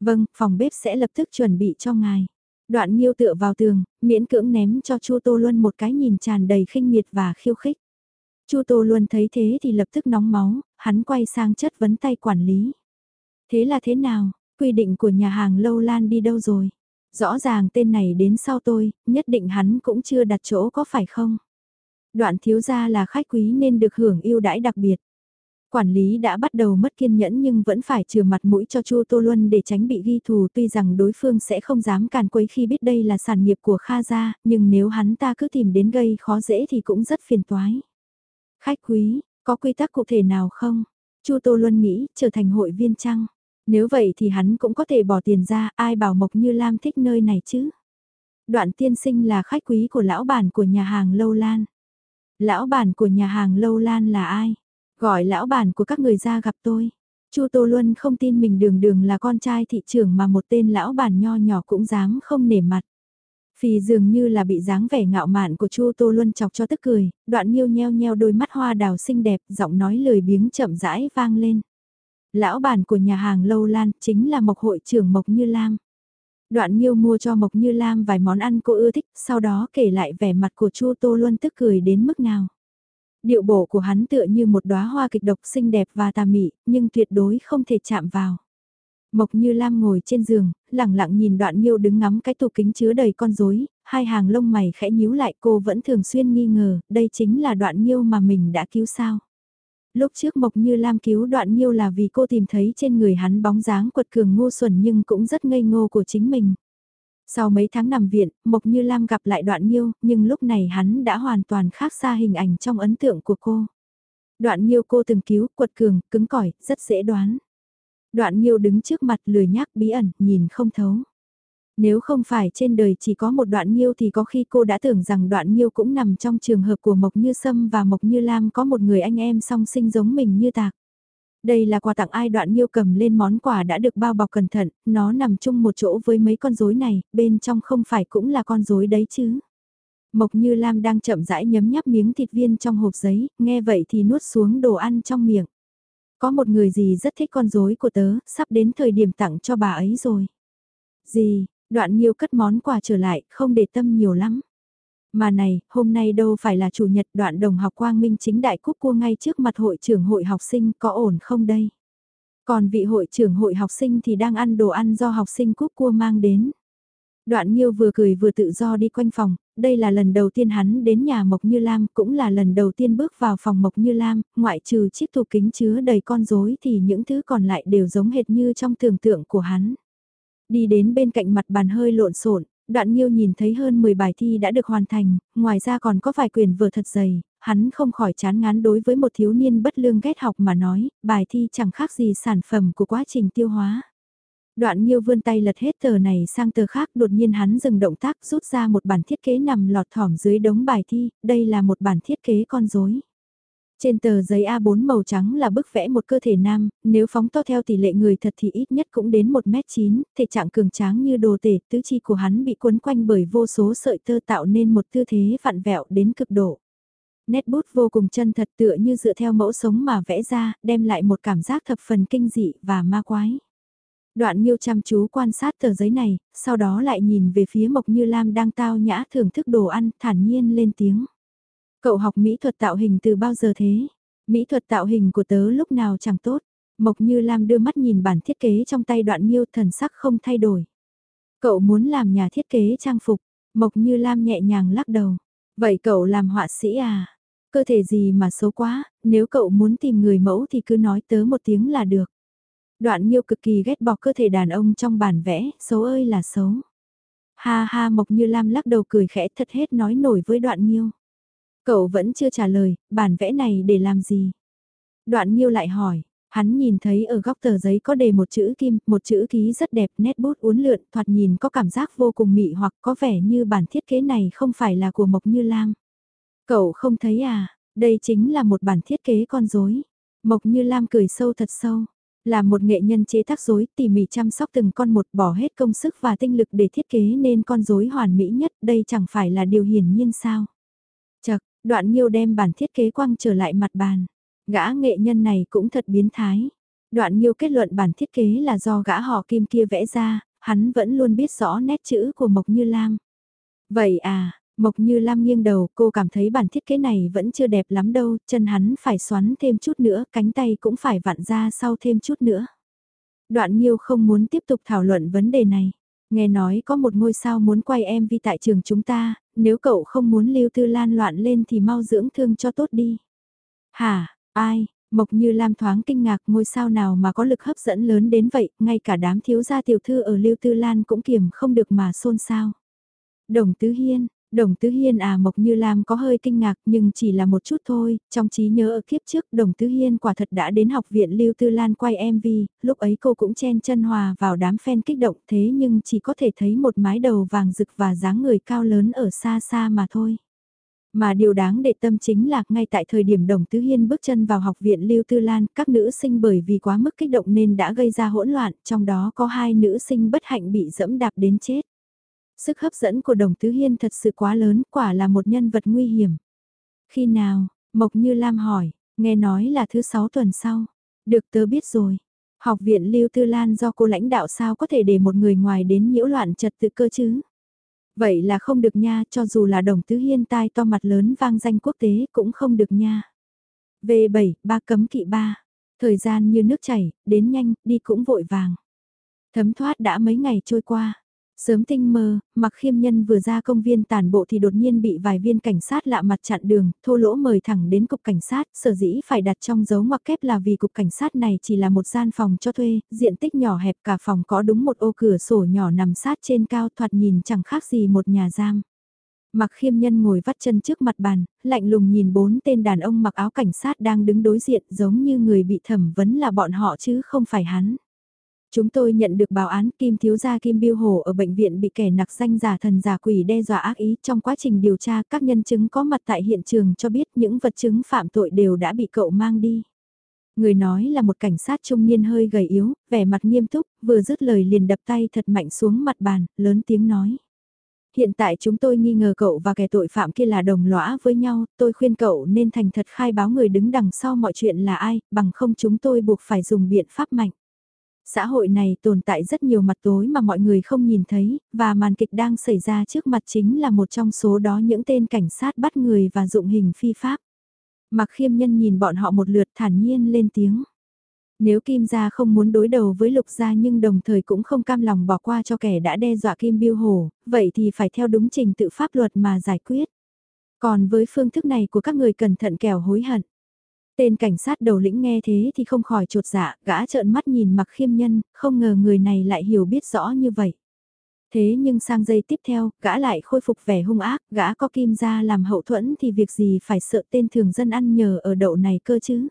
Vâng, phòng bếp sẽ lập tức chuẩn bị cho ngài. Đoạn Nhiêu tựa vào tường, miễn cưỡng ném cho Chu Tô Luân một cái nhìn tràn đầy khinh miệt và khiêu khích. Chu Tô Luân thấy thế thì lập tức nóng máu, hắn quay sang chất vấn tay quản lý. Thế là thế nào, quy định của nhà hàng Lâu Lan đi đâu rồi? Rõ ràng tên này đến sau tôi, nhất định hắn cũng chưa đặt chỗ có phải không? Đoạn thiếu gia là khách quý nên được hưởng ưu đãi đặc biệt. Quản lý đã bắt đầu mất kiên nhẫn nhưng vẫn phải trừ mặt mũi cho Chu Tô Luân để tránh bị ghi thù tuy rằng đối phương sẽ không dám càn quấy khi biết đây là sản nghiệp của Kha gia, nhưng nếu hắn ta cứ tìm đến gây khó dễ thì cũng rất phiền toái. Khách quý, có quy tắc cụ thể nào không? Chu Tô Luân nghĩ, trở thành hội viên chăng? Nếu vậy thì hắn cũng có thể bỏ tiền ra, ai bảo Mộc Như Lam thích nơi này chứ? Đoạn tiên sinh là khách quý của lão bản của nhà hàng Lâu Lan. Lão bản của nhà hàng Lâu Lan là ai? Gọi lão bản của các người ra gặp tôi. Chu Tô Luân không tin mình đường đường là con trai thị trưởng mà một tên lão bản nho nhỏ cũng dám không nể mặt. Phì dường như là bị dáng vẻ ngạo mạn của Chu Tô Luân chọc cho tức cười, đoạn nghiêu nheo nheo đôi mắt hoa đào xinh đẹp, giọng nói lời biếng chậm rãi vang lên. Lão bản của nhà hàng Lâu Lan chính là Mộc hội trưởng Mộc Như Lam. Đoạn Nhiêu mua cho Mộc Như Lam vài món ăn cô ưa thích, sau đó kể lại vẻ mặt của Chu Tô Luân tức cười đến mức nào. Điệu bộ của hắn tựa như một đóa hoa kịch độc xinh đẹp và tà mị, nhưng tuyệt đối không thể chạm vào. Mộc Như Lam ngồi trên giường, lặng lặng nhìn Đoạn Nhiêu đứng ngắm cái tủ kính chứa đầy con rối, hai hàng lông mày khẽ nhíu lại cô vẫn thường xuyên nghi ngờ, đây chính là Đoạn Nhiêu mà mình đã cứu sao. Lúc trước Mộc Như Lam cứu đoạn nhiêu là vì cô tìm thấy trên người hắn bóng dáng quật cường ngu xuẩn nhưng cũng rất ngây ngô của chính mình. Sau mấy tháng nằm viện, Mộc Như Lam gặp lại đoạn nhiêu, nhưng lúc này hắn đã hoàn toàn khác xa hình ảnh trong ấn tượng của cô. Đoạn nhiêu cô từng cứu, quật cường, cứng cỏi, rất dễ đoán. Đoạn Nhiêu đứng trước mặt lười nhác bí ẩn, nhìn không thấu. Nếu không phải trên đời chỉ có một đoạn Nhiêu thì có khi cô đã tưởng rằng đoạn Nhiêu cũng nằm trong trường hợp của Mộc Như Sâm và Mộc Như Lam có một người anh em song sinh giống mình như tạc. Đây là quà tặng ai đoạn Nhiêu cầm lên món quà đã được bao bọc cẩn thận, nó nằm chung một chỗ với mấy con rối này, bên trong không phải cũng là con rối đấy chứ. Mộc Như Lam đang chậm rãi nhấm nháp miếng thịt viên trong hộp giấy, nghe vậy thì nuốt xuống đồ ăn trong miệng. Có một người gì rất thích con rối của tớ, sắp đến thời điểm tặng cho bà ấy rồi. Gì, đoạn Nhiêu cất món quà trở lại, không để tâm nhiều lắm. Mà này, hôm nay đâu phải là chủ nhật đoạn đồng học quang minh chính đại cúc cua ngay trước mặt hội trưởng hội học sinh có ổn không đây? Còn vị hội trưởng hội học sinh thì đang ăn đồ ăn do học sinh cúc cua mang đến. Đoạn Nhiêu vừa cười vừa tự do đi quanh phòng, đây là lần đầu tiên hắn đến nhà Mộc Như Lam, cũng là lần đầu tiên bước vào phòng Mộc Như Lam, ngoại trừ chiếc tủ kính chứa đầy con rối thì những thứ còn lại đều giống hệt như trong tưởng tượng của hắn. Đi đến bên cạnh mặt bàn hơi lộn xộn, Đoạn Nhiêu nhìn thấy hơn 10 bài thi đã được hoàn thành, ngoài ra còn có vài quyển vở thật dày, hắn không khỏi chán ngán đối với một thiếu niên bất lương ghét học mà nói, bài thi chẳng khác gì sản phẩm của quá trình tiêu hóa. Đoạn Nhiêu vươn tay lật hết tờ này sang tờ khác đột nhiên hắn dừng động tác rút ra một bản thiết kế nằm lọt thỏm dưới đống bài thi, đây là một bản thiết kế con rối. Trên tờ giấy A4 màu trắng là bức vẽ một cơ thể nam, nếu phóng to theo tỷ lệ người thật thì ít nhất cũng đến 1m9, thể trạng cường tráng như đồ tể, tứ chi của hắn bị cuốn quanh bởi vô số sợi tơ tạo nên một tư thế vặn vẹo đến cực độ. Nét bút vô cùng chân thật tựa như dựa theo mẫu sống mà vẽ ra, đem lại một cảm giác thập phần kinh dị và ma quái. Đoạn Nhiêu chăm chú quan sát tờ giấy này, sau đó lại nhìn về phía Mộc Như Lam đang tao nhã thưởng thức đồ ăn, thản nhiên lên tiếng. Cậu học mỹ thuật tạo hình từ bao giờ thế? Mỹ thuật tạo hình của tớ lúc nào chẳng tốt. Mộc Như Lam đưa mắt nhìn bản thiết kế trong tay đoạn Nhiêu thần sắc không thay đổi. Cậu muốn làm nhà thiết kế trang phục. Mộc Như Lam nhẹ nhàng lắc đầu. Vậy cậu làm họa sĩ à? Cơ thể gì mà xấu quá, nếu cậu muốn tìm người mẫu thì cứ nói tớ một tiếng là được. Đoạn Nhiêu cực kỳ ghét bỏ cơ thể đàn ông trong bản vẽ, xấu ơi là xấu. Ha ha Mộc Như Lam lắc đầu cười khẽ thật hết nói nổi với Đoạn Nhiêu. Cậu vẫn chưa trả lời, bản vẽ này để làm gì? Đoạn Nhiêu lại hỏi, hắn nhìn thấy ở góc tờ giấy có đề một chữ kim, một chữ ký rất đẹp, nét bút uốn lượn, thoạt nhìn có cảm giác vô cùng mị hoặc có vẻ như bản thiết kế này không phải là của Mộc Như Lam. Cậu không thấy à, đây chính là một bản thiết kế con rối. Mộc Như Lam cười sâu thật sâu. Là một nghệ nhân chế tác rối tỉ mỉ chăm sóc từng con một bỏ hết công sức và tinh lực để thiết kế nên con rối hoàn mỹ nhất, đây chẳng phải là điều hiển nhiên sao. Chật, đoạn nghiêu đem bản thiết kế quăng trở lại mặt bàn. Gã nghệ nhân này cũng thật biến thái. Đoạn nghiêu kết luận bản thiết kế là do gã họ kim kia vẽ ra, hắn vẫn luôn biết rõ nét chữ của Mộc Như Lam. Vậy à, Mộc Như Lam nghiêng đầu, cô cảm thấy bản thiết kế này vẫn chưa đẹp lắm đâu, chân hắn phải xoắn thêm chút nữa, cánh tay cũng phải vặn ra sau thêm chút nữa. Đoạn Nhiêu không muốn tiếp tục thảo luận vấn đề này. Nghe nói có một ngôi sao muốn quay MV tại trường chúng ta, nếu cậu không muốn lưu tư lan loạn lên thì mau dưỡng thương cho tốt đi. Hả, ai, Mộc Như Lam thoáng kinh ngạc ngôi sao nào mà có lực hấp dẫn lớn đến vậy, ngay cả đám thiếu gia tiểu thư ở Lưu Tư Lan cũng kiềm không được mà xôn xao. Đồng Tứ Hiên, Đồng Tứ Hiên à Mộc Như Lam có hơi kinh ngạc nhưng chỉ là một chút thôi, trong trí nhớ ở kiếp trước Đồng Tứ Hiên quả thật đã đến học viện Lưu Tư Lan quay MV, lúc ấy cô cũng chen chân hòa vào đám fan kích động thế nhưng chỉ có thể thấy một mái đầu vàng rực và dáng người cao lớn ở xa xa mà thôi. Mà điều đáng để tâm chính là ngay tại thời điểm Đồng Tứ Hiên bước chân vào học viện Lưu Tư Lan, các nữ sinh bởi vì quá mức kích động nên đã gây ra hỗn loạn, trong đó có hai nữ sinh bất hạnh bị dẫm đạp đến chết. Sức hấp dẫn của đồng tứ hiên thật sự quá lớn, quả là một nhân vật nguy hiểm. Khi nào, Mộc Như Lam hỏi, nghe nói là thứ sáu tuần sau. Được tớ biết rồi. Học viện Lưu Tư Lan do cô lãnh đạo sao có thể để một người ngoài đến nhiễu loạn trật tự cơ chứ? Vậy là không được nha, cho dù là đồng tứ hiên tai to mặt lớn vang danh quốc tế cũng không được nha. V7, ba cấm kỵ ba. Thời gian như nước chảy, đến nhanh, đi cũng vội vàng. Thấm thoát đã mấy ngày trôi qua. Sớm tinh mơ, mặc khiêm nhân vừa ra công viên tàn bộ thì đột nhiên bị vài viên cảnh sát lạ mặt chặn đường, thô lỗ mời thẳng đến cục cảnh sát, sở dĩ phải đặt trong dấu ngoặc kép là vì cục cảnh sát này chỉ là một gian phòng cho thuê, diện tích nhỏ hẹp cả phòng có đúng một ô cửa sổ nhỏ nằm sát trên cao thoạt nhìn chẳng khác gì một nhà giam. Mặc khiêm nhân ngồi vắt chân trước mặt bàn, lạnh lùng nhìn bốn tên đàn ông mặc áo cảnh sát đang đứng đối diện giống như người bị thẩm vấn là bọn họ chứ không phải hắn. Chúng tôi nhận được báo án Kim Thiếu Gia Kim Biêu Hồ ở bệnh viện bị kẻ nặc danh giả thần giả quỷ đe dọa ác ý trong quá trình điều tra các nhân chứng có mặt tại hiện trường cho biết những vật chứng phạm tội đều đã bị cậu mang đi. Người nói là một cảnh sát trung niên hơi gầy yếu, vẻ mặt nghiêm túc, vừa dứt lời liền đập tay thật mạnh xuống mặt bàn, lớn tiếng nói. Hiện tại chúng tôi nghi ngờ cậu và kẻ tội phạm kia là đồng lõa với nhau, tôi khuyên cậu nên thành thật khai báo người đứng đằng sau mọi chuyện là ai, bằng không chúng tôi buộc phải dùng biện pháp mạnh. Xã hội này tồn tại rất nhiều mặt tối mà mọi người không nhìn thấy, và màn kịch đang xảy ra trước mặt chính là một trong số đó những tên cảnh sát bắt người và dụng hình phi pháp. Mặc khiêm nhân nhìn bọn họ một lượt thản nhiên lên tiếng. Nếu Kim Gia không muốn đối đầu với Lục Gia nhưng đồng thời cũng không cam lòng bỏ qua cho kẻ đã đe dọa Kim Biêu Hồ, vậy thì phải theo đúng trình tự pháp luật mà giải quyết. Còn với phương thức này của các người cẩn thận kẻo hối hận. Tên cảnh sát đầu lĩnh nghe thế thì không khỏi trột dạ, gã trợn mắt nhìn mặc khiêm nhân, không ngờ người này lại hiểu biết rõ như vậy. Thế nhưng sang giây tiếp theo, gã lại khôi phục vẻ hung ác, gã có kim ra làm hậu thuẫn thì việc gì phải sợ tên thường dân ăn nhờ ở đậu này cơ chứ.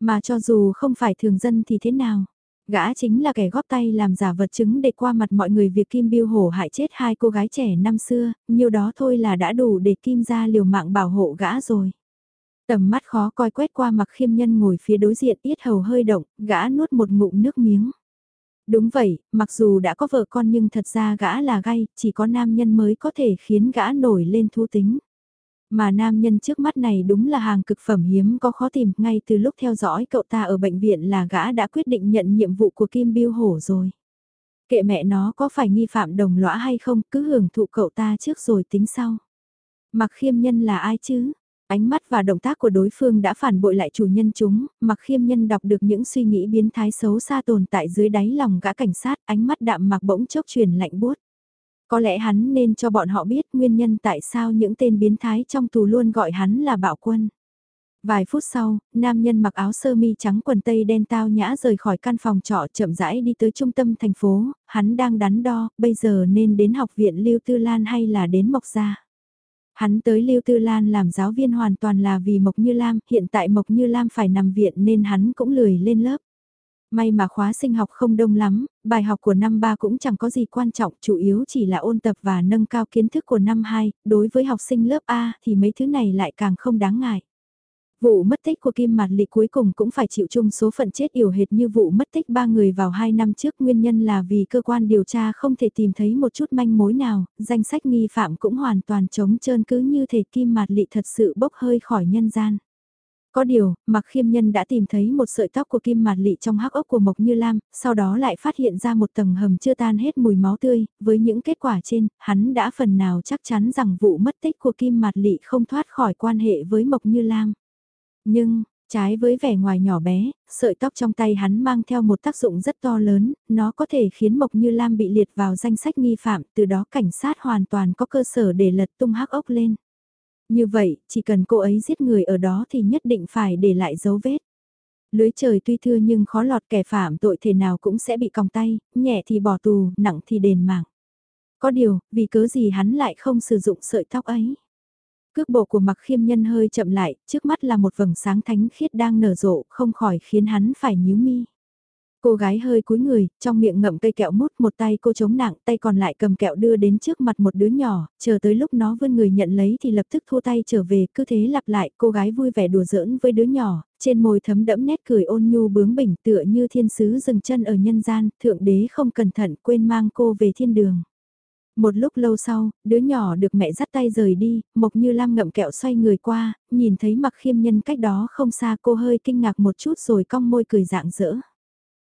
Mà cho dù không phải thường dân thì thế nào, gã chính là kẻ góp tay làm giả vật chứng để qua mặt mọi người việc Kim Biêu Hổ hại chết hai cô gái trẻ năm xưa, nhiều đó thôi là đã đủ để Kim ra liều mạng bảo hộ gã rồi. Tầm mắt khó coi quét qua mặc khiêm nhân ngồi phía đối diện yết hầu hơi động, gã nuốt một ngụm nước miếng. Đúng vậy, mặc dù đã có vợ con nhưng thật ra gã là gay, chỉ có nam nhân mới có thể khiến gã nổi lên thú tính. Mà nam nhân trước mắt này đúng là hàng cực phẩm hiếm có khó tìm, ngay từ lúc theo dõi cậu ta ở bệnh viện là gã đã quyết định nhận nhiệm vụ của Kim Biêu Hổ rồi. Kệ mẹ nó có phải nghi phạm đồng lõa hay không, cứ hưởng thụ cậu ta trước rồi tính sau. Mặc khiêm nhân là ai chứ? Ánh mắt và động tác của đối phương đã phản bội lại chủ nhân chúng, mặc khiêm nhân đọc được những suy nghĩ biến thái xấu xa tồn tại dưới đáy lòng gã cảnh sát, ánh mắt đạm mặc bỗng chốc truyền lạnh buốt. Có lẽ hắn nên cho bọn họ biết nguyên nhân tại sao những tên biến thái trong tù luôn gọi hắn là bạo quân. Vài phút sau, nam nhân mặc áo sơ mi trắng quần tây đen tao nhã rời khỏi căn phòng trọ chậm rãi đi tới trung tâm thành phố, hắn đang đắn đo, bây giờ nên đến học viện Lưu Tư Lan hay là đến Mộc Gia. Hắn tới Lưu Tư Lan làm giáo viên hoàn toàn là vì Mộc Như Lam, hiện tại Mộc Như Lam phải nằm viện nên hắn cũng lười lên lớp. May mà khóa sinh học không đông lắm, bài học của năm 3 cũng chẳng có gì quan trọng, chủ yếu chỉ là ôn tập và nâng cao kiến thức của năm 2, đối với học sinh lớp A thì mấy thứ này lại càng không đáng ngại. Vụ mất tích của Kim Mạt Lị cuối cùng cũng phải chịu chung số phận chết yểu hệt như vụ mất tích ba người vào hai năm trước nguyên nhân là vì cơ quan điều tra không thể tìm thấy một chút manh mối nào, danh sách nghi phạm cũng hoàn toàn trống trơn cứ như thể Kim Mạt Lị thật sự bốc hơi khỏi nhân gian. Có điều, mặc khiêm nhân đã tìm thấy một sợi tóc của kim mạt lị trong hắc ốc của Mộc Như Lam, sau đó lại phát hiện ra một tầng hầm chưa tan hết mùi máu tươi, với những kết quả trên, hắn đã phần nào chắc chắn rằng vụ mất tích của kim mạt lị không thoát khỏi quan hệ với Mộc Như Lam. Nhưng, trái với vẻ ngoài nhỏ bé, sợi tóc trong tay hắn mang theo một tác dụng rất to lớn, nó có thể khiến Mộc Như Lam bị liệt vào danh sách nghi phạm, từ đó cảnh sát hoàn toàn có cơ sở để lật tung hắc ốc lên. Như vậy, chỉ cần cô ấy giết người ở đó thì nhất định phải để lại dấu vết. Lưới trời tuy thưa nhưng khó lọt kẻ phạm tội thể nào cũng sẽ bị còng tay, nhẹ thì bỏ tù, nặng thì đền mạng. Có điều, vì cớ gì hắn lại không sử dụng sợi tóc ấy. Cước bộ của mặc khiêm nhân hơi chậm lại, trước mắt là một vầng sáng thánh khiết đang nở rộ, không khỏi khiến hắn phải nhíu mi. Cô gái hơi cúi người, trong miệng ngậm cây kẹo mút một tay cô chống nặng, tay còn lại cầm kẹo đưa đến trước mặt một đứa nhỏ, chờ tới lúc nó vươn người nhận lấy thì lập tức thua tay trở về, cứ thế lặp lại, cô gái vui vẻ đùa giỡn với đứa nhỏ, trên môi thấm đẫm nét cười ôn nhu bướng bỉnh tựa như thiên sứ dừng chân ở nhân gian, thượng đế không cẩn thận quên mang cô về thiên đường. Một lúc lâu sau, đứa nhỏ được mẹ dắt tay rời đi, Mộc Như Lam ngậm kẹo xoay người qua, nhìn thấy mặc khiêm nhân cách đó không xa cô hơi kinh ngạc một chút rồi cong môi cười dạng dỡ.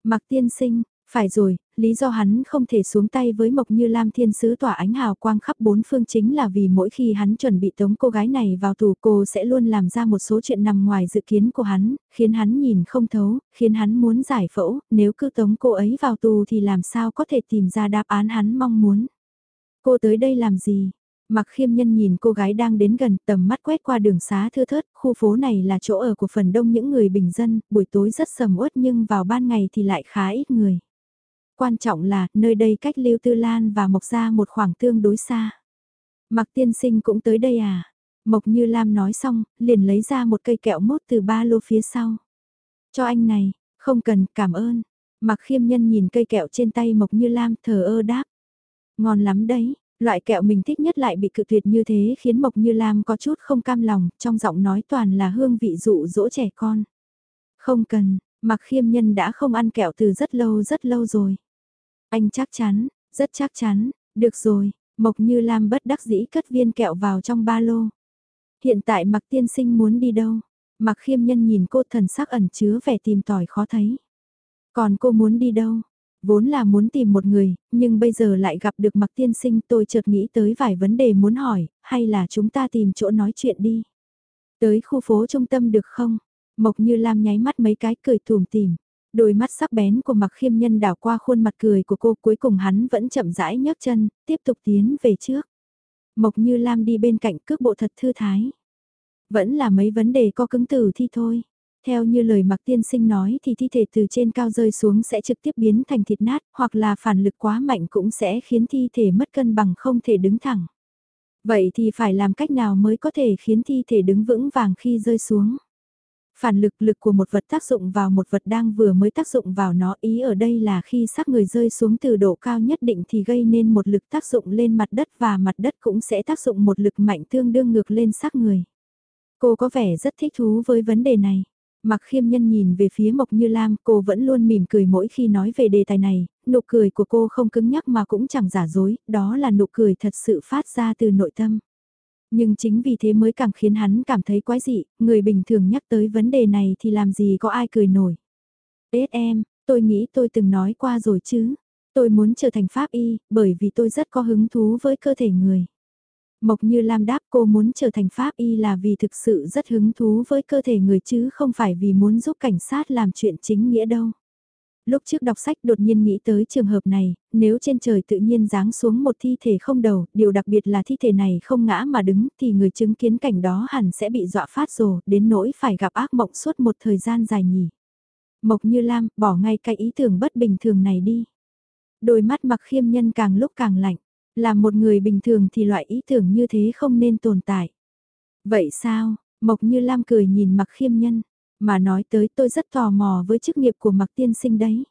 Mặc tiên sinh, phải rồi, lý do hắn không thể xuống tay với Mộc Như Lam thiên sứ tỏa ánh hào quang khắp bốn phương chính là vì mỗi khi hắn chuẩn bị tống cô gái này vào tù cô sẽ luôn làm ra một số chuyện nằm ngoài dự kiến của hắn, khiến hắn nhìn không thấu, khiến hắn muốn giải phẫu, nếu cứ tống cô ấy vào tù thì làm sao có thể tìm ra đáp án hắn mong muốn. Cô tới đây làm gì? Mặc khiêm nhân nhìn cô gái đang đến gần tầm mắt quét qua đường xá thưa thớt, khu phố này là chỗ ở của phần đông những người bình dân, buổi tối rất sầm uất nhưng vào ban ngày thì lại khá ít người. Quan trọng là, nơi đây cách Lưu Tư Lan và Mộc Gia một khoảng tương đối xa. Mặc tiên sinh cũng tới đây à? Mộc Như Lam nói xong, liền lấy ra một cây kẹo mốt từ ba lô phía sau. Cho anh này, không cần, cảm ơn. Mặc khiêm nhân nhìn cây kẹo trên tay Mộc Như Lam thờ ơ đáp. Ngon lắm đấy, loại kẹo mình thích nhất lại bị cự tuyệt như thế khiến Mộc Như Lam có chút không cam lòng, trong giọng nói toàn là hương vị dụ dỗ trẻ con. Không cần, Mặc khiêm nhân đã không ăn kẹo từ rất lâu rất lâu rồi. Anh chắc chắn, rất chắc chắn, được rồi, Mộc Như Lam bất đắc dĩ cất viên kẹo vào trong ba lô. Hiện tại Mặc Tiên Sinh muốn đi đâu? Mặc khiêm nhân nhìn cô thần sắc ẩn chứa vẻ tìm tòi khó thấy. Còn cô muốn đi đâu? Vốn là muốn tìm một người, nhưng bây giờ lại gặp được Mặc Tiên Sinh tôi chợt nghĩ tới vài vấn đề muốn hỏi, hay là chúng ta tìm chỗ nói chuyện đi. Tới khu phố trung tâm được không? Mộc Như Lam nháy mắt mấy cái cười thùm tìm. Đôi mắt sắc bén của Mặc Khiêm Nhân đảo qua khuôn mặt cười của cô cuối cùng hắn vẫn chậm rãi nhấc chân, tiếp tục tiến về trước. Mộc Như Lam đi bên cạnh cước bộ thật thư thái. Vẫn là mấy vấn đề có cứng từ thi thôi. Theo như lời Mặc Tiên Sinh nói thì thi thể từ trên cao rơi xuống sẽ trực tiếp biến thành thịt nát, hoặc là phản lực quá mạnh cũng sẽ khiến thi thể mất cân bằng không thể đứng thẳng. Vậy thì phải làm cách nào mới có thể khiến thi thể đứng vững vàng khi rơi xuống? Phản lực lực của một vật tác dụng vào một vật đang vừa mới tác dụng vào nó, ý ở đây là khi xác người rơi xuống từ độ cao nhất định thì gây nên một lực tác dụng lên mặt đất và mặt đất cũng sẽ tác dụng một lực mạnh tương đương ngược lên xác người. Cô có vẻ rất thích thú với vấn đề này. Mặc khiêm nhân nhìn về phía Mộc Như Lam, cô vẫn luôn mỉm cười mỗi khi nói về đề tài này, nụ cười của cô không cứng nhắc mà cũng chẳng giả dối, đó là nụ cười thật sự phát ra từ nội tâm. Nhưng chính vì thế mới càng khiến hắn cảm thấy quái dị, người bình thường nhắc tới vấn đề này thì làm gì có ai cười nổi. Tết em, tôi nghĩ tôi từng nói qua rồi chứ. Tôi muốn trở thành pháp y, bởi vì tôi rất có hứng thú với cơ thể người. Mộc như Lam đáp cô muốn trở thành pháp y là vì thực sự rất hứng thú với cơ thể người chứ không phải vì muốn giúp cảnh sát làm chuyện chính nghĩa đâu lúc trước đọc sách đột nhiên nghĩ tới trường hợp này, nếu trên trời tự nhiên giáng xuống một thi thể không đầu, điều đặc biệt là thi thể này không ngã mà đứng thì người chứng kiến cảnh đó hẳn sẽ bị dọa phát rồ, đến nỗi phải gặp ác mộng suốt một thời gian dài nhỉ. Mộc như Lam, bỏ ngay cái ý tưởng bất bình thường này đi. Đôi mắt mặc khiêm nhân càng lúc càng lạnh, là một người bình thường thì loại ý tưởng như thế không nên tồn tại. Vậy sao, Mộc như Lam cười nhìn mặc khiêm nhân, mà nói tới tôi rất tò mò với chức nghiệp của Mạc Tiên Sinh đấy.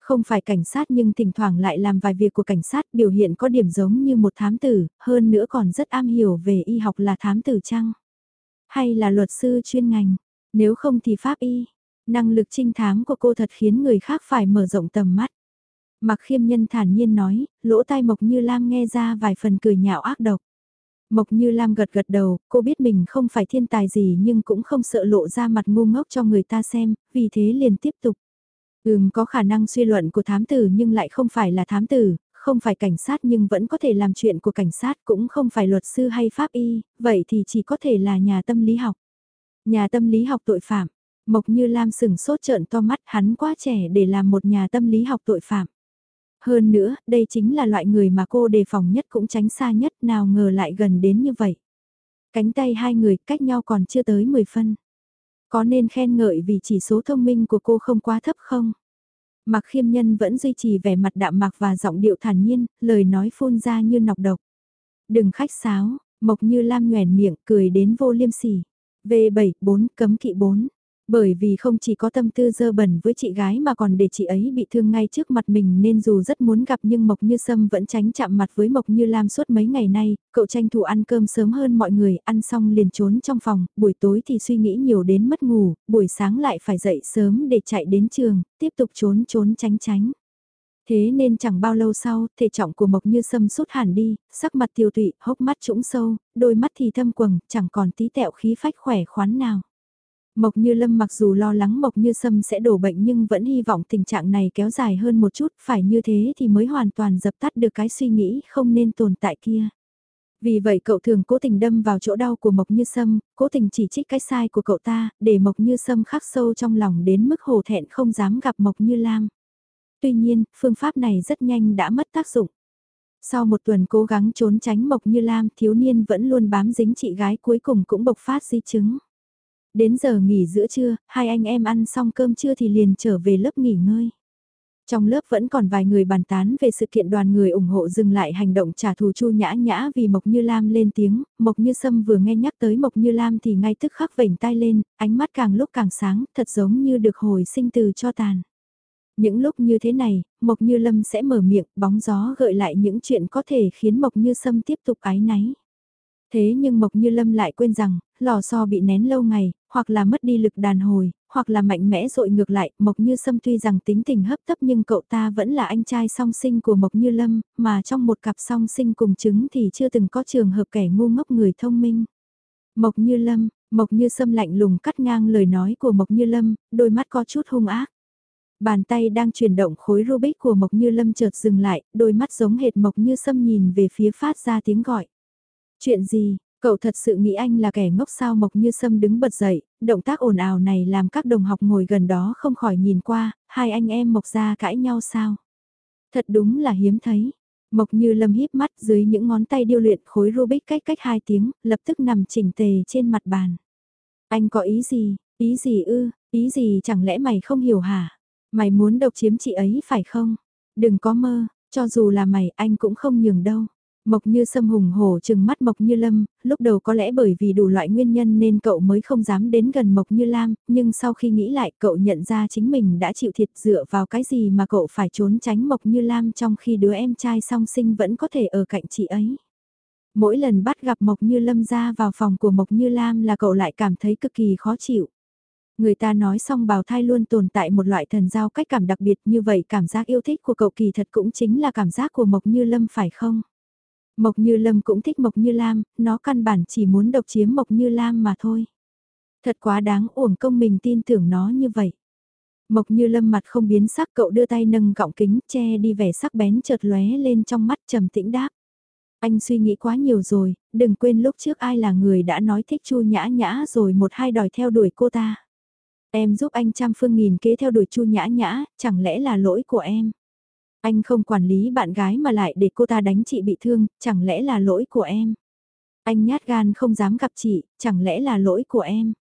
Không phải cảnh sát nhưng thỉnh thoảng lại làm vài việc của cảnh sát biểu hiện có điểm giống như một thám tử, hơn nữa còn rất am hiểu về y học là thám tử chăng? Hay là luật sư chuyên ngành? Nếu không thì pháp y. Năng lực trinh thám của cô thật khiến người khác phải mở rộng tầm mắt. Mặc khiêm nhân thản nhiên nói, lỗ tai mộc như lam nghe ra vài phần cười nhạo ác độc. Mộc Như Lam gật gật đầu, cô biết mình không phải thiên tài gì nhưng cũng không sợ lộ ra mặt ngu ngốc cho người ta xem, vì thế liền tiếp tục. Ừm có khả năng suy luận của thám tử nhưng lại không phải là thám tử, không phải cảnh sát nhưng vẫn có thể làm chuyện của cảnh sát cũng không phải luật sư hay pháp y, vậy thì chỉ có thể là nhà tâm lý học. Nhà tâm lý học tội phạm, Mộc Như Lam sừng sốt trợn to mắt hắn quá trẻ để làm một nhà tâm lý học tội phạm. Hơn nữa, đây chính là loại người mà cô đề phòng nhất cũng tránh xa nhất nào ngờ lại gần đến như vậy. Cánh tay hai người cách nhau còn chưa tới 10 phân. Có nên khen ngợi vì chỉ số thông minh của cô không quá thấp không? Mặc khiêm nhân vẫn duy trì vẻ mặt đạm mạc và giọng điệu thản nhiên, lời nói phun ra như nọc độc. Đừng khách sáo, mộc như lam nhoèn miệng cười đến vô liêm sỉ. V7, 4, cấm kỵ 4. Bởi vì không chỉ có tâm tư dơ bẩn với chị gái mà còn để chị ấy bị thương ngay trước mặt mình nên dù rất muốn gặp nhưng Mộc Như Sâm vẫn tránh chạm mặt với Mộc Như Lam suốt mấy ngày nay, cậu tranh thủ ăn cơm sớm hơn mọi người, ăn xong liền trốn trong phòng, buổi tối thì suy nghĩ nhiều đến mất ngủ, buổi sáng lại phải dậy sớm để chạy đến trường, tiếp tục trốn trốn tránh tránh. Thế nên chẳng bao lâu sau, thể trọng của Mộc Như Sâm sút hẳn đi, sắc mặt tiêu tụy, hốc mắt trũng sâu, đôi mắt thì thâm quầng, chẳng còn tí tẹo khí phách khỏe khoắn nào. Mộc Như Lâm mặc dù lo lắng Mộc Như Sâm sẽ đổ bệnh nhưng vẫn hy vọng tình trạng này kéo dài hơn một chút, phải như thế thì mới hoàn toàn dập tắt được cái suy nghĩ không nên tồn tại kia. Vì vậy cậu thường cố tình đâm vào chỗ đau của Mộc Như Sâm, cố tình chỉ trích cái sai của cậu ta, để Mộc Như Sâm khắc sâu trong lòng đến mức hổ thẹn không dám gặp Mộc Như Lam. Tuy nhiên, phương pháp này rất nhanh đã mất tác dụng. Sau một tuần cố gắng trốn tránh Mộc Như Lam, thiếu niên vẫn luôn bám dính chị gái cuối cùng cũng bộc phát di chứng. Đến giờ nghỉ giữa trưa, hai anh em ăn xong cơm trưa thì liền trở về lớp nghỉ ngơi. Trong lớp vẫn còn vài người bàn tán về sự kiện đoàn người ủng hộ dừng lại hành động trả thù Chu Nhã Nhã vì Mộc Như Lam lên tiếng, Mộc Như Sâm vừa nghe nhắc tới Mộc Như Lam thì ngay tức khắc vểnh tai lên, ánh mắt càng lúc càng sáng, thật giống như được hồi sinh từ cho tàn. Những lúc như thế này, Mộc Như Lâm sẽ mở miệng, bóng gió gợi lại những chuyện có thể khiến Mộc Như Sâm tiếp tục ái náy. Thế nhưng Mộc Như Lâm lại quên rằng, lò xo bị nén lâu ngày, hoặc là mất đi lực đàn hồi, hoặc là mạnh mẽ dội ngược lại, Mộc Như Sâm tuy rằng tính tình hấp tấp nhưng cậu ta vẫn là anh trai song sinh của Mộc Như Lâm, mà trong một cặp song sinh cùng chứng thì chưa từng có trường hợp kẻ ngu ngốc người thông minh. Mộc Như Lâm, Mộc Như Sâm lạnh lùng cắt ngang lời nói của Mộc Như Lâm, đôi mắt có chút hung ác. Bàn tay đang chuyển động khối Rubik của Mộc Như Lâm chợt dừng lại, đôi mắt giống hệt Mộc Như Sâm nhìn về phía phát ra tiếng gọi. Chuyện gì, cậu thật sự nghĩ anh là kẻ ngốc sao Mộc Như Sâm đứng bật dậy, động tác ồn ào này làm các đồng học ngồi gần đó không khỏi nhìn qua, hai anh em Mộc ra cãi nhau sao. Thật đúng là hiếm thấy. Mộc Như Lâm híp mắt dưới những ngón tay điêu luyện khối Rubik cách cách hai tiếng, lập tức nằm chỉnh tề trên mặt bàn. Anh có ý gì, ý gì ư, ý gì chẳng lẽ mày không hiểu hả? Mày muốn độc chiếm chị ấy phải không? Đừng có mơ, cho dù là mày anh cũng không nhường đâu. Mộc như sâm hùng hổ chừng mắt Mộc như lâm, lúc đầu có lẽ bởi vì đủ loại nguyên nhân nên cậu mới không dám đến gần Mộc như lam, nhưng sau khi nghĩ lại cậu nhận ra chính mình đã chịu thiệt dựa vào cái gì mà cậu phải trốn tránh Mộc như lam trong khi đứa em trai song sinh vẫn có thể ở cạnh chị ấy. Mỗi lần bắt gặp Mộc như lâm ra vào phòng của Mộc như lam là cậu lại cảm thấy cực kỳ khó chịu. Người ta nói xong bào thai luôn tồn tại một loại thần giao cách cảm đặc biệt như vậy cảm giác yêu thích của cậu kỳ thật cũng chính là cảm giác của Mộc Như Lâm phải không? Mộc Như Lâm cũng thích Mộc Như Lam, nó căn bản chỉ muốn độc chiếm Mộc Như Lam mà thôi. Thật quá đáng uổng công mình tin tưởng nó như vậy. Mộc Như Lâm mặt không biến sắc cậu đưa tay nâng gọng kính che đi vẻ sắc bén chợt lóe lên trong mắt trầm tĩnh đáp. Anh suy nghĩ quá nhiều rồi, đừng quên lúc trước ai là người đã nói thích Chu Nhã Nhã rồi một hai đòi theo đuổi cô ta. Em giúp anh trăm phương nghìn kế theo đuổi Chu Nhã Nhã, chẳng lẽ là lỗi của em? Anh không quản lý bạn gái mà lại để cô ta đánh chị bị thương, chẳng lẽ là lỗi của em? Anh nhát gan không dám gặp chị, chẳng lẽ là lỗi của em?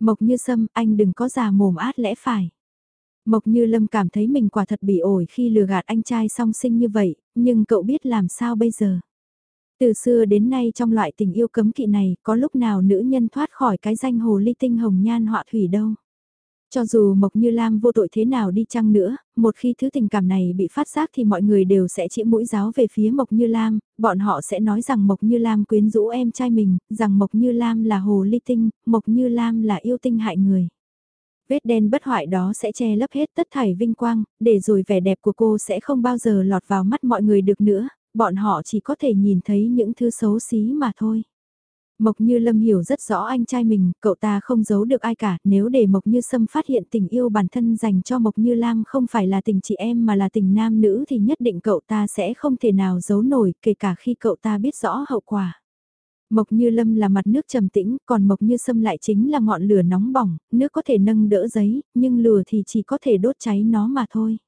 Mộc như sâm, anh đừng có già mồm át lẽ phải. Mộc như lâm cảm thấy mình quả thật bị ổi khi lừa gạt anh trai song sinh như vậy, nhưng cậu biết làm sao bây giờ? Từ xưa đến nay trong loại tình yêu cấm kỵ này, có lúc nào nữ nhân thoát khỏi cái danh hồ ly tinh hồng nhan họa thủy đâu? Cho dù Mộc Như Lam vô tội thế nào đi chăng nữa, một khi thứ tình cảm này bị phát giác thì mọi người đều sẽ chỉ mũi giáo về phía Mộc Như Lam, bọn họ sẽ nói rằng Mộc Như Lam quyến rũ em trai mình, rằng Mộc Như Lam là hồ ly tinh, Mộc Như Lam là yêu tinh hại người. Vết đen bất hoại đó sẽ che lấp hết tất thảy vinh quang, để rồi vẻ đẹp của cô sẽ không bao giờ lọt vào mắt mọi người được nữa, bọn họ chỉ có thể nhìn thấy những thứ xấu xí mà thôi. Mộc Như Lâm hiểu rất rõ anh trai mình, cậu ta không giấu được ai cả, nếu để Mộc Như Sâm phát hiện tình yêu bản thân dành cho Mộc Như Lam không phải là tình chị em mà là tình nam nữ thì nhất định cậu ta sẽ không thể nào giấu nổi, kể cả khi cậu ta biết rõ hậu quả. Mộc Như Lâm là mặt nước trầm tĩnh, còn Mộc Như Sâm lại chính là ngọn lửa nóng bỏng, nước có thể nâng đỡ giấy, nhưng lửa thì chỉ có thể đốt cháy nó mà thôi.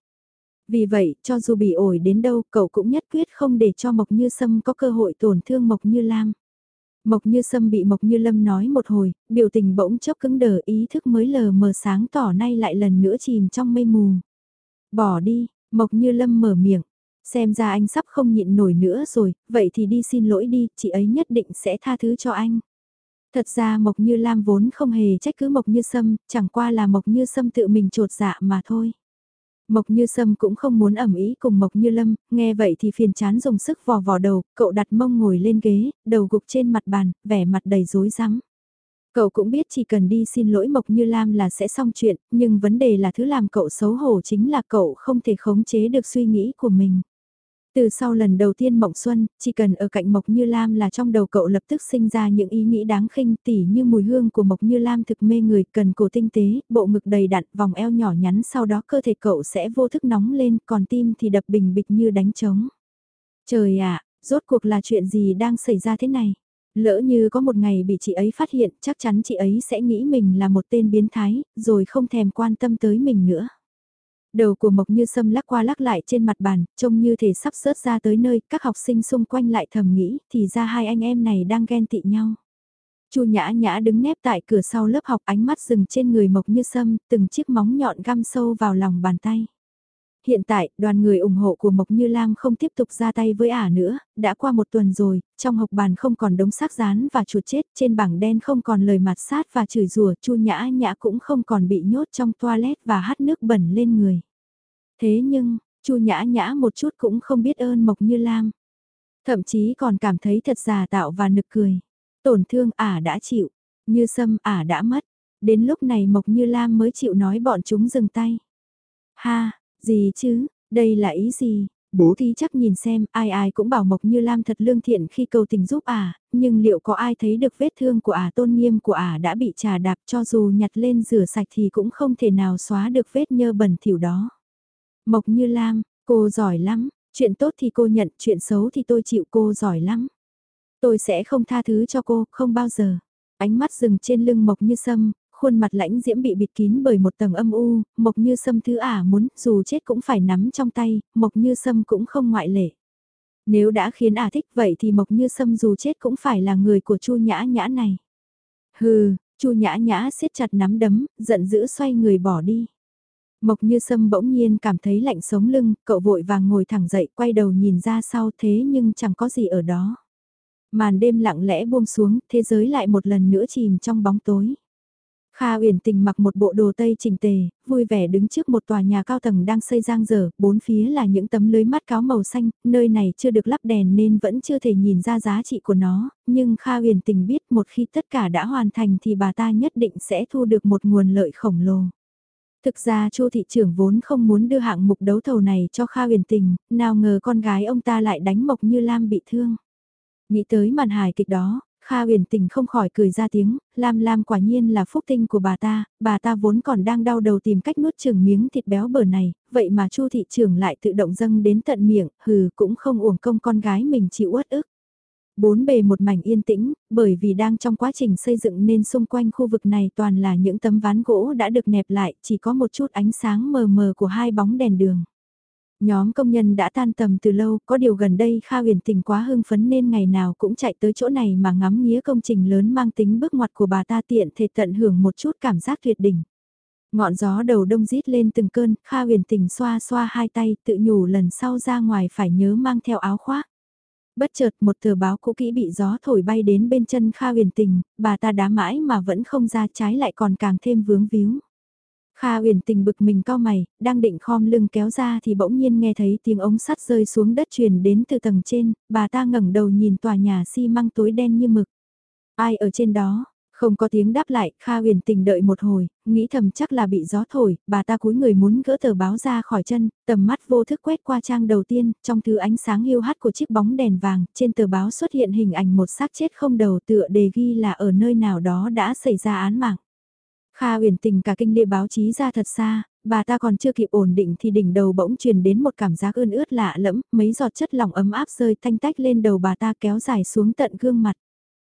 Vì vậy, cho dù bị ổi đến đâu, cậu cũng nhất quyết không để cho Mộc Như Sâm có cơ hội tổn thương Mộc Như Lam. Mộc như sâm bị Mộc như lâm nói một hồi, biểu tình bỗng chốc cứng đờ ý thức mới lờ mờ sáng tỏ nay lại lần nữa chìm trong mây mù. Bỏ đi, Mộc như lâm mở miệng, xem ra anh sắp không nhịn nổi nữa rồi, vậy thì đi xin lỗi đi, chị ấy nhất định sẽ tha thứ cho anh. Thật ra Mộc Như Lam vốn không hề trách cứ Mộc Như Sâm, chẳng qua là Mộc Như Sâm tự mình trột dạ mà thôi. Mộc Như Sâm cũng không muốn ẩm ý cùng Mộc Như Lâm, nghe vậy thì phiền chán dùng sức vò vò đầu, cậu đặt mông ngồi lên ghế, đầu gục trên mặt bàn, vẻ mặt đầy rối rắm. Cậu cũng biết chỉ cần đi xin lỗi Mộc Như Lam là sẽ xong chuyện, nhưng vấn đề là thứ làm cậu xấu hổ chính là cậu không thể khống chế được suy nghĩ của mình. Từ sau lần đầu tiên Mộng Xuân, chỉ cần ở cạnh Mộc Như Lam là trong đầu cậu lập tức sinh ra những ý nghĩ đáng khinh tỉ như mùi hương của Mộc Như Lam thực mê người, cần cổ tinh tế, bộ ngực đầy đặn, vòng eo nhỏ nhắn sau đó cơ thể cậu sẽ vô thức nóng lên, còn tim thì đập bình bịch như đánh trống. Trời ạ, rốt cuộc là chuyện gì đang xảy ra thế này? Lỡ như có một ngày bị chị ấy phát hiện, chắc chắn chị ấy sẽ nghĩ mình là một tên biến thái, rồi không thèm quan tâm tới mình nữa. Đầu của Mộc Như Sâm lắc qua lắc lại trên mặt bàn, trông như thể sắp sớt ra tới nơi, các học sinh xung quanh lại thầm nghĩ, thì ra hai anh em này đang ghen tị nhau. Chu Nhã Nhã đứng nép tại cửa sau lớp học ánh mắt dừng trên người Mộc Như Sâm, từng chiếc móng nhọn găm sâu vào lòng bàn tay. Hiện tại, đoàn người ủng hộ của Mộc Như Lam không tiếp tục ra tay với ả nữa, đã qua một tuần rồi, trong học bàn không còn đống xác rán và chuột chết, trên bảng đen không còn lời mặt sát và chửi rủa, Chu Nhã Nhã cũng không còn bị nhốt trong toilet và hắt nước bẩn lên người. Thế nhưng, Chu Nhã Nhã một chút cũng không biết ơn Mộc Như Lam. Thậm chí còn cảm thấy thật giả tạo và nực cười. Tổn thương ả đã chịu, như sâm ả đã mất. Đến lúc này Mộc Như Lam mới chịu nói bọn chúng dừng tay. Ha, gì chứ, đây là ý gì? Bố thí chắc nhìn xem, ai ai cũng bảo Mộc Như Lam thật lương thiện khi cầu tình giúp ả, nhưng liệu có ai thấy được vết thương của ả tôn nghiêm của ả đã bị trà đạp cho dù nhặt lên rửa sạch thì cũng không thể nào xóa được vết nhơ bẩn thỉu đó. Mộc Như Lam, cô giỏi lắm, chuyện tốt thì cô nhận, chuyện xấu thì tôi chịu cô giỏi lắm. Tôi sẽ không tha thứ cho cô, không bao giờ. Ánh mắt dừng trên lưng Mộc Như Sâm, khuôn mặt lãnh diễm bị bịt kín bởi một tầng âm u, Mộc Như Sâm thứ ả muốn, dù chết cũng phải nắm trong tay, Mộc Như Sâm cũng không ngoại lệ. Nếu đã khiến ả thích vậy thì Mộc Như Sâm dù chết cũng phải là người của Chu Nhã Nhã này. Hừ, Chu Nhã Nhã siết chặt nắm đấm, giận dữ xoay người bỏ đi. Mộc Như Sâm bỗng nhiên cảm thấy lạnh sống lưng, cậu vội vàng ngồi thẳng dậy quay đầu nhìn ra sau thế nhưng chẳng có gì ở đó. Màn đêm lặng lẽ buông xuống, thế giới lại một lần nữa chìm trong bóng tối. Kha uyển tình mặc một bộ đồ tây chỉnh tề, vui vẻ đứng trước một tòa nhà cao tầng đang xây giang dở, bốn phía là những tấm lưới mắt cáo màu xanh, nơi này chưa được lắp đèn nên vẫn chưa thể nhìn ra giá trị của nó, nhưng Kha uyển tình biết một khi tất cả đã hoàn thành thì bà ta nhất định sẽ thu được một nguồn lợi khổng lồ. Thực ra Chu thị trưởng vốn không muốn đưa hạng mục đấu thầu này cho Kha Uyển Tình, nào ngờ con gái ông ta lại đánh Mộc Như Lam bị thương. Nghĩ tới màn hài kịch đó, Kha huyền tình không khỏi cười ra tiếng, Lam Lam quả nhiên là phúc tinh của bà ta, bà ta vốn còn đang đau đầu tìm cách nuốt chừng miếng thịt béo bở này, vậy mà Chu thị trưởng lại tự động dâng đến tận miệng, hừ cũng không uổng công con gái mình chịu uất ức. Bốn bề một mảnh yên tĩnh, bởi vì đang trong quá trình xây dựng nên xung quanh khu vực này toàn là những tấm ván gỗ đã được nẹp lại, chỉ có một chút ánh sáng mờ mờ của hai bóng đèn đường. Nhóm công nhân đã tan tầm từ lâu, có điều gần đây Kha huyền tình quá hưng phấn nên ngày nào cũng chạy tới chỗ này mà ngắm nghía công trình lớn mang tính bước ngoặt của bà ta tiện thể tận hưởng một chút cảm giác tuyệt đỉnh. Ngọn gió đầu đông rít lên từng cơn, Kha huyền tình xoa xoa hai tay tự nhủ lần sau ra ngoài phải nhớ mang theo áo khoác. Bất chợt một tờ báo cũ kỹ bị gió thổi bay đến bên chân Kha huyền tình, bà ta đá mãi mà vẫn không ra trái lại còn càng thêm vướng víu. Kha uyển tình bực mình cao mày, đang định khom lưng kéo ra thì bỗng nhiên nghe thấy tiếng ống sắt rơi xuống đất truyền đến từ tầng trên, bà ta ngẩng đầu nhìn tòa nhà xi măng tối đen như mực. Ai ở trên đó? Không có tiếng đáp lại, Kha huyền tình đợi một hồi, nghĩ thầm chắc là bị gió thổi, bà ta cúi người muốn gỡ tờ báo ra khỏi chân, tầm mắt vô thức quét qua trang đầu tiên, trong thứ ánh sáng hiu hắt của chiếc bóng đèn vàng, trên tờ báo xuất hiện hình ảnh một xác chết không đầu tựa đề ghi là ở nơi nào đó đã xảy ra án mạng. Kha huyền tình cả kinh lịa báo chí ra thật xa, bà ta còn chưa kịp ổn định thì đỉnh đầu bỗng truyền đến một cảm giác ươn ướt lạ lẫm, mấy giọt chất lỏng ấm áp rơi thanh tách lên đầu bà ta kéo dài xuống tận gương mặt.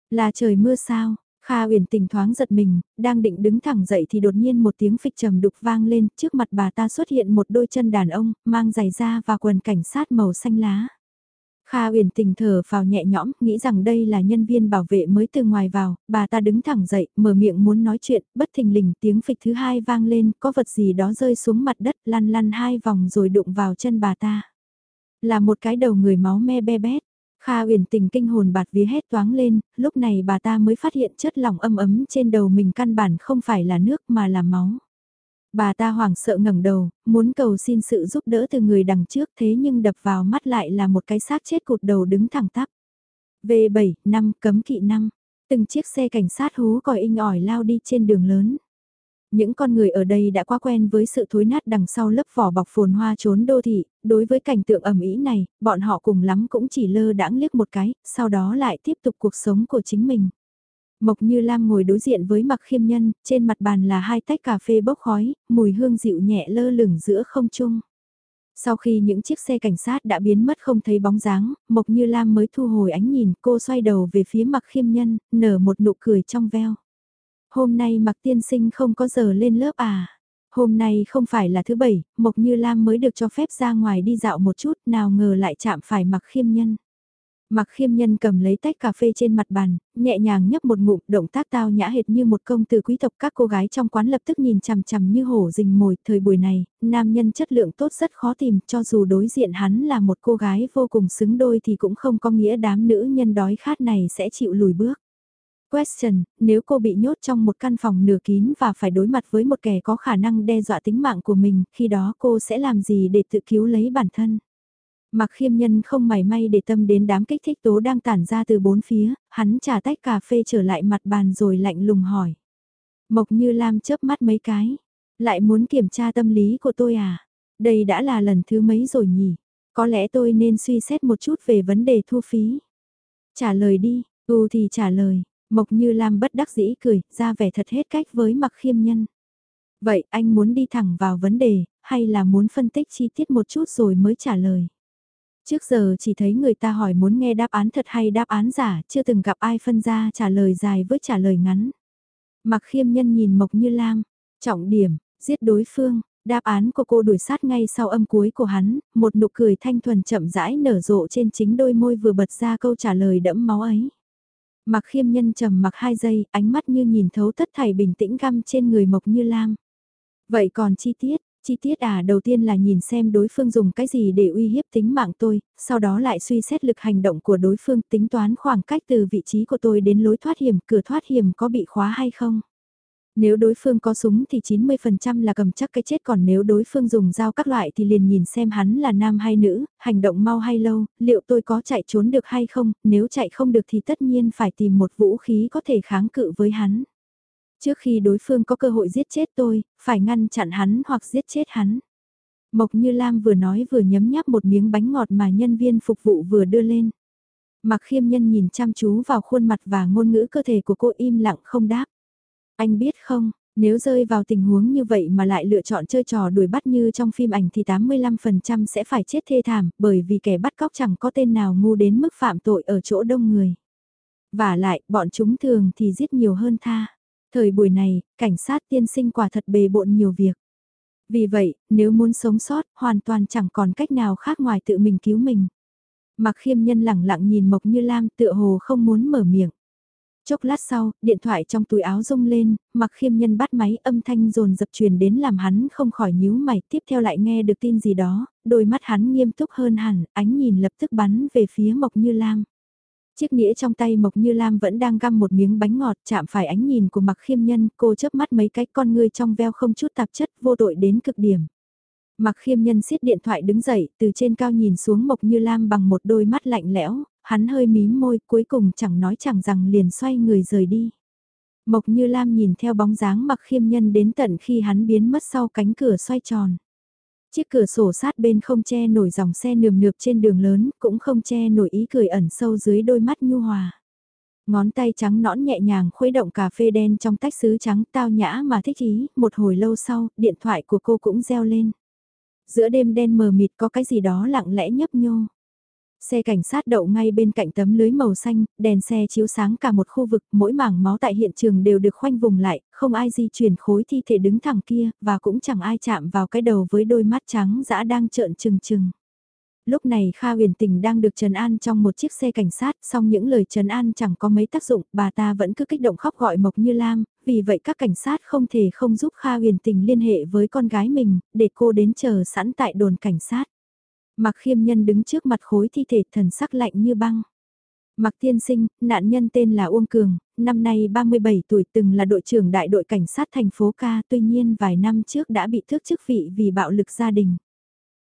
Là trời mưa sao? Kha uyển tình thoáng giật mình, đang định đứng thẳng dậy thì đột nhiên một tiếng phịch trầm đục vang lên, trước mặt bà ta xuất hiện một đôi chân đàn ông, mang giày da và quần cảnh sát màu xanh lá. Kha uyển tình thở vào nhẹ nhõm, nghĩ rằng đây là nhân viên bảo vệ mới từ ngoài vào, bà ta đứng thẳng dậy, mở miệng muốn nói chuyện, bất thình lình tiếng phịch thứ hai vang lên, có vật gì đó rơi xuống mặt đất lăn lăn hai vòng rồi đụng vào chân bà ta. Là một cái đầu người máu me be bét. Kha uyển tình kinh hồn bạt vía hét toáng lên, lúc này bà ta mới phát hiện chất lỏng âm ấm trên đầu mình căn bản không phải là nước mà là máu. Bà ta hoảng sợ ngẩng đầu, muốn cầu xin sự giúp đỡ từ người đằng trước thế nhưng đập vào mắt lại là một cái xác chết cụt đầu đứng thẳng tắp. V7, năm cấm kỵ năm, từng chiếc xe cảnh sát hú còi inh ỏi lao đi trên đường lớn. Những con người ở đây đã quá quen với sự thối nát đằng sau lớp vỏ bọc phồn hoa trốn đô thị, đối với cảnh tượng ẩm ý này, bọn họ cùng lắm cũng chỉ lơ đãng liếc một cái, sau đó lại tiếp tục cuộc sống của chính mình. Mộc Như Lam ngồi đối diện với mặc khiêm nhân, trên mặt bàn là hai tách cà phê bốc khói, mùi hương dịu nhẹ lơ lửng giữa không trung. Sau khi những chiếc xe cảnh sát đã biến mất không thấy bóng dáng, Mộc Như Lam mới thu hồi ánh nhìn, cô xoay đầu về phía mặc khiêm nhân, nở một nụ cười trong veo. Hôm nay mặc tiên sinh không có giờ lên lớp à? Hôm nay không phải là thứ bảy, Mộc Như Lam mới được cho phép ra ngoài đi dạo một chút, nào ngờ lại chạm phải mặc khiêm nhân. Mặc khiêm nhân cầm lấy tách cà phê trên mặt bàn, nhẹ nhàng nhấp một ngụm, động tác tao nhã hệt như một công từ quý tộc các cô gái trong quán lập tức nhìn chằm chằm như hổ rình mồi. Thời buổi này, nam nhân chất lượng tốt rất khó tìm, cho dù đối diện hắn là một cô gái vô cùng xứng đôi thì cũng không có nghĩa đám nữ nhân đói khát này sẽ chịu lùi bước. Question, nếu cô bị nhốt trong một căn phòng nửa kín và phải đối mặt với một kẻ có khả năng đe dọa tính mạng của mình, khi đó cô sẽ làm gì để tự cứu lấy bản thân? Mặc khiêm nhân không mảy may để tâm đến đám kích thích tố đang tản ra từ bốn phía, hắn trả tách cà phê trở lại mặt bàn rồi lạnh lùng hỏi. Mộc như Lam chớp mắt mấy cái, lại muốn kiểm tra tâm lý của tôi à? Đây đã là lần thứ mấy rồi nhỉ? Có lẽ tôi nên suy xét một chút về vấn đề thu phí. Trả lời đi, U thì trả lời, Mộc Như Lam bất đắc dĩ cười, ra vẻ thật hết cách với mặc khiêm nhân. Vậy anh muốn đi thẳng vào vấn đề, hay là muốn phân tích chi tiết một chút rồi mới trả lời? Trước giờ chỉ thấy người ta hỏi muốn nghe đáp án thật hay đáp án giả, chưa từng gặp ai phân ra trả lời dài với trả lời ngắn. Mặc khiêm nhân nhìn Mộc Như Lam, trọng điểm, giết đối phương, đáp án của cô đuổi sát ngay sau âm cuối của hắn, một nụ cười thanh thuần chậm rãi nở rộ trên chính đôi môi vừa bật ra câu trả lời đẫm máu ấy. Mặc khiêm nhân trầm mặc hai giây, ánh mắt như nhìn thấu tất thảy bình tĩnh găm trên người Mộc Như Lam. Vậy còn chi tiết, chi tiết à đầu tiên là nhìn xem đối phương dùng cái gì để uy hiếp tính mạng tôi, sau đó lại suy xét lực hành động của đối phương tính toán khoảng cách từ vị trí của tôi đến lối thoát hiểm, cửa thoát hiểm có bị khóa hay không. Nếu đối phương có súng thì 90% là cầm chắc cái chết còn nếu đối phương dùng dao các loại thì liền nhìn xem hắn là nam hay nữ, hành động mau hay lâu, liệu tôi có chạy trốn được hay không, nếu chạy không được thì tất nhiên phải tìm một vũ khí có thể kháng cự với hắn. Trước khi đối phương có cơ hội giết chết tôi, phải ngăn chặn hắn hoặc giết chết hắn. Mộc Như Lam vừa nói vừa nhấm nháp một miếng bánh ngọt mà nhân viên phục vụ vừa đưa lên. Mặc khiêm nhân nhìn chăm chú vào khuôn mặt và ngôn ngữ cơ thể của cô im lặng không đáp. Anh biết không, nếu rơi vào tình huống như vậy mà lại lựa chọn chơi trò đuổi bắt như trong phim ảnh thì 85% sẽ phải chết thê thảm bởi vì kẻ bắt cóc chẳng có tên nào ngu đến mức phạm tội ở chỗ đông người. Và lại, bọn chúng thường thì giết nhiều hơn tha. Thời buổi này, cảnh sát tiên sinh quả thật bề bộn nhiều việc. Vì vậy, nếu muốn sống sót, hoàn toàn chẳng còn cách nào khác ngoài tự mình cứu mình. Mặc khiêm nhân lẳng lặng nhìn Mộc Như Lam tựa hồ không muốn mở miệng. Chốc lát sau, điện thoại trong túi áo rung lên, mặc khiêm nhân bắt máy âm thanh rồn dập truyền đến làm hắn không khỏi nhíu mày, tiếp theo lại nghe được tin gì đó, đôi mắt hắn nghiêm túc hơn hẳn, ánh nhìn lập tức bắn về phía Mộc Như Lam. Chiếc nĩa trong tay Mộc Như Lam vẫn đang găm một miếng bánh ngọt chạm phải ánh nhìn của mặc khiêm nhân, cô chớp mắt mấy cái con ngươi trong veo không chút tạp chất, vô tội đến cực điểm. Mặc khiêm nhân siết điện thoại đứng dậy, từ trên cao nhìn xuống Mộc Như Lam bằng một đôi mắt lạnh lẽo, hắn hơi mím môi cuối cùng chẳng nói chẳng rằng liền xoay người rời đi. Mộc Như Lam nhìn theo bóng dáng mặc khiêm nhân đến tận khi hắn biến mất sau cánh cửa xoay tròn. Chiếc cửa sổ sát bên không che nổi dòng xe nườm nượp trên đường lớn, cũng không che nổi ý cười ẩn sâu dưới đôi mắt nhu hòa. Ngón tay trắng nõn nhẹ nhàng khuấy động cà phê đen trong tách sứ trắng tao nhã mà thích ý, một hồi lâu sau, điện thoại của cô cũng reo lên. Giữa đêm đen mờ mịt có cái gì đó lặng lẽ nhấp nhô. Xe cảnh sát đậu ngay bên cạnh tấm lưới màu xanh, đèn xe chiếu sáng cả một khu vực, mỗi mảng máu tại hiện trường đều được khoanh vùng lại, không ai di chuyển khối thi thể đứng thẳng kia, và cũng chẳng ai chạm vào cái đầu với đôi mắt trắng dã đang trợn trừng trừng. Lúc này Kha huyền tình đang được trần an trong một chiếc xe cảnh sát, song những lời trần an chẳng có mấy tác dụng, bà ta vẫn cứ kích động khóc gọi Mộc Như Lam, vì vậy các cảnh sát không thể không giúp Kha huyền tình liên hệ với con gái mình, để cô đến chờ sẵn tại đồn cảnh sát. Mặc khiêm nhân đứng trước mặt khối thi thể thần sắc lạnh như băng. Mạc tiên sinh, nạn nhân tên là Uông Cường, năm nay 37 tuổi từng là đội trưởng đại đội cảnh sát thành phố Ca tuy nhiên vài năm trước đã bị thước chức vị vì bạo lực gia đình.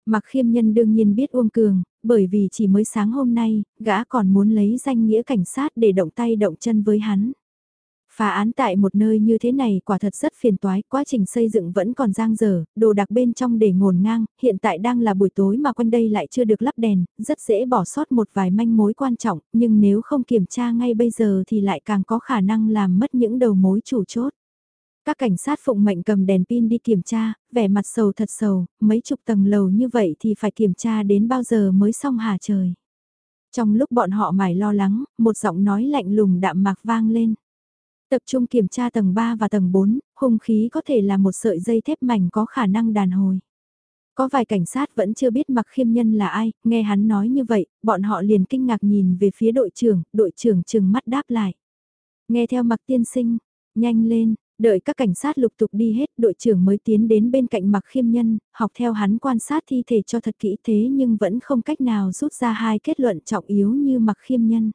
Mạc khiêm nhân đương nhiên biết Uông Cường, bởi vì chỉ mới sáng hôm nay, gã còn muốn lấy danh nghĩa cảnh sát để động tay động chân với hắn. Phá án tại một nơi như thế này quả thật rất phiền toái, quá trình xây dựng vẫn còn giang dở, đồ đặc bên trong để ngổn ngang, hiện tại đang là buổi tối mà quanh đây lại chưa được lắp đèn, rất dễ bỏ sót một vài manh mối quan trọng, nhưng nếu không kiểm tra ngay bây giờ thì lại càng có khả năng làm mất những đầu mối chủ chốt. Các cảnh sát phụng mệnh cầm đèn pin đi kiểm tra, vẻ mặt sầu thật sầu, mấy chục tầng lầu như vậy thì phải kiểm tra đến bao giờ mới xong hà trời. Trong lúc bọn họ mải lo lắng, một giọng nói lạnh lùng đạm mạc vang lên. Tập trung kiểm tra tầng 3 và tầng 4, hung khí có thể là một sợi dây thép mảnh có khả năng đàn hồi. Có vài cảnh sát vẫn chưa biết mặc khiêm nhân là ai, nghe hắn nói như vậy, bọn họ liền kinh ngạc nhìn về phía đội trưởng, đội trưởng trừng mắt đáp lại. Nghe theo mặc tiên sinh, nhanh lên, đợi các cảnh sát lục tục đi hết, đội trưởng mới tiến đến bên cạnh mặc khiêm nhân, học theo hắn quan sát thi thể cho thật kỹ thế nhưng vẫn không cách nào rút ra hai kết luận trọng yếu như mặc khiêm nhân.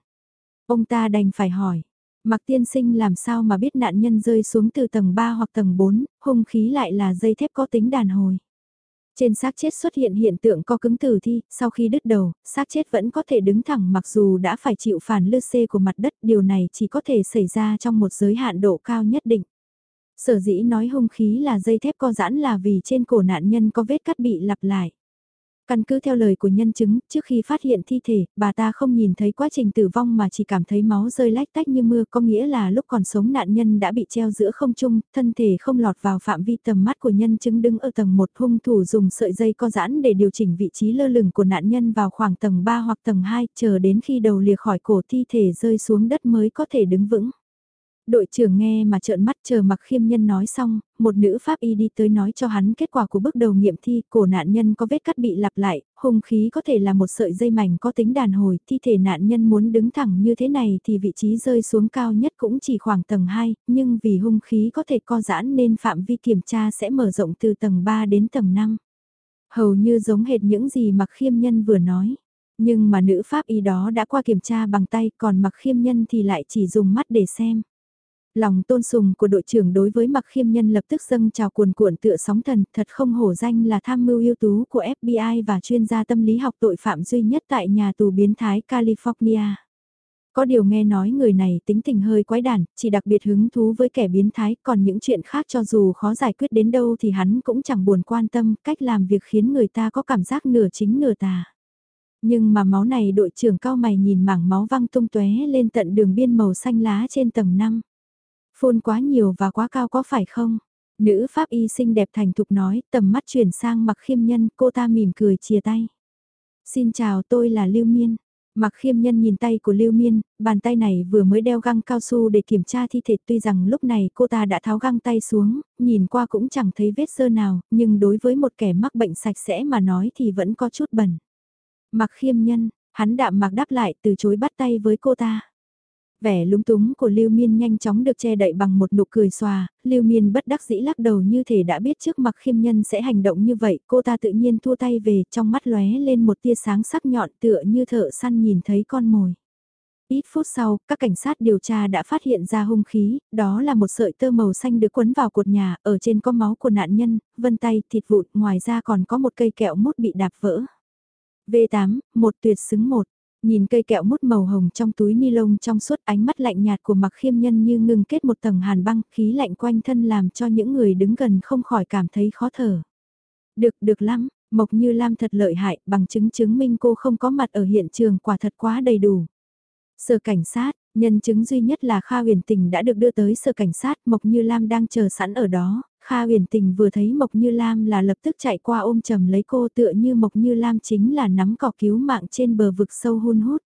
Ông ta đành phải hỏi, Mặc tiên sinh làm sao mà biết nạn nhân rơi xuống từ tầng 3 hoặc tầng 4, hung khí lại là dây thép có tính đàn hồi. Trên xác chết xuất hiện hiện tượng co cứng tử thi, sau khi đứt đầu, xác chết vẫn có thể đứng thẳng mặc dù đã phải chịu phản lư xê của mặt đất, điều này chỉ có thể xảy ra trong một giới hạn độ cao nhất định. Sở dĩ nói hung khí là dây thép co giãn là vì trên cổ nạn nhân có vết cắt bị lặp lại. Căn cứ theo lời của nhân chứng, trước khi phát hiện thi thể, bà ta không nhìn thấy quá trình tử vong mà chỉ cảm thấy máu rơi lách tách như mưa, có nghĩa là lúc còn sống nạn nhân đã bị treo giữa không trung, thân thể không lọt vào phạm vi tầm mắt của nhân chứng đứng ở tầng 1 hung thủ dùng sợi dây co giãn để điều chỉnh vị trí lơ lửng của nạn nhân vào khoảng tầng 3 hoặc tầng 2, chờ đến khi đầu lìa khỏi cổ thi thể rơi xuống đất mới có thể đứng vững. Đội trưởng nghe mà trợn mắt chờ mặc khiêm nhân nói xong, một nữ pháp y đi tới nói cho hắn kết quả của bước đầu nghiệm thi, cổ nạn nhân có vết cắt bị lặp lại, hung khí có thể là một sợi dây mảnh có tính đàn hồi, thi thể nạn nhân muốn đứng thẳng như thế này thì vị trí rơi xuống cao nhất cũng chỉ khoảng tầng 2, nhưng vì hung khí có thể co giãn nên phạm vi kiểm tra sẽ mở rộng từ tầng 3 đến tầng 5. Hầu như giống hệt những gì mặc khiêm nhân vừa nói. Nhưng mà nữ pháp y đó đã qua kiểm tra bằng tay còn mặc khiêm nhân thì lại chỉ dùng mắt để xem. Lòng tôn sùng của đội trưởng đối với mặc khiêm nhân lập tức dâng trào cuồn cuộn tựa sóng thần, thật không hổ danh là tham mưu ưu tú của FBI và chuyên gia tâm lý học tội phạm duy nhất tại nhà tù biến thái California. Có điều nghe nói người này tính tình hơi quái đản, chỉ đặc biệt hứng thú với kẻ biến thái, còn những chuyện khác cho dù khó giải quyết đến đâu thì hắn cũng chẳng buồn quan tâm, cách làm việc khiến người ta có cảm giác nửa chính nửa tà. Nhưng mà máu này đội trưởng cao mày nhìn mảng máu văng tung tóe lên tận đường biên màu xanh lá trên tầng 5. Phun quá nhiều và quá cao có phải không? Nữ pháp y xinh đẹp thành thục nói, tầm mắt chuyển sang mặc khiêm nhân, cô ta mỉm cười chia tay. Xin chào tôi là Lưu Miên. Mặc khiêm nhân nhìn tay của Lưu Miên, bàn tay này vừa mới đeo găng cao su để kiểm tra thi thể tuy rằng lúc này cô ta đã tháo găng tay xuống, nhìn qua cũng chẳng thấy vết sơ nào, nhưng đối với một kẻ mắc bệnh sạch sẽ mà nói thì vẫn có chút bẩn. Mặc khiêm nhân, hắn đạm mặc đáp lại từ chối bắt tay với cô ta. Vẻ lúng túng của Lưu Miên nhanh chóng được che đậy bằng một nụ cười xòa, Lưu Miên bất đắc dĩ lắc đầu như thể đã biết trước mặt khiêm nhân sẽ hành động như vậy, cô ta tự nhiên thua tay về, trong mắt lóe lên một tia sáng sắc nhọn tựa như thợ săn nhìn thấy con mồi. Ít phút sau, các cảnh sát điều tra đã phát hiện ra hung khí, đó là một sợi tơ màu xanh được quấn vào cột nhà, ở trên có máu của nạn nhân, vân tay, thịt vụn, ngoài ra còn có một cây kẹo mút bị đạp vỡ. V8, một tuyệt xứng một. Nhìn cây kẹo mút màu hồng trong túi ni lông trong suốt ánh mắt lạnh nhạt của mặc khiêm nhân như ngưng kết một tầng hàn băng, khí lạnh quanh thân làm cho những người đứng gần không khỏi cảm thấy khó thở. Được, được lắm, Mộc Như Lam thật lợi hại, bằng chứng chứng minh cô không có mặt ở hiện trường quả thật quá đầy đủ. Sở cảnh sát, nhân chứng duy nhất là Kha huyền tình đã được đưa tới sở cảnh sát, Mộc Như Lam đang chờ sẵn ở đó, Kha huyền tình vừa thấy Mộc Như Lam là lập tức chạy qua ôm chầm lấy cô tựa như Mộc Như Lam chính là nắm cỏ cứu mạng trên bờ vực sâu hun hút.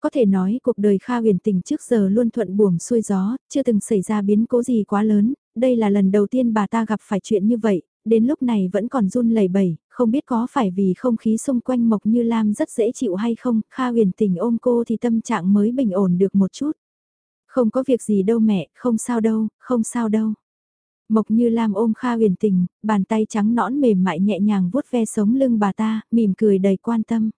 Có thể nói cuộc đời Kha huyền tình trước giờ luôn thuận buồm xuôi gió, chưa từng xảy ra biến cố gì quá lớn, đây là lần đầu tiên bà ta gặp phải chuyện như vậy, đến lúc này vẫn còn run lẩy bẩy, không biết có phải vì không khí xung quanh Mộc Như Lam rất dễ chịu hay không, Kha huyền tình ôm cô thì tâm trạng mới bình ổn được một chút. Không có việc gì đâu mẹ, không sao đâu, không sao đâu. Mộc như Lam ôm Kha huyền tình, bàn tay trắng nõn mềm mại nhẹ nhàng vuốt ve sống lưng bà ta, mỉm cười đầy quan tâm.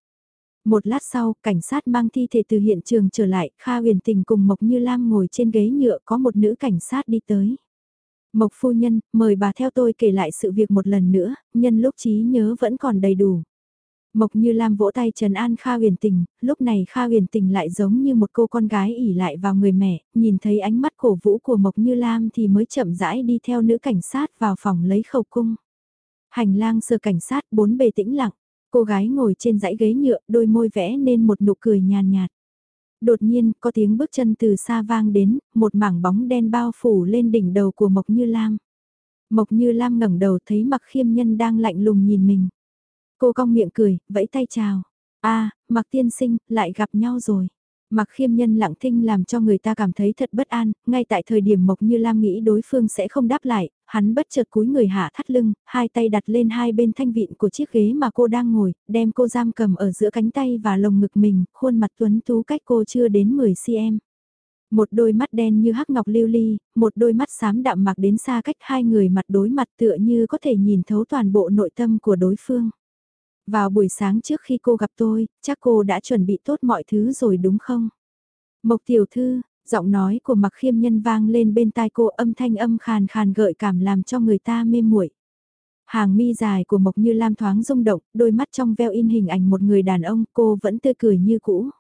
Một lát sau, cảnh sát mang thi thể từ hiện trường trở lại, Kha huyền tình cùng Mộc Như Lam ngồi trên ghế nhựa có một nữ cảnh sát đi tới. Mộc phu nhân, mời bà theo tôi kể lại sự việc một lần nữa, nhân lúc trí nhớ vẫn còn đầy đủ. Mộc Như Lam vỗ tay Trần An Kha huyền tình, lúc này Kha huyền tình lại giống như một cô con gái ỉ lại vào người mẹ, nhìn thấy ánh mắt cổ vũ của Mộc Như Lam thì mới chậm rãi đi theo nữ cảnh sát vào phòng lấy khẩu cung. Hành lang sơ cảnh sát bốn bề tĩnh lặng, cô gái ngồi trên dãy ghế nhựa đôi môi vẽ nên một nụ cười nhàn nhạt. Đột nhiên có tiếng bước chân từ xa vang đến, một mảng bóng đen bao phủ lên đỉnh đầu của Mộc Như Lam. Mộc Như Lam ngẩng đầu thấy mặc khiêm nhân đang lạnh lùng nhìn mình. Cô cong miệng cười, vẫy tay chào. À, a mặc tiên sinh, lại gặp nhau rồi. Mặc khiêm nhân lặng thinh làm cho người ta cảm thấy thật bất an, ngay tại thời điểm Mộc Như Lam nghĩ đối phương sẽ không đáp lại, hắn bất chợt cúi người hạ thắt lưng, hai tay đặt lên hai bên thanh vịn của chiếc ghế mà cô đang ngồi, đem cô giam cầm ở giữa cánh tay và lồng ngực mình, khuôn mặt tuấn tú cách cô chưa đến 10cm. Một đôi mắt đen như hắc ngọc lưu ly, một đôi mắt xám đạm mặc đến xa cách hai người mặt đối mặt tựa như có thể nhìn thấu toàn bộ nội tâm của đối phương. Vào buổi sáng trước khi cô gặp tôi, chắc cô đã chuẩn bị tốt mọi thứ rồi đúng không? Mộc tiểu thư, Giọng nói của mặc khiêm nhân vang lên bên tai cô âm thanh âm khàn khàn gợi cảm làm cho người ta mê muội. Hàng mi dài của Mộc Như Lam thoáng rung động, đôi mắt trong veo in hình ảnh một người đàn ông, cô vẫn tươi cười như cũ.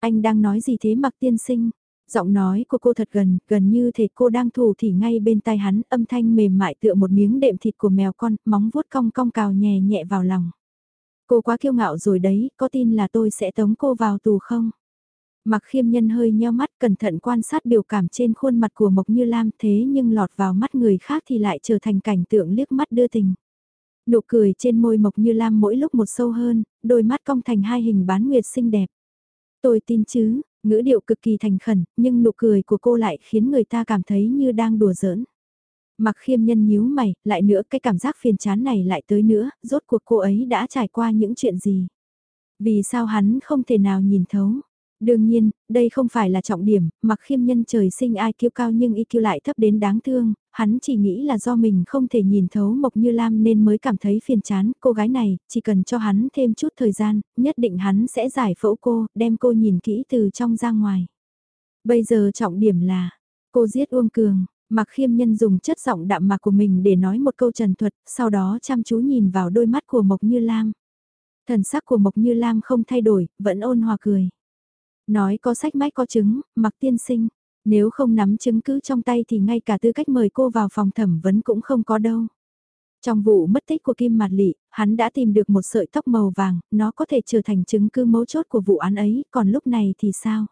Anh đang nói gì thế mặc tiên sinh? Giọng nói của cô thật gần, gần như thể cô đang thủ thì ngay bên tai hắn, âm thanh mềm mại tựa một miếng đệm thịt của mèo con, móng vuốt cong cong cào nhẹ nhẹ vào lòng. Cô quá kiêu ngạo rồi đấy, có tin là tôi sẽ tống cô vào tù không? Mặc khiêm nhân hơi nheo mắt cẩn thận quan sát biểu cảm trên khuôn mặt của Mộc Như Lam thế nhưng lọt vào mắt người khác thì lại trở thành cảnh tượng liếc mắt đưa tình. Nụ cười trên môi Mộc Như Lam mỗi lúc một sâu hơn, đôi mắt cong thành hai hình bán nguyệt xinh đẹp. Tôi tin chứ, ngữ điệu cực kỳ thành khẩn, nhưng nụ cười của cô lại khiến người ta cảm thấy như đang đùa giỡn. Mặc khiêm nhân nhíu mày, lại nữa cái cảm giác phiền chán này lại tới nữa, rốt cuộc cô ấy đã trải qua những chuyện gì. Vì sao hắn không thể nào nhìn thấu. Đương nhiên, đây không phải là trọng điểm, mặc khiêm nhân trời sinh ai kiêu cao nhưng y kiêu lại thấp đến đáng thương, hắn chỉ nghĩ là do mình không thể nhìn thấu Mộc Như Lam nên mới cảm thấy phiền chán, cô gái này, chỉ cần cho hắn thêm chút thời gian, nhất định hắn sẽ giải phẫu cô, đem cô nhìn kỹ từ trong ra ngoài. Bây giờ trọng điểm là, cô giết Uông Cường, Mạc khiêm nhân dùng chất giọng đạm mạc của mình để nói một câu trần thuật, sau đó chăm chú nhìn vào đôi mắt của Mộc Như Lam. Thần sắc của Mộc Như Lam không thay đổi, vẫn ôn hòa cười. Nói có sách mách có chứng, Mạc tiên sinh. Nếu không nắm chứng cứ trong tay thì ngay cả tư cách mời cô vào phòng thẩm vấn cũng không có đâu. Trong vụ mất tích của Kim Mạt Lị, hắn đã tìm được một sợi tóc màu vàng, nó có thể trở thành chứng cứ mấu chốt của vụ án ấy, còn lúc này thì sao?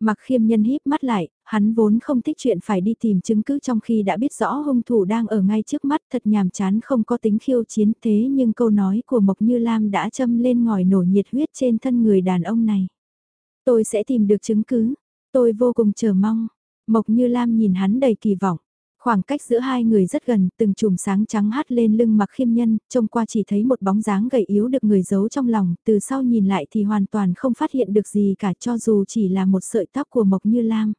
Mặc khiêm nhân híp mắt lại, hắn vốn không thích chuyện phải đi tìm chứng cứ trong khi đã biết rõ hung thủ đang ở ngay trước mắt thật nhàm chán không có tính khiêu chiến thế nhưng câu nói của Mộc Như Lam đã châm lên ngòi nổ nhiệt huyết trên thân người đàn ông này. Tôi sẽ tìm được chứng cứ. Tôi vô cùng chờ mong. Mộc Như Lam nhìn hắn đầy kỳ vọng. Khoảng cách giữa hai người rất gần, từng chùm sáng trắng hắt lên lưng mặc khiêm nhân, trông qua chỉ thấy một bóng dáng gầy yếu được người giấu trong lòng, từ sau nhìn lại thì hoàn toàn không phát hiện được gì cả cho dù chỉ là một sợi tóc của Mộc Như Lam.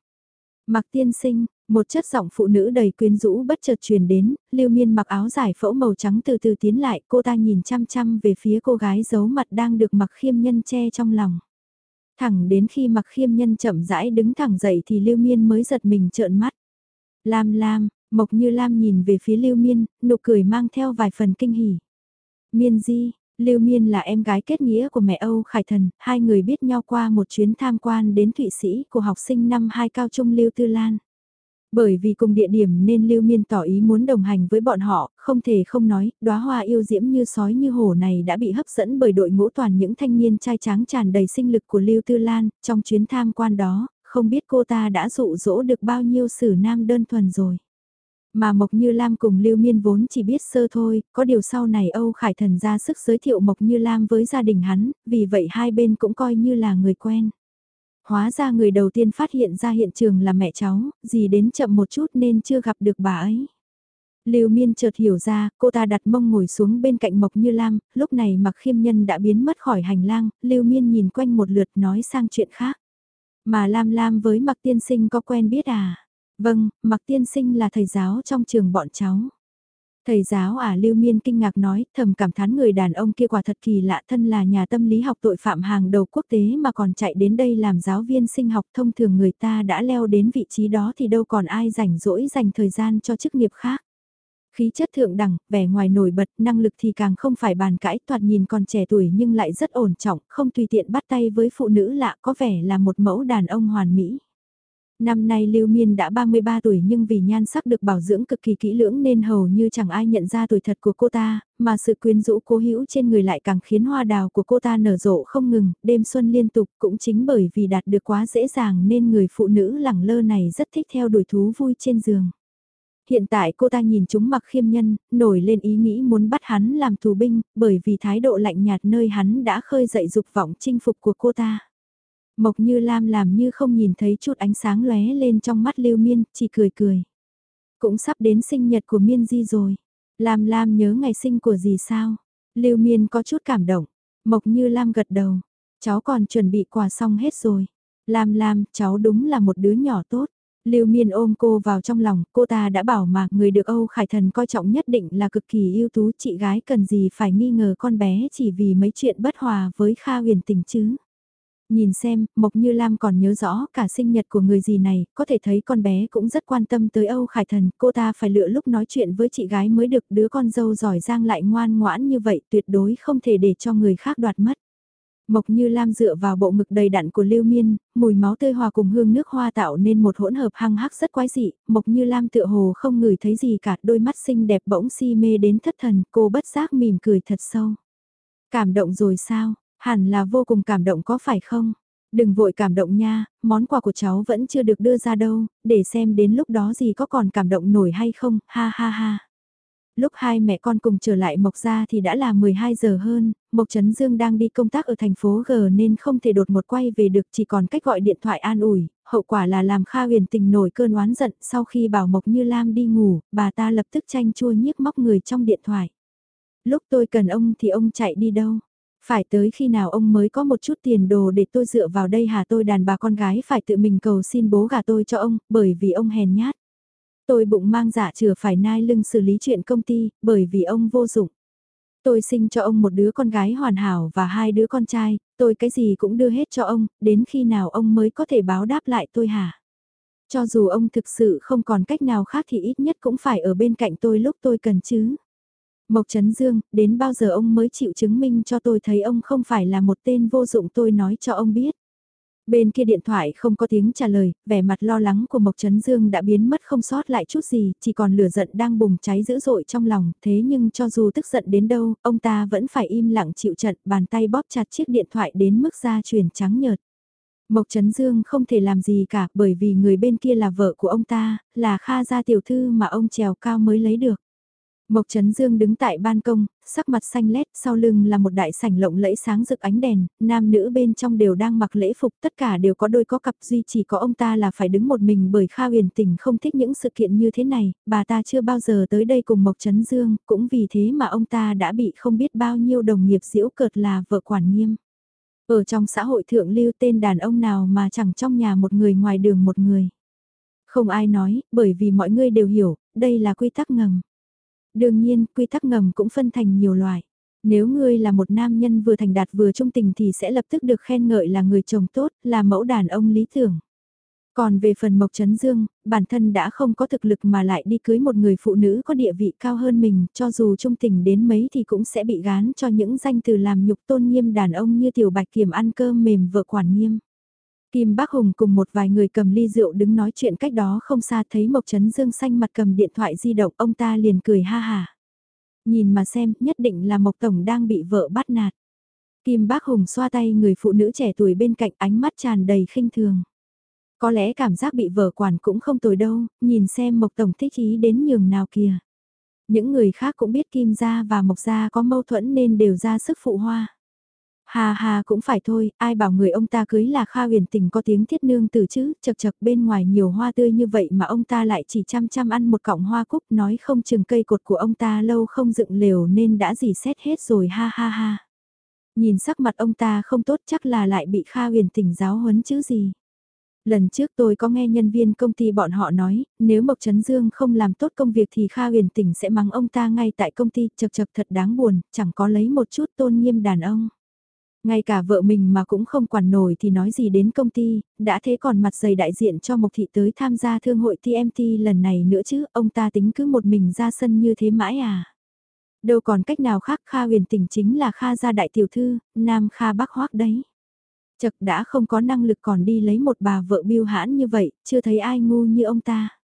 Mặc tiên sinh, một chất giọng phụ nữ đầy quyến rũ bất chợt truyền đến, lưu miên mặc áo giải phẫu màu trắng từ từ tiến lại, cô ta nhìn chăm chăm về phía cô gái giấu mặt đang được mặc khiêm nhân che trong lòng. Thẳng đến khi mặc khiêm nhân chậm rãi đứng thẳng dậy thì Lưu Miên mới giật mình trợn mắt. Lam Lam, Mộc Như Lam nhìn về phía Lưu Miên, nụ cười mang theo vài phần kinh hỉ. Miên Di, Lưu Miên là em gái kết nghĩa của mẹ Âu Khải Thần, hai người biết nhau qua một chuyến tham quan đến Thụy Sĩ của học sinh năm 2 cao trung Lưu Tư Lan. Bởi vì cùng địa điểm nên Lưu Miên tỏ ý muốn đồng hành với bọn họ, không thể không nói, đóa hoa yêu diễm như sói như hổ này đã bị hấp dẫn bởi đội ngũ toàn những thanh niên trai tráng tràn đầy sinh lực của Lưu Tư Lan, trong chuyến tham quan đó, không biết cô ta đã dụ dỗ được bao nhiêu sử nam đơn thuần rồi. Mà Mộc Như Lam cùng Lưu Miên vốn chỉ biết sơ thôi, có điều sau này Âu Khải Thần ra sức giới thiệu Mộc Như Lam với gia đình hắn, vì vậy hai bên cũng coi như là người quen. Hóa ra người đầu tiên phát hiện ra hiện trường là mẹ cháu, gì đến chậm một chút nên chưa gặp được bà ấy. Lưu Miên chợt hiểu ra, cô ta đặt mông ngồi xuống bên cạnh Mộc Như Lam, lúc này mặc khiêm nhân đã biến mất khỏi hành lang, Lưu Miên nhìn quanh một lượt nói sang chuyện khác. Mà Lam Lam với mặc tiên sinh có quen biết à? Vâng, mặc tiên sinh là thầy giáo trong trường bọn cháu. Thầy giáo à Lưu Miên kinh ngạc nói, thầm cảm thán người đàn ông kia quả thật kỳ lạ thân là nhà tâm lý học tội phạm hàng đầu quốc tế mà còn chạy đến đây làm giáo viên sinh học thông thường người ta đã leo đến vị trí đó thì đâu còn ai rảnh rỗi dành thời gian cho chức nghiệp khác. Khí chất thượng đẳng, vẻ ngoài nổi bật, năng lực thì càng không phải bàn cãi, thoạt nhìn còn trẻ tuổi nhưng lại rất ổn trọng, không tùy tiện bắt tay với phụ nữ lạ có vẻ là một mẫu đàn ông hoàn mỹ. Năm nay Lưu Miên đã 33 tuổi nhưng vì nhan sắc được bảo dưỡng cực kỳ kỹ lưỡng nên hầu như chẳng ai nhận ra tuổi thật của cô ta, mà sự quyến rũ cố hữu trên người lại càng khiến hoa đào của cô ta nở rộ không ngừng, đêm xuân liên tục cũng chính bởi vì đạt được quá dễ dàng nên người phụ nữ lẳng lơ này rất thích theo đuổi thú vui trên giường. Hiện tại cô ta nhìn chúng mặc khiêm nhân, nổi lên ý nghĩ muốn bắt hắn làm tù binh, bởi vì thái độ lạnh nhạt nơi hắn đã khơi dậy dục vọng chinh phục của cô ta. Mộc Như Lam làm như không nhìn thấy chút ánh sáng lóe lên trong mắt Lưu Miên, chỉ cười cười. Cũng sắp đến sinh nhật của Miên Di rồi. Lam Lam nhớ ngày sinh của gì sao? Lưu Miên có chút cảm động. Mộc Như Lam gật đầu. Cháu còn chuẩn bị quà xong hết rồi. Lam Lam, cháu đúng là một đứa nhỏ tốt. Lưu Miên ôm cô vào trong lòng, cô ta đã bảo mà người được Âu Khải Thần coi trọng nhất định là cực kỳ ưu tú chị gái cần gì phải nghi ngờ con bé chỉ vì mấy chuyện bất hòa với Kha huyền tình chứ. Nhìn xem, Mộc Như Lam còn nhớ rõ cả sinh nhật của người gì này, có thể thấy con bé cũng rất quan tâm tới Âu Khải Thần, cô ta phải lựa lúc nói chuyện với chị gái mới được đứa con dâu giỏi giang lại ngoan ngoãn như vậy tuyệt đối không thể để cho người khác đoạt mất. Mộc Như Lam dựa vào bộ ngực đầy đặn của Lưu Miên, mùi máu tươi hòa cùng hương nước hoa tạo nên một hỗn hợp hăng hắc rất quái dị, Mộc Như Lam tựa hồ không ngửi thấy gì cả, đôi mắt xinh đẹp bỗng si mê đến thất thần, cô bất giác mỉm cười thật sâu. Cảm động rồi sao, hẳn là vô cùng cảm động có phải không? Đừng vội cảm động nha, món quà của cháu vẫn chưa được đưa ra đâu, để xem đến lúc đó gì có còn cảm động nổi hay không, ha ha ha. Lúc hai mẹ con cùng trở lại Mộc Gia thì đã là 12 giờ hơn, Mộc Trấn Dương đang đi công tác ở thành phố G nên không thể đột một quay về được chỉ còn cách gọi điện thoại an ủi, hậu quả là làm Kha huyền tình nổi cơn oán giận sau khi bảo Mộc Như Lam đi ngủ, bà ta lập tức tranh chua nhiếc móc người trong điện thoại. Lúc tôi cần ông thì ông chạy đi đâu? Phải tới khi nào ông mới có một chút tiền đồ để tôi dựa vào đây hả tôi đàn bà con gái phải tự mình cầu xin bố gà tôi cho ông, bởi vì ông hèn nhát. Tôi bụng mang dạ chừa phải nai lưng xử lý chuyện công ty, bởi vì ông vô dụng. Tôi sinh cho ông một đứa con gái hoàn hảo và hai đứa con trai, tôi cái gì cũng đưa hết cho ông, đến khi nào ông mới có thể báo đáp lại tôi hả? Cho dù ông thực sự không còn cách nào khác thì ít nhất cũng phải ở bên cạnh tôi lúc tôi cần chứ. Mộc Trấn Dương, đến bao giờ ông mới chịu chứng minh cho tôi thấy ông không phải là một tên vô dụng tôi nói cho ông biết. Bên kia điện thoại không có tiếng trả lời, vẻ mặt lo lắng của Mộc Trấn Dương đã biến mất không sót lại chút gì, chỉ còn lửa giận đang bùng cháy dữ dội trong lòng, thế nhưng cho dù tức giận đến đâu, ông ta vẫn phải im lặng chịu trận, bàn tay bóp chặt chiếc điện thoại đến mức da chuyển trắng nhợt. Mộc Trấn Dương không thể làm gì cả bởi vì người bên kia là vợ của ông ta, là Kha gia tiểu thư mà ông trèo cao mới lấy được. Mộc Trấn Dương đứng tại ban công, sắc mặt xanh lét, sau lưng là một đại sảnh lộng lẫy sáng rực ánh đèn, nam nữ bên trong đều đang mặc lễ phục, tất cả đều có đôi có cặp duy chỉ có ông ta là phải đứng một mình bởi Kha huyền tình không thích những sự kiện như thế này, bà ta chưa bao giờ tới đây cùng Mộc Trấn Dương, cũng vì thế mà ông ta đã bị không biết bao nhiêu đồng nghiệp diễu cợt là vợ quản nghiêm. Ở trong xã hội thượng lưu tên đàn ông nào mà chẳng trong nhà một người ngoài đường một người. Không ai nói, bởi vì mọi người đều hiểu, đây là quy tắc ngầm. Đương nhiên, quy tắc ngầm cũng phân thành nhiều loại. Nếu ngươi là một nam nhân vừa thành đạt vừa trung tình thì sẽ lập tức được khen ngợi là người chồng tốt, là mẫu đàn ông lý tưởng. Còn về phần Mộc Trấn Dương, bản thân đã không có thực lực mà lại đi cưới một người phụ nữ có địa vị cao hơn mình, cho dù trung tình đến mấy thì cũng sẽ bị gán cho những danh từ làm nhục tôn nghiêm đàn ông như Tiểu Bạch Kiểm ăn cơm mềm vợ quản nghiêm. Kim Bác Hùng cùng một vài người cầm ly rượu đứng nói chuyện cách đó không xa thấy Mộc Trấn Dương xanh mặt cầm điện thoại di động ông ta liền cười ha hà. Nhìn mà xem, nhất định là Mộc Tổng đang bị vợ bắt nạt. Kim Bác Hùng xoa tay người phụ nữ trẻ tuổi bên cạnh ánh mắt tràn đầy khinh thường. Có lẽ cảm giác bị vợ quản cũng không tồi đâu, nhìn xem Mộc Tổng thích ý đến nhường nào kìa. Những người khác cũng biết Kim Gia và Mộc Gia có mâu thuẫn nên đều ra sức phụ hoa. Hà hà cũng phải thôi, ai bảo người ông ta cưới là Kha huyền tình có tiếng thiết nương từ chứ, chật chật bên ngoài nhiều hoa tươi như vậy mà ông ta lại chỉ chăm chăm ăn một cọng hoa cúc nói không chừng cây cột của ông ta lâu không dựng lều nên đã dì xét hết rồi ha ha ha. Nhìn sắc mặt ông ta không tốt chắc là lại bị Kha huyền tình giáo huấn chứ gì. Lần trước tôi có nghe nhân viên công ty bọn họ nói, nếu Mộc Trấn Dương không làm tốt công việc thì Kha huyền tình sẽ mắng ông ta ngay tại công ty, chật chật thật đáng buồn, chẳng có lấy một chút tôn nghiêm đàn ông. Ngay cả vợ mình mà cũng không quản nổi thì nói gì đến công ty, đã thế còn mặt dày đại diện cho Mộc Thị tới tham gia thương hội TMT lần này nữa chứ, ông ta tính cứ một mình ra sân như thế mãi à. Đâu còn cách nào khác Kha huyền tỉnh chính là Kha gia đại tiểu thư, Nam Kha bắc hoác đấy. Chật đã không có năng lực còn đi lấy một bà vợ biêu hãn như vậy, chưa thấy ai ngu như ông ta.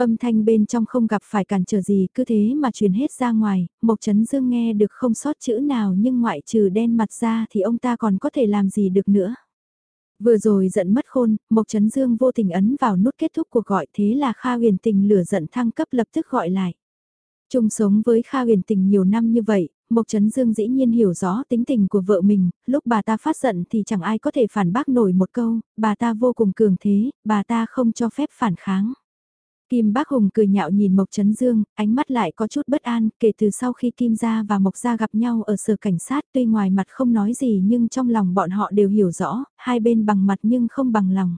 Âm thanh bên trong không gặp phải cản trở gì cứ thế mà truyền hết ra ngoài, Mộc Trấn Dương nghe được không sót chữ nào nhưng ngoại trừ đen mặt ra thì ông ta còn có thể làm gì được nữa. Vừa rồi giận mất khôn, Mộc Trấn Dương vô tình ấn vào nút kết thúc cuộc gọi thế là Kha huyền tình lửa giận thăng cấp lập tức gọi lại. Chung sống với Kha huyền tình nhiều năm như vậy, Mộc Trấn Dương dĩ nhiên hiểu rõ tính tình của vợ mình, lúc bà ta phát giận thì chẳng ai có thể phản bác nổi một câu, bà ta vô cùng cường thế, bà ta không cho phép phản kháng. Kim Bác Hùng cười nhạo nhìn Mộc Trấn Dương, ánh mắt lại có chút bất an, kể từ sau khi Kim Gia và Mộc Gia gặp nhau ở sở cảnh sát tuy ngoài mặt không nói gì nhưng trong lòng bọn họ đều hiểu rõ, hai bên bằng mặt nhưng không bằng lòng.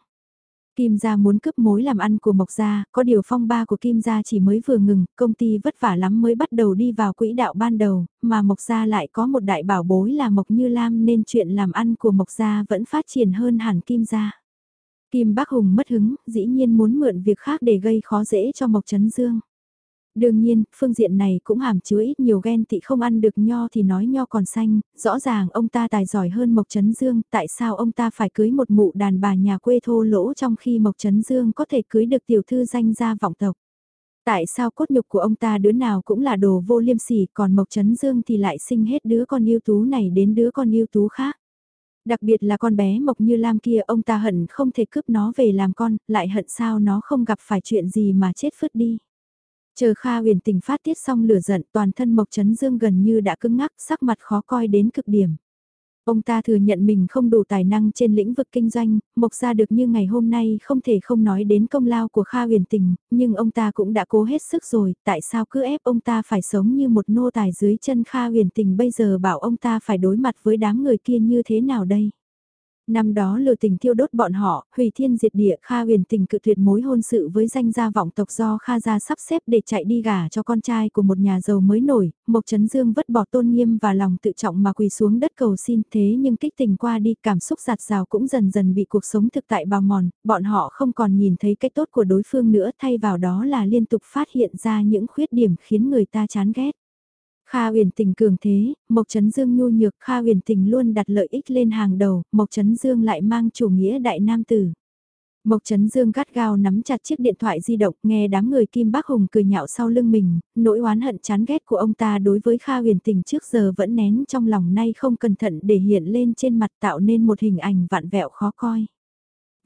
Kim gia muốn cướp mối làm ăn của Mộc gia, có điều phong ba của Kim gia chỉ mới vừa ngừng, công ty vất vả lắm mới bắt đầu đi vào quỹ đạo ban đầu, mà Mộc gia lại có một đại bảo bối là Mộc Như Lam nên chuyện làm ăn của Mộc gia vẫn phát triển hơn hẳn Kim gia. Kim Bắc Hùng mất hứng, dĩ nhiên muốn mượn việc khác để gây khó dễ cho Mộc Trấn Dương. Đương nhiên, phương diện này cũng hàm chứa ít nhiều ghen tị không ăn được nho thì nói nho còn xanh, rõ ràng ông ta tài giỏi hơn Mộc Trấn Dương, tại sao ông ta phải cưới một mụ đàn bà nhà quê thô lỗ trong khi Mộc Trấn Dương có thể cưới được tiểu thư danh gia vọng tộc. Tại sao cốt nhục của ông ta đứa nào cũng là đồ vô liêm sỉ còn Mộc Trấn Dương thì lại sinh hết đứa con yêu tú này đến đứa con yêu tú khác. Đặc biệt là con bé Mộc Như Lam kia ông ta hận không thể cướp nó về làm con, lại hận sao nó không gặp phải chuyện gì mà chết phứt đi. Chờ Kha huyền tình phát tiết xong lửa giận toàn thân Mộc Trấn Dương gần như đã cứng ngắc sắc mặt khó coi đến cực điểm. Ông ta thừa nhận mình không đủ tài năng trên lĩnh vực kinh doanh, Mộc ra được như ngày hôm nay không thể không nói đến công lao của Kha huyền tình, nhưng ông ta cũng đã cố hết sức rồi, tại sao cứ ép ông ta phải sống như một nô tài dưới chân Kha huyền tình bây giờ bảo ông ta phải đối mặt với đám người kia như thế nào đây? Năm đó lừa tình thiêu đốt bọn họ, hủy thiên diệt địa Kha huyền tình cự tuyệt mối hôn sự với danh gia vọng tộc do Kha gia sắp xếp để chạy đi gả cho con trai của một nhà giàu mới nổi, Mộc Trấn Dương vứt bỏ tôn nghiêm và lòng tự trọng mà quỳ xuống đất cầu xin thế nhưng kích tình qua đi cảm xúc giạt rào cũng dần dần bị cuộc sống thực tại bào mòn, bọn họ không còn nhìn thấy cái tốt của đối phương nữa thay vào đó là liên tục phát hiện ra những khuyết điểm khiến người ta chán ghét. Kha huyền tình cường thế, Mộc Trấn Dương nhu nhược Kha huyền tình luôn đặt lợi ích lên hàng đầu, Mộc Trấn Dương lại mang chủ nghĩa đại nam tử. Mộc Trấn Dương gắt gao nắm chặt chiếc điện thoại di động nghe đám người Kim Bắc Hùng cười nhạo sau lưng mình, nỗi oán hận chán ghét của ông ta đối với Kha huyền tình trước giờ vẫn nén trong lòng nay không cẩn thận để hiện lên trên mặt tạo nên một hình ảnh vạn vẹo khó coi.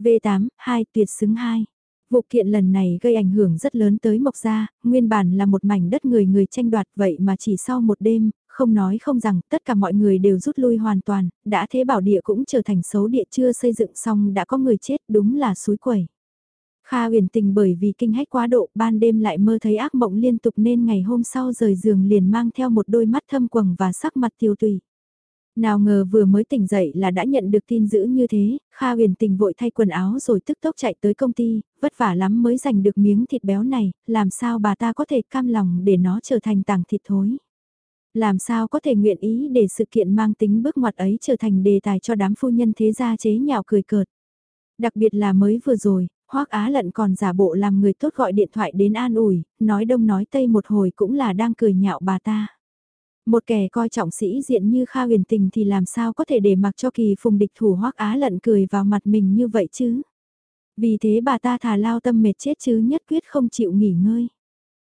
V8, 2 tuyệt xứng 2 Vụ kiện lần này gây ảnh hưởng rất lớn tới Mộc Gia, nguyên bản là một mảnh đất người người tranh đoạt vậy mà chỉ sau một đêm, không nói không rằng tất cả mọi người đều rút lui hoàn toàn, đã thế bảo địa cũng trở thành xấu địa chưa xây dựng xong đã có người chết đúng là suối quẩy. Kha huyền tình bởi vì kinh hách quá độ ban đêm lại mơ thấy ác mộng liên tục nên ngày hôm sau rời giường liền mang theo một đôi mắt thâm quầng và sắc mặt tiêu tùy. Nào ngờ vừa mới tỉnh dậy là đã nhận được tin dữ như thế, Kha huyền tình vội thay quần áo rồi tức tốc chạy tới công ty, vất vả lắm mới giành được miếng thịt béo này, làm sao bà ta có thể cam lòng để nó trở thành tảng thịt thối. Làm sao có thể nguyện ý để sự kiện mang tính bước ngoặt ấy trở thành đề tài cho đám phu nhân thế gia chế nhạo cười cợt. Đặc biệt là mới vừa rồi, Hoắc Á Lận còn giả bộ làm người tốt gọi điện thoại đến an ủi, nói đông nói tây một hồi cũng là đang cười nhạo bà ta. Một kẻ coi trọng sĩ diện như Kha huyền tình thì làm sao có thể để mặc cho kỳ phùng địch thủ hoắc á lận cười vào mặt mình như vậy chứ. Vì thế bà ta thà lao tâm mệt chết chứ nhất quyết không chịu nghỉ ngơi.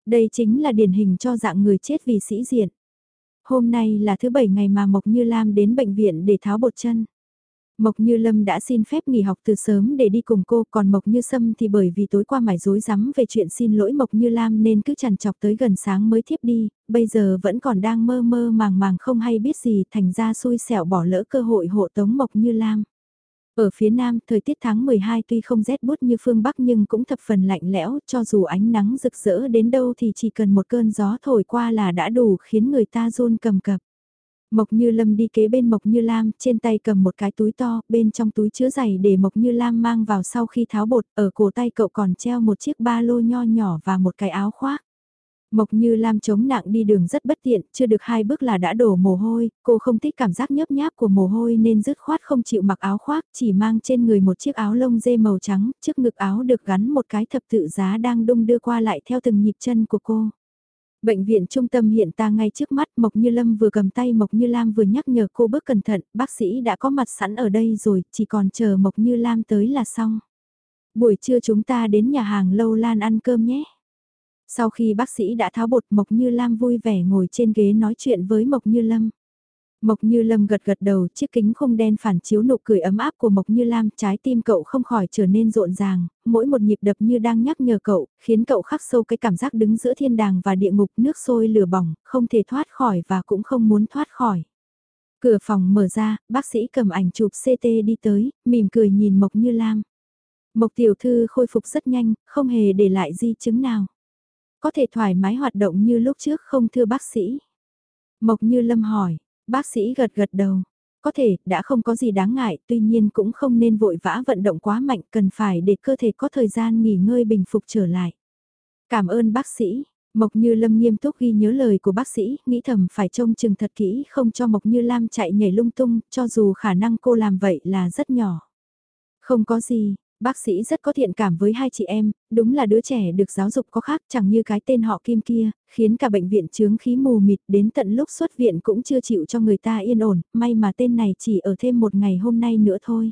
Đây chính là điển hình cho dạng người chết vì sĩ diện. Hôm nay là thứ bảy ngày mà Mộc Như Lam đến bệnh viện để tháo bột chân. Mộc Như Lâm đã xin phép nghỉ học từ sớm để đi cùng cô, còn Mộc Như Sâm thì bởi vì tối qua mải dối rắm về chuyện xin lỗi Mộc Như Lam nên cứ chằn chọc tới gần sáng mới thiếp đi, bây giờ vẫn còn đang mơ mơ màng màng không hay biết gì thành ra xui xẻo bỏ lỡ cơ hội hộ tống Mộc Như Lam. Ở phía Nam, thời tiết tháng 12 tuy không rét bút như phương Bắc nhưng cũng thập phần lạnh lẽo, cho dù ánh nắng rực rỡ đến đâu thì chỉ cần một cơn gió thổi qua là đã đủ khiến người ta run cầm cập. Mộc Như Lâm đi kế bên Mộc Như Lam, trên tay cầm một cái túi to, bên trong túi chứa giày để Mộc Như Lam mang vào sau khi tháo bột, ở cổ tay cậu còn treo một chiếc ba lô nho nhỏ và một cái áo khoác. Mộc Như Lam chống nặng đi đường rất bất tiện, chưa được hai bước là đã đổ mồ hôi, cô không thích cảm giác nhớp nháp của mồ hôi nên dứt khoát không chịu mặc áo khoác, chỉ mang trên người một chiếc áo lông dê màu trắng, trước ngực áo được gắn một cái thập tự giá đang đung đưa qua lại theo từng nhịp chân của cô. Bệnh viện trung tâm hiện ta ngay trước mắt Mộc Như Lâm vừa cầm tay Mộc Như Lam vừa nhắc nhở cô bước cẩn thận, bác sĩ đã có mặt sẵn ở đây rồi, chỉ còn chờ Mộc Như Lam tới là xong. Buổi trưa chúng ta đến nhà hàng Lâu Lan ăn cơm nhé. Sau khi bác sĩ đã tháo bột Mộc Như Lam vui vẻ ngồi trên ghế nói chuyện với Mộc Như Lâm. Mộc Như Lâm gật gật đầu, chiếc kính không đen phản chiếu nụ cười ấm áp của Mộc Như Lam, trái tim cậu không khỏi trở nên rộn ràng, mỗi một nhịp đập như đang nhắc nhở cậu, khiến cậu khắc sâu cái cảm giác đứng giữa thiên đàng và địa ngục nước sôi lửa bỏng, không thể thoát khỏi và cũng không muốn thoát khỏi. Cửa phòng mở ra, bác sĩ cầm ảnh chụp CT đi tới, mỉm cười nhìn Mộc Như Lam. Mộc tiểu thư khôi phục rất nhanh, không hề để lại di chứng nào. Có thể thoải mái hoạt động như lúc trước không thưa bác sĩ. Mộc Như Lâm hỏi, Bác sĩ gật gật đầu. Có thể, đã không có gì đáng ngại, tuy nhiên cũng không nên vội vã vận động quá mạnh, cần phải để cơ thể có thời gian nghỉ ngơi bình phục trở lại. Cảm ơn bác sĩ, Mộc Như Lâm nghiêm túc ghi nhớ lời của bác sĩ, nghĩ thầm phải trông chừng thật kỹ không cho Mộc Như Lam chạy nhảy lung tung, cho dù khả năng cô làm vậy là rất nhỏ. Không có gì, bác sĩ rất có thiện cảm với hai chị em, đúng là đứa trẻ được giáo dục có khác chẳng như cái tên họ Kim kia, khiến cả bệnh viện chướng khí mù mịt đến tận lúc xuất viện cũng chưa chịu cho người ta yên ổn, may mà tên này chỉ ở thêm một ngày hôm nay nữa thôi.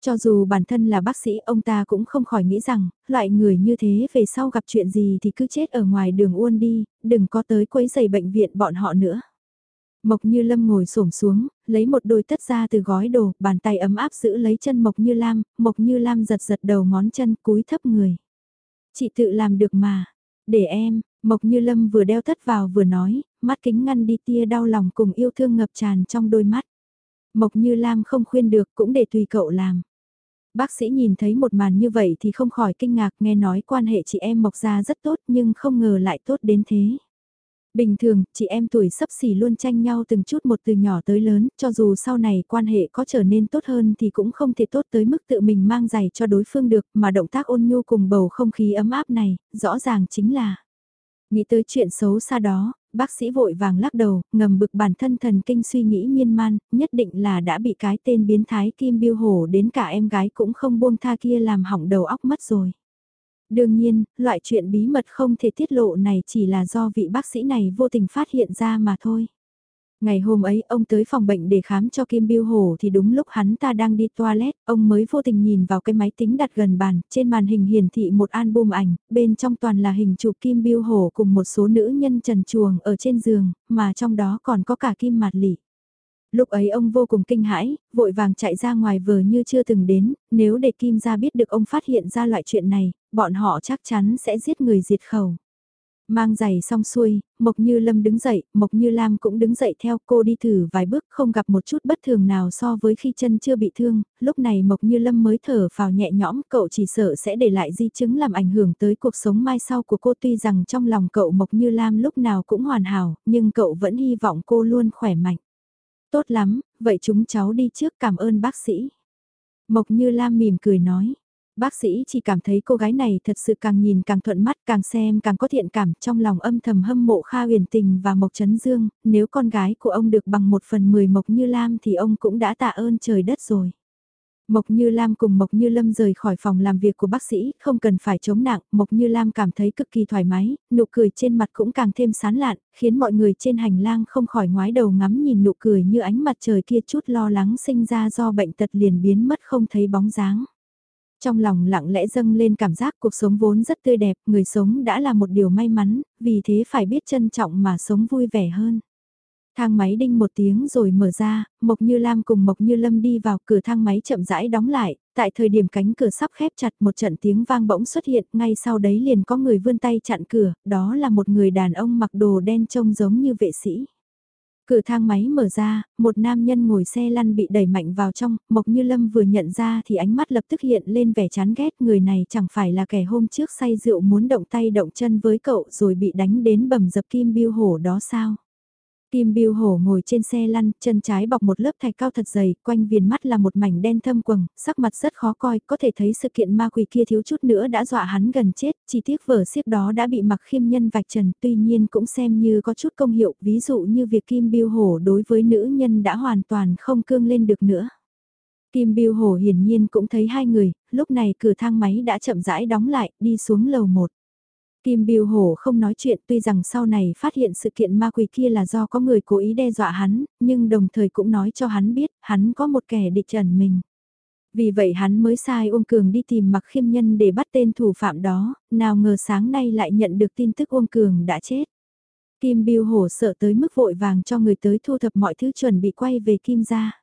Cho dù bản thân là bác sĩ ông ta cũng không khỏi nghĩ rằng, loại người như thế về sau gặp chuyện gì thì cứ chết ở ngoài đường uôn đi, đừng có tới quấy giày bệnh viện bọn họ nữa. Mộc Như Lâm ngồi xổm xuống, lấy một đôi tất ra từ gói đồ, bàn tay ấm áp giữ lấy chân Mộc Như Lam, Mộc Như Lam giật giật đầu ngón chân cúi thấp người. Chị tự làm được mà, để em, Mộc Như Lâm vừa đeo tất vào vừa nói, mắt kính ngăn đi tia đau lòng cùng yêu thương ngập tràn trong đôi mắt. Mộc Như Lam không khuyên được cũng để tùy cậu làm. Bác sĩ nhìn thấy một màn như vậy thì không khỏi kinh ngạc nghe nói quan hệ chị em Mộc ra rất tốt nhưng không ngờ lại tốt đến thế. Bình thường, chị em tuổi sấp xỉ luôn tranh nhau từng chút một từ nhỏ tới lớn, cho dù sau này quan hệ có trở nên tốt hơn thì cũng không thể tốt tới mức tự mình mang giày cho đối phương được, mà động tác ôn nhu cùng bầu không khí ấm áp này, rõ ràng chính là Nghĩ tới chuyện xấu xa đó, bác sĩ vội vàng lắc đầu, ngầm bực bản thân thần kinh suy nghĩ miên man, nhất định là đã bị cái tên biến thái Kim Biêu Hổ đến cả em gái cũng không buông tha kia làm hỏng đầu óc mất rồi. Đương nhiên, loại chuyện bí mật không thể tiết lộ này chỉ là do vị bác sĩ này vô tình phát hiện ra mà thôi. Ngày hôm ấy ông tới phòng bệnh để khám cho Kim Biêu Hổ thì đúng lúc hắn ta đang đi toilet, ông mới vô tình nhìn vào cái máy tính đặt gần bàn, trên màn hình hiển thị một album ảnh, bên trong toàn là hình chụp Kim Biêu Hổ cùng một số nữ nhân trần chuồng ở trên giường, mà trong đó còn có cả Kim Mạt Lị. Lúc ấy ông vô cùng kinh hãi, vội vàng chạy ra ngoài vờ như chưa từng đến, nếu để Kim ra biết được ông phát hiện ra loại chuyện này, bọn họ chắc chắn sẽ giết người diệt khẩu. Mang giày xong xuôi, Mộc Như Lâm đứng dậy, Mộc Như Lam cũng đứng dậy theo cô đi thử vài bước không gặp một chút bất thường nào so với khi chân chưa bị thương, lúc này Mộc Như Lâm mới thở vào nhẹ nhõm, cậu chỉ sợ sẽ để lại di chứng làm ảnh hưởng tới cuộc sống mai sau của cô tuy rằng trong lòng cậu Mộc Như Lam lúc nào cũng hoàn hảo, nhưng cậu vẫn hy vọng cô luôn khỏe mạnh. Tốt lắm, vậy chúng cháu đi trước cảm ơn bác sĩ. Mộc Như Lam mỉm cười nói. Bác sĩ chỉ cảm thấy cô gái này thật sự càng nhìn càng thuận mắt càng xem càng có thiện cảm trong lòng âm thầm hâm mộ Kha huyền tình và Mộc Trấn Dương, nếu con gái của ông được bằng một phần mười Mộc Như Lam thì ông cũng đã tạ ơn trời đất rồi. Mộc Như Lam cùng Mộc Như Lâm rời khỏi phòng làm việc của bác sĩ, không cần phải chống nặng, Mộc Như Lam cảm thấy cực kỳ thoải mái, nụ cười trên mặt cũng càng thêm sán lạn, khiến mọi người trên hành lang không khỏi ngoái đầu ngắm nhìn nụ cười như ánh mặt trời kia chút lo lắng sinh ra do bệnh tật liền biến mất không thấy bóng dáng. Trong lòng lặng lẽ dâng lên cảm giác cuộc sống vốn rất tươi đẹp, người sống đã là một điều may mắn, vì thế phải biết trân trọng mà sống vui vẻ hơn. Thang máy đinh một tiếng rồi mở ra, Mộc Như Lam cùng Mộc Như Lâm đi vào cửa thang máy chậm rãi đóng lại, tại thời điểm cánh cửa sắp khép chặt một trận tiếng vang bỗng xuất hiện, ngay sau đấy liền có người vươn tay chặn cửa, đó là một người đàn ông mặc đồ đen trông giống như vệ sĩ. Cửa thang máy mở ra, một nam nhân ngồi xe lăn bị đẩy mạnh vào trong, Mộc Như Lâm vừa nhận ra thì ánh mắt lập tức hiện lên vẻ chán ghét người này chẳng phải là kẻ hôm trước say rượu muốn động tay động chân với cậu rồi bị đánh đến bầm dập kim biêu hổ đó sao. Kim Biêu Hổ ngồi trên xe lăn, chân trái bọc một lớp thạch cao thật dày, quanh viền mắt là một mảnh đen thâm quầng, sắc mặt rất khó coi, có thể thấy sự kiện ma quỷ kia thiếu chút nữa đã dọa hắn gần chết, chi tiết vở xiếc đó đã bị mặc khiêm nhân vạch trần, tuy nhiên cũng xem như có chút công hiệu, ví dụ như việc Kim Biêu Hổ đối với nữ nhân đã hoàn toàn không cương lên được nữa. Kim Biêu Hổ hiển nhiên cũng thấy hai người, lúc này cửa thang máy đã chậm rãi đóng lại, đi xuống lầu một. Kim Biêu Hổ không nói chuyện tuy rằng sau này phát hiện sự kiện ma quỷ kia là do có người cố ý đe dọa hắn, nhưng đồng thời cũng nói cho hắn biết hắn có một kẻ địch trần mình. Vì vậy hắn mới sai Uông Cường đi tìm mặc khiêm nhân để bắt tên thủ phạm đó, nào ngờ sáng nay lại nhận được tin tức Uông Cường đã chết. Kim Biêu Hổ sợ tới mức vội vàng cho người tới thu thập mọi thứ chuẩn bị quay về Kim gia.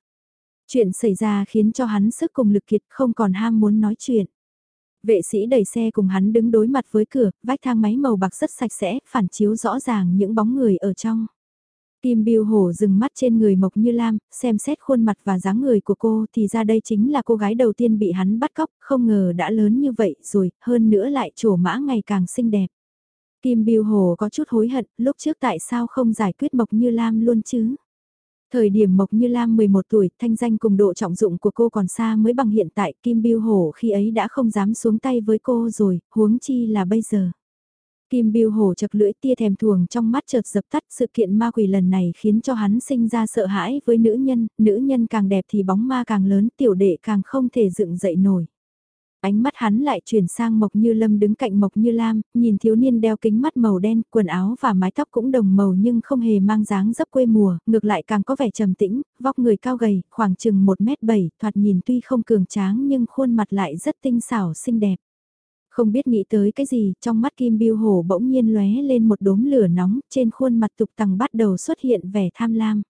Chuyện xảy ra khiến cho hắn sức cùng lực kiệt không còn ham muốn nói chuyện. Vệ sĩ đẩy xe cùng hắn đứng đối mặt với cửa, vách thang máy màu bạc rất sạch sẽ, phản chiếu rõ ràng những bóng người ở trong. Kim Biêu Hổ dừng mắt trên người Mộc Như Lam, xem xét khuôn mặt và dáng người của cô thì ra đây chính là cô gái đầu tiên bị hắn bắt cóc, không ngờ đã lớn như vậy rồi, hơn nữa lại trổ mã ngày càng xinh đẹp. Kim Biêu Hồ có chút hối hận, lúc trước tại sao không giải quyết Mộc Như Lam luôn chứ? Thời điểm Mộc Như Lam 11 tuổi, thanh danh cùng độ trọng dụng của cô còn xa mới bằng hiện tại, Kim Biêu Hổ khi ấy đã không dám xuống tay với cô rồi, huống chi là bây giờ. Kim Biêu Hổ chật lưỡi tia thèm thuồng trong mắt chợt dập tắt sự kiện ma quỷ lần này khiến cho hắn sinh ra sợ hãi với nữ nhân, nữ nhân càng đẹp thì bóng ma càng lớn, tiểu đệ càng không thể dựng dậy nổi. Ánh mắt hắn lại chuyển sang Mộc Như Lâm đứng cạnh Mộc Như Lam, nhìn thiếu niên đeo kính mắt màu đen, quần áo và mái tóc cũng đồng màu nhưng không hề mang dáng dấp quê mùa, ngược lại càng có vẻ trầm tĩnh, vóc người cao gầy, khoảng chừng 1m7, thoạt nhìn tuy không cường tráng nhưng khuôn mặt lại rất tinh xảo xinh đẹp. Không biết nghĩ tới cái gì, trong mắt Kim Biêu Hổ bỗng nhiên lóe lên một đốm lửa nóng, trên khuôn mặt tục tằng bắt đầu xuất hiện vẻ tham lam.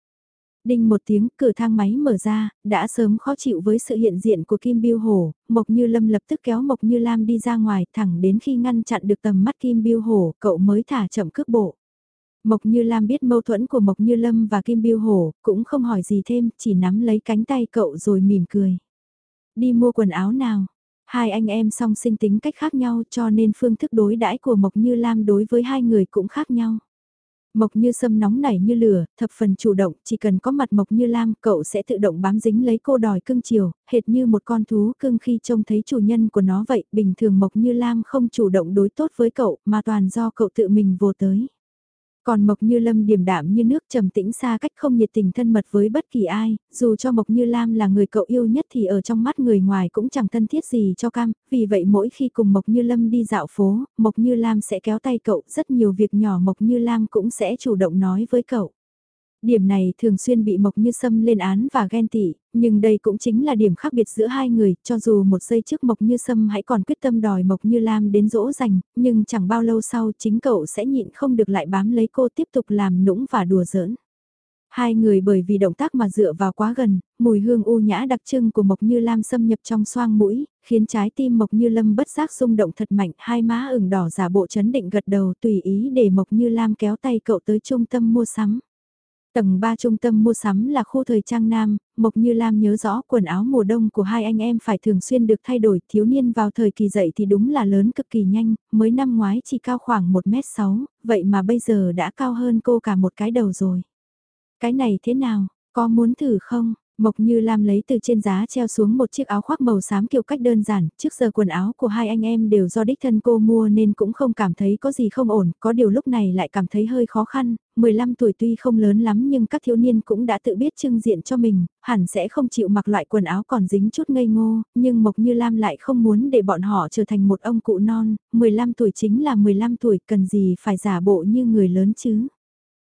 Đinh một tiếng, cửa thang máy mở ra, đã sớm khó chịu với sự hiện diện của Kim Biêu Hổ, Mộc Như Lâm lập tức kéo Mộc Như Lam đi ra ngoài, thẳng đến khi ngăn chặn được tầm mắt Kim Biêu Hổ, cậu mới thả chậm cước bộ. Mộc Như Lam biết mâu thuẫn của Mộc Như Lâm và Kim Biêu Hổ, cũng không hỏi gì thêm, chỉ nắm lấy cánh tay cậu rồi mỉm cười. Đi mua quần áo nào? Hai anh em song sinh tính cách khác nhau cho nên phương thức đối đãi của Mộc Như Lam đối với hai người cũng khác nhau. Mộc như sâm nóng nảy như lửa, thập phần chủ động, chỉ cần có mặt Mộc như Lam, cậu sẽ tự động bám dính lấy cô đòi cưng chiều, hệt như một con thú cưng khi trông thấy chủ nhân của nó vậy, bình thường Mộc như Lam không chủ động đối tốt với cậu, mà toàn do cậu tự mình vô tới. Còn Mộc Như Lâm điềm đạm như nước trầm tĩnh xa cách không nhiệt tình thân mật với bất kỳ ai, dù cho Mộc Như Lam là người cậu yêu nhất thì ở trong mắt người ngoài cũng chẳng thân thiết gì cho cam, vì vậy mỗi khi cùng Mộc Như Lâm đi dạo phố, Mộc Như Lam sẽ kéo tay cậu, rất nhiều việc nhỏ Mộc Như Lam cũng sẽ chủ động nói với cậu. Điểm này thường xuyên bị Mộc Như Sâm lên án và ghen tị, nhưng đây cũng chính là điểm khác biệt giữa hai người, cho dù một giây trước Mộc Như Sâm hãy còn quyết tâm đòi Mộc Như Lam đến dỗ dành, nhưng chẳng bao lâu sau chính cậu sẽ nhịn không được lại bám lấy cô tiếp tục làm nũng và đùa giỡn. Hai người bởi vì động tác mà dựa vào quá gần, mùi hương u nhã đặc trưng của Mộc Như Lam xâm nhập trong xoang mũi, khiến trái tim Mộc Như Lâm bất giác rung động thật mạnh, hai má ửng đỏ giả bộ chấn định gật đầu tùy ý để Mộc Như Lam kéo tay cậu tới trung tâm mua sắm. Tầng 3 trung tâm mua sắm là khu thời trang nam, Mộc Như Lam nhớ rõ quần áo mùa đông của hai anh em phải thường xuyên được thay đổi, thiếu niên vào thời kỳ dậy thì đúng là lớn cực kỳ nhanh, mới năm ngoái chỉ cao khoảng 1m6, vậy mà bây giờ đã cao hơn cô cả một cái đầu rồi. Cái này thế nào, có muốn thử không? Mộc Như Lam lấy từ trên giá treo xuống một chiếc áo khoác màu xám kiểu cách đơn giản, trước giờ quần áo của hai anh em đều do đích thân cô mua nên cũng không cảm thấy có gì không ổn, có điều lúc này lại cảm thấy hơi khó khăn, 15 tuổi tuy không lớn lắm nhưng các thiếu niên cũng đã tự biết trưng diện cho mình, hẳn sẽ không chịu mặc loại quần áo còn dính chút ngây ngô, nhưng Mộc Như Lam lại không muốn để bọn họ trở thành một ông cụ non, 15 tuổi chính là 15 tuổi cần gì phải giả bộ như người lớn chứ.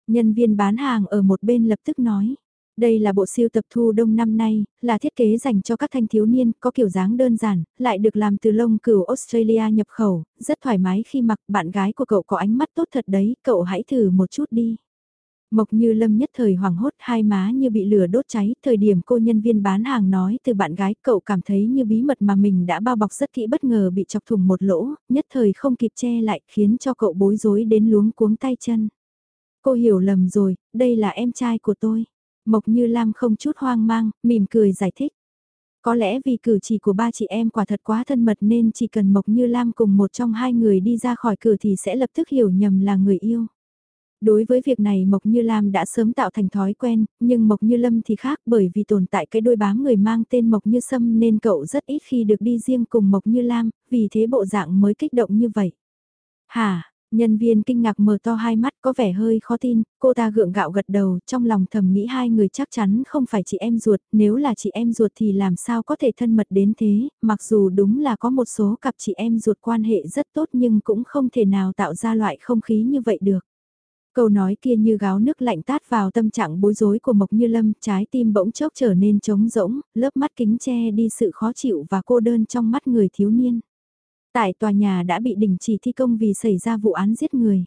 Nhân viên bán hàng ở một bên lập tức nói. Đây là bộ siêu tập thu đông năm nay, là thiết kế dành cho các thanh thiếu niên, có kiểu dáng đơn giản, lại được làm từ lông cừu Australia nhập khẩu, rất thoải mái khi mặc, bạn gái của cậu có ánh mắt tốt thật đấy, cậu hãy thử một chút đi. Mộc như lâm nhất thời hoảng hốt hai má như bị lửa đốt cháy, thời điểm cô nhân viên bán hàng nói từ bạn gái cậu cảm thấy như bí mật mà mình đã bao bọc rất kỹ bất ngờ bị chọc thủng một lỗ, nhất thời không kịp che lại khiến cho cậu bối rối đến luống cuống tay chân. Cô hiểu lầm rồi, đây là em trai của tôi. Mộc Như Lam không chút hoang mang, mỉm cười giải thích. Có lẽ vì cử chỉ của ba chị em quả thật quá thân mật nên chỉ cần Mộc Như Lam cùng một trong hai người đi ra khỏi cửa thì sẽ lập tức hiểu nhầm là người yêu. Đối với việc này Mộc Như Lam đã sớm tạo thành thói quen, nhưng Mộc Như Lâm thì khác bởi vì tồn tại cái đôi bám người mang tên Mộc Như Sâm nên cậu rất ít khi được đi riêng cùng Mộc Như Lam, vì thế bộ dạng mới kích động như vậy. Hả, Nhân viên kinh ngạc mở to hai mắt có vẻ hơi khó tin, cô ta gượng gạo gật đầu, trong lòng thầm nghĩ hai người chắc chắn không phải chị em ruột, nếu là chị em ruột thì làm sao có thể thân mật đến thế, mặc dù đúng là có một số cặp chị em ruột quan hệ rất tốt nhưng cũng không thể nào tạo ra loại không khí như vậy được. Câu nói kia như gáo nước lạnh tát vào tâm trạng bối rối của Mộc Như Lâm, trái tim bỗng chốc trở nên trống rỗng, lớp mắt kính che đi sự khó chịu và cô đơn trong mắt người thiếu niên. Tại tòa nhà đã bị đình chỉ thi công vì xảy ra vụ án giết người.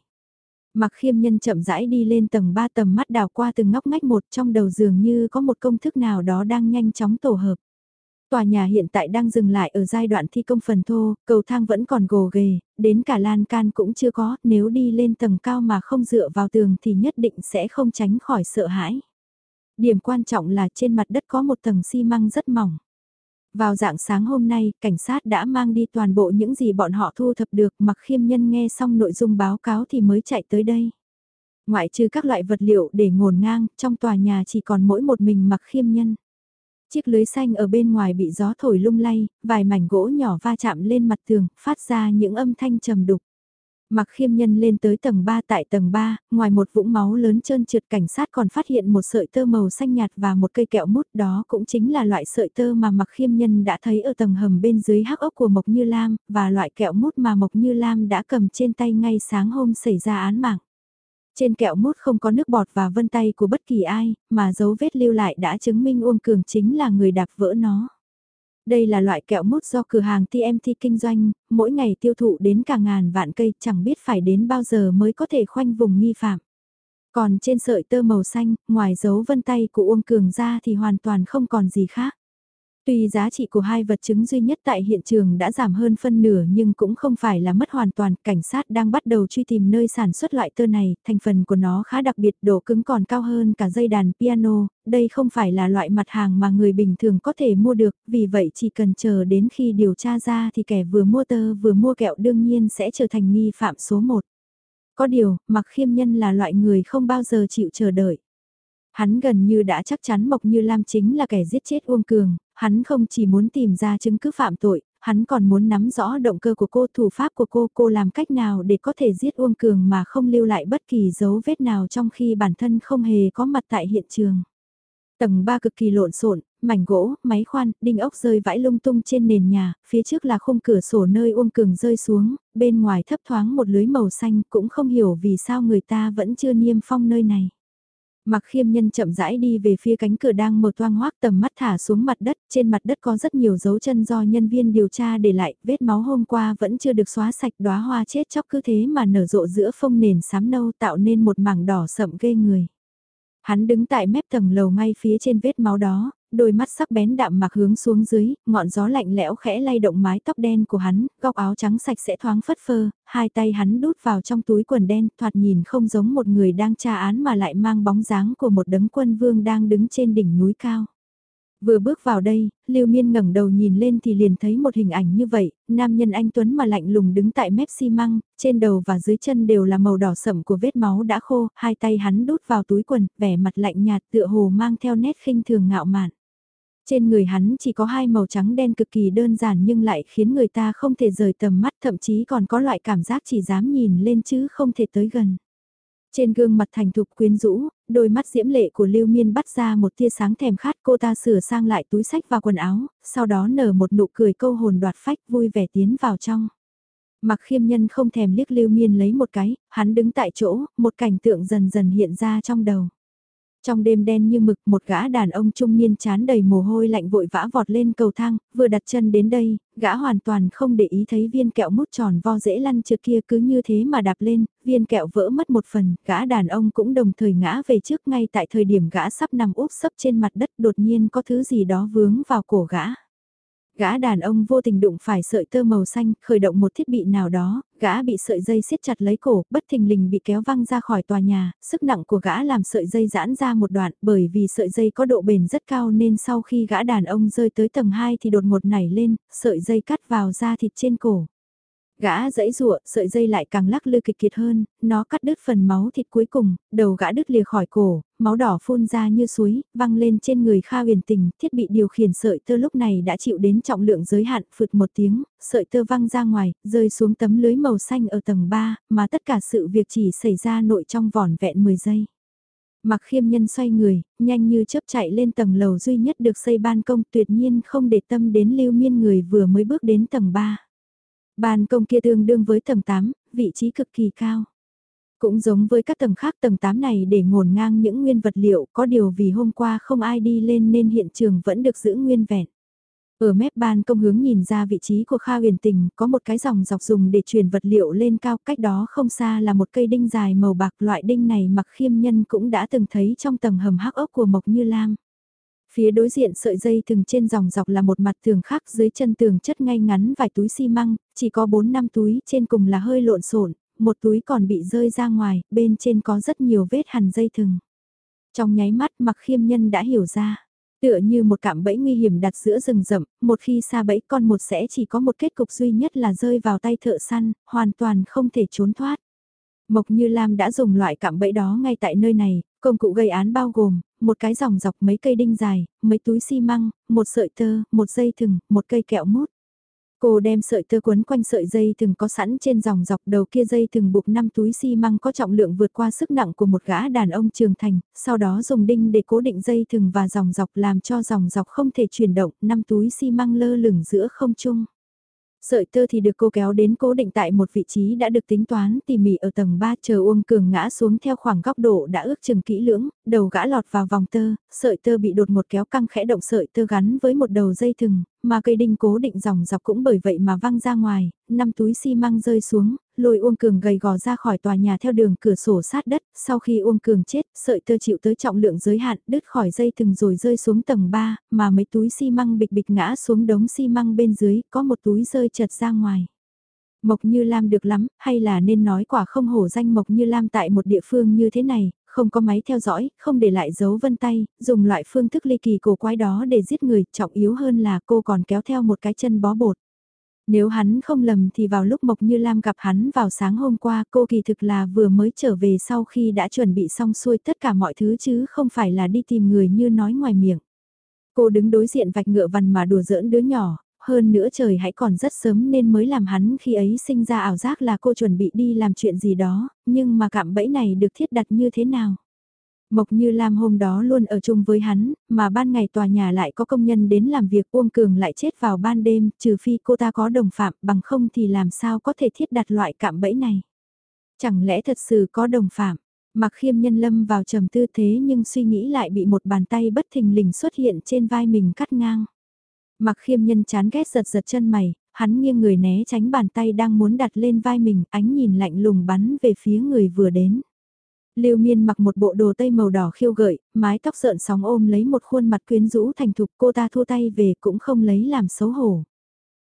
Mặc khiêm nhân chậm rãi đi lên tầng 3 tầm mắt đào qua từng ngóc ngách một trong đầu giường như có một công thức nào đó đang nhanh chóng tổ hợp. Tòa nhà hiện tại đang dừng lại ở giai đoạn thi công phần thô, cầu thang vẫn còn gồ ghề, đến cả lan can cũng chưa có, nếu đi lên tầng cao mà không dựa vào tường thì nhất định sẽ không tránh khỏi sợ hãi. Điểm quan trọng là trên mặt đất có một tầng xi măng rất mỏng. Vào dạng sáng hôm nay, cảnh sát đã mang đi toàn bộ những gì bọn họ thu thập được mặc khiêm nhân nghe xong nội dung báo cáo thì mới chạy tới đây. Ngoại trừ các loại vật liệu để ngổn ngang, trong tòa nhà chỉ còn mỗi một mình mặc khiêm nhân. Chiếc lưới xanh ở bên ngoài bị gió thổi lung lay, vài mảnh gỗ nhỏ va chạm lên mặt tường, phát ra những âm thanh trầm đục. Mặc khiêm nhân lên tới tầng 3 tại tầng 3, ngoài một vũng máu lớn trơn trượt cảnh sát còn phát hiện một sợi tơ màu xanh nhạt và một cây kẹo mút đó cũng chính là loại sợi tơ mà mặc khiêm nhân đã thấy ở tầng hầm bên dưới hắc ốc của Mộc Như Lam, và loại kẹo mút mà Mộc Như Lam đã cầm trên tay ngay sáng hôm xảy ra án mạng. Trên kẹo mút không có nước bọt và vân tay của bất kỳ ai, mà dấu vết lưu lại đã chứng minh Uông Cường chính là người đạp vỡ nó. Đây là loại kẹo mút do cửa hàng TMT kinh doanh, mỗi ngày tiêu thụ đến cả ngàn vạn cây chẳng biết phải đến bao giờ mới có thể khoanh vùng nghi phạm. Còn trên sợi tơ màu xanh, ngoài dấu vân tay của Uông Cường ra thì hoàn toàn không còn gì khác. Tuy giá trị của hai vật chứng duy nhất tại hiện trường đã giảm hơn phân nửa nhưng cũng không phải là mất hoàn toàn, cảnh sát đang bắt đầu truy tìm nơi sản xuất loại tơ này, thành phần của nó khá đặc biệt, độ cứng còn cao hơn cả dây đàn piano, đây không phải là loại mặt hàng mà người bình thường có thể mua được, vì vậy chỉ cần chờ đến khi điều tra ra thì kẻ vừa mua tơ vừa mua kẹo đương nhiên sẽ trở thành nghi phạm số 1. Có điều, mặc khiêm nhân là loại người không bao giờ chịu chờ đợi. Hắn gần như đã chắc chắn Mộc Như Lam chính là kẻ giết chết Uông Cường, hắn không chỉ muốn tìm ra chứng cứ phạm tội, hắn còn muốn nắm rõ động cơ của cô, thủ pháp của cô, cô làm cách nào để có thể giết Uông Cường mà không lưu lại bất kỳ dấu vết nào trong khi bản thân không hề có mặt tại hiện trường. Tầng 3 cực kỳ lộn xộn, mảnh gỗ, máy khoan, đinh ốc rơi vãi lung tung trên nền nhà, phía trước là khung cửa sổ nơi Uông Cường rơi xuống, bên ngoài thấp thoáng một lưới màu xanh cũng không hiểu vì sao người ta vẫn chưa niêm phong nơi này. Mặc khiêm nhân chậm rãi đi về phía cánh cửa đang mở toang hoác tầm mắt thả xuống mặt đất, trên mặt đất có rất nhiều dấu chân do nhân viên điều tra để lại, vết máu hôm qua vẫn chưa được xóa sạch đóa hoa chết chóc cứ thế mà nở rộ giữa phông nền xám nâu tạo nên một mảng đỏ sậm ghê người. Hắn đứng tại mép tầng lầu ngay phía trên vết máu đó, đôi mắt sắc bén đạm mặc hướng xuống dưới, ngọn gió lạnh lẽo khẽ lay động mái tóc đen của hắn, góc áo trắng sạch sẽ thoáng phất phơ, hai tay hắn đút vào trong túi quần đen, thoạt nhìn không giống một người đang tra án mà lại mang bóng dáng của một đấng quân vương đang đứng trên đỉnh núi cao. Vừa bước vào đây, Lưu Miên ngẩng đầu nhìn lên thì liền thấy một hình ảnh như vậy, nam nhân anh Tuấn mà lạnh lùng đứng tại mép xi măng, trên đầu và dưới chân đều là màu đỏ sậm của vết máu đã khô, hai tay hắn đút vào túi quần, vẻ mặt lạnh nhạt tựa hồ mang theo nét khinh thường ngạo mạn. Trên người hắn chỉ có hai màu trắng đen cực kỳ đơn giản nhưng lại khiến người ta không thể rời tầm mắt thậm chí còn có loại cảm giác chỉ dám nhìn lên chứ không thể tới gần. Trên gương mặt thành thục quyến rũ, đôi mắt diễm lệ của Lưu Miên bắt ra một tia sáng thèm khát cô ta sửa sang lại túi sách và quần áo, sau đó nở một nụ cười câu hồn đoạt phách vui vẻ tiến vào trong. Mặc khiêm nhân không thèm liếc Lưu Miên lấy một cái, hắn đứng tại chỗ, một cảnh tượng dần dần hiện ra trong đầu. Trong đêm đen như mực một gã đàn ông trung niên chán đầy mồ hôi lạnh vội vã vọt lên cầu thang, vừa đặt chân đến đây, gã hoàn toàn không để ý thấy viên kẹo mút tròn vo dễ lăn trượt kia cứ như thế mà đạp lên, viên kẹo vỡ mất một phần, gã đàn ông cũng đồng thời ngã về trước ngay tại thời điểm gã sắp nằm úp sấp trên mặt đất đột nhiên có thứ gì đó vướng vào cổ gã. Gã đàn ông vô tình đụng phải sợi tơ màu xanh, khởi động một thiết bị nào đó, gã bị sợi dây siết chặt lấy cổ, bất thình lình bị kéo văng ra khỏi tòa nhà, sức nặng của gã làm sợi dây giãn ra một đoạn, bởi vì sợi dây có độ bền rất cao nên sau khi gã đàn ông rơi tới tầng 2 thì đột ngột nảy lên, sợi dây cắt vào da thịt trên cổ. Gã dãy rụa, sợi dây lại càng lắc lư kịch kiệt hơn, nó cắt đứt phần máu thịt cuối cùng, đầu gã đứt lìa khỏi cổ, máu đỏ phun ra như suối, văng lên trên người Kha huyền tình, thiết bị điều khiển sợi tơ lúc này đã chịu đến trọng lượng giới hạn, phượt một tiếng, sợi tơ văng ra ngoài, rơi xuống tấm lưới màu xanh ở tầng 3, mà tất cả sự việc chỉ xảy ra nội trong vỏn vẹn 10 giây. Mặc khiêm nhân xoay người, nhanh như chớp chạy lên tầng lầu duy nhất được xây ban công tuyệt nhiên không để tâm đến lưu miên người vừa mới bước đến tầng 3. Ban công kia tương đương với tầng 8, vị trí cực kỳ cao. Cũng giống với các tầng khác tầng 8 này để ngổn ngang những nguyên vật liệu có điều vì hôm qua không ai đi lên nên hiện trường vẫn được giữ nguyên vẹn. Ở mép ban công hướng nhìn ra vị trí của Kha huyền tình có một cái dòng dọc dùng để truyền vật liệu lên cao cách đó không xa là một cây đinh dài màu bạc loại đinh này mặc khiêm nhân cũng đã từng thấy trong tầng hầm hắc ốc của Mộc Như Lam. Phía đối diện sợi dây thừng trên dòng dọc là một mặt tường khác dưới chân tường chất ngay ngắn vài túi xi măng, chỉ có 4 năm túi trên cùng là hơi lộn xộn, một túi còn bị rơi ra ngoài, bên trên có rất nhiều vết hằn dây thừng. Trong nháy mắt mặc khiêm nhân đã hiểu ra. Tựa như một cạm bẫy nguy hiểm đặt giữa rừng rậm, một khi xa bẫy con một sẽ chỉ có một kết cục duy nhất là rơi vào tay thợ săn, hoàn toàn không thể trốn thoát. Mộc Như Lam đã dùng loại cạm bẫy đó ngay tại nơi này, công cụ gây án bao gồm, một cái dòng dọc mấy cây đinh dài, mấy túi xi măng, một sợi tơ, một dây thừng, một cây kẹo mút. Cô đem sợi tơ quấn quanh sợi dây thừng có sẵn trên dòng dọc đầu kia dây thừng buộc 5 túi xi măng có trọng lượng vượt qua sức nặng của một gã đàn ông trưởng thành, sau đó dùng đinh để cố định dây thừng và dòng dọc làm cho dòng dọc không thể chuyển động, 5 túi xi măng lơ lửng giữa không trung. Sợi tơ thì được cô kéo đến cố định tại một vị trí đã được tính toán tỉ mỉ ở tầng 3 chờ Uông Cường ngã xuống theo khoảng góc độ đã ước chừng kỹ lưỡng, đầu gã lọt vào vòng tơ, sợi tơ bị đột một kéo căng khẽ động sợi tơ gắn với một đầu dây thừng, mà cây đinh cố định dòng dọc cũng bởi vậy mà văng ra ngoài, năm túi xi măng rơi xuống, lôi Uông Cường gầy gò ra khỏi tòa nhà theo đường cửa sổ sát đất, sau khi Uông Cường chết, sợi tơ chịu tới trọng lượng giới hạn, đứt khỏi dây thừng rồi rơi xuống tầng 3, mà mấy túi xi măng bịch bịch ngã xuống đống xi măng bên dưới, có một túi rơi chật ra ngoài. Mộc Như Lam được lắm, hay là nên nói quả không hổ danh Mộc Như Lam tại một địa phương như thế này, không có máy theo dõi, không để lại dấu vân tay, dùng loại phương thức ly kỳ cổ quái đó để giết người, trọng yếu hơn là cô còn kéo theo một cái chân bó bột. Nếu hắn không lầm thì vào lúc Mộc Như Lam gặp hắn vào sáng hôm qua cô kỳ thực là vừa mới trở về sau khi đã chuẩn bị xong xuôi tất cả mọi thứ chứ không phải là đi tìm người như nói ngoài miệng. Cô đứng đối diện vạch ngựa vằn mà đùa giỡn đứa nhỏ, hơn nữa trời hãy còn rất sớm nên mới làm hắn khi ấy sinh ra ảo giác là cô chuẩn bị đi làm chuyện gì đó, nhưng mà cạm bẫy này được thiết đặt như thế nào? Mộc Như Lam hôm đó luôn ở chung với hắn, mà ban ngày tòa nhà lại có công nhân đến làm việc Uông Cường lại chết vào ban đêm, trừ phi cô ta có đồng phạm, bằng không thì làm sao có thể thiết đặt loại cạm bẫy này. Chẳng lẽ thật sự có đồng phạm, mặc khiêm nhân lâm vào trầm tư thế nhưng suy nghĩ lại bị một bàn tay bất thình lình xuất hiện trên vai mình cắt ngang. Mặc khiêm nhân chán ghét giật giật chân mày, hắn nghiêng người né tránh bàn tay đang muốn đặt lên vai mình, ánh nhìn lạnh lùng bắn về phía người vừa đến. Lưu Miên mặc một bộ đồ tây màu đỏ khiêu gợi, mái tóc sợn sóng ôm lấy một khuôn mặt quyến rũ thành thục cô ta thua tay về cũng không lấy làm xấu hổ.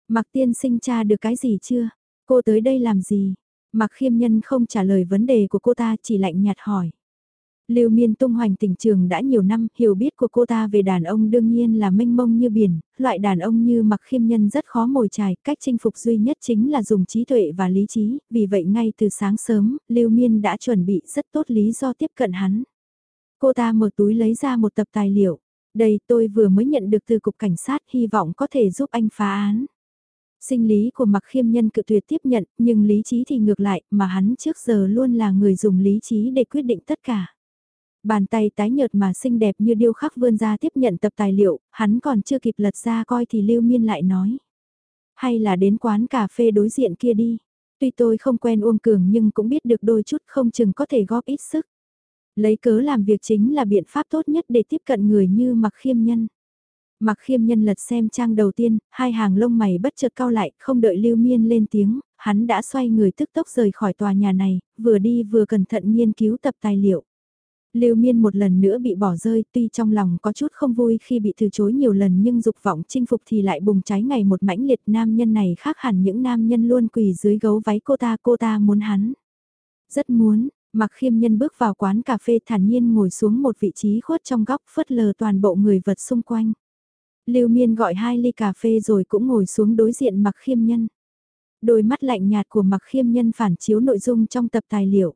Mặc tiên sinh cha được cái gì chưa? Cô tới đây làm gì? Mặc khiêm nhân không trả lời vấn đề của cô ta chỉ lạnh nhạt hỏi. Lưu Miên tung hoành tình trường đã nhiều năm, hiểu biết của cô ta về đàn ông đương nhiên là mênh mông như biển, loại đàn ông như mặc khiêm nhân rất khó mồi chài, cách chinh phục duy nhất chính là dùng trí tuệ và lý trí, vì vậy ngay từ sáng sớm, Lưu Miên đã chuẩn bị rất tốt lý do tiếp cận hắn. Cô ta mở túi lấy ra một tập tài liệu, đây tôi vừa mới nhận được từ cục cảnh sát, hy vọng có thể giúp anh phá án. Sinh lý của mặc khiêm nhân cự tuyệt tiếp nhận, nhưng lý trí thì ngược lại, mà hắn trước giờ luôn là người dùng lý trí để quyết định tất cả. Bàn tay tái nhợt mà xinh đẹp như điêu khắc vươn ra tiếp nhận tập tài liệu, hắn còn chưa kịp lật ra coi thì Lưu Miên lại nói. Hay là đến quán cà phê đối diện kia đi. Tuy tôi không quen Uông Cường nhưng cũng biết được đôi chút không chừng có thể góp ít sức. Lấy cớ làm việc chính là biện pháp tốt nhất để tiếp cận người như mặc khiêm nhân. Mặc khiêm nhân lật xem trang đầu tiên, hai hàng lông mày bất chợt cao lại, không đợi Lưu Miên lên tiếng, hắn đã xoay người tức tốc rời khỏi tòa nhà này, vừa đi vừa cẩn thận nghiên cứu tập tài liệu. Lưu Miên một lần nữa bị bỏ rơi, tuy trong lòng có chút không vui khi bị từ chối nhiều lần nhưng dục vọng chinh phục thì lại bùng cháy ngày một mãnh liệt nam nhân này khác hẳn những nam nhân luôn quỳ dưới gấu váy cô ta, cô ta muốn hắn. Rất muốn, mặc khiêm nhân bước vào quán cà phê thản nhiên ngồi xuống một vị trí khuất trong góc phớt lờ toàn bộ người vật xung quanh. Lưu Miên gọi hai ly cà phê rồi cũng ngồi xuống đối diện mặc khiêm nhân. Đôi mắt lạnh nhạt của mặc khiêm nhân phản chiếu nội dung trong tập tài liệu.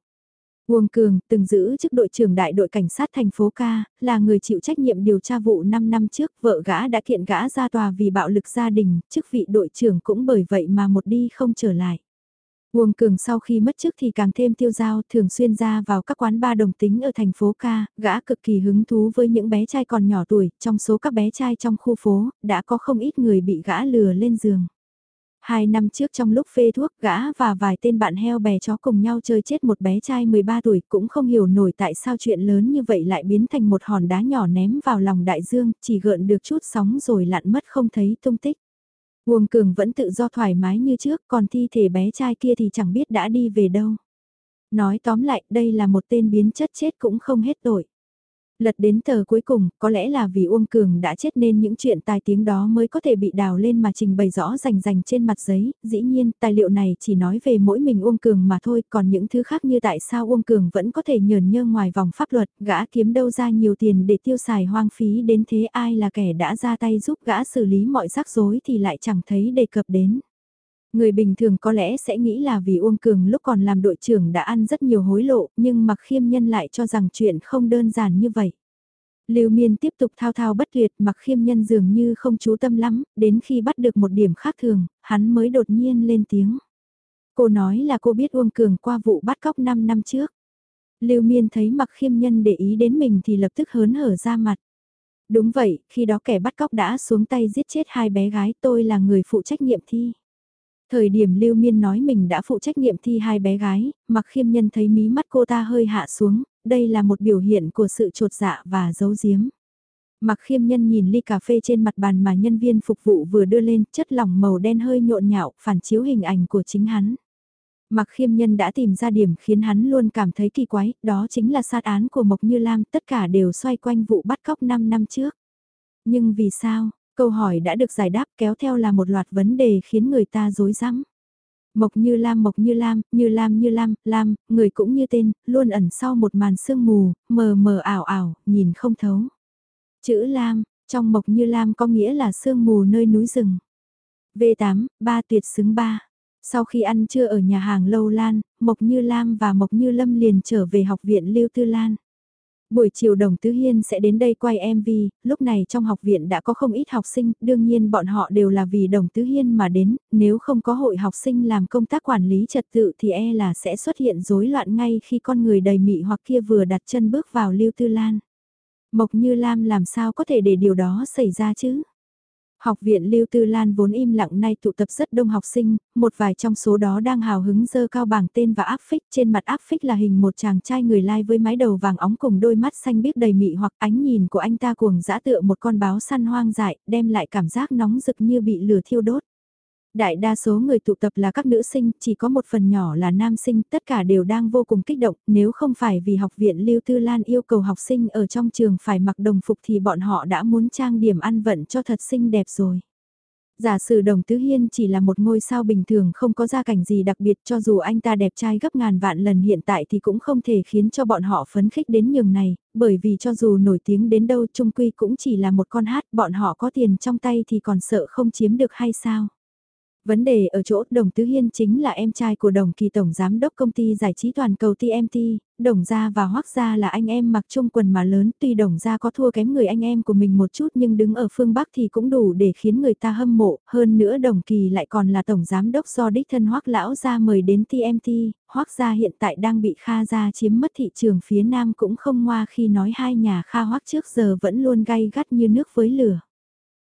Uông Cường, từng giữ chức đội trưởng đại đội cảnh sát thành phố Ca, là người chịu trách nhiệm điều tra vụ 5 năm trước, vợ gã đã kiện gã ra tòa vì bạo lực gia đình, chức vị đội trưởng cũng bởi vậy mà một đi không trở lại. Uông Cường sau khi mất chức thì càng thêm tiêu dao, thường xuyên ra vào các quán ba đồng tính ở thành phố Ca, gã cực kỳ hứng thú với những bé trai còn nhỏ tuổi, trong số các bé trai trong khu phố, đã có không ít người bị gã lừa lên giường. Hai năm trước trong lúc phê thuốc gã và vài tên bạn heo bè chó cùng nhau chơi chết một bé trai 13 tuổi cũng không hiểu nổi tại sao chuyện lớn như vậy lại biến thành một hòn đá nhỏ ném vào lòng đại dương, chỉ gợn được chút sóng rồi lặn mất không thấy tung tích. Uông Cường vẫn tự do thoải mái như trước còn thi thể bé trai kia thì chẳng biết đã đi về đâu. Nói tóm lại đây là một tên biến chất chết cũng không hết tội. Lật đến tờ cuối cùng, có lẽ là vì Uông Cường đã chết nên những chuyện tài tiếng đó mới có thể bị đào lên mà trình bày rõ rành rành trên mặt giấy. Dĩ nhiên, tài liệu này chỉ nói về mỗi mình Uông Cường mà thôi, còn những thứ khác như tại sao Uông Cường vẫn có thể nhờn nhơ ngoài vòng pháp luật, gã kiếm đâu ra nhiều tiền để tiêu xài hoang phí đến thế ai là kẻ đã ra tay giúp gã xử lý mọi rắc rối thì lại chẳng thấy đề cập đến. Người bình thường có lẽ sẽ nghĩ là vì Uông Cường lúc còn làm đội trưởng đã ăn rất nhiều hối lộ, nhưng Mặc Khiêm Nhân lại cho rằng chuyện không đơn giản như vậy. Lưu Miên tiếp tục thao thao bất tuyệt Mặc Khiêm Nhân dường như không chú tâm lắm, đến khi bắt được một điểm khác thường, hắn mới đột nhiên lên tiếng. Cô nói là cô biết Uông Cường qua vụ bắt cóc 5 năm trước. Lưu Miên thấy Mặc Khiêm Nhân để ý đến mình thì lập tức hớn hở ra mặt. Đúng vậy, khi đó kẻ bắt cóc đã xuống tay giết chết hai bé gái tôi là người phụ trách nhiệm thi. Thời điểm Lưu Miên nói mình đã phụ trách nghiệm thi hai bé gái, mặc khiêm nhân thấy mí mắt cô ta hơi hạ xuống, đây là một biểu hiện của sự trột dạ và giấu giếm. Mặc khiêm nhân nhìn ly cà phê trên mặt bàn mà nhân viên phục vụ vừa đưa lên, chất lỏng màu đen hơi nhộn nhạo, phản chiếu hình ảnh của chính hắn. Mặc khiêm nhân đã tìm ra điểm khiến hắn luôn cảm thấy kỳ quái, đó chính là sát án của Mộc Như Lam, tất cả đều xoay quanh vụ bắt cóc 5 năm trước. Nhưng vì sao, câu hỏi đã được giải đáp kéo theo là một loạt vấn đề khiến người ta rối rắm. Mộc như Lam Mộc như Lam, như Lam như Lam, Lam, người cũng như tên, luôn ẩn sau một màn sương mù, mờ mờ ảo ảo, nhìn không thấu. Chữ Lam, trong Mộc như Lam có nghĩa là sương mù nơi núi rừng. V8, ba tuyệt xứng ba. Sau khi ăn trưa ở nhà hàng Lâu Lan, Mộc Như Lam và Mộc Như Lâm liền trở về học viện Lưu Tư Lan. Buổi chiều Đồng Tứ Hiên sẽ đến đây quay MV, lúc này trong học viện đã có không ít học sinh, đương nhiên bọn họ đều là vì Đồng Tứ Hiên mà đến, nếu không có hội học sinh làm công tác quản lý trật tự thì e là sẽ xuất hiện rối loạn ngay khi con người đầy mị hoặc kia vừa đặt chân bước vào Lưu Tư Lan. Mộc Như Lam làm sao có thể để điều đó xảy ra chứ? Học viện Lưu Tư Lan vốn im lặng nay tụ tập rất đông học sinh, một vài trong số đó đang hào hứng dơ cao bảng tên và áp phích. Trên mặt áp phích là hình một chàng trai người lai với mái đầu vàng óng cùng đôi mắt xanh biếc đầy mị hoặc ánh nhìn của anh ta cuồng dã tựa một con báo săn hoang dại, đem lại cảm giác nóng rực như bị lửa thiêu đốt. Đại đa số người tụ tập là các nữ sinh, chỉ có một phần nhỏ là nam sinh, tất cả đều đang vô cùng kích động, nếu không phải vì học viện Lưu Tư Lan yêu cầu học sinh ở trong trường phải mặc đồng phục thì bọn họ đã muốn trang điểm ăn vận cho thật xinh đẹp rồi. Giả sử đồng tứ hiên chỉ là một ngôi sao bình thường không có gia cảnh gì đặc biệt cho dù anh ta đẹp trai gấp ngàn vạn lần hiện tại thì cũng không thể khiến cho bọn họ phấn khích đến nhường này, bởi vì cho dù nổi tiếng đến đâu trung quy cũng chỉ là một con hát bọn họ có tiền trong tay thì còn sợ không chiếm được hay sao. Vấn đề ở chỗ Đồng Tứ Hiên chính là em trai của Đồng Kỳ Tổng Giám đốc công ty giải trí toàn cầu TMT, Đồng Gia và Hoác Gia là anh em mặc chung quần mà lớn tuy Đồng Gia có thua kém người anh em của mình một chút nhưng đứng ở phương Bắc thì cũng đủ để khiến người ta hâm mộ, hơn nữa Đồng Kỳ lại còn là Tổng Giám đốc do đích thân Hoác Lão Gia mời đến TMT, Hoác Gia hiện tại đang bị Kha Gia chiếm mất thị trường phía Nam cũng không ngoa khi nói hai nhà Kha Hoác trước giờ vẫn luôn gay gắt như nước với lửa.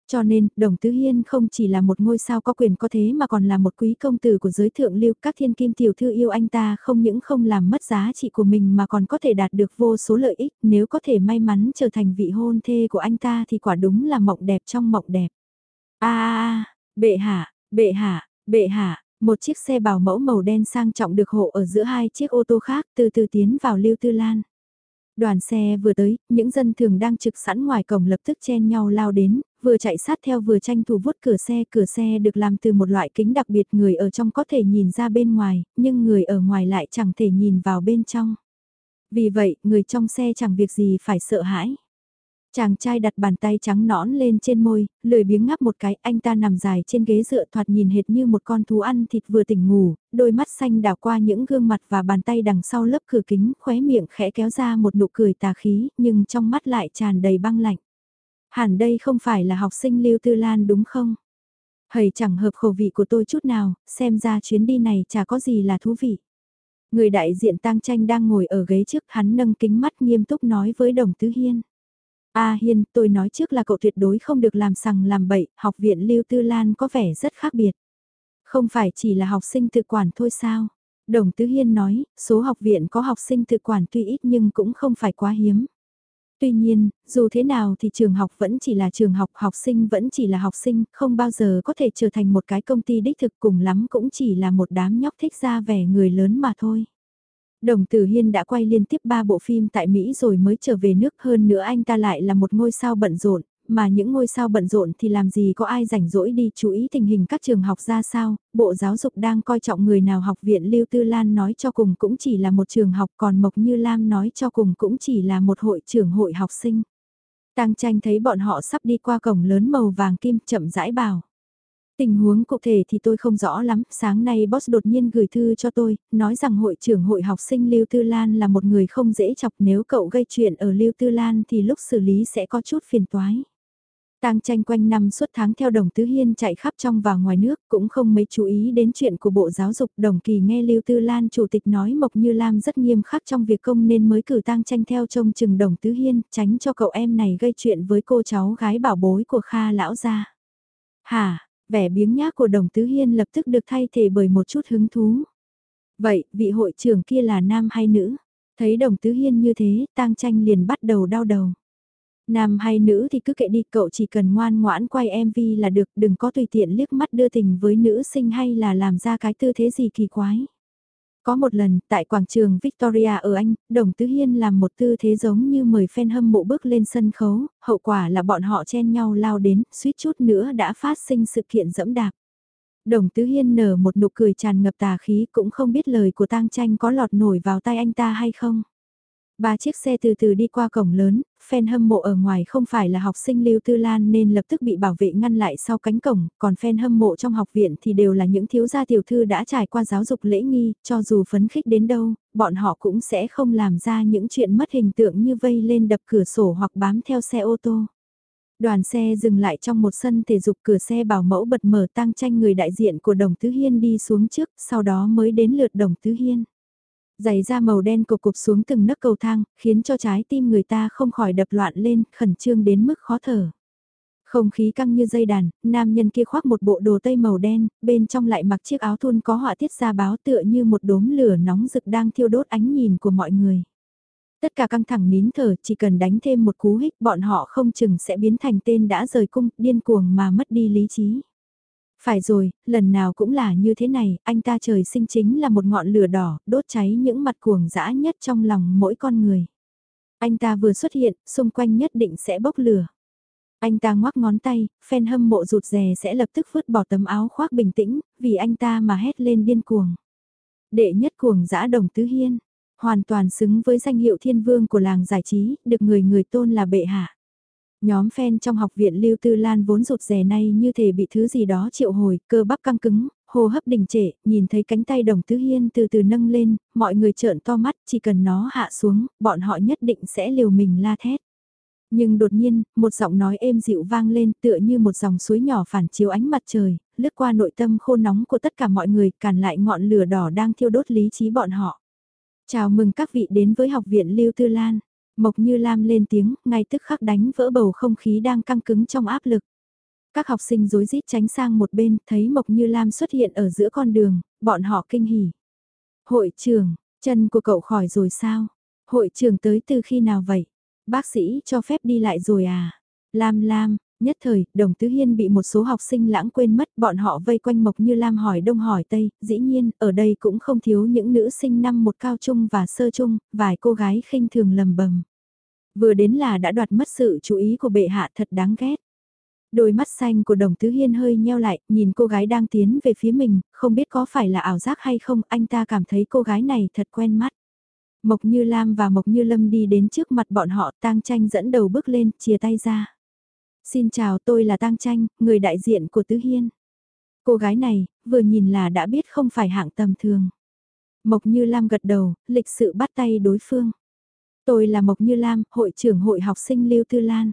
Cho nên, Đồng Tứ Hiên không chỉ là một ngôi sao có quyền có thế mà còn là một quý công tử của giới thượng lưu. Các thiên kim tiểu thư yêu anh ta không những không làm mất giá trị của mình mà còn có thể đạt được vô số lợi ích. Nếu có thể may mắn trở thành vị hôn thê của anh ta thì quả đúng là mộng đẹp trong mộng đẹp. a bệ hạ, bệ hạ, bệ hạ, một chiếc xe bảo mẫu màu đen sang trọng được hộ ở giữa hai chiếc ô tô khác từ từ tiến vào Lưu Tư Lan. Đoàn xe vừa tới, những dân thường đang trực sẵn ngoài cổng lập tức chen nhau lao đến, vừa chạy sát theo vừa tranh thủ vuốt cửa xe. Cửa xe được làm từ một loại kính đặc biệt người ở trong có thể nhìn ra bên ngoài, nhưng người ở ngoài lại chẳng thể nhìn vào bên trong. Vì vậy, người trong xe chẳng việc gì phải sợ hãi. Chàng trai đặt bàn tay trắng nõn lên trên môi, lười biếng ngắp một cái, anh ta nằm dài trên ghế dựa thoạt nhìn hệt như một con thú ăn thịt vừa tỉnh ngủ, đôi mắt xanh đảo qua những gương mặt và bàn tay đằng sau lớp cửa kính, khóe miệng khẽ kéo ra một nụ cười tà khí, nhưng trong mắt lại tràn đầy băng lạnh. Hẳn đây không phải là học sinh Lưu Tư Lan đúng không? Hầy chẳng hợp khẩu vị của tôi chút nào, xem ra chuyến đi này chả có gì là thú vị. Người đại diện tang tranh đang ngồi ở ghế trước hắn nâng kính mắt nghiêm túc nói với đồng tứ hiên. A Hiên, tôi nói trước là cậu tuyệt đối không được làm sằng làm bậy, học viện Lưu Tư Lan có vẻ rất khác biệt. Không phải chỉ là học sinh tự quản thôi sao? Đồng Tứ Hiên nói, số học viện có học sinh tự quản tuy ít nhưng cũng không phải quá hiếm. Tuy nhiên, dù thế nào thì trường học vẫn chỉ là trường học, học sinh vẫn chỉ là học sinh, không bao giờ có thể trở thành một cái công ty đích thực cùng lắm cũng chỉ là một đám nhóc thích ra vẻ người lớn mà thôi. Đồng Tử Hiên đã quay liên tiếp 3 bộ phim tại Mỹ rồi mới trở về nước hơn nữa anh ta lại là một ngôi sao bận rộn, mà những ngôi sao bận rộn thì làm gì có ai rảnh rỗi đi chú ý tình hình các trường học ra sao, Bộ Giáo dục đang coi trọng người nào học viện Lưu Tư Lan nói cho cùng cũng chỉ là một trường học còn Mộc Như Lam nói cho cùng cũng chỉ là một hội trưởng hội học sinh. Tăng tranh thấy bọn họ sắp đi qua cổng lớn màu vàng kim chậm rãi bảo. Tình huống cụ thể thì tôi không rõ lắm, sáng nay boss đột nhiên gửi thư cho tôi, nói rằng hội trưởng hội học sinh Lưu Tư Lan là một người không dễ chọc nếu cậu gây chuyện ở Lưu Tư Lan thì lúc xử lý sẽ có chút phiền toái. Tang tranh quanh năm suốt tháng theo đồng tứ hiên chạy khắp trong và ngoài nước cũng không mấy chú ý đến chuyện của Bộ Giáo dục. Đồng kỳ nghe Lưu Tư Lan chủ tịch nói Mộc Như Lam rất nghiêm khắc trong việc công nên mới cử tang tranh theo trông chừng đồng tứ hiên tránh cho cậu em này gây chuyện với cô cháu gái bảo bối của Kha lão gia. Hả, vẻ biếng nhác của đồng tứ hiên lập tức được thay thế bởi một chút hứng thú. Vậy, vị hội trưởng kia là nam hay nữ? Thấy đồng tứ hiên như thế, tang tranh liền bắt đầu đau đầu. Nam hay nữ thì cứ kệ đi, cậu chỉ cần ngoan ngoãn quay MV là được, đừng có tùy tiện liếc mắt đưa tình với nữ sinh hay là làm ra cái tư thế gì kỳ quái. Có một lần, tại quảng trường Victoria ở Anh, Đồng Tứ Hiên làm một tư thế giống như mời fan hâm mộ bước lên sân khấu, hậu quả là bọn họ chen nhau lao đến, suýt chút nữa đã phát sinh sự kiện dẫm đạp. Đồng Tứ Hiên nở một nụ cười tràn ngập tà khí cũng không biết lời của tang tranh có lọt nổi vào tay anh ta hay không. Ba chiếc xe từ từ đi qua cổng lớn, fan hâm mộ ở ngoài không phải là học sinh Lưu Tư Lan nên lập tức bị bảo vệ ngăn lại sau cánh cổng, còn fan hâm mộ trong học viện thì đều là những thiếu gia tiểu thư đã trải qua giáo dục lễ nghi, cho dù phấn khích đến đâu, bọn họ cũng sẽ không làm ra những chuyện mất hình tượng như vây lên đập cửa sổ hoặc bám theo xe ô tô. Đoàn xe dừng lại trong một sân thể dục cửa xe bảo mẫu bật mở tăng tranh người đại diện của Đồng Tứ Hiên đi xuống trước, sau đó mới đến lượt Đồng Tứ Hiên. Giày da màu đen cục cục xuống từng nấc cầu thang, khiến cho trái tim người ta không khỏi đập loạn lên, khẩn trương đến mức khó thở. Không khí căng như dây đàn, nam nhân kia khoác một bộ đồ tây màu đen, bên trong lại mặc chiếc áo thun có họa tiết ra báo tựa như một đốm lửa nóng rực đang thiêu đốt ánh nhìn của mọi người. Tất cả căng thẳng nín thở, chỉ cần đánh thêm một cú hích bọn họ không chừng sẽ biến thành tên đã rời cung, điên cuồng mà mất đi lý trí. Phải rồi, lần nào cũng là như thế này, anh ta trời sinh chính là một ngọn lửa đỏ, đốt cháy những mặt cuồng dã nhất trong lòng mỗi con người. Anh ta vừa xuất hiện, xung quanh nhất định sẽ bốc lửa. Anh ta ngoắc ngón tay, phen hâm mộ rụt rè sẽ lập tức vứt bỏ tấm áo khoác bình tĩnh, vì anh ta mà hét lên điên cuồng. Đệ nhất cuồng dã đồng tứ hiên, hoàn toàn xứng với danh hiệu thiên vương của làng giải trí, được người người tôn là bệ hạ. Nhóm fan trong học viện Lưu Tư Lan vốn rụt rè nay như thể bị thứ gì đó triệu hồi, cơ bắp căng cứng, hô hấp đình trệ, nhìn thấy cánh tay đồng tứ hiên từ từ nâng lên, mọi người trợn to mắt, chỉ cần nó hạ xuống, bọn họ nhất định sẽ liều mình la thét. Nhưng đột nhiên, một giọng nói êm dịu vang lên tựa như một dòng suối nhỏ phản chiếu ánh mặt trời, lướt qua nội tâm khô nóng của tất cả mọi người, càn lại ngọn lửa đỏ đang thiêu đốt lý trí bọn họ. Chào mừng các vị đến với học viện Lưu Tư Lan. Mộc Như Lam lên tiếng, ngay tức khắc đánh vỡ bầu không khí đang căng cứng trong áp lực. Các học sinh rối rít tránh sang một bên, thấy Mộc Như Lam xuất hiện ở giữa con đường, bọn họ kinh hỉ. Hội trưởng, chân của cậu khỏi rồi sao? Hội trưởng tới từ khi nào vậy? Bác sĩ cho phép đi lại rồi à? Lam Lam, Nhất thời, Đồng Tứ Hiên bị một số học sinh lãng quên mất, bọn họ vây quanh Mộc Như Lam hỏi đông hỏi tây, dĩ nhiên, ở đây cũng không thiếu những nữ sinh năm một cao trung và sơ trung, vài cô gái khinh thường lầm bầm. Vừa đến là đã đoạt mất sự chú ý của bệ hạ thật đáng ghét. Đôi mắt xanh của Đồng Tứ Hiên hơi nheo lại, nhìn cô gái đang tiến về phía mình, không biết có phải là ảo giác hay không, anh ta cảm thấy cô gái này thật quen mắt. Mộc Như Lam và Mộc Như Lâm đi đến trước mặt bọn họ, tang tranh dẫn đầu bước lên, chia tay ra. Xin chào tôi là Tang Tranh, người đại diện của Tứ Hiên. Cô gái này, vừa nhìn là đã biết không phải hạng tầm thường. Mộc Như Lam gật đầu, lịch sự bắt tay đối phương. Tôi là Mộc Như Lam, hội trưởng hội học sinh Lưu Tư Lan.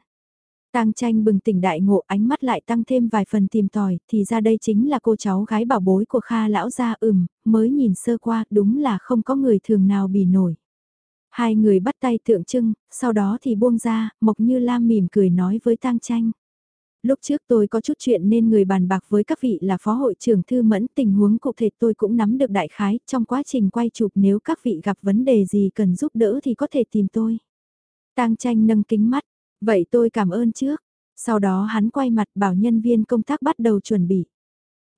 Tang tranh bừng tỉnh đại ngộ ánh mắt lại tăng thêm vài phần tìm tòi, thì ra đây chính là cô cháu gái bảo bối của Kha lão gia ừm, mới nhìn sơ qua đúng là không có người thường nào bỉ nổi. Hai người bắt tay tượng trưng, sau đó thì buông ra, Mộc Như Lam mỉm cười nói với Tang Tranh. Lúc trước tôi có chút chuyện nên người bàn bạc với các vị là phó hội trưởng thư mẫn tình huống cụ thể tôi cũng nắm được đại khái trong quá trình quay chụp nếu các vị gặp vấn đề gì cần giúp đỡ thì có thể tìm tôi. Tang tranh nâng kính mắt, vậy tôi cảm ơn trước. Sau đó hắn quay mặt bảo nhân viên công tác bắt đầu chuẩn bị.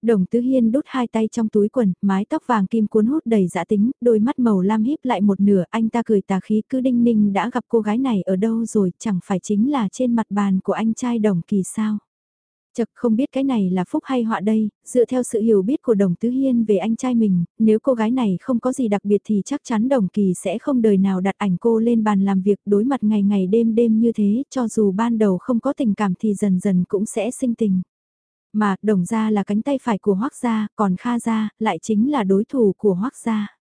Đồng Tứ Hiên đút hai tay trong túi quần, mái tóc vàng kim cuốn hút đầy dã tính, đôi mắt màu lam híp lại một nửa, anh ta cười tà khí cứ đinh ninh đã gặp cô gái này ở đâu rồi, chẳng phải chính là trên mặt bàn của anh trai Đồng Kỳ sao. Chật không biết cái này là phúc hay họa đây, dựa theo sự hiểu biết của Đồng Tứ Hiên về anh trai mình, nếu cô gái này không có gì đặc biệt thì chắc chắn Đồng Kỳ sẽ không đời nào đặt ảnh cô lên bàn làm việc đối mặt ngày ngày đêm đêm như thế, cho dù ban đầu không có tình cảm thì dần dần cũng sẽ sinh tình. Mà đồng gia là cánh tay phải của hoác gia, còn Kha gia lại chính là đối thủ của hoác gia.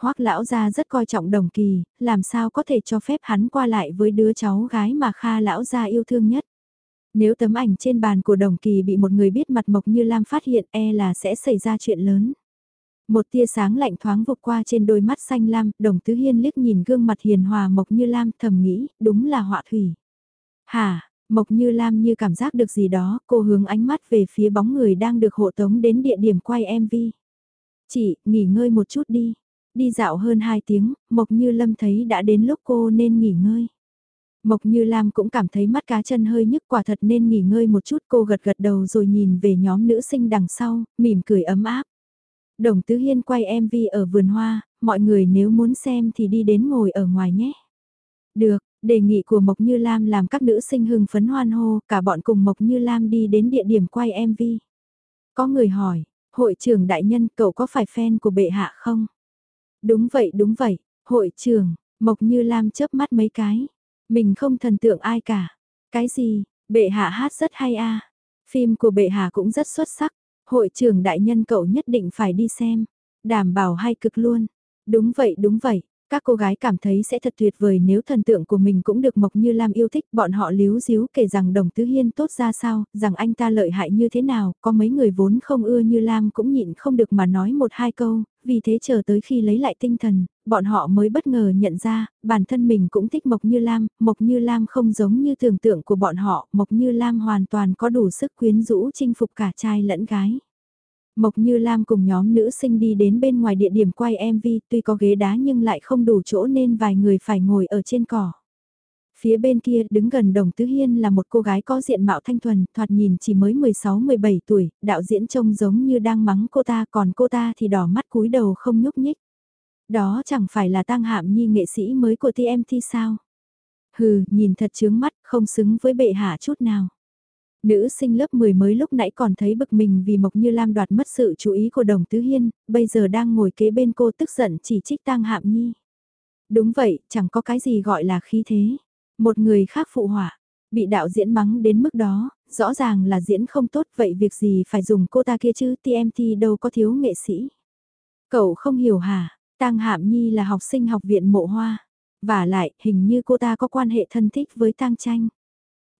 Hoác lão gia rất coi trọng đồng kỳ, làm sao có thể cho phép hắn qua lại với đứa cháu gái mà Kha lão gia yêu thương nhất. Nếu tấm ảnh trên bàn của đồng kỳ bị một người biết mặt Mộc Như Lam phát hiện e là sẽ xảy ra chuyện lớn. Một tia sáng lạnh thoáng vụt qua trên đôi mắt xanh lam, đồng tứ hiên liếc nhìn gương mặt hiền hòa Mộc Như Lam thầm nghĩ, đúng là họa thủy. Hả, Mộc Như Lam như cảm giác được gì đó, cô hướng ánh mắt về phía bóng người đang được hộ tống đến địa điểm quay MV. Chị, nghỉ ngơi một chút đi. Đi dạo hơn 2 tiếng, Mộc Như Lâm thấy đã đến lúc cô nên nghỉ ngơi. Mộc Như Lam cũng cảm thấy mắt cá chân hơi nhức quả thật nên nghỉ ngơi một chút cô gật gật đầu rồi nhìn về nhóm nữ sinh đằng sau, mỉm cười ấm áp. Đồng Tứ Hiên quay MV ở vườn hoa, mọi người nếu muốn xem thì đi đến ngồi ở ngoài nhé. Được, đề nghị của Mộc Như Lam làm các nữ sinh hưng phấn hoan hô, cả bọn cùng Mộc Như Lam đi đến địa điểm quay MV. Có người hỏi, hội trưởng đại nhân cậu có phải fan của bệ hạ không? Đúng vậy đúng vậy, hội trưởng, Mộc Như Lam chớp mắt mấy cái. Mình không thần tượng ai cả. Cái gì, bệ hạ hát rất hay a Phim của bệ hạ cũng rất xuất sắc. Hội trưởng đại nhân cậu nhất định phải đi xem. Đảm bảo hay cực luôn. Đúng vậy đúng vậy, các cô gái cảm thấy sẽ thật tuyệt vời nếu thần tượng của mình cũng được Mộc Như Lam yêu thích, bọn họ líu díu kể rằng Đồng Tứ Hiên tốt ra sao, rằng anh ta lợi hại như thế nào, có mấy người vốn không ưa như Lam cũng nhịn không được mà nói một hai câu, vì thế chờ tới khi lấy lại tinh thần, bọn họ mới bất ngờ nhận ra, bản thân mình cũng thích Mộc Như Lam, Mộc Như Lam không giống như tưởng tượng của bọn họ, Mộc Như Lam hoàn toàn có đủ sức quyến rũ chinh phục cả trai lẫn gái. Mộc Như Lam cùng nhóm nữ sinh đi đến bên ngoài địa điểm quay MV tuy có ghế đá nhưng lại không đủ chỗ nên vài người phải ngồi ở trên cỏ. Phía bên kia đứng gần Đồng Tứ Hiên là một cô gái có diện mạo thanh thuần, thoạt nhìn chỉ mới 16-17 tuổi, đạo diễn trông giống như đang mắng cô ta còn cô ta thì đỏ mắt cúi đầu không nhúc nhích. Đó chẳng phải là tăng hạm nhi nghệ sĩ mới của TMT sao? Hừ, nhìn thật chướng mắt, không xứng với bệ hạ chút nào. Nữ sinh lớp 10 mới lúc nãy còn thấy bực mình vì Mộc Như Lam đoạt mất sự chú ý của Đồng Tứ Hiên, bây giờ đang ngồi kế bên cô tức giận chỉ trích tang hạm nhi. Đúng vậy, chẳng có cái gì gọi là khí thế. Một người khác phụ họa, bị đạo diễn mắng đến mức đó, rõ ràng là diễn không tốt vậy việc gì phải dùng cô ta kia chứ TMT đâu có thiếu nghệ sĩ. Cậu không hiểu hả, tang hạm nhi là học sinh học viện mộ hoa. Và lại, hình như cô ta có quan hệ thân thích với tang tranh.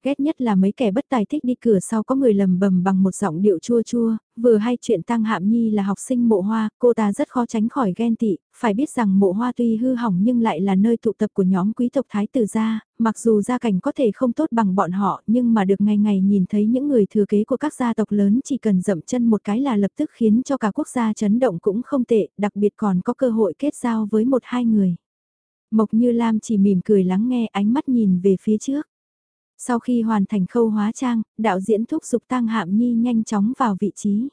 Ghét nhất là mấy kẻ bất tài thích đi cửa sau có người lầm bầm bằng một giọng điệu chua chua, vừa hay chuyện Tăng Hạm Nhi là học sinh mộ hoa, cô ta rất khó tránh khỏi ghen tị, phải biết rằng mộ hoa tuy hư hỏng nhưng lại là nơi tụ tập của nhóm quý tộc Thái tử gia, mặc dù gia cảnh có thể không tốt bằng bọn họ nhưng mà được ngày ngày nhìn thấy những người thừa kế của các gia tộc lớn chỉ cần dậm chân một cái là lập tức khiến cho cả quốc gia chấn động cũng không tệ, đặc biệt còn có cơ hội kết giao với một hai người. Mộc Như Lam chỉ mỉm cười lắng nghe ánh mắt nhìn về phía trước. Sau khi hoàn thành khâu hóa trang, đạo diễn thúc giục Tăng Hạm Nhi nhanh chóng vào vị trí.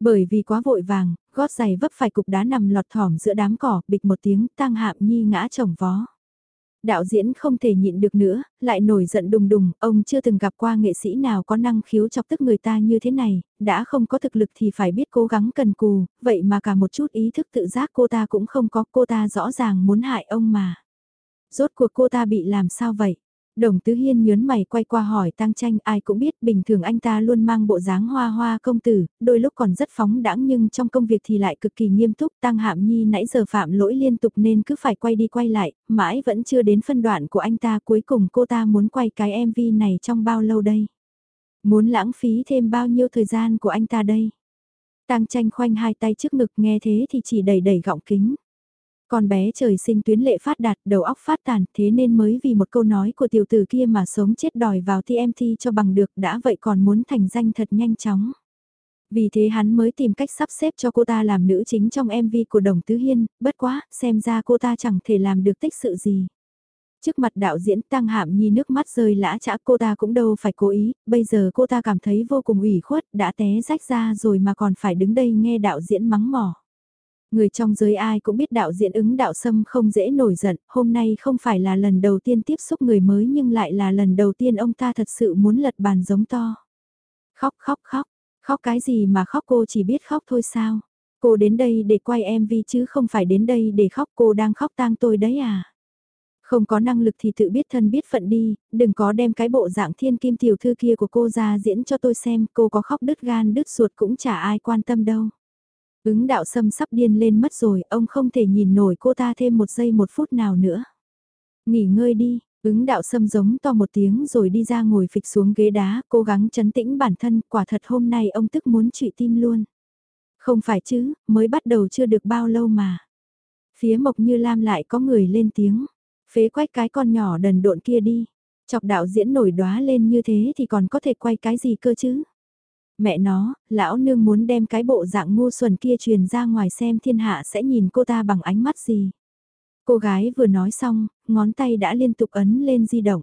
Bởi vì quá vội vàng, gót giày vấp phải cục đá nằm lọt thỏm giữa đám cỏ, bịch một tiếng, Tăng Hạm Nhi ngã chồng vó. Đạo diễn không thể nhịn được nữa, lại nổi giận đùng đùng, ông chưa từng gặp qua nghệ sĩ nào có năng khiếu chọc tức người ta như thế này, đã không có thực lực thì phải biết cố gắng cần cù, vậy mà cả một chút ý thức tự giác cô ta cũng không có, cô ta rõ ràng muốn hại ông mà. Rốt cuộc cô ta bị làm sao vậy? Đồng Tứ Hiên nhớn mày quay qua hỏi Tăng Tranh ai cũng biết bình thường anh ta luôn mang bộ dáng hoa hoa công tử, đôi lúc còn rất phóng đãng nhưng trong công việc thì lại cực kỳ nghiêm túc. Tăng Hạm Nhi nãy giờ phạm lỗi liên tục nên cứ phải quay đi quay lại, mãi vẫn chưa đến phân đoạn của anh ta cuối cùng cô ta muốn quay cái MV này trong bao lâu đây? Muốn lãng phí thêm bao nhiêu thời gian của anh ta đây? Tăng Tranh khoanh hai tay trước ngực nghe thế thì chỉ đầy đầy gọng kính. Con bé trời sinh tuyến lệ phát đạt, đầu óc phát tàn, thế nên mới vì một câu nói của tiểu tử kia mà sống chết đòi vào TMT cho bằng được đã vậy còn muốn thành danh thật nhanh chóng. Vì thế hắn mới tìm cách sắp xếp cho cô ta làm nữ chính trong MV của Đồng Tứ Hiên, bất quá, xem ra cô ta chẳng thể làm được tích sự gì. Trước mặt đạo diễn Tăng Hạm Nhi nước mắt rơi lã chã cô ta cũng đâu phải cố ý, bây giờ cô ta cảm thấy vô cùng ủy khuất, đã té rách ra rồi mà còn phải đứng đây nghe đạo diễn mắng mỏ. Người trong giới ai cũng biết đạo diễn ứng đạo sâm không dễ nổi giận, hôm nay không phải là lần đầu tiên tiếp xúc người mới nhưng lại là lần đầu tiên ông ta thật sự muốn lật bàn giống to. Khóc khóc khóc, khóc cái gì mà khóc cô chỉ biết khóc thôi sao? Cô đến đây để quay MV chứ không phải đến đây để khóc cô đang khóc tang tôi đấy à? Không có năng lực thì tự biết thân biết phận đi, đừng có đem cái bộ dạng thiên kim tiểu thư kia của cô ra diễn cho tôi xem, cô có khóc đứt gan đứt ruột cũng chả ai quan tâm đâu. Ứng đạo sâm sắp điên lên mất rồi, ông không thể nhìn nổi cô ta thêm một giây một phút nào nữa. Nghỉ ngơi đi, ứng đạo sâm giống to một tiếng rồi đi ra ngồi phịch xuống ghế đá, cố gắng chấn tĩnh bản thân, quả thật hôm nay ông tức muốn trụy tim luôn. Không phải chứ, mới bắt đầu chưa được bao lâu mà. Phía Mộc Như Lam lại có người lên tiếng, phế quách cái con nhỏ đần độn kia đi. Chọc đạo diễn nổi đóa lên như thế thì còn có thể quay cái gì cơ chứ? Mẹ nó, lão nương muốn đem cái bộ dạng ngu xuẩn kia truyền ra ngoài xem thiên hạ sẽ nhìn cô ta bằng ánh mắt gì. Cô gái vừa nói xong, ngón tay đã liên tục ấn lên di động.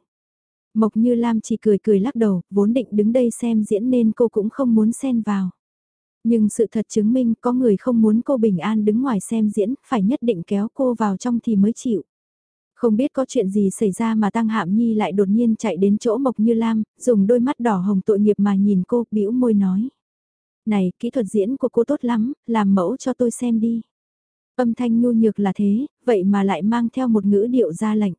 Mộc Như Lam chỉ cười cười lắc đầu, vốn định đứng đây xem diễn nên cô cũng không muốn xen vào. Nhưng sự thật chứng minh có người không muốn cô bình an đứng ngoài xem diễn, phải nhất định kéo cô vào trong thì mới chịu. Không biết có chuyện gì xảy ra mà Tăng Hạm Nhi lại đột nhiên chạy đến chỗ Mộc Như Lam, dùng đôi mắt đỏ hồng tội nghiệp mà nhìn cô, bĩu môi nói. Này, kỹ thuật diễn của cô tốt lắm, làm mẫu cho tôi xem đi. Âm thanh nhu nhược là thế, vậy mà lại mang theo một ngữ điệu ra lệnh.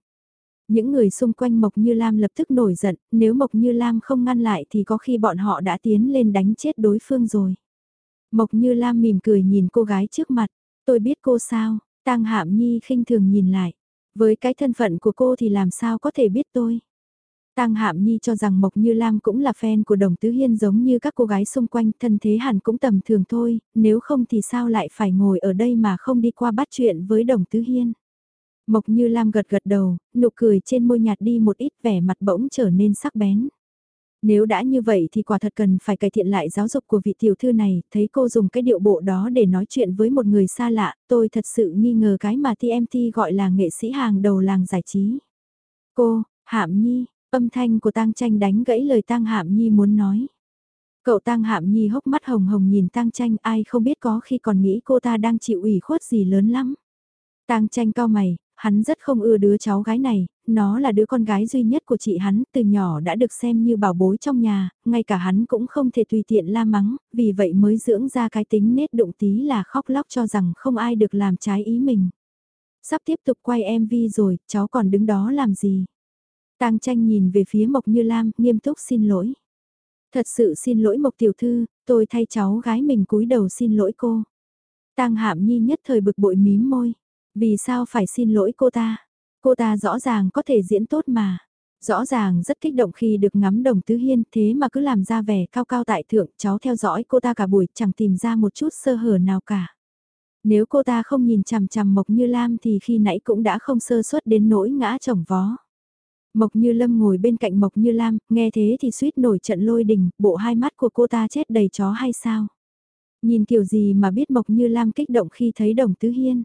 Những người xung quanh Mộc Như Lam lập tức nổi giận, nếu Mộc Như Lam không ngăn lại thì có khi bọn họ đã tiến lên đánh chết đối phương rồi. Mộc Như Lam mỉm cười nhìn cô gái trước mặt, tôi biết cô sao, tăng Hạm Nhi khinh thường nhìn lại. Với cái thân phận của cô thì làm sao có thể biết tôi. Tang Hạm Nhi cho rằng Mộc Như Lam cũng là fan của Đồng Tứ Hiên giống như các cô gái xung quanh, thân thế hẳn cũng tầm thường thôi, nếu không thì sao lại phải ngồi ở đây mà không đi qua bắt chuyện với Đồng Tứ Hiên. Mộc Như Lam gật gật đầu, nụ cười trên môi nhạt đi một ít vẻ mặt bỗng trở nên sắc bén. Nếu đã như vậy thì quả thật cần phải cải thiện lại giáo dục của vị tiểu thư này, thấy cô dùng cái điệu bộ đó để nói chuyện với một người xa lạ, tôi thật sự nghi ngờ cái mà TMT gọi là nghệ sĩ hàng đầu làng giải trí. Cô, Hạm Nhi, âm thanh của Tang Tranh đánh gãy lời Tang Hạm Nhi muốn nói. Cậu Tang Hạm Nhi hốc mắt hồng hồng nhìn Tang Tranh ai không biết có khi còn nghĩ cô ta đang chịu ủy khuất gì lớn lắm. Tang Tranh cao mày, hắn rất không ưa đứa cháu gái này, nó là đứa con gái duy nhất của chị hắn, từ nhỏ đã được xem như bảo bối trong nhà, ngay cả hắn cũng không thể tùy tiện la mắng, vì vậy mới dưỡng ra cái tính nết đụng tí là khóc lóc cho rằng không ai được làm trái ý mình. Sắp tiếp tục quay MV rồi, cháu còn đứng đó làm gì? Tang tranh nhìn về phía Mộc Như Lam, nghiêm túc xin lỗi. Thật sự xin lỗi Mộc Tiểu Thư, tôi thay cháu gái mình cúi đầu xin lỗi cô. Tang Hạm Nhi nhất thời bực bội mím môi. Vì sao phải xin lỗi cô ta? Cô ta rõ ràng có thể diễn tốt mà. Rõ ràng rất kích động khi được ngắm đồng tứ hiên thế mà cứ làm ra vẻ cao cao tại thượng cháu theo dõi cô ta cả buổi chẳng tìm ra một chút sơ hở nào cả. Nếu cô ta không nhìn chằm chằm Mộc Như Lam thì khi nãy cũng đã không sơ suất đến nỗi ngã chồng vó. Mộc Như Lâm ngồi bên cạnh Mộc Như Lam, nghe thế thì suýt nổi trận lôi đình, bộ hai mắt của cô ta chết đầy chó hay sao? Nhìn kiểu gì mà biết Mộc Như Lam kích động khi thấy đồng tứ hiên?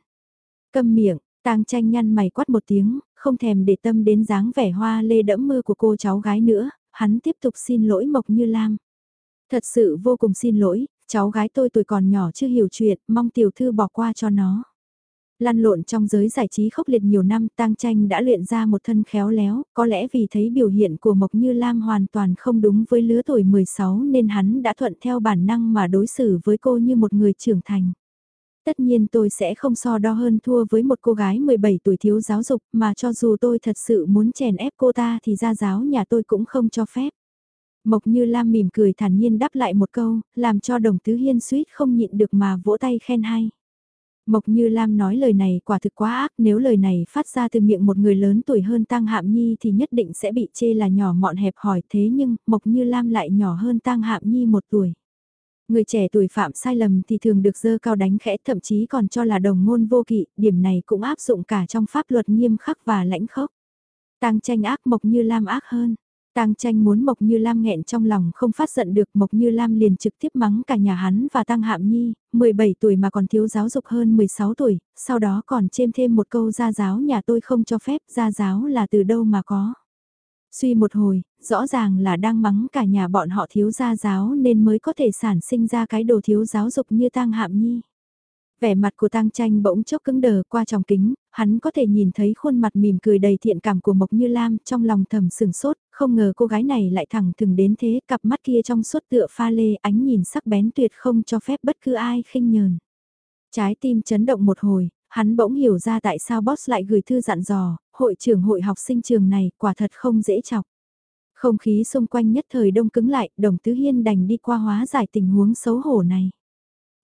cầm miệng, tang tranh nhăn mày quát một tiếng, không thèm để tâm đến dáng vẻ hoa lê đẫm mưa của cô cháu gái nữa, hắn tiếp tục xin lỗi Mộc Như Lam. Thật sự vô cùng xin lỗi, cháu gái tôi tuổi còn nhỏ chưa hiểu chuyện, mong tiểu thư bỏ qua cho nó. Lăn lộn trong giới giải trí khốc liệt nhiều năm, Tang Tranh đã luyện ra một thân khéo léo, có lẽ vì thấy biểu hiện của Mộc Như Lam hoàn toàn không đúng với lứa tuổi 16 nên hắn đã thuận theo bản năng mà đối xử với cô như một người trưởng thành tất nhiên tôi sẽ không so đo hơn thua với một cô gái 17 tuổi thiếu giáo dục mà cho dù tôi thật sự muốn chèn ép cô ta thì gia giáo nhà tôi cũng không cho phép. Mộc Như Lam mỉm cười thản nhiên đáp lại một câu, làm cho đồng tứ hiên suýt không nhịn được mà vỗ tay khen hay. Mộc Như Lam nói lời này quả thực quá ác, nếu lời này phát ra từ miệng một người lớn tuổi hơn Tăng Hạm Nhi thì nhất định sẽ bị chê là nhỏ mọn hẹp hỏi thế nhưng Mộc Như Lam lại nhỏ hơn Tăng Hạm Nhi một tuổi. Người trẻ tuổi phạm sai lầm thì thường được dơ cao đánh khẽ thậm chí còn cho là đồng ngôn vô kỵ, điểm này cũng áp dụng cả trong pháp luật nghiêm khắc và lãnh khốc. Tang tranh ác Mộc Như Lam ác hơn. Tang tranh muốn Mộc Như Lam nghẹn trong lòng không phát giận được Mộc Như Lam liền trực tiếp mắng cả nhà hắn và Tăng Hạm Nhi, 17 tuổi mà còn thiếu giáo dục hơn 16 tuổi, sau đó còn chêm thêm một câu gia giáo nhà tôi không cho phép gia giáo là từ đâu mà có. Suy một hồi, rõ ràng là đang mắng cả nhà bọn họ thiếu gia giáo nên mới có thể sản sinh ra cái đồ thiếu giáo dục như tang hạm nhi. Vẻ mặt của tang tranh bỗng chốc cứng đờ qua trong kính, hắn có thể nhìn thấy khuôn mặt mỉm cười đầy thiện cảm của Mộc Như Lam trong lòng thầm sừng sốt, không ngờ cô gái này lại thẳng thừng đến thế, cặp mắt kia trong suốt tựa pha lê ánh nhìn sắc bén tuyệt không cho phép bất cứ ai khinh nhờn. Trái tim chấn động một hồi, hắn bỗng hiểu ra tại sao boss lại gửi thư dặn dò, hội trưởng hội học sinh trường này quả thật không dễ chọc. Không khí xung quanh nhất thời đông cứng lại, đồng tứ hiên đành đi qua hóa giải tình huống xấu hổ này.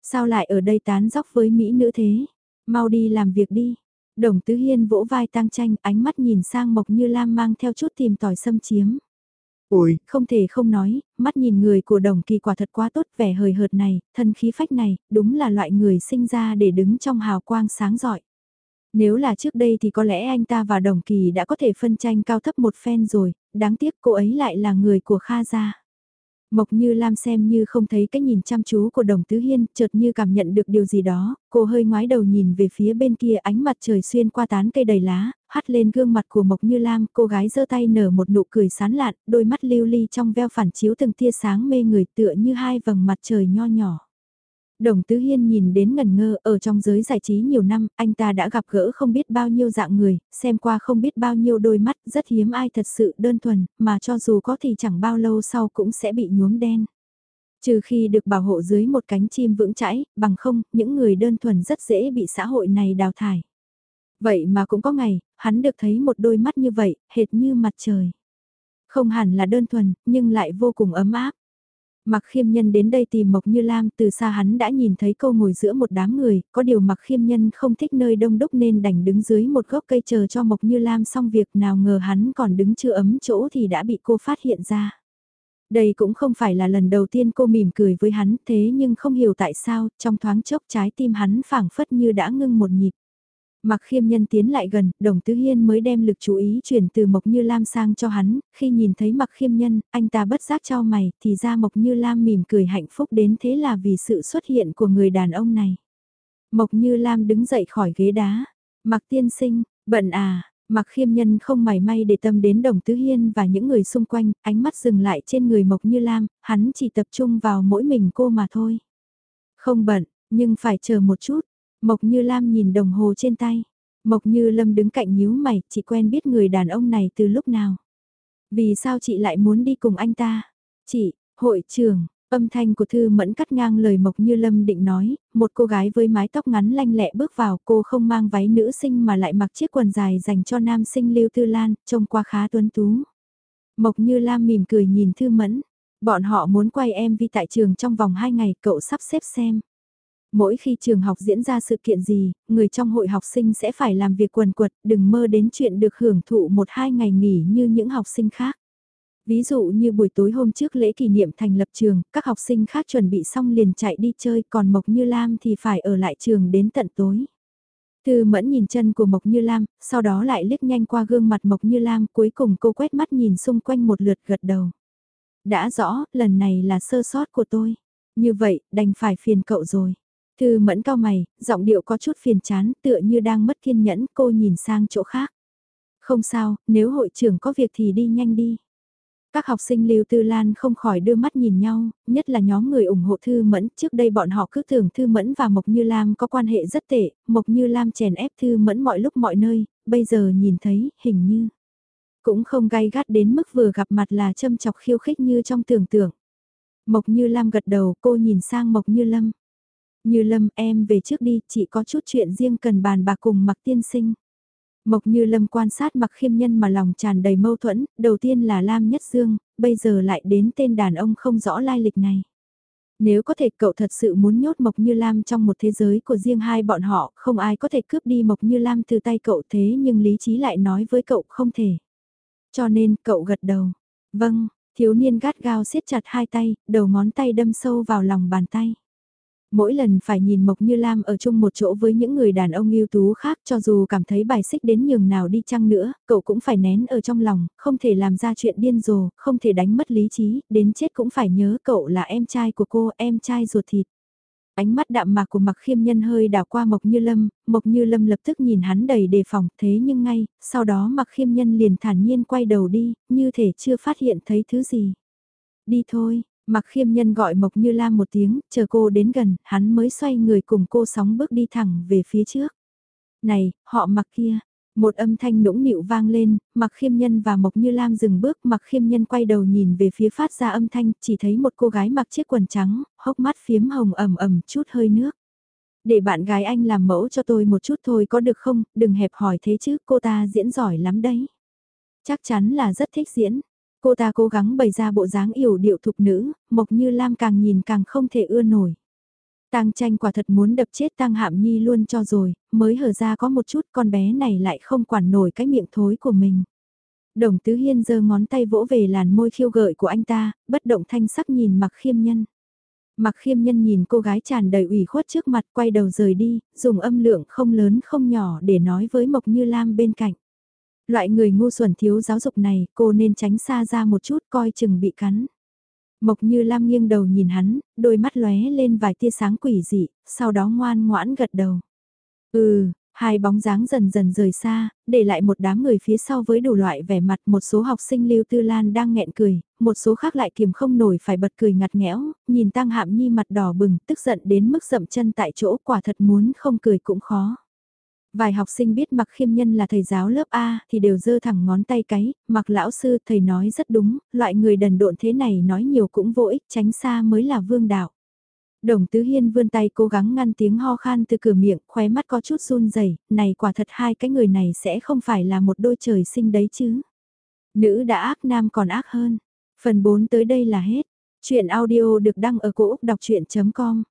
Sao lại ở đây tán dóc với Mỹ nữ thế? Mau đi làm việc đi. Đồng tứ hiên vỗ vai tăng tranh ánh mắt nhìn sang Mộc Như Lam mang theo chút tìm tòi xâm chiếm. Ôi, không thể không nói, mắt nhìn người của đồng kỳ quả thật quá tốt vẻ hời hợt này, thân khí phách này, đúng là loại người sinh ra để đứng trong hào quang sáng rọi. Nếu là trước đây thì có lẽ anh ta và đồng kỳ đã có thể phân tranh cao thấp một phen rồi, đáng tiếc cô ấy lại là người của Kha gia. Mộc Như Lam xem như không thấy cái nhìn chăm chú của Đồng Tứ Hiên, chợt như cảm nhận được điều gì đó, cô hơi ngoái đầu nhìn về phía bên kia ánh mặt trời xuyên qua tán cây đầy lá, hắt lên gương mặt của Mộc Như Lam, cô gái giơ tay nở một nụ cười sán lạn, đôi mắt lưu ly trong veo phản chiếu từng tia sáng mê người tựa như hai vầng mặt trời nho nhỏ. Đồng Tứ Hiên nhìn đến ngần ngơ ở trong giới giải trí nhiều năm, anh ta đã gặp gỡ không biết bao nhiêu dạng người, xem qua không biết bao nhiêu đôi mắt, rất hiếm ai thật sự đơn thuần, mà cho dù có thì chẳng bao lâu sau cũng sẽ bị nhuốm đen. Trừ khi được bảo hộ dưới một cánh chim vững chãi, bằng không, những người đơn thuần rất dễ bị xã hội này đào thải. Vậy mà cũng có ngày, hắn được thấy một đôi mắt như vậy, hệt như mặt trời. Không hẳn là đơn thuần, nhưng lại vô cùng ấm áp. Mặc khiêm nhân đến đây tìm Mộc Như Lam từ xa hắn đã nhìn thấy cô ngồi giữa một đám người, có điều mặc khiêm nhân không thích nơi đông đúc nên đành đứng dưới một gốc cây chờ cho Mộc Như Lam xong việc nào ngờ hắn còn đứng chưa ấm chỗ thì đã bị cô phát hiện ra. Đây cũng không phải là lần đầu tiên cô mỉm cười với hắn thế nhưng không hiểu tại sao trong thoáng chốc trái tim hắn phảng phất như đã ngưng một nhịp. Mặc khiêm nhân tiến lại gần, đồng tứ hiên mới đem lực chú ý chuyển từ Mộc Như Lam sang cho hắn, khi nhìn thấy mặc khiêm nhân, anh ta bất giác cho mày, thì ra Mộc Như Lam mỉm cười hạnh phúc đến thế là vì sự xuất hiện của người đàn ông này. Mộc Như Lam đứng dậy khỏi ghế đá, mặc tiên sinh, bận à, mặc khiêm nhân không mảy may để tâm đến đồng tứ hiên và những người xung quanh, ánh mắt dừng lại trên người Mộc Như Lam, hắn chỉ tập trung vào mỗi mình cô mà thôi. Không bận, nhưng phải chờ một chút, Mộc Như Lam nhìn đồng hồ trên tay. Mộc Như Lâm đứng cạnh nhíu mày, chị quen biết người đàn ông này từ lúc nào? Vì sao chị lại muốn đi cùng anh ta? Chị, hội trưởng, âm thanh của Thư Mẫn cắt ngang lời Mộc Như Lâm định nói, một cô gái với mái tóc ngắn lanh lẹ bước vào cô không mang váy nữ sinh mà lại mặc chiếc quần dài dành cho nam sinh Lưu Tư Lan, trông qua khá tuấn tú. Mộc Như Lam mỉm cười nhìn Thư Mẫn, bọn họ muốn quay MV tại trường trong vòng 2 ngày cậu sắp xếp xem. Mỗi khi trường học diễn ra sự kiện gì, người trong hội học sinh sẽ phải làm việc quần quật, đừng mơ đến chuyện được hưởng thụ một hai ngày nghỉ như những học sinh khác. Ví dụ như buổi tối hôm trước lễ kỷ niệm thành lập trường, các học sinh khác chuẩn bị xong liền chạy đi chơi, còn Mộc Như Lam thì phải ở lại trường đến tận tối. Từ mẫn nhìn chân của Mộc Như Lam, sau đó lại liếc nhanh qua gương mặt Mộc Như Lam, cuối cùng cô quét mắt nhìn xung quanh một lượt gật đầu. Đã rõ, lần này là sơ sót của tôi. Như vậy, đành phải phiền cậu rồi. Thư mẫn cao mày, giọng điệu có chút phiền chán, tựa như đang mất kiên nhẫn, cô nhìn sang chỗ khác. Không sao, nếu hội trưởng có việc thì đi nhanh đi. Các học sinh Lưu Tư Lan không khỏi đưa mắt nhìn nhau, nhất là nhóm người ủng hộ Thư Mẫn, trước đây bọn họ cứ tưởng Thư Mẫn và Mộc Như Lam có quan hệ rất tệ, Mộc Như Lam chèn ép Thư Mẫn mọi lúc mọi nơi, bây giờ nhìn thấy, hình như cũng không gai gắt đến mức vừa gặp mặt là châm chọc khiêu khích như trong tưởng tượng. Mộc Như Lam gật đầu, cô nhìn sang Mộc Như Lâm. Như Lâm em về trước đi, chị có chút chuyện riêng cần bàn bạc cùng mặc tiên sinh. Mộc Như Lâm quan sát mặc khiêm nhân mà lòng tràn đầy mâu thuẫn, đầu tiên là Lam Nhất Dương, bây giờ lại đến tên đàn ông không rõ lai lịch này. Nếu có thể cậu thật sự muốn nhốt Mộc Như Lam trong một thế giới của riêng hai bọn họ, không ai có thể cướp đi Mộc Như Lam từ tay cậu thế nhưng lý trí lại nói với cậu không thể. Cho nên cậu gật đầu. Vâng, thiếu niên gắt gao siết chặt hai tay, đầu ngón tay đâm sâu vào lòng bàn tay mỗi lần phải nhìn Mộc Như Lam ở chung một chỗ với những người đàn ông ưu tú khác cho dù cảm thấy bài xích đến nhường nào đi chăng nữa, cậu cũng phải nén ở trong lòng, không thể làm ra chuyện điên rồ, không thể đánh mất lý trí, đến chết cũng phải nhớ cậu là em trai của cô, em trai ruột thịt. Ánh mắt đạm mạc của Mặc Khiêm Nhân hơi đảo qua Mộc Như Lâm, Mộc Như Lâm lập tức nhìn hắn đầy đề phòng, thế nhưng ngay, sau đó Mặc Khiêm Nhân liền thản nhiên quay đầu đi, như thể chưa phát hiện thấy thứ gì. Đi thôi, Mặc khiêm nhân gọi Mộc Như Lam một tiếng, chờ cô đến gần, hắn mới xoay người cùng cô sóng bước đi thẳng về phía trước. Này, họ mặc kia, một âm thanh nũng nịu vang lên, mặc khiêm nhân và Mộc Như Lam dừng bước, mặc khiêm nhân quay đầu nhìn về phía phát ra âm thanh, chỉ thấy một cô gái mặc chiếc quần trắng, hốc mắt phiếm hồng ẩm ẩm chút hơi nước. Để bạn gái anh làm mẫu cho tôi một chút thôi có được không, đừng hẹp hỏi thế chứ, cô ta diễn giỏi lắm đấy. Chắc chắn là rất thích diễn. Cô ta cố gắng bày ra bộ dáng yểu điệu thục nữ, Mộc Như Lam càng nhìn càng không thể ưa nổi. Tang tranh quả thật muốn đập chết Tang Hạm Nhi luôn cho rồi, mới hở ra có một chút con bé này lại không quản nổi cái miệng thối của mình. Đồng Tứ Hiên giơ ngón tay vỗ về làn môi khiêu gợi của anh ta, bất động thanh sắc nhìn mặc khiêm nhân. Mặc khiêm nhân nhìn cô gái tràn đầy ủy khuất trước mặt quay đầu rời đi, dùng âm lượng không lớn không nhỏ để nói với Mộc Như Lam bên cạnh. Loại người ngu xuẩn thiếu giáo dục này cô nên tránh xa ra một chút coi chừng bị cắn. Mộc Như Lam nghiêng đầu nhìn hắn, đôi mắt lóe lên vài tia sáng quỷ dị, sau đó ngoan ngoãn gật đầu. Ừ, hai bóng dáng dần dần rời xa, để lại một đám người phía sau với đủ loại vẻ mặt một số học sinh Lưu Tư Lan đang nghẹn cười, một số khác lại kiềm không nổi phải bật cười ngặt nghẽo, nhìn Tăng Hạm Nhi mặt đỏ bừng, tức giận đến mức dậm chân tại chỗ quả thật muốn không cười cũng khó. Vài học sinh biết mặc khiêm nhân là thầy giáo lớp A thì đều dơ thẳng ngón tay cái, mặc lão sư thầy nói rất đúng, loại người đần độn thế này nói nhiều cũng vô ích tránh xa mới là vương đạo. Đồng Tứ Hiên vươn tay cố gắng ngăn tiếng ho khan từ cửa miệng, khóe mắt có chút run rẩy, này quả thật hai cái người này sẽ không phải là một đôi trời sinh đấy chứ. Nữ đã ác nam còn ác hơn. Phần 4 tới đây là hết. Chuyện audio được đăng ở cổ Úc đọc chuyện.com